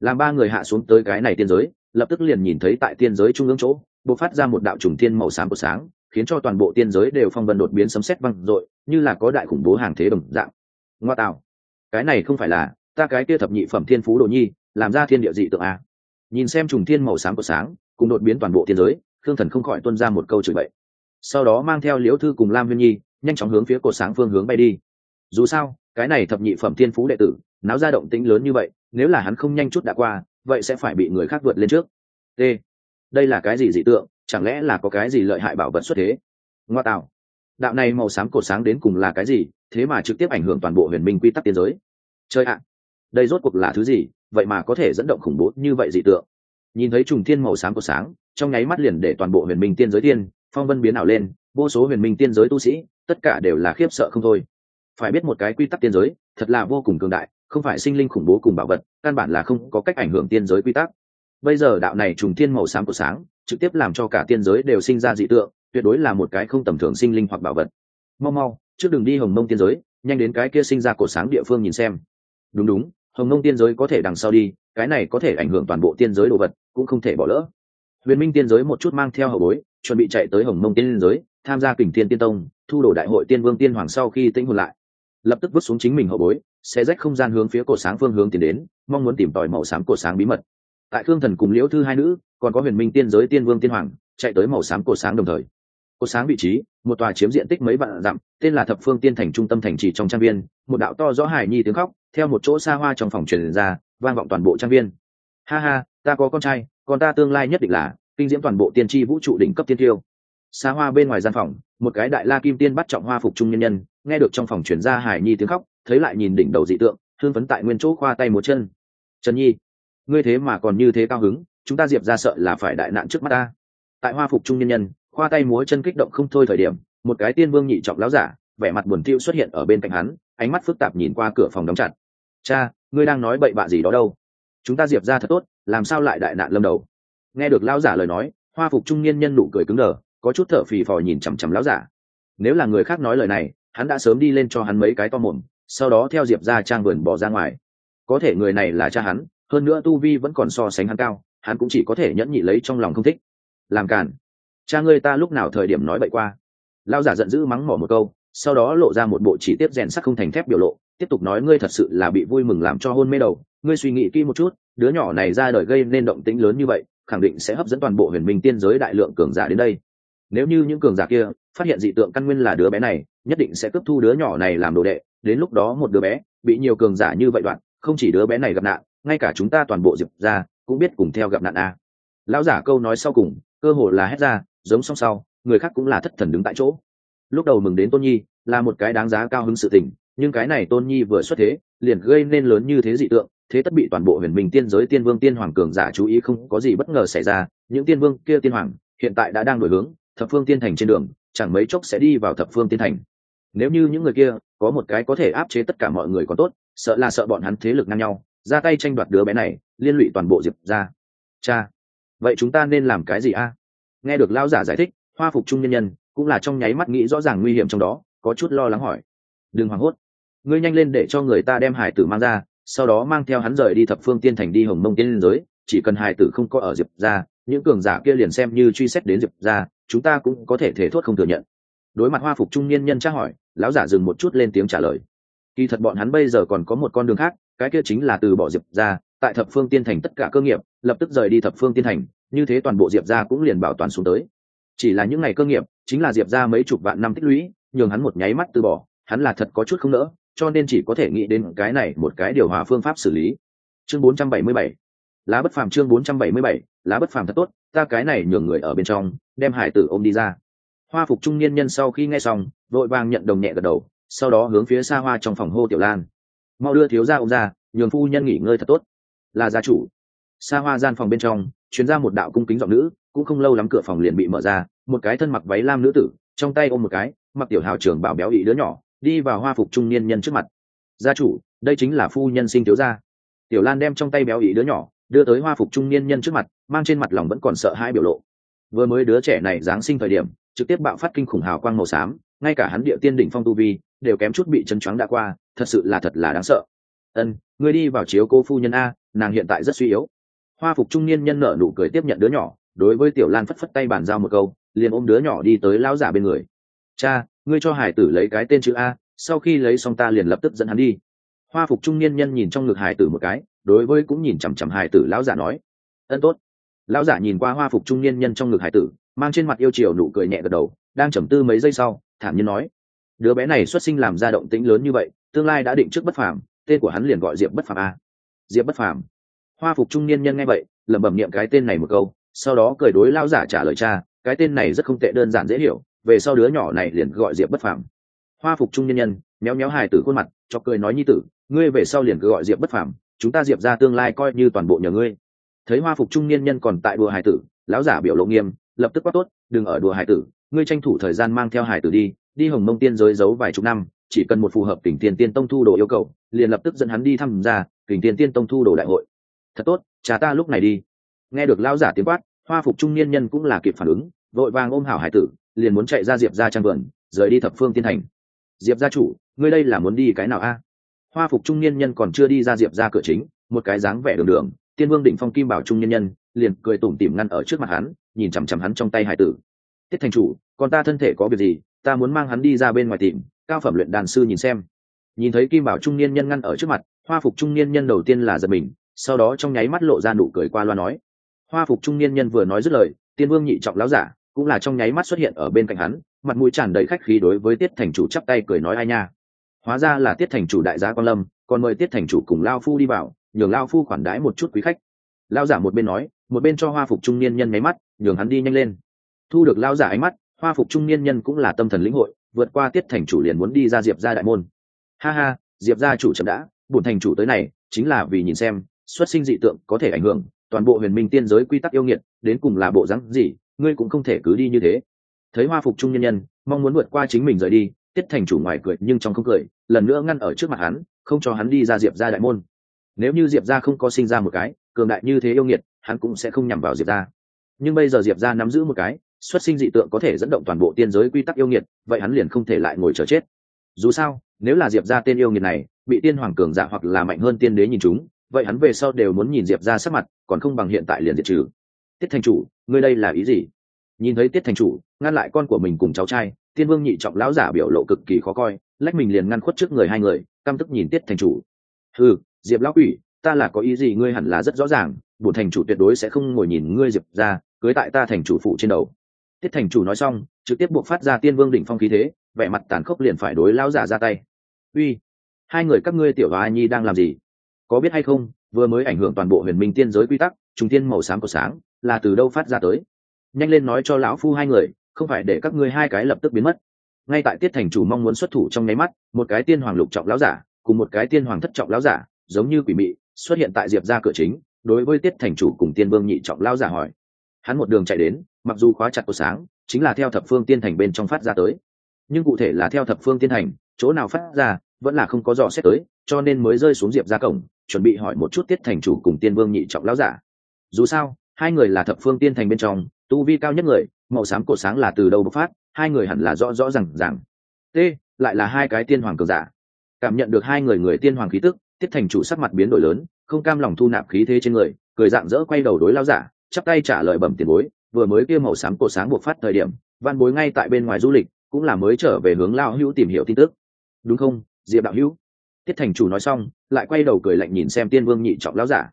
Làm ba người hạ xuống tới cái này tiên giới, lập tức liền nhìn thấy tại tiên giới trung ương chỗ, bộc phát ra một đạo trùng thiên màu xám của sáng, khiến cho toàn bộ tiên giới đều phong vân đột biến sấm sét văng dội, như là có đại khủng bố hàng thế đồng dạng. Ngoa tạo. Cái này không phải là, ta cái kia thập nhị phẩm thiên phú đồ nhi làm ra thiên địa dị tượng a. Nhìn xem trùng thiên màu sáng của sáng, cùng đột biến toàn bộ thiên giới thương thần không khỏi tuân ra một câu chửi bậy. Sau đó mang theo liễu thư cùng lam viên nhi, nhanh chóng hướng phía cột sáng phương hướng bay đi. Dù sao, cái này thập nhị phẩm thiên phú đệ tử, náo ra động tĩnh lớn như vậy, nếu là hắn không nhanh chút đã qua, vậy sẽ phải bị người khác vượt lên trước. T. Đây là cái gì dị tượng, chẳng lẽ là có cái gì lợi hại bảo vật xuất thế? Ngoa tạo. Đạo này màu xám cột sáng đến cùng là cái gì, thế mà trực tiếp ảnh hưởng toàn bộ huyền minh quy tắc tiên giới. Chơi ạ. Đây rốt cuộc là thứ gì? Vậy mà có thể dẫn động khủng bố như vậy dị tượng. Nhìn thấy trùng thiên màu sáng của sáng, trong nháy mắt liền để toàn bộ huyền minh tiên giới tiên, phong vân biến ảo lên, vô số huyền minh tiên giới tu sĩ, tất cả đều là khiếp sợ không thôi. Phải biết một cái quy tắc tiên giới, thật là vô cùng cường đại, không phải sinh linh khủng bố cùng bảo vật, căn bản là không có cách ảnh hưởng tiên giới quy tắc. Bây giờ đạo này trùng thiên màu sáng của sáng, trực tiếp làm cho cả tiên giới đều sinh ra dị tượng, tuyệt đối là một cái không tầm thường sinh linh hoặc bảo vật. Mau mau, trước đường đi hồng mông tiên giới, nhanh đến cái kia sinh ra cổ sáng địa phương nhìn xem. Đúng đúng hồng Nông tiên giới có thể đằng sau đi, cái này có thể ảnh hưởng toàn bộ tiên giới đồ vật, cũng không thể bỏ lỡ. Huyền minh tiên giới một chút mang theo hậu bối, chuẩn bị chạy tới hồng Nông tiên giới, tham gia kình tiên tiên tông, thu đồ đại hội tiên vương tiên hoàng sau khi tĩnh hồn lại. Lập tức vứt xuống chính mình hậu bối sẽ rách không gian hướng phía cổ sáng phương hướng tiến đến, mong muốn tìm tòi màu xám cổ sáng bí mật. Tại thương thần cùng liễu thư hai nữ, còn có huyền minh tiên giới tiên vương tiên hoàng, chạy tới màu xám cổ sáng đồng thời. Cổ sáng vị trí, một tòa chiếm diện tích mấy vạn dặm, tên là thập phương tiên thành trung tâm thành trì trong trang viên, một đạo to rõ hài nhi tiếng khóc theo một chỗ xa hoa trong phòng truyền ra, vang vọng toàn bộ trang viên. Ha ha, ta có con trai còn ta tương lai nhất định là kinh diễm toàn bộ tiên tri vũ trụ đỉnh cấp tiên tiêu. Xa hoa bên ngoài gian phòng, một cái đại la kim tiên bắt trọng hoa phục trung nhân nhân, nghe được trong phòng chuyển ra hải nhi tiếng khóc, thấy lại nhìn đỉnh đầu dị tượng thương phấn tại nguyên chỗ khoa tay một chân. Trần nhi, ngươi thế mà còn như thế cao hứng, chúng ta diệp ra sợ là phải đại nạn trước mắt ta. Tại hoa phục trung nhân nhân, khoa tay múa chân kích động không thôi thời điểm, một cái tiên vương nhị trọng láo giả, vẻ mặt buồn tiêu xuất hiện ở bên cạnh hắn, ánh mắt phức tạp nhìn qua cửa phòng đóng chặt cha, ngươi đang nói bậy bạ gì đó đâu? Chúng ta diệp ra thật tốt, làm sao lại đại nạn lâm đầu? Nghe được lão giả lời nói, hoa phục trung niên nhân nụ cười cứng đờ, có chút thở phì phò nhìn chằm chằm lão giả. Nếu là người khác nói lời này, hắn đã sớm đi lên cho hắn mấy cái to mồm, sau đó theo diệp ra trang vườn bỏ ra ngoài. Có thể người này là cha hắn, hơn nữa tu vi vẫn còn so sánh hắn cao, hắn cũng chỉ có thể nhẫn nhị lấy trong lòng không thích. Làm cản cha ngươi ta lúc nào thời điểm nói bậy qua? Lão giả giận dữ mắng mỏ một câu, sau đó lộ ra một bộ chỉ tiết rèn sắc không thành thép biểu lộ tiếp tục nói ngươi thật sự là bị vui mừng làm cho hôn mê đầu, ngươi suy nghĩ kỹ một chút, đứa nhỏ này ra đời gây nên động tĩnh lớn như vậy, khẳng định sẽ hấp dẫn toàn bộ huyền minh tiên giới đại lượng cường giả đến đây. Nếu như những cường giả kia phát hiện dị tượng căn nguyên là đứa bé này, nhất định sẽ cướp thu đứa nhỏ này làm đồ đệ, đến lúc đó một đứa bé bị nhiều cường giả như vậy đoạn, không chỉ đứa bé này gặp nạn, ngay cả chúng ta toàn bộ diệp ra cũng biết cùng theo gặp nạn a. Lão giả câu nói sau cùng, cơ hồ là hét ra, giống song sau, người khác cũng là thất thần đứng tại chỗ. Lúc đầu mừng đến tôn nhi, là một cái đáng giá cao hứng sự tình nhưng cái này tôn nhi vừa xuất thế, liền gây nên lớn như thế dị tượng, thế tất bị toàn bộ huyền minh tiên giới tiên vương tiên hoàng cường giả chú ý không có gì bất ngờ xảy ra. Những tiên vương kia tiên hoàng, hiện tại đã đang đổi hướng, thập phương tiên thành trên đường, chẳng mấy chốc sẽ đi vào thập phương tiên thành. Nếu như những người kia, có một cái có thể áp chế tất cả mọi người còn tốt, sợ là sợ bọn hắn thế lực ngang nhau, ra tay tranh đoạt đứa bé này, liên lụy toàn bộ diệp ra cha, vậy chúng ta nên làm cái gì a? Nghe được lao giả giải thích, hoa phục trung nhân nhân, cũng là trong nháy mắt nghĩ rõ ràng nguy hiểm trong đó, có chút lo lắng hỏi đừng hoảng hốt. Ngươi nhanh lên để cho người ta đem hải tử mang ra, sau đó mang theo hắn rời đi thập phương tiên thành đi hồng mông tiên liên giới. Chỉ cần hải tử không có ở diệp ra những cường giả kia liền xem như truy xét đến diệp ra chúng ta cũng có thể thể thốt không thừa nhận. Đối mặt hoa phục trung niên nhân tra hỏi, lão giả dừng một chút lên tiếng trả lời. Kỳ thật bọn hắn bây giờ còn có một con đường khác, cái kia chính là từ bỏ diệp ra tại thập phương tiên thành tất cả cơ nghiệp, lập tức rời đi thập phương tiên thành, như thế toàn bộ diệp ra cũng liền bảo toàn xuống tới. Chỉ là những ngày cơ nghiệp, chính là diệp ra mấy chục vạn năm tích lũy, nhường hắn một nháy mắt từ bỏ hắn là thật có chút không nỡ, cho nên chỉ có thể nghĩ đến cái này một cái điều hòa phương pháp xử lý. Chương 477 lá bất phàm chương 477 lá bất phàm thật tốt, ta cái này nhường người ở bên trong, đem hải tử ôm đi ra. Hoa phục trung niên nhân sau khi nghe xong, vội vàng nhận đồng nhẹ gật đầu, sau đó hướng phía xa hoa trong phòng hô tiểu lan. Mau đưa thiếu gia ôm ra, nhường phu nhân nghỉ ngơi thật tốt. Là gia chủ. Xa hoa gian phòng bên trong chuyến ra một đạo cung kính giọng nữ, cũng không lâu lắm cửa phòng liền bị mở ra, một cái thân mặc váy lam nữ tử, trong tay ôm một cái, mặc tiểu hào trưởng bảo béo ị đứa nhỏ đi vào hoa phục trung niên nhân trước mặt. Gia chủ, đây chính là phu nhân sinh thiếu gia. Tiểu lan đem trong tay béo ý đứa nhỏ đưa tới hoa phục trung niên nhân trước mặt, mang trên mặt lòng vẫn còn sợ hãi biểu lộ. Vừa mới đứa trẻ này giáng sinh thời điểm, trực tiếp bạo phát kinh khủng hào quang màu xám, ngay cả hắn địa tiên đỉnh phong tu vi đều kém chút bị chân choáng đã qua, thật sự là thật là đáng sợ. Ân, ngươi đi vào chiếu cô phu nhân a, nàng hiện tại rất suy yếu. Hoa phục trung niên nhân nở nụ cười tiếp nhận đứa nhỏ, đối với tiểu lan phất phất tay bàn giao một câu, liền ôm đứa nhỏ đi tới lão giả bên người. Cha ngươi cho hải tử lấy cái tên chữ a, sau khi lấy xong ta liền lập tức dẫn hắn đi. Hoa phục trung niên nhân nhìn trong ngực hải tử một cái, đối với cũng nhìn chằm chằm hải tử lão giả nói. Ân tốt. Lão giả nhìn qua hoa phục trung niên nhân trong ngực hải tử, mang trên mặt yêu chiều nụ cười nhẹ gật đầu, đang trầm tư mấy giây sau, thản nhiên nói. Đứa bé này xuất sinh làm ra động tĩnh lớn như vậy, tương lai đã định trước bất phàm, tên của hắn liền gọi diệp bất phàm a. Diệp bất phàm. Hoa phục trung niên nhân nghe vậy, lẩm bẩm niệm cái tên này một câu, sau đó cười đối lão giả trả lời cha, cái tên này rất không tệ, đơn giản dễ hiểu về sau đứa nhỏ này liền gọi diệp bất phàm. Hoa phục trung nhân nhân, méo méo hài tử khuôn mặt, cho cười nói nhi tử, ngươi về sau liền cứ gọi diệp bất phàm, chúng ta diệp ra tương lai coi như toàn bộ nhờ ngươi. Thấy hoa phục trung niên nhân còn tại đùa hài tử, lão giả biểu lộ nghiêm, lập tức quát tốt, đừng ở đùa hài tử, ngươi tranh thủ thời gian mang theo hải tử đi đi hồng mông tiên giới giấu vài chục năm, chỉ cần một phù hợp tỉnh tiền tiên tông thu đồ yêu cầu, liền lập tức dẫn hắn đi tham gia tỉnh tiền tiên tông thu đồ đại hội. Thật tốt, cha ta lúc này đi. Nghe được lão giả tiếng quát, hoa phục trung niên nhân cũng là kịp phản ứng, vội vàng ôm hảo hải tử liền muốn chạy ra diệp ra trang vườn, rời đi thập phương tiên thành. Diệp gia chủ, ngươi đây là muốn đi cái nào a? Hoa phục trung niên nhân còn chưa đi ra diệp ra cửa chính, một cái dáng vẻ đường đường, tiên vương định phong kim bảo trung niên nhân, liền cười tủm tỉm ngăn ở trước mặt hắn, nhìn chằm chằm hắn trong tay hải tử. Tiết thành chủ còn ta thân thể có việc gì, ta muốn mang hắn đi ra bên ngoài tìm, cao phẩm luyện đàn sư nhìn xem. Nhìn thấy kim bảo trung niên nhân ngăn ở trước mặt, hoa phục trung niên nhân đầu tiên là giật mình, sau đó trong nháy mắt lộ ra nụ cười qua loa nói. Hoa phục trung niên nhân vừa nói dứt lời, tiên vương nhị trọng láo giả cũng là trong nháy mắt xuất hiện ở bên cạnh hắn, mặt mũi tràn đầy khách khí đối với tiết thành chủ chắp tay cười nói ai nha. Hóa ra là tiết thành chủ đại gia quan lâm, còn mời tiết thành chủ cùng lao phu đi vào, nhường lao phu khoản đãi một chút quý khách. Lao giả một bên nói, một bên cho hoa phục trung niên nhân nháy mắt, nhường hắn đi nhanh lên. Thu được lao giả ánh mắt, hoa phục trung niên nhân cũng là tâm thần lĩnh hội, vượt qua tiết thành chủ liền muốn đi ra diệp ra đại môn. Ha ha, diệp gia chủ chậm đã, bổn thành chủ tới này, chính là vì nhìn xem, xuất sinh dị tượng có thể ảnh hưởng, toàn bộ huyền minh tiên giới quy tắc yêu nghiệt, đến cùng là bộ rắn gì ngươi cũng không thể cứ đi như thế. Thấy hoa phục trung nhân nhân, mong muốn vượt qua chính mình rời đi, tiết thành chủ ngoài cười nhưng trong không cười, lần nữa ngăn ở trước mặt hắn, không cho hắn đi ra diệp ra đại môn. Nếu như diệp ra không có sinh ra một cái, cường đại như thế yêu nghiệt, hắn cũng sẽ không nhằm vào diệp ra nhưng bây giờ diệp ra nắm giữ một cái, xuất sinh dị tượng có thể dẫn động toàn bộ tiên giới quy tắc yêu nghiệt, vậy hắn liền không thể lại ngồi chờ chết. Dù sao, nếu là diệp ra tên yêu nghiệt này, bị tiên hoàng cường giả hoặc là mạnh hơn tiên đế nhìn chúng, vậy hắn về sau đều muốn nhìn diệp ra sắc mặt, còn không bằng hiện tại liền diệt trừ tiết thành chủ, ngươi đây là ý gì? Nhìn thấy tiết thành chủ, ngăn lại con của mình cùng cháu trai tiên vương nhị trọng lão giả biểu lộ cực kỳ khó coi, lách mình liền ngăn khuất trước người hai người, căm tức nhìn tiết thành chủ. Ừ diệp lão quỷ, ta là có ý gì ngươi hẳn là rất rõ ràng bổn thành chủ tuyệt đối sẽ không ngồi nhìn ngươi diệp ra, cưới tại ta thành chủ phụ trên đầu. Tiết thành chủ nói xong, trực tiếp buộc phát ra tiên vương đỉnh phong khí thế, vẻ mặt tàn khốc liền phải đối lão giả ra tay. Uy, hai người các ngươi tiểu và nhi đang làm gì? Có biết hay không, vừa mới ảnh hưởng toàn bộ huyền minh tiên giới quy tắc trung tiên màu xám của sáng là từ đâu phát ra tới? Nhanh lên nói cho lão phu hai người, không phải để các ngươi hai cái lập tức biến mất. Ngay tại tiết thành chủ mong muốn xuất thủ trong nháy mắt, một cái tiên hoàng lục trọng lão giả cùng một cái tiên hoàng thất trọng lão giả, giống như quỷ mị, xuất hiện tại diệp ra cửa chính, đối với tiết thành chủ cùng tiên vương nhị trọng lão giả hỏi. Hắn một đường chạy đến, mặc dù khóa chặt của sáng, chính là theo thập phương tiên thành bên trong phát ra tới. Nhưng cụ thể là theo thập phương tiên thành, chỗ nào phát ra, vẫn là không có dò xét tới, cho nên mới rơi xuống diệp ra cổng, chuẩn bị hỏi một chút tiết thành chủ cùng tiên vương nhị trọng lão giả. Dù sao hai người là thập phương tiên thành bên trong, tu vi cao nhất người, màu xám cổ sáng là từ đâu bộc phát, hai người hẳn là rõ rõ r à n g rằng t, lại là hai cái tiên hoàng cường giả. Cảm nhận được hai người người tiên hoàng khí tức, tiết thành chủ sắc mặt biến đổi lớn, không cam lòng thu nạp khí thế trên người, cười dạng dỡ quay đầu đối lao giả, chắp tay trả lời bẩm tiền bối, vừa mới kia màu xám cổ sáng bộc phát thời điểm, văn bối ngay tại bên ngoài du lịch, cũng là mới trở về hướng lao hữu tìm hiểu tin tức. Đúng không, diệp đạo hữu? Tiết thành chủ nói xong, lại quay đầu cười lạnh nhìn xem tiên vương nhị trọng lao giả.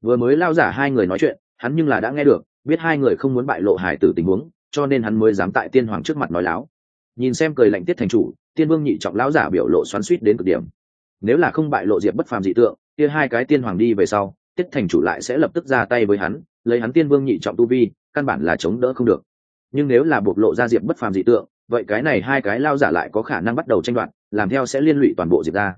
Vừa mới lao giả hai người nói chuyện hắn nhưng là đã nghe được, biết hai người không muốn bại lộ hải tử tình huống, cho nên hắn mới dám tại tiên hoàng trước mặt nói láo. Nhìn xem cười lạnh tiết thành chủ, tiên vương nhị trọng lão giả biểu lộ xoắn suýt đến cực điểm. Nếu là không bại lộ diệp bất phàm dị tượng, kia hai cái tiên hoàng đi về sau, tiết thành chủ lại sẽ lập tức ra tay với hắn, lấy hắn tiên vương nhị trọng tu vi, căn bản là chống đỡ không được. Nhưng nếu là bộc lộ ra diệp bất phàm dị tượng, vậy cái này hai cái lao giả lại có khả năng bắt đầu tranh đoạt, làm theo sẽ liên lụy toàn bộ diệp ra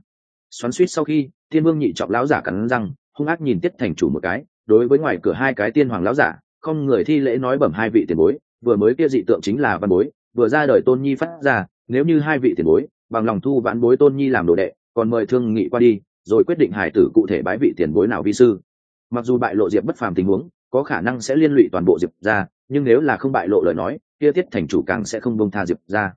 xoắn suýt sau khi, tiên vương nhị trọng lão giả cắn răng, hung ác nhìn tiết thành chủ một cái đối với ngoài cửa hai cái tiên hoàng lão giả, không người thi lễ nói bẩm hai vị tiền bối, vừa mới kia dị tượng chính là văn bối, vừa ra đời tôn nhi phát ra, nếu như hai vị tiền bối, bằng lòng thu vãn bối tôn nhi làm đồ đệ, còn mời thương nghị qua đi, rồi quyết định hải tử cụ thể bái vị tiền bối nào vi sư. Mặc dù bại lộ diệp bất phàm tình huống, có khả năng sẽ liên lụy toàn bộ diệp ra nhưng nếu là không bại lộ lời nói, kia tiết thành chủ càng sẽ không bông tha diệp ra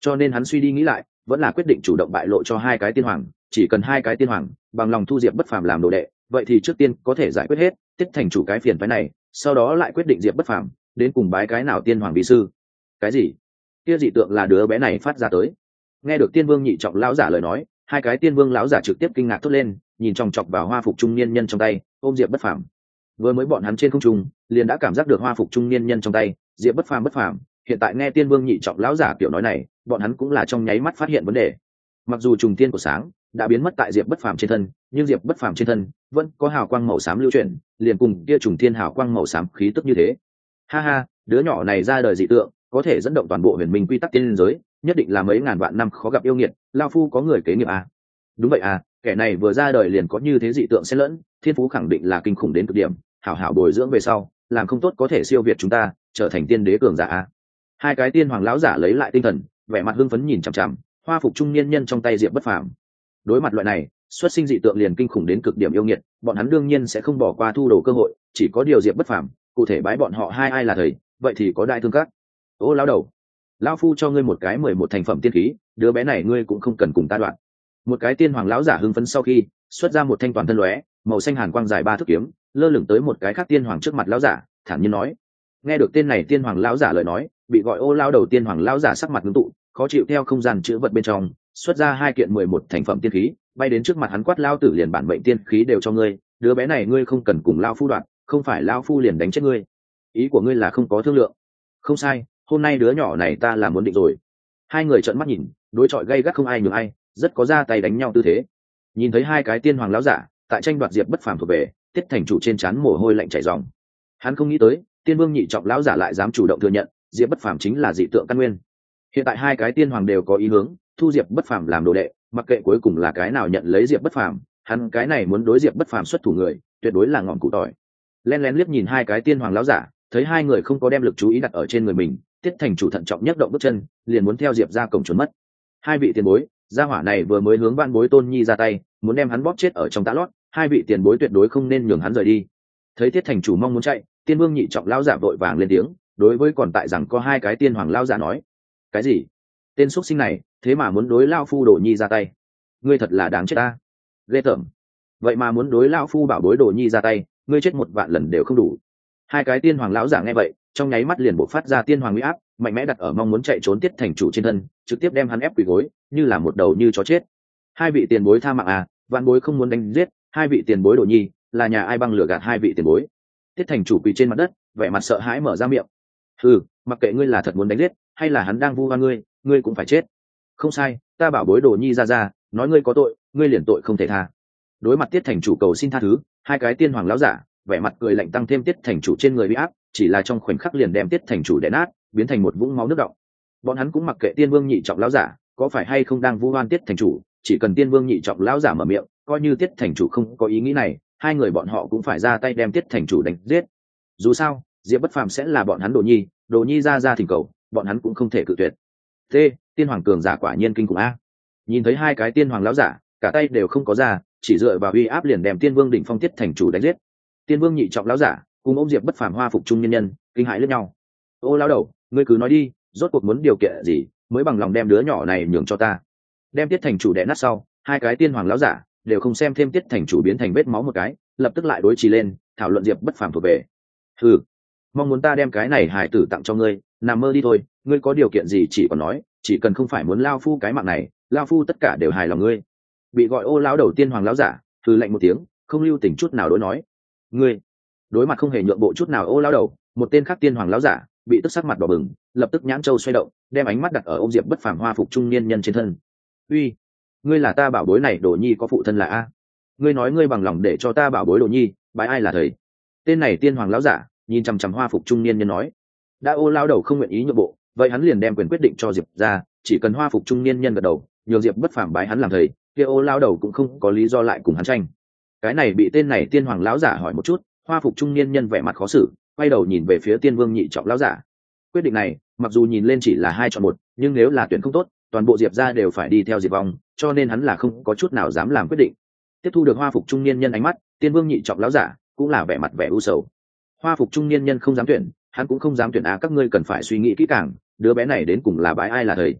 cho nên hắn suy đi nghĩ lại, vẫn là quyết định chủ động bại lộ cho hai cái tiên hoàng, chỉ cần hai cái tiên hoàng, bằng lòng thu diệp bất phàm làm đồ đệ, vậy thì trước tiên có thể giải quyết hết tiết thành chủ cái phiền phái này, sau đó lại quyết định diệp bất phàm đến cùng bái cái nào tiên hoàng bí sư. Cái gì? Kia dị tượng là đứa bé này phát ra tới. Nghe được tiên vương nhị trọng lão giả lời nói, hai cái tiên vương lão giả trực tiếp kinh ngạc thốt lên, nhìn chòng chọc vào hoa phục trung niên nhân trong tay, ôm diệp bất phàm. Vừa mới bọn hắn trên không trung, liền đã cảm giác được hoa phục trung niên nhân trong tay, diệp bất phàm bất phàm. Hiện tại nghe tiên vương nhị trọng lão giả kiểu nói này, bọn hắn cũng là trong nháy mắt phát hiện vấn đề. Mặc dù trùng tiên của sáng đã biến mất tại diệp bất phàm trên thân, nhưng diệp bất phàm trên thân vẫn có hào quang màu xám lưu chuyển, liền cùng kia trùng thiên hào quang màu xám khí tức như thế ha ha, đứa nhỏ này ra đời dị tượng, có thể dẫn động toàn bộ huyền minh quy tắc tiên giới, nhất định là mấy ngàn vạn năm khó gặp yêu nghiệt, lao phu có người kế nghiệp à. đúng vậy à kẻ này vừa ra đời liền có như thế dị tượng xen lẫn, thiên phú khẳng định là kinh khủng đến cực điểm, hảo hảo bồi dưỡng về sau, làm không tốt có thể siêu việt chúng ta, trở thành tiên đế cường giả à. hai cái tiên hoàng lão giả lấy lại tinh thần, vẻ mặt hưng phấn nhìn chằm chằm, hoa phục trung niên nhân trong tay diệp bất phàm đối mặt loại này, xuất sinh dị tượng liền kinh khủng đến cực điểm yêu nghiệt, bọn hắn đương nhiên sẽ không bỏ qua thu đồ cơ hội, chỉ có điều diệp bất phàm, cụ thể bái bọn họ hai ai là thầy, vậy thì có đại thương các. Ô lao đầu lao phu cho ngươi một cái mười một thành phẩm tiên khí, đứa bé này ngươi cũng không cần cùng ta đoạn. Một cái tiên hoàng lão giả hưng phấn sau khi, xuất ra một thanh toàn thân lóe, màu xanh hàn quang dài ba thước kiếm, lơ lửng tới một cái khác tiên hoàng trước mặt lão giả, thản nhiên nói. Nghe được tên này tiên hoàng lão giả lời nói, bị gọi ô lao đầu tiên hoàng lão giả sắc mặt ngưng tụ, khó chịu theo không gian chữ vật bên trong xuất ra hai kiện mười một thành phẩm tiên khí, bay đến trước mặt hắn quát lao tử liền bản mệnh tiên khí đều cho ngươi, đứa bé này ngươi không cần cùng lao phu đoạn, không phải lao phu liền đánh chết ngươi. Ý của ngươi là không có thương lượng. Không sai, hôm nay đứa nhỏ này ta là muốn định rồi. Hai người trợn mắt nhìn, đối chọi gay gắt không ai nhường ai, rất có ra tay đánh nhau tư thế. Nhìn thấy hai cái tiên hoàng lão giả, tại tranh đoạt diệp bất phàm thuộc về, tiết thành chủ trên trán mồ hôi lạnh chảy ròng. hắn không nghĩ tới, tiên vương nhị trọng lão giả lại dám chủ động thừa nhận, diệp bất phàm chính là dị tượng căn nguyên. Hiện tại hai cái tiên hoàng đều có ý hướng thu diệp bất phàm làm đồ đệ, mặc kệ cuối cùng là cái nào nhận lấy diệp bất phàm, hắn cái này muốn đối diệp bất phàm xuất thủ người, tuyệt đối là ngọn cụ tỏi. Len lén liếc nhìn hai cái tiên hoàng lão giả, thấy hai người không có đem lực chú ý đặt ở trên người mình, tiết thành chủ thận trọng nhất động bước chân, liền muốn theo diệp ra cổng trốn mất. Hai vị tiền bối, gia hỏa này vừa mới hướng van bối tôn nhi ra tay, muốn đem hắn bóp chết ở trong tá lót, hai vị tiền bối tuyệt đối không nên nhường hắn rời đi. Thấy tiết thành chủ mong muốn chạy, tiên vương nhị trọng lao giả vội vàng lên tiếng, đối với còn tại rằng có hai cái tiên hoàng lao giả nói, cái gì? Tên xuất sinh này, thế mà muốn đối lao phu đồ nhi ra tay. Ngươi thật là đáng chết ta. Ghê tởm. Vậy mà muốn đối lao phu bảo bối đồ nhi ra tay, ngươi chết một vạn lần đều không đủ. Hai cái tiên hoàng lão giả nghe vậy, trong nháy mắt liền bộc phát ra tiên hoàng huy áp, mạnh mẽ đặt ở mong muốn chạy trốn tiết thành chủ trên thân, trực tiếp đem hắn ép quỳ gối, như là một đầu như chó chết. Hai vị tiền bối tha mạng à vạn bối không muốn đánh giết, hai vị tiền bối đồ nhi, là nhà ai băng lửa gạt hai vị tiền bối? Tiết thành chủ quỳ trên mặt đất, vẻ mặt sợ hãi mở ra miệng. Ừ mặc kệ ngươi là thật muốn đánh giết, hay là hắn đang vu oan ngươi ngươi cũng phải chết. Không sai, ta bảo bối đồ nhi ra ra, nói ngươi có tội, ngươi liền tội không thể tha. Đối mặt tiết thành chủ cầu xin tha thứ, hai cái tiên hoàng láo giả, vẻ mặt cười lạnh tăng thêm tiết thành chủ trên người bị áp, chỉ là trong khoảnh khắc liền đem tiết thành chủ đè nát, biến thành một vũng máu nước động bọn hắn cũng mặc kệ tiên vương nhị trọng láo giả, có phải hay không đang vu oan tiết thành chủ, chỉ cần tiên vương nhị trọng láo giả mở miệng, coi như tiết thành chủ không có ý nghĩ này, hai người bọn họ cũng phải ra tay đem tiết thành chủ đánh giết. Dù sao, diệp bất phàm sẽ là bọn hắn đồ nhi đồ nhi ra ra thỉnh cầu, bọn hắn cũng không thể cự tuyệt t, tiên hoàng cường giả quả nhiên kinh khủng a. Nhìn thấy hai cái tiên hoàng lão giả, cả tay đều không có ra, chỉ dựa vào uy áp liền đem tiên vương đỉnh phong tiết thành chủ đánh giết. Tiên vương nhị trọng lão giả, cùng ôm diệp bất phàm hoa phục trung nhân nhân, kinh hãi lẫn nhau. Ô lão đầu, ngươi cứ nói đi, rốt cuộc muốn điều kiện gì mới bằng lòng đem đứa nhỏ này nhường cho ta? Đem tiết thành chủ đẻ nát sau, hai cái tiên hoàng lão giả đều không xem thêm tiết thành chủ biến thành vết máu một cái, lập tức lại đối trì lên, thảo luận diệp bất phàm thuộc về. Ừ mong muốn ta đem cái này hải tử tặng cho ngươi nằm mơ đi thôi, ngươi có điều kiện gì chỉ còn nói, chỉ cần không phải muốn lao phu cái mạng này, lao phu tất cả đều hài lòng ngươi. Bị gọi ô lao đầu tiên hoàng lão giả thư lệnh một tiếng, không lưu tình chút nào đối nói. Ngươi? Đối mặt không hề nhượng bộ chút nào ô lao đầu, một tên khác tiên hoàng lão giả, bị tức sắc mặt đỏ bừng, lập tức nhãn châu xoay động, đem ánh mắt đặt ở ô diệp bất phàm hoa phục trung niên nhân trên thân. Uy, ngươi là ta bảo bối này, đồ nhi có phụ thân là a? Ngươi nói ngươi bằng lòng để cho ta bảo bối đồ nhi, bái ai là thầy? Tên này tiên hoàng lão giả, nhìn chằm chằm hoa phục trung niên nhân nói đã ô lao đầu không nguyện ý nhượng bộ, vậy hắn liền đem quyền quyết định cho diệp ra, chỉ cần hoa phục trung niên nhân gật đầu, nhường diệp bất phàm bái hắn làm thầy, kia ô lao đầu cũng không có lý do lại cùng hắn tranh. Cái này bị tên này tiên hoàng lão giả hỏi một chút, hoa phục trung niên nhân vẻ mặt khó xử, quay đầu nhìn về phía tiên vương nhị trọng lão giả. Quyết định này, mặc dù nhìn lên chỉ là hai chọn một, nhưng nếu là tuyển không tốt, toàn bộ diệp ra đều phải đi theo diệp vong, cho nên hắn là không có chút nào dám làm quyết định. Tiếp thu được hoa phục trung niên nhân ánh mắt, tiên vương nhị trọng lão giả cũng là vẻ mặt vẻ u sầu. Hoa phục trung niên nhân không dám tuyển hắn cũng không dám tuyển á các ngươi cần phải suy nghĩ kỹ càng, đứa bé này đến cùng là bái ai là thầy.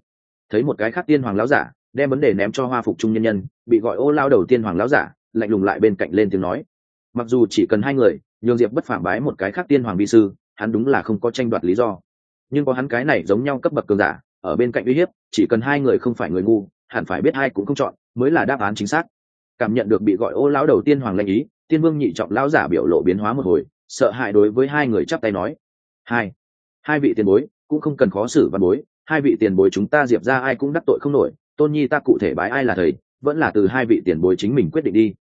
Thấy một cái khác tiên hoàng lão giả, đem vấn đề ném cho hoa phục trung nhân nhân, bị gọi ô lao đầu tiên hoàng lão giả, lạnh lùng lại bên cạnh lên tiếng nói. Mặc dù chỉ cần hai người, nhường diệp bất phản bái một cái khác tiên hoàng vi sư, hắn đúng là không có tranh đoạt lý do. Nhưng có hắn cái này giống nhau cấp bậc cường giả, ở bên cạnh uy hiếp, chỉ cần hai người không phải người ngu, hẳn phải biết hai cũng không chọn, mới là đáp án chính xác. Cảm nhận được bị gọi ô lão đầu tiên hoàng lệnh ý, tiên vương nhị trọng lão giả biểu lộ biến hóa một hồi, sợ hãi đối với hai người chắp tay nói hai. Hai vị tiền bối, cũng không cần khó xử văn bối. Hai vị tiền bối chúng ta diệp ra ai cũng đắc tội không nổi. Tôn nhi ta cụ thể bái ai là thầy, vẫn là từ hai vị tiền bối chính mình quyết định đi.